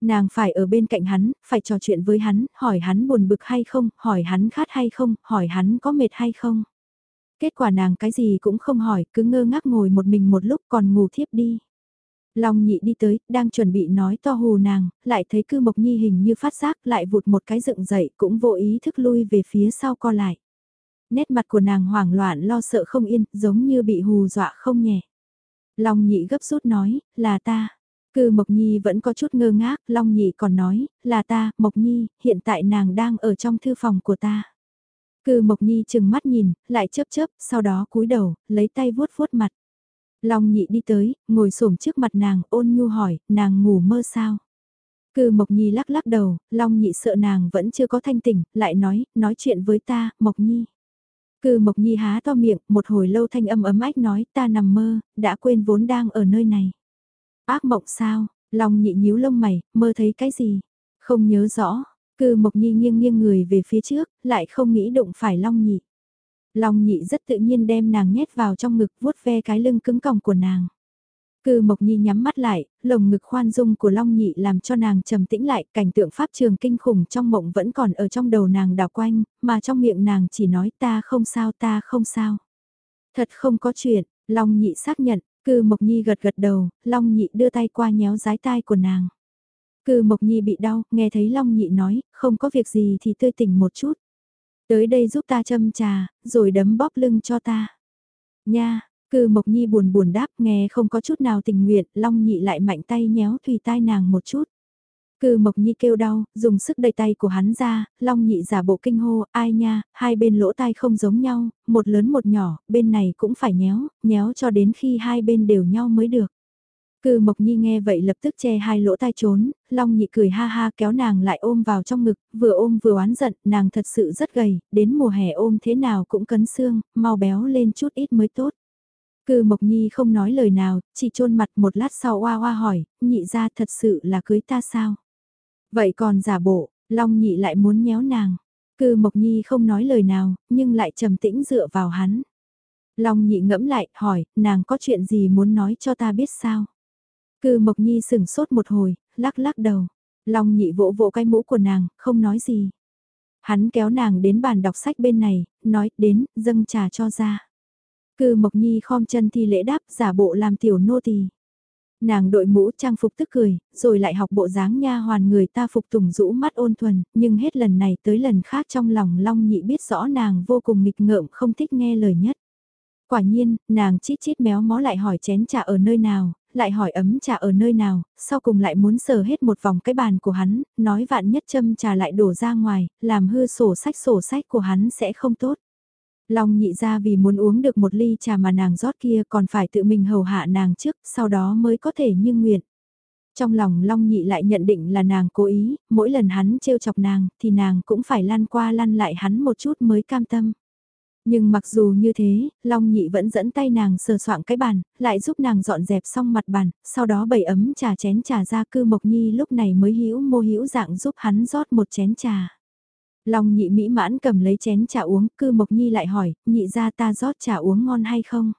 Nàng phải ở bên cạnh hắn, phải trò chuyện với hắn, hỏi hắn buồn bực hay không, hỏi hắn khát hay không, hỏi hắn có mệt hay không. Kết quả nàng cái gì cũng không hỏi, cứ ngơ ngác ngồi một mình một lúc còn ngủ thiếp đi. Long nhị đi tới, đang chuẩn bị nói to hù nàng, lại thấy cư mộc nhi hình như phát giác, lại vụt một cái dựng dậy, cũng vô ý thức lui về phía sau co lại. Nét mặt của nàng hoảng loạn lo sợ không yên, giống như bị hù dọa không nhẹ. Long nhị gấp rút nói, là ta. Cư Mộc Nhi vẫn có chút ngơ ngác, Long Nhị còn nói, là ta, Mộc Nhi, hiện tại nàng đang ở trong thư phòng của ta. Cư Mộc Nhi chừng mắt nhìn, lại chớp chớp, sau đó cúi đầu, lấy tay vuốt vuốt mặt. Long Nhị đi tới, ngồi xổm trước mặt nàng, ôn nhu hỏi, nàng ngủ mơ sao? Cư Mộc Nhi lắc lắc đầu, Long Nhị sợ nàng vẫn chưa có thanh tỉnh, lại nói, nói chuyện với ta, Mộc Nhi. Cư Mộc Nhi há to miệng, một hồi lâu thanh âm ấm ách nói, ta nằm mơ, đã quên vốn đang ở nơi này. Ác mộng sao, Long Nhị nhíu lông mày, mơ thấy cái gì? Không nhớ rõ, Cư Mộc Nhi nghiêng nghiêng người về phía trước, lại không nghĩ đụng phải Long Nhị. Long Nhị rất tự nhiên đem nàng nhét vào trong ngực vuốt ve cái lưng cứng còng của nàng. Cư Mộc Nhi nhắm mắt lại, lồng ngực khoan dung của Long Nhị làm cho nàng trầm tĩnh lại, cảnh tượng pháp trường kinh khủng trong mộng vẫn còn ở trong đầu nàng đảo quanh, mà trong miệng nàng chỉ nói ta không sao ta không sao. Thật không có chuyện, Long Nhị xác nhận, Cư Mộc Nhi gật gật đầu, Long Nhị đưa tay qua nhéo rái tai của nàng. Cư Mộc Nhi bị đau, nghe thấy Long Nhị nói, không có việc gì thì tươi tỉnh một chút. Tới đây giúp ta châm trà, rồi đấm bóp lưng cho ta. Nha, Cư Mộc Nhi buồn buồn đáp nghe không có chút nào tình nguyện, Long Nhị lại mạnh tay nhéo thùy tai nàng một chút. Cư Mộc Nhi kêu đau, dùng sức đẩy tay của hắn ra, Long Nhị giả bộ kinh hô, ai nha, hai bên lỗ tai không giống nhau, một lớn một nhỏ, bên này cũng phải nhéo, nhéo cho đến khi hai bên đều nhau mới được. Cư Mộc Nhi nghe vậy lập tức che hai lỗ tai trốn, Long Nhị cười ha ha kéo nàng lại ôm vào trong ngực, vừa ôm vừa oán giận, nàng thật sự rất gầy, đến mùa hè ôm thế nào cũng cấn xương, mau béo lên chút ít mới tốt. Cư Mộc Nhi không nói lời nào, chỉ chôn mặt một lát sau oa oa hỏi, nhị ra thật sự là cưới ta sao? Vậy còn giả bộ, Long Nhị lại muốn nhéo nàng. Cư Mộc Nhi không nói lời nào, nhưng lại trầm tĩnh dựa vào hắn. Long Nhị ngẫm lại, hỏi, nàng có chuyện gì muốn nói cho ta biết sao? Cư Mộc Nhi sửng sốt một hồi, lắc lắc đầu. Long Nhị vỗ vỗ cái mũ của nàng, không nói gì. Hắn kéo nàng đến bàn đọc sách bên này, nói, đến, dâng trà cho ra. Cư Mộc Nhi khom chân thi lễ đáp, giả bộ làm tiểu nô tỳ. Nàng đội mũ trang phục tức cười, rồi lại học bộ dáng nha hoàn người ta phục tùng rũ mắt ôn thuần, nhưng hết lần này tới lần khác trong lòng Long Nhị biết rõ nàng vô cùng nghịch ngợm không thích nghe lời nhất. Quả nhiên, nàng chít chít méo mó lại hỏi chén trà ở nơi nào, lại hỏi ấm trà ở nơi nào, sau cùng lại muốn sờ hết một vòng cái bàn của hắn, nói vạn nhất châm trà lại đổ ra ngoài, làm hư sổ sách sổ sách của hắn sẽ không tốt. Long nhị ra vì muốn uống được một ly trà mà nàng rót kia còn phải tự mình hầu hạ nàng trước, sau đó mới có thể như nguyện. Trong lòng Long nhị lại nhận định là nàng cố ý, mỗi lần hắn trêu chọc nàng thì nàng cũng phải lăn qua lăn lại hắn một chút mới cam tâm. Nhưng mặc dù như thế, Long Nhị vẫn dẫn tay nàng sờ soạn cái bàn, lại giúp nàng dọn dẹp xong mặt bàn, sau đó bày ấm trà chén trà ra cư Mộc Nhi lúc này mới hữu mô hữu dạng giúp hắn rót một chén trà. Long Nhị mỹ mãn cầm lấy chén trà uống, cư Mộc Nhi lại hỏi, nhị ra ta rót trà uống ngon hay không?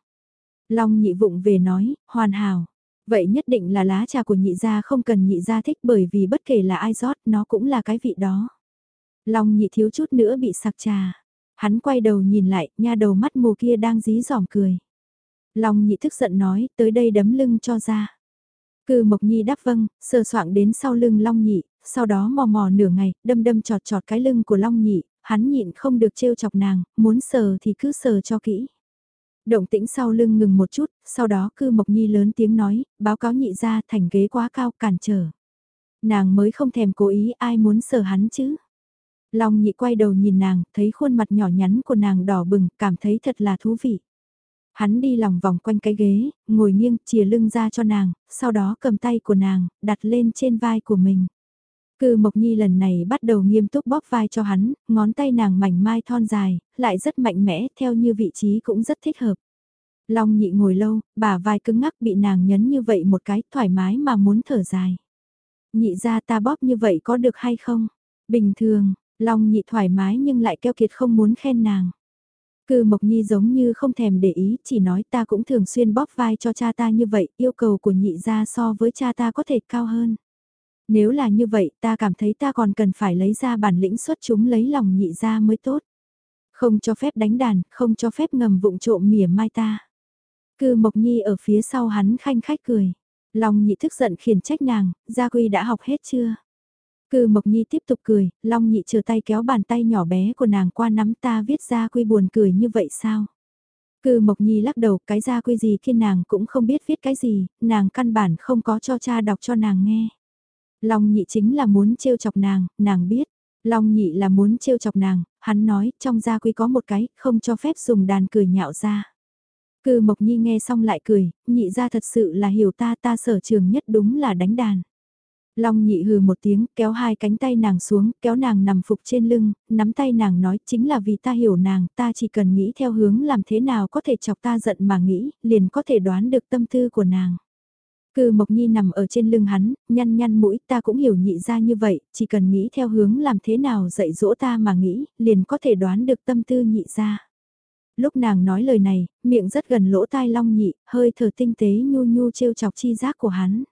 Long Nhị vụng về nói, hoàn hảo. Vậy nhất định là lá trà của nhị gia không cần nhị gia thích bởi vì bất kể là ai rót nó cũng là cái vị đó. Long nhị thiếu chút nữa bị sặc trà. Hắn quay đầu nhìn lại, nha đầu mắt mù kia đang dí dỏm cười. Long nhị thức giận nói, tới đây đấm lưng cho ra. Cư Mộc Nhi đáp vâng, sờ soạng đến sau lưng Long nhị, sau đó mò mò nửa ngày, đâm đâm trọt trọt cái lưng của Long nhị, hắn nhịn không được trêu chọc nàng, muốn sờ thì cứ sờ cho kỹ. Động tĩnh sau lưng ngừng một chút, sau đó cư Mộc Nhi lớn tiếng nói, báo cáo nhị ra thành ghế quá cao cản trở. Nàng mới không thèm cố ý ai muốn sờ hắn chứ. Long nhị quay đầu nhìn nàng, thấy khuôn mặt nhỏ nhắn của nàng đỏ bừng, cảm thấy thật là thú vị. Hắn đi lòng vòng quanh cái ghế, ngồi nghiêng, chìa lưng ra cho nàng, sau đó cầm tay của nàng, đặt lên trên vai của mình. Cư Mộc Nhi lần này bắt đầu nghiêm túc bóp vai cho hắn, ngón tay nàng mảnh mai thon dài, lại rất mạnh mẽ, theo như vị trí cũng rất thích hợp. Long nhị ngồi lâu, bà vai cứng ngắc bị nàng nhấn như vậy một cái, thoải mái mà muốn thở dài. Nhị ra ta bóp như vậy có được hay không? Bình thường, Long nhị thoải mái nhưng lại keo kiệt không muốn khen nàng. Cư Mộc Nhi giống như không thèm để ý, chỉ nói ta cũng thường xuyên bóp vai cho cha ta như vậy, yêu cầu của nhị gia so với cha ta có thể cao hơn. Nếu là như vậy, ta cảm thấy ta còn cần phải lấy ra bản lĩnh xuất chúng lấy lòng nhị gia mới tốt. Không cho phép đánh đàn, không cho phép ngầm vụng trộm mỉa mai ta. Cư Mộc Nhi ở phía sau hắn khanh khách cười. Long nhị thức giận khiển trách nàng, gia quy đã học hết chưa? Cư Mộc Nhi tiếp tục cười, Long nhị chờ tay kéo bàn tay nhỏ bé của nàng qua nắm ta viết ra quy buồn cười như vậy sao? Cư Mộc Nhi lắc đầu cái ra quy gì khi nàng cũng không biết viết cái gì, nàng căn bản không có cho cha đọc cho nàng nghe. Long nhị chính là muốn trêu chọc nàng, nàng biết. Long nhị là muốn trêu chọc nàng, hắn nói trong gia quy có một cái, không cho phép dùng đàn cười nhạo ra. Cư Mộc Nhi nghe xong lại cười, nhị ra thật sự là hiểu ta ta sở trường nhất đúng là đánh đàn. Long nhị hừ một tiếng, kéo hai cánh tay nàng xuống, kéo nàng nằm phục trên lưng, nắm tay nàng nói chính là vì ta hiểu nàng, ta chỉ cần nghĩ theo hướng làm thế nào có thể chọc ta giận mà nghĩ, liền có thể đoán được tâm tư của nàng. Cư Mộc Nhi nằm ở trên lưng hắn, nhăn nhăn mũi, ta cũng hiểu nhị ra như vậy, chỉ cần nghĩ theo hướng làm thế nào dạy dỗ ta mà nghĩ, liền có thể đoán được tâm tư nhị ra. Lúc nàng nói lời này, miệng rất gần lỗ tai long nhị, hơi thở tinh tế nhu nhu trêu chọc chi giác của hắn.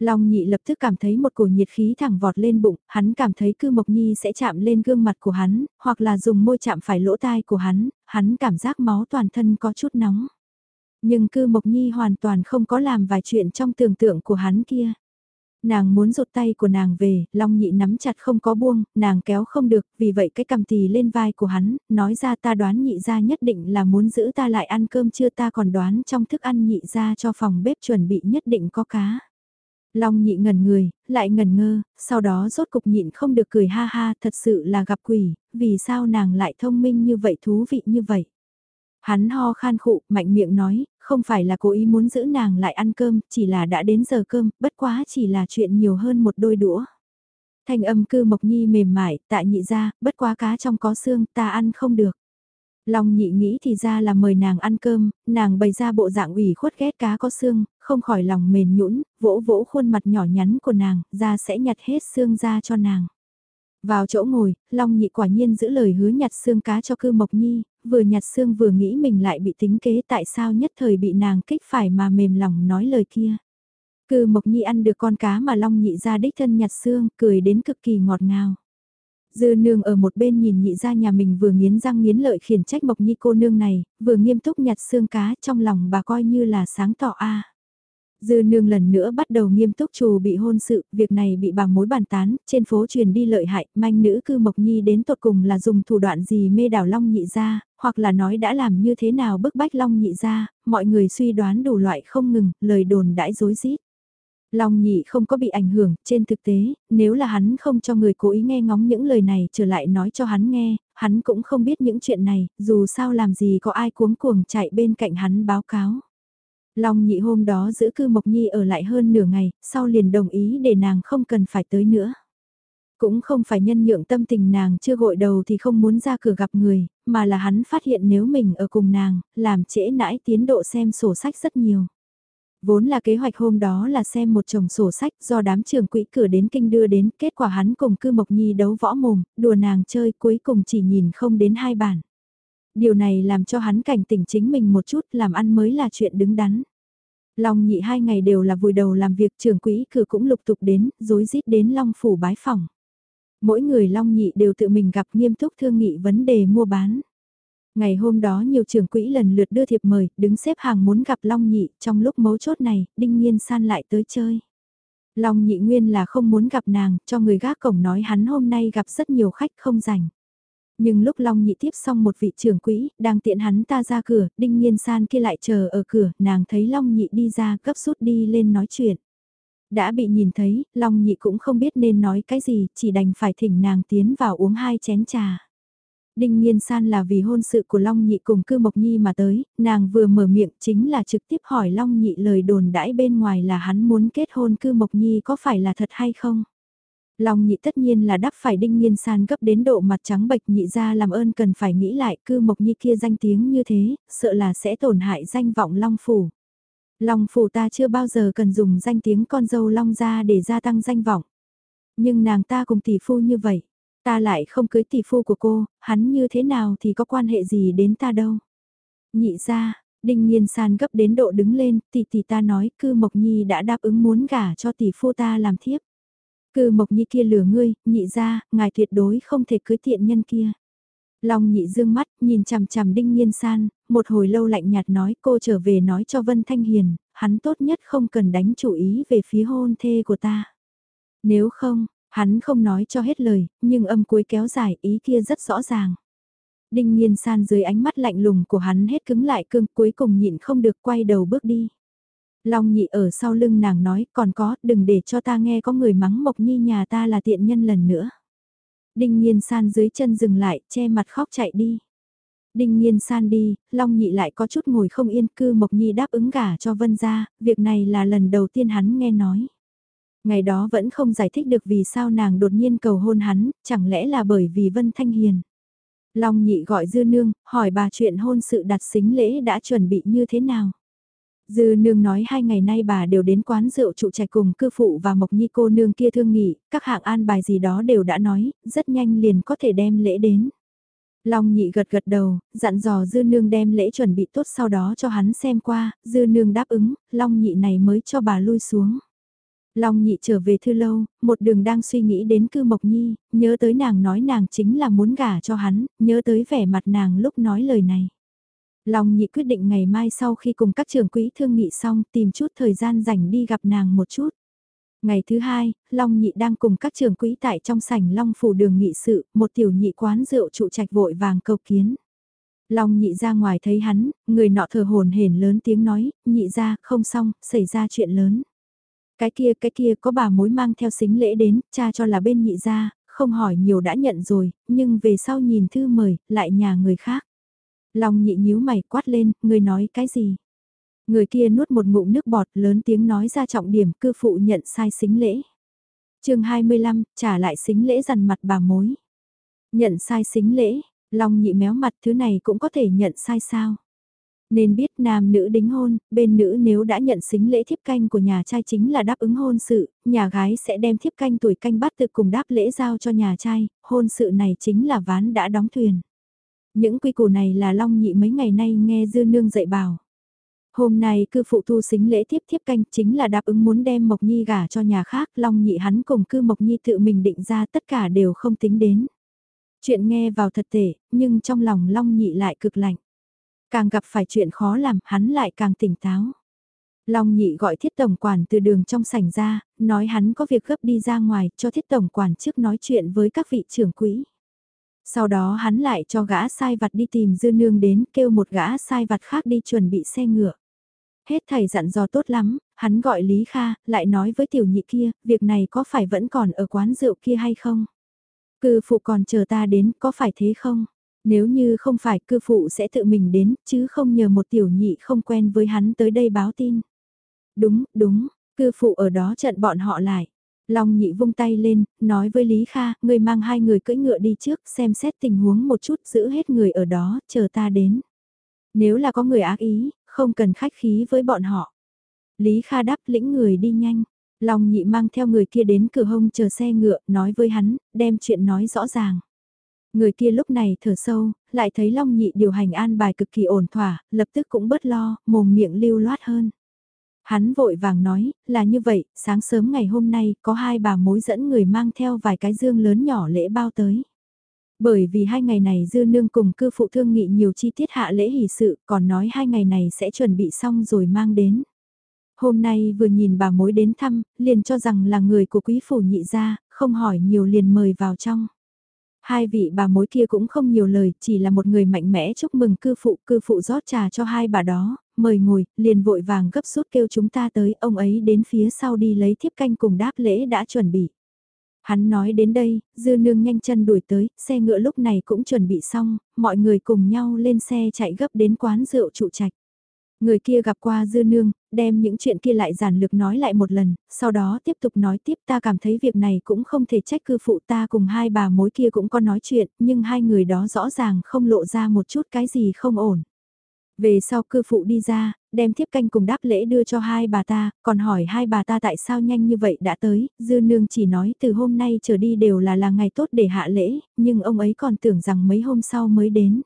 Long nhị lập tức cảm thấy một cổ nhiệt khí thẳng vọt lên bụng, hắn cảm thấy cư mộc nhi sẽ chạm lên gương mặt của hắn, hoặc là dùng môi chạm phải lỗ tai của hắn, hắn cảm giác máu toàn thân có chút nóng. Nhưng cư mộc nhi hoàn toàn không có làm vài chuyện trong tưởng tượng của hắn kia. Nàng muốn rụt tay của nàng về, long nhị nắm chặt không có buông, nàng kéo không được, vì vậy cái cầm tì lên vai của hắn, nói ra ta đoán nhị ra nhất định là muốn giữ ta lại ăn cơm chưa ta còn đoán trong thức ăn nhị ra cho phòng bếp chuẩn bị nhất định có cá. Long nhị ngẩn người, lại ngẩn ngơ, sau đó rốt cục nhịn không được cười ha ha, thật sự là gặp quỷ, vì sao nàng lại thông minh như vậy thú vị như vậy. Hắn ho khan khụ, mạnh miệng nói, không phải là cố ý muốn giữ nàng lại ăn cơm, chỉ là đã đến giờ cơm, bất quá chỉ là chuyện nhiều hơn một đôi đũa. Thanh âm cư mộc nhi mềm mại, tại nhị ra, bất quá cá trong có xương, ta ăn không được. Long nhị nghĩ thì ra là mời nàng ăn cơm, nàng bày ra bộ dạng ủy khuất ghét cá có xương, không khỏi lòng mềm nhũn, vỗ vỗ khuôn mặt nhỏ nhắn của nàng, ra sẽ nhặt hết xương ra cho nàng. Vào chỗ ngồi, Long nhị quả nhiên giữ lời hứa nhặt xương cá cho cư mộc nhi, vừa nhặt xương vừa nghĩ mình lại bị tính kế tại sao nhất thời bị nàng kích phải mà mềm lòng nói lời kia. Cư mộc nhi ăn được con cá mà Long nhị ra đích thân nhặt xương, cười đến cực kỳ ngọt ngào. Dư nương ở một bên nhìn nhị ra nhà mình vừa nghiến răng nghiến lợi khiển trách Mộc Nhi cô nương này, vừa nghiêm túc nhặt xương cá trong lòng bà coi như là sáng tỏ a. Dư nương lần nữa bắt đầu nghiêm túc trù bị hôn sự, việc này bị bà mối bàn tán, trên phố truyền đi lợi hại, manh nữ cư Mộc Nhi đến tột cùng là dùng thủ đoạn gì mê đảo Long nhị ra, hoặc là nói đã làm như thế nào bức bách Long nhị ra, mọi người suy đoán đủ loại không ngừng, lời đồn đãi dối rít Long nhị không có bị ảnh hưởng, trên thực tế, nếu là hắn không cho người cố ý nghe ngóng những lời này trở lại nói cho hắn nghe, hắn cũng không biết những chuyện này, dù sao làm gì có ai cuống cuồng chạy bên cạnh hắn báo cáo. Long nhị hôm đó giữ cư Mộc Nhi ở lại hơn nửa ngày, sau liền đồng ý để nàng không cần phải tới nữa. Cũng không phải nhân nhượng tâm tình nàng chưa gội đầu thì không muốn ra cửa gặp người, mà là hắn phát hiện nếu mình ở cùng nàng, làm trễ nãi tiến độ xem sổ sách rất nhiều. Vốn là kế hoạch hôm đó là xem một chồng sổ sách do đám trưởng quỹ cửa đến kinh đưa đến, kết quả hắn cùng cư Mộc Nhi đấu võ mồm, đùa nàng chơi cuối cùng chỉ nhìn không đến hai bản. Điều này làm cho hắn cảnh tỉnh chính mình một chút làm ăn mới là chuyện đứng đắn. Long nhị hai ngày đều là vùi đầu làm việc trưởng quỹ cửa cũng lục tục đến, dối rít đến Long phủ bái phòng. Mỗi người Long nhị đều tự mình gặp nghiêm túc thương nghị vấn đề mua bán. Ngày hôm đó nhiều trưởng quỹ lần lượt đưa thiệp mời, đứng xếp hàng muốn gặp Long Nhị, trong lúc mấu chốt này, Đinh Nhiên san lại tới chơi. Long Nhị nguyên là không muốn gặp nàng, cho người gác cổng nói hắn hôm nay gặp rất nhiều khách không rảnh. Nhưng lúc Long Nhị tiếp xong một vị trưởng quỹ, đang tiện hắn ta ra cửa, Đinh Nhiên san kia lại chờ ở cửa, nàng thấy Long Nhị đi ra gấp rút đi lên nói chuyện. Đã bị nhìn thấy, Long Nhị cũng không biết nên nói cái gì, chỉ đành phải thỉnh nàng tiến vào uống hai chén trà. Đinh Nhiên San là vì hôn sự của Long Nhị cùng Cư Mộc Nhi mà tới, nàng vừa mở miệng chính là trực tiếp hỏi Long Nhị lời đồn đãi bên ngoài là hắn muốn kết hôn Cư Mộc Nhi có phải là thật hay không. Long Nhị tất nhiên là đắp phải Đinh Nhiên San gấp đến độ mặt trắng bệch nhị ra làm ơn cần phải nghĩ lại Cư Mộc Nhi kia danh tiếng như thế, sợ là sẽ tổn hại danh vọng Long Phủ. Long phủ ta chưa bao giờ cần dùng danh tiếng con dâu Long gia để gia tăng danh vọng. Nhưng nàng ta cùng tỷ phu như vậy, ta lại không cưới tỷ phu của cô, hắn như thế nào thì có quan hệ gì đến ta đâu. Nhị ra, Đinh Nhiên San gấp đến độ đứng lên, tỷ tỷ ta nói cư Mộc Nhi đã đáp ứng muốn gả cho tỷ phu ta làm thiếp. Cư Mộc Nhi kia lừa ngươi, nhị ra, ngài tuyệt đối không thể cưới tiện nhân kia. Long nhị dương mắt, nhìn chằm chằm Đinh Nhiên San, một hồi lâu lạnh nhạt nói cô trở về nói cho Vân Thanh Hiền, hắn tốt nhất không cần đánh chủ ý về phía hôn thê của ta. Nếu không, hắn không nói cho hết lời, nhưng âm cuối kéo dài ý kia rất rõ ràng. Đinh Nhiên San dưới ánh mắt lạnh lùng của hắn hết cứng lại cương cuối cùng nhịn không được quay đầu bước đi. Long nhị ở sau lưng nàng nói còn có đừng để cho ta nghe có người mắng Mộc Nhi nhà ta là tiện nhân lần nữa. Đinh Nhiên San dưới chân dừng lại, che mặt khóc chạy đi. Đinh Nhiên San đi, Long Nhị lại có chút ngồi không yên cư Mộc Nhi đáp ứng gả cho Vân gia, việc này là lần đầu tiên hắn nghe nói. Ngày đó vẫn không giải thích được vì sao nàng đột nhiên cầu hôn hắn, chẳng lẽ là bởi vì Vân Thanh Hiền. Long Nhị gọi Dư Nương, hỏi bà chuyện hôn sự đặt xính lễ đã chuẩn bị như thế nào. Dư nương nói hai ngày nay bà đều đến quán rượu trụ trạch cùng cư phụ và mộc nhi cô nương kia thương nghị, các hạng an bài gì đó đều đã nói, rất nhanh liền có thể đem lễ đến. Long nhị gật gật đầu, dặn dò dư nương đem lễ chuẩn bị tốt sau đó cho hắn xem qua, dư nương đáp ứng, long nhị này mới cho bà lui xuống. Long nhị trở về thư lâu, một đường đang suy nghĩ đến cư mộc nhi, nhớ tới nàng nói nàng chính là muốn gả cho hắn, nhớ tới vẻ mặt nàng lúc nói lời này. Long nhị quyết định ngày mai sau khi cùng các trưởng quỹ thương nghị xong tìm chút thời gian rảnh đi gặp nàng một chút. Ngày thứ hai, Long nhị đang cùng các trưởng quỹ tại trong sảnh Long phủ đường nghị sự, một tiểu nhị quán rượu trụ trạch vội vàng cầu kiến. Long nhị ra ngoài thấy hắn, người nọ thờ hồn hển lớn tiếng nói, nhị ra, không xong, xảy ra chuyện lớn. Cái kia, cái kia có bà mối mang theo xính lễ đến, cha cho là bên nhị gia không hỏi nhiều đã nhận rồi, nhưng về sau nhìn thư mời, lại nhà người khác. Long nhị nhíu mày quát lên, người nói cái gì? Người kia nuốt một ngụm nước bọt lớn tiếng nói ra trọng điểm cư phụ nhận sai xính lễ. chương 25, trả lại xính lễ dằn mặt bà mối. Nhận sai xính lễ, Long nhị méo mặt thứ này cũng có thể nhận sai sao? Nên biết nam nữ đính hôn, bên nữ nếu đã nhận xính lễ thiếp canh của nhà trai chính là đáp ứng hôn sự, nhà gái sẽ đem thiếp canh tuổi canh bắt tự cùng đáp lễ giao cho nhà trai, hôn sự này chính là ván đã đóng thuyền. Những quy củ này là Long Nhị mấy ngày nay nghe Dư Nương dạy bảo. Hôm nay cư phụ thu xính lễ tiếp tiếp canh chính là đáp ứng muốn đem Mộc Nhi gả cho nhà khác, Long Nhị hắn cùng cư Mộc Nhi tự mình định ra tất cả đều không tính đến. Chuyện nghe vào thật tệ, nhưng trong lòng Long Nhị lại cực lạnh. Càng gặp phải chuyện khó làm, hắn lại càng tỉnh táo. Long Nhị gọi thiết tổng quản từ đường trong sảnh ra, nói hắn có việc gấp đi ra ngoài cho thiết tổng quản trước nói chuyện với các vị trưởng quỹ. Sau đó hắn lại cho gã sai vặt đi tìm dư nương đến kêu một gã sai vặt khác đi chuẩn bị xe ngựa. Hết thầy dặn dò tốt lắm, hắn gọi Lý Kha, lại nói với tiểu nhị kia, việc này có phải vẫn còn ở quán rượu kia hay không? Cư phụ còn chờ ta đến, có phải thế không? Nếu như không phải cư phụ sẽ tự mình đến, chứ không nhờ một tiểu nhị không quen với hắn tới đây báo tin. Đúng, đúng, cư phụ ở đó trận bọn họ lại. Long nhị vung tay lên, nói với Lý Kha, người mang hai người cưỡi ngựa đi trước, xem xét tình huống một chút, giữ hết người ở đó, chờ ta đến. Nếu là có người ác ý, không cần khách khí với bọn họ. Lý Kha đáp lĩnh người đi nhanh. Long nhị mang theo người kia đến cửa hông chờ xe ngựa, nói với hắn, đem chuyện nói rõ ràng. Người kia lúc này thở sâu, lại thấy Long nhị điều hành an bài cực kỳ ổn thỏa, lập tức cũng bớt lo, mồm miệng lưu loát hơn. Hắn vội vàng nói, là như vậy, sáng sớm ngày hôm nay có hai bà mối dẫn người mang theo vài cái dương lớn nhỏ lễ bao tới. Bởi vì hai ngày này dư nương cùng cư phụ thương nghị nhiều chi tiết hạ lễ hỷ sự, còn nói hai ngày này sẽ chuẩn bị xong rồi mang đến. Hôm nay vừa nhìn bà mối đến thăm, liền cho rằng là người của quý phủ nhị gia, không hỏi nhiều liền mời vào trong. Hai vị bà mối kia cũng không nhiều lời, chỉ là một người mạnh mẽ chúc mừng cư phụ, cư phụ rót trà cho hai bà đó, mời ngồi, liền vội vàng gấp rút kêu chúng ta tới, ông ấy đến phía sau đi lấy thiếp canh cùng đáp lễ đã chuẩn bị. Hắn nói đến đây, dư nương nhanh chân đuổi tới, xe ngựa lúc này cũng chuẩn bị xong, mọi người cùng nhau lên xe chạy gấp đến quán rượu trụ trạch. Người kia gặp qua dư nương, đem những chuyện kia lại giản lược nói lại một lần, sau đó tiếp tục nói tiếp ta cảm thấy việc này cũng không thể trách cư phụ ta cùng hai bà mối kia cũng có nói chuyện, nhưng hai người đó rõ ràng không lộ ra một chút cái gì không ổn. Về sau cư phụ đi ra, đem thiếp canh cùng đáp lễ đưa cho hai bà ta, còn hỏi hai bà ta tại sao nhanh như vậy đã tới, dư nương chỉ nói từ hôm nay trở đi đều là là ngày tốt để hạ lễ, nhưng ông ấy còn tưởng rằng mấy hôm sau mới đến.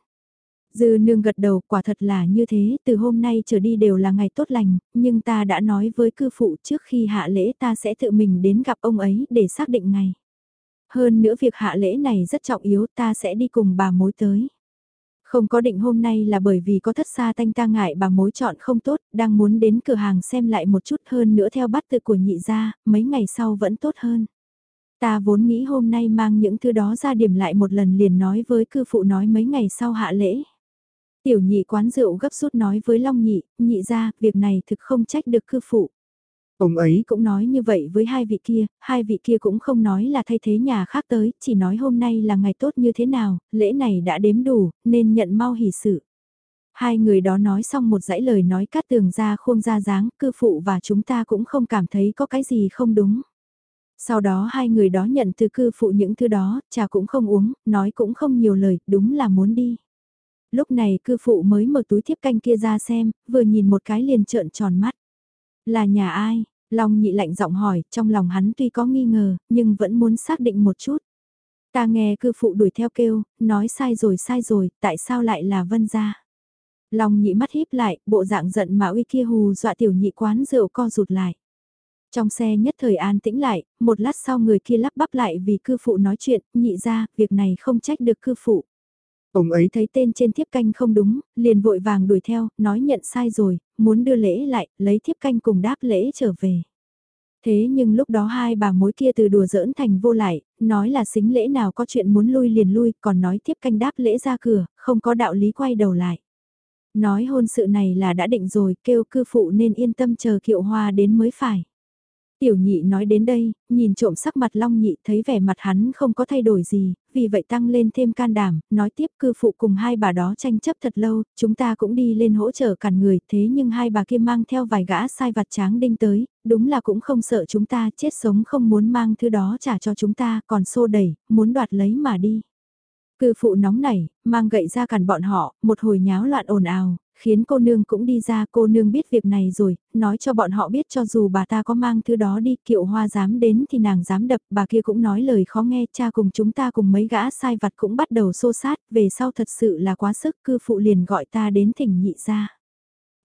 Dư nương gật đầu quả thật là như thế, từ hôm nay trở đi đều là ngày tốt lành, nhưng ta đã nói với cư phụ trước khi hạ lễ ta sẽ tự mình đến gặp ông ấy để xác định ngày. Hơn nữa việc hạ lễ này rất trọng yếu ta sẽ đi cùng bà mối tới. Không có định hôm nay là bởi vì có thất xa tanh ta ngại bà mối chọn không tốt, đang muốn đến cửa hàng xem lại một chút hơn nữa theo bắt tự của nhị gia, mấy ngày sau vẫn tốt hơn. Ta vốn nghĩ hôm nay mang những thứ đó ra điểm lại một lần liền nói với cư phụ nói mấy ngày sau hạ lễ. Tiểu nhị quán rượu gấp rút nói với Long nhị, nhị ra, việc này thực không trách được cư phụ. Ông ấy cũng nói như vậy với hai vị kia, hai vị kia cũng không nói là thay thế nhà khác tới, chỉ nói hôm nay là ngày tốt như thế nào, lễ này đã đếm đủ, nên nhận mau hỷ sự. Hai người đó nói xong một dãy lời nói cắt tường ra khuôn ra dáng, cư phụ và chúng ta cũng không cảm thấy có cái gì không đúng. Sau đó hai người đó nhận từ cư phụ những thứ đó, trà cũng không uống, nói cũng không nhiều lời, đúng là muốn đi. Lúc này cư phụ mới mở túi thiếp canh kia ra xem, vừa nhìn một cái liền trợn tròn mắt. Là nhà ai? Long nhị lạnh giọng hỏi, trong lòng hắn tuy có nghi ngờ, nhưng vẫn muốn xác định một chút. Ta nghe cư phụ đuổi theo kêu, nói sai rồi sai rồi, tại sao lại là vân gia? Long nhị mắt híp lại, bộ dạng giận mà uy kia hù dọa tiểu nhị quán rượu co rụt lại. Trong xe nhất thời an tĩnh lại, một lát sau người kia lắp bắp lại vì cư phụ nói chuyện, nhị ra, việc này không trách được cư phụ. Ông ấy thấy tên trên thiếp canh không đúng, liền vội vàng đuổi theo, nói nhận sai rồi, muốn đưa lễ lại, lấy thiếp canh cùng đáp lễ trở về. Thế nhưng lúc đó hai bà mối kia từ đùa giỡn thành vô lại, nói là xính lễ nào có chuyện muốn lui liền lui, còn nói thiếp canh đáp lễ ra cửa, không có đạo lý quay đầu lại. Nói hôn sự này là đã định rồi, kêu cư phụ nên yên tâm chờ kiệu hoa đến mới phải. Tiểu nhị nói đến đây, nhìn trộm sắc mặt long nhị thấy vẻ mặt hắn không có thay đổi gì, vì vậy tăng lên thêm can đảm, nói tiếp cư phụ cùng hai bà đó tranh chấp thật lâu, chúng ta cũng đi lên hỗ trợ cản người, thế nhưng hai bà kia mang theo vài gã sai vặt tráng đinh tới, đúng là cũng không sợ chúng ta chết sống không muốn mang thứ đó trả cho chúng ta, còn xô đẩy, muốn đoạt lấy mà đi. Cư phụ nóng nảy, mang gậy ra cản bọn họ, một hồi nháo loạn ồn ào, khiến cô nương cũng đi ra cô nương biết việc này rồi, nói cho bọn họ biết cho dù bà ta có mang thứ đó đi kiệu hoa dám đến thì nàng dám đập, bà kia cũng nói lời khó nghe, cha cùng chúng ta cùng mấy gã sai vặt cũng bắt đầu xô sát, về sau thật sự là quá sức, cư phụ liền gọi ta đến thỉnh nhị ra.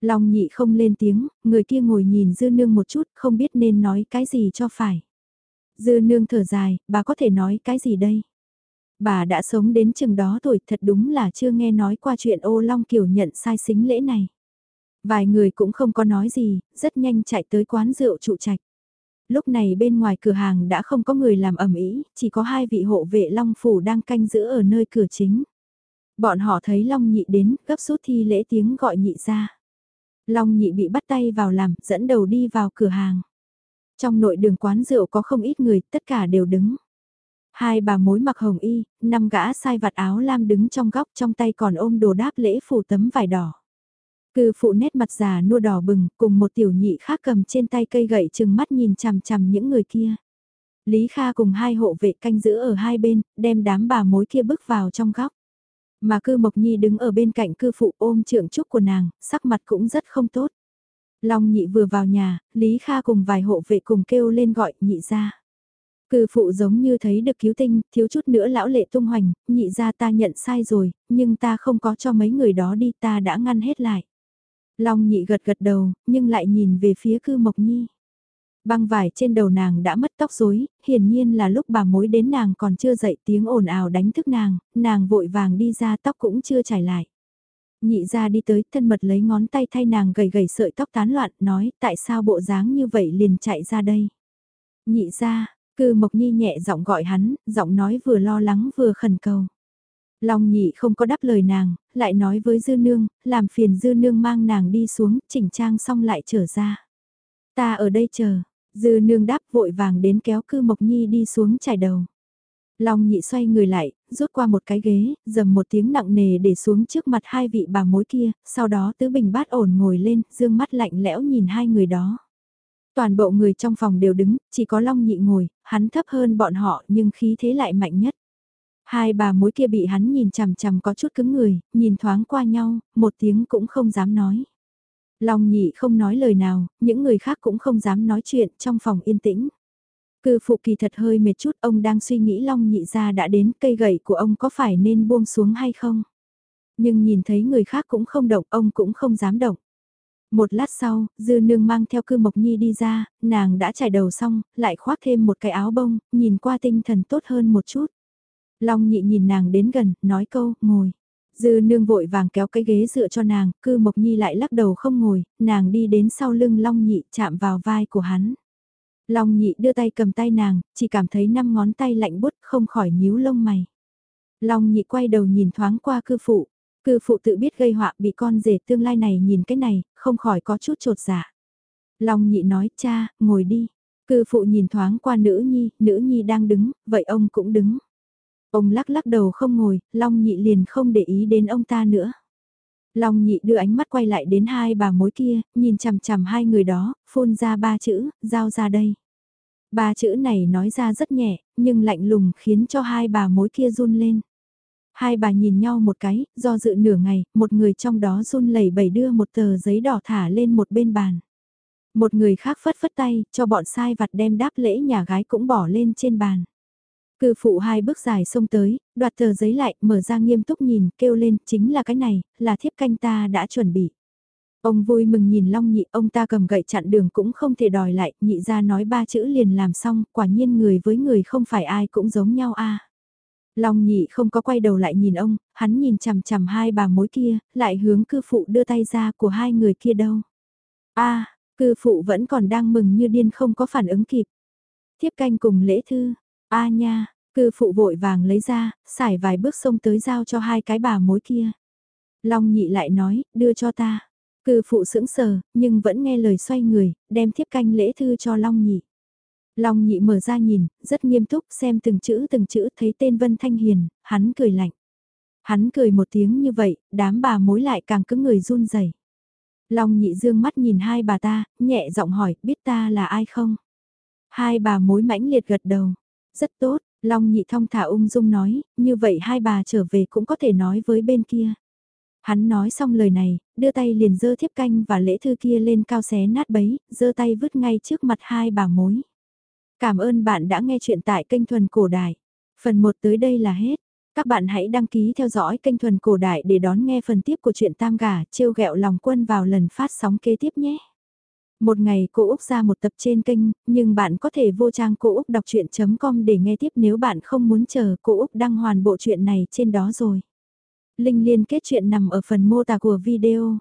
Long nhị không lên tiếng, người kia ngồi nhìn dư nương một chút, không biết nên nói cái gì cho phải. Dư nương thở dài, bà có thể nói cái gì đây? Bà đã sống đến chừng đó tuổi thật đúng là chưa nghe nói qua chuyện ô long kiều nhận sai xính lễ này. Vài người cũng không có nói gì, rất nhanh chạy tới quán rượu trụ trạch. Lúc này bên ngoài cửa hàng đã không có người làm ẩm ý, chỉ có hai vị hộ vệ Long Phủ đang canh giữ ở nơi cửa chính. Bọn họ thấy Long Nhị đến, gấp rút thi lễ tiếng gọi nhị ra. Long Nhị bị bắt tay vào làm, dẫn đầu đi vào cửa hàng. Trong nội đường quán rượu có không ít người, tất cả đều đứng. Hai bà mối mặc hồng y, năm gã sai vặt áo lam đứng trong góc trong tay còn ôm đồ đáp lễ phủ tấm vải đỏ. Cư phụ nét mặt già nua đỏ bừng, cùng một tiểu nhị khác cầm trên tay cây gậy chừng mắt nhìn chằm chằm những người kia. Lý Kha cùng hai hộ vệ canh giữ ở hai bên, đem đám bà mối kia bước vào trong góc. Mà cư Mộc Nhi đứng ở bên cạnh cư phụ ôm trượng trúc của nàng, sắc mặt cũng rất không tốt. Long nhị vừa vào nhà, Lý Kha cùng vài hộ vệ cùng kêu lên gọi nhị ra. Cư phụ giống như thấy được cứu tinh, thiếu chút nữa lão lệ tung hoành, nhị ra ta nhận sai rồi, nhưng ta không có cho mấy người đó đi ta đã ngăn hết lại. Long nhị gật gật đầu, nhưng lại nhìn về phía cư mộc nhi. Băng vải trên đầu nàng đã mất tóc rối, hiển nhiên là lúc bà mối đến nàng còn chưa dậy tiếng ồn ào đánh thức nàng, nàng vội vàng đi ra tóc cũng chưa trải lại. Nhị ra đi tới thân mật lấy ngón tay thay nàng gầy gầy sợi tóc tán loạn, nói tại sao bộ dáng như vậy liền chạy ra đây. Nhị ra, Cư Mộc Nhi nhẹ giọng gọi hắn, giọng nói vừa lo lắng vừa khẩn cầu. Long nhị không có đáp lời nàng, lại nói với Dư Nương, làm phiền Dư Nương mang nàng đi xuống, chỉnh trang xong lại trở ra. Ta ở đây chờ, Dư Nương đáp vội vàng đến kéo Cư Mộc Nhi đi xuống trải đầu. Long nhị xoay người lại, rút qua một cái ghế, dầm một tiếng nặng nề để xuống trước mặt hai vị bà mối kia, sau đó tứ bình bát ổn ngồi lên, dương mắt lạnh lẽo nhìn hai người đó. Toàn bộ người trong phòng đều đứng, chỉ có Long Nhị ngồi, hắn thấp hơn bọn họ nhưng khí thế lại mạnh nhất. Hai bà mối kia bị hắn nhìn chằm chằm có chút cứng người, nhìn thoáng qua nhau, một tiếng cũng không dám nói. Long nhị không nói lời nào, những người khác cũng không dám nói chuyện trong phòng yên tĩnh. Cư phụ kỳ thật hơi mệt chút, ông đang suy nghĩ Long nhị ra đã đến cây gậy của ông có phải nên buông xuống hay không. Nhưng nhìn thấy người khác cũng không động, ông cũng không dám động. Một lát sau, dư nương mang theo cư mộc nhi đi ra, nàng đã trải đầu xong, lại khoác thêm một cái áo bông, nhìn qua tinh thần tốt hơn một chút. Long nhị nhìn nàng đến gần, nói câu, ngồi. Dư nương vội vàng kéo cái ghế dựa cho nàng, cư mộc nhi lại lắc đầu không ngồi, nàng đi đến sau lưng long nhị chạm vào vai của hắn. Long nhị đưa tay cầm tay nàng, chỉ cảm thấy năm ngón tay lạnh bút không khỏi nhíu lông mày. Long nhị quay đầu nhìn thoáng qua cư phụ, cư phụ tự biết gây họa bị con rể tương lai này nhìn cái này, không khỏi có chút trột dạ. Long nhị nói cha, ngồi đi. Cư phụ nhìn thoáng qua nữ nhi, nữ nhi đang đứng, vậy ông cũng đứng. Ông lắc lắc đầu không ngồi, Long nhị liền không để ý đến ông ta nữa. Long nhị đưa ánh mắt quay lại đến hai bà mối kia, nhìn chằm chằm hai người đó, phun ra ba chữ, giao ra đây. Ba chữ này nói ra rất nhẹ, nhưng lạnh lùng khiến cho hai bà mối kia run lên. Hai bà nhìn nhau một cái, do dự nửa ngày, một người trong đó run lẩy bẩy đưa một tờ giấy đỏ thả lên một bên bàn. Một người khác phất phất tay, cho bọn sai vặt đem đáp lễ nhà gái cũng bỏ lên trên bàn. Cư phụ hai bước dài xông tới, đoạt tờ giấy lại, mở ra nghiêm túc nhìn, kêu lên, chính là cái này, là thiếp canh ta đã chuẩn bị. Ông vui mừng nhìn Long Nhị, ông ta cầm gậy chặn đường cũng không thể đòi lại, nhị ra nói ba chữ liền làm xong, quả nhiên người với người không phải ai cũng giống nhau a. Long Nhị không có quay đầu lại nhìn ông, hắn nhìn chằm chằm hai bà mối kia, lại hướng cư phụ đưa tay ra của hai người kia đâu. a cư phụ vẫn còn đang mừng như điên không có phản ứng kịp. Thiếp canh cùng lễ thư, A nha, cư phụ vội vàng lấy ra, xài vài bước xông tới giao cho hai cái bà mối kia. Long nhị lại nói, đưa cho ta. Cư phụ sững sờ, nhưng vẫn nghe lời xoay người, đem thiếp canh lễ thư cho Long nhị. Long nhị mở ra nhìn, rất nghiêm túc xem từng chữ từng chữ thấy tên Vân Thanh Hiền, hắn cười lạnh. Hắn cười một tiếng như vậy, đám bà mối lại càng cứng người run rẩy. Long nhị dương mắt nhìn hai bà ta, nhẹ giọng hỏi, biết ta là ai không? Hai bà mối mãnh liệt gật đầu. Rất tốt, Long nhị thong thả ung dung nói, như vậy hai bà trở về cũng có thể nói với bên kia. Hắn nói xong lời này, đưa tay liền dơ thiếp canh và lễ thư kia lên cao xé nát bấy, dơ tay vứt ngay trước mặt hai bà mối. Cảm ơn bạn đã nghe chuyện tại kênh Thuần Cổ Đại. Phần 1 tới đây là hết. Các bạn hãy đăng ký theo dõi kênh Thuần Cổ Đại để đón nghe phần tiếp của chuyện Tam Gà, trêu ghẹo lòng quân vào lần phát sóng kế tiếp nhé. Một ngày cô Úc ra một tập trên kênh, nhưng bạn có thể vô trang cô Úc đọc chuyện.com để nghe tiếp nếu bạn không muốn chờ cô Úc đăng hoàn bộ chuyện này trên đó rồi. Linh liên kết chuyện nằm ở phần mô tả của video.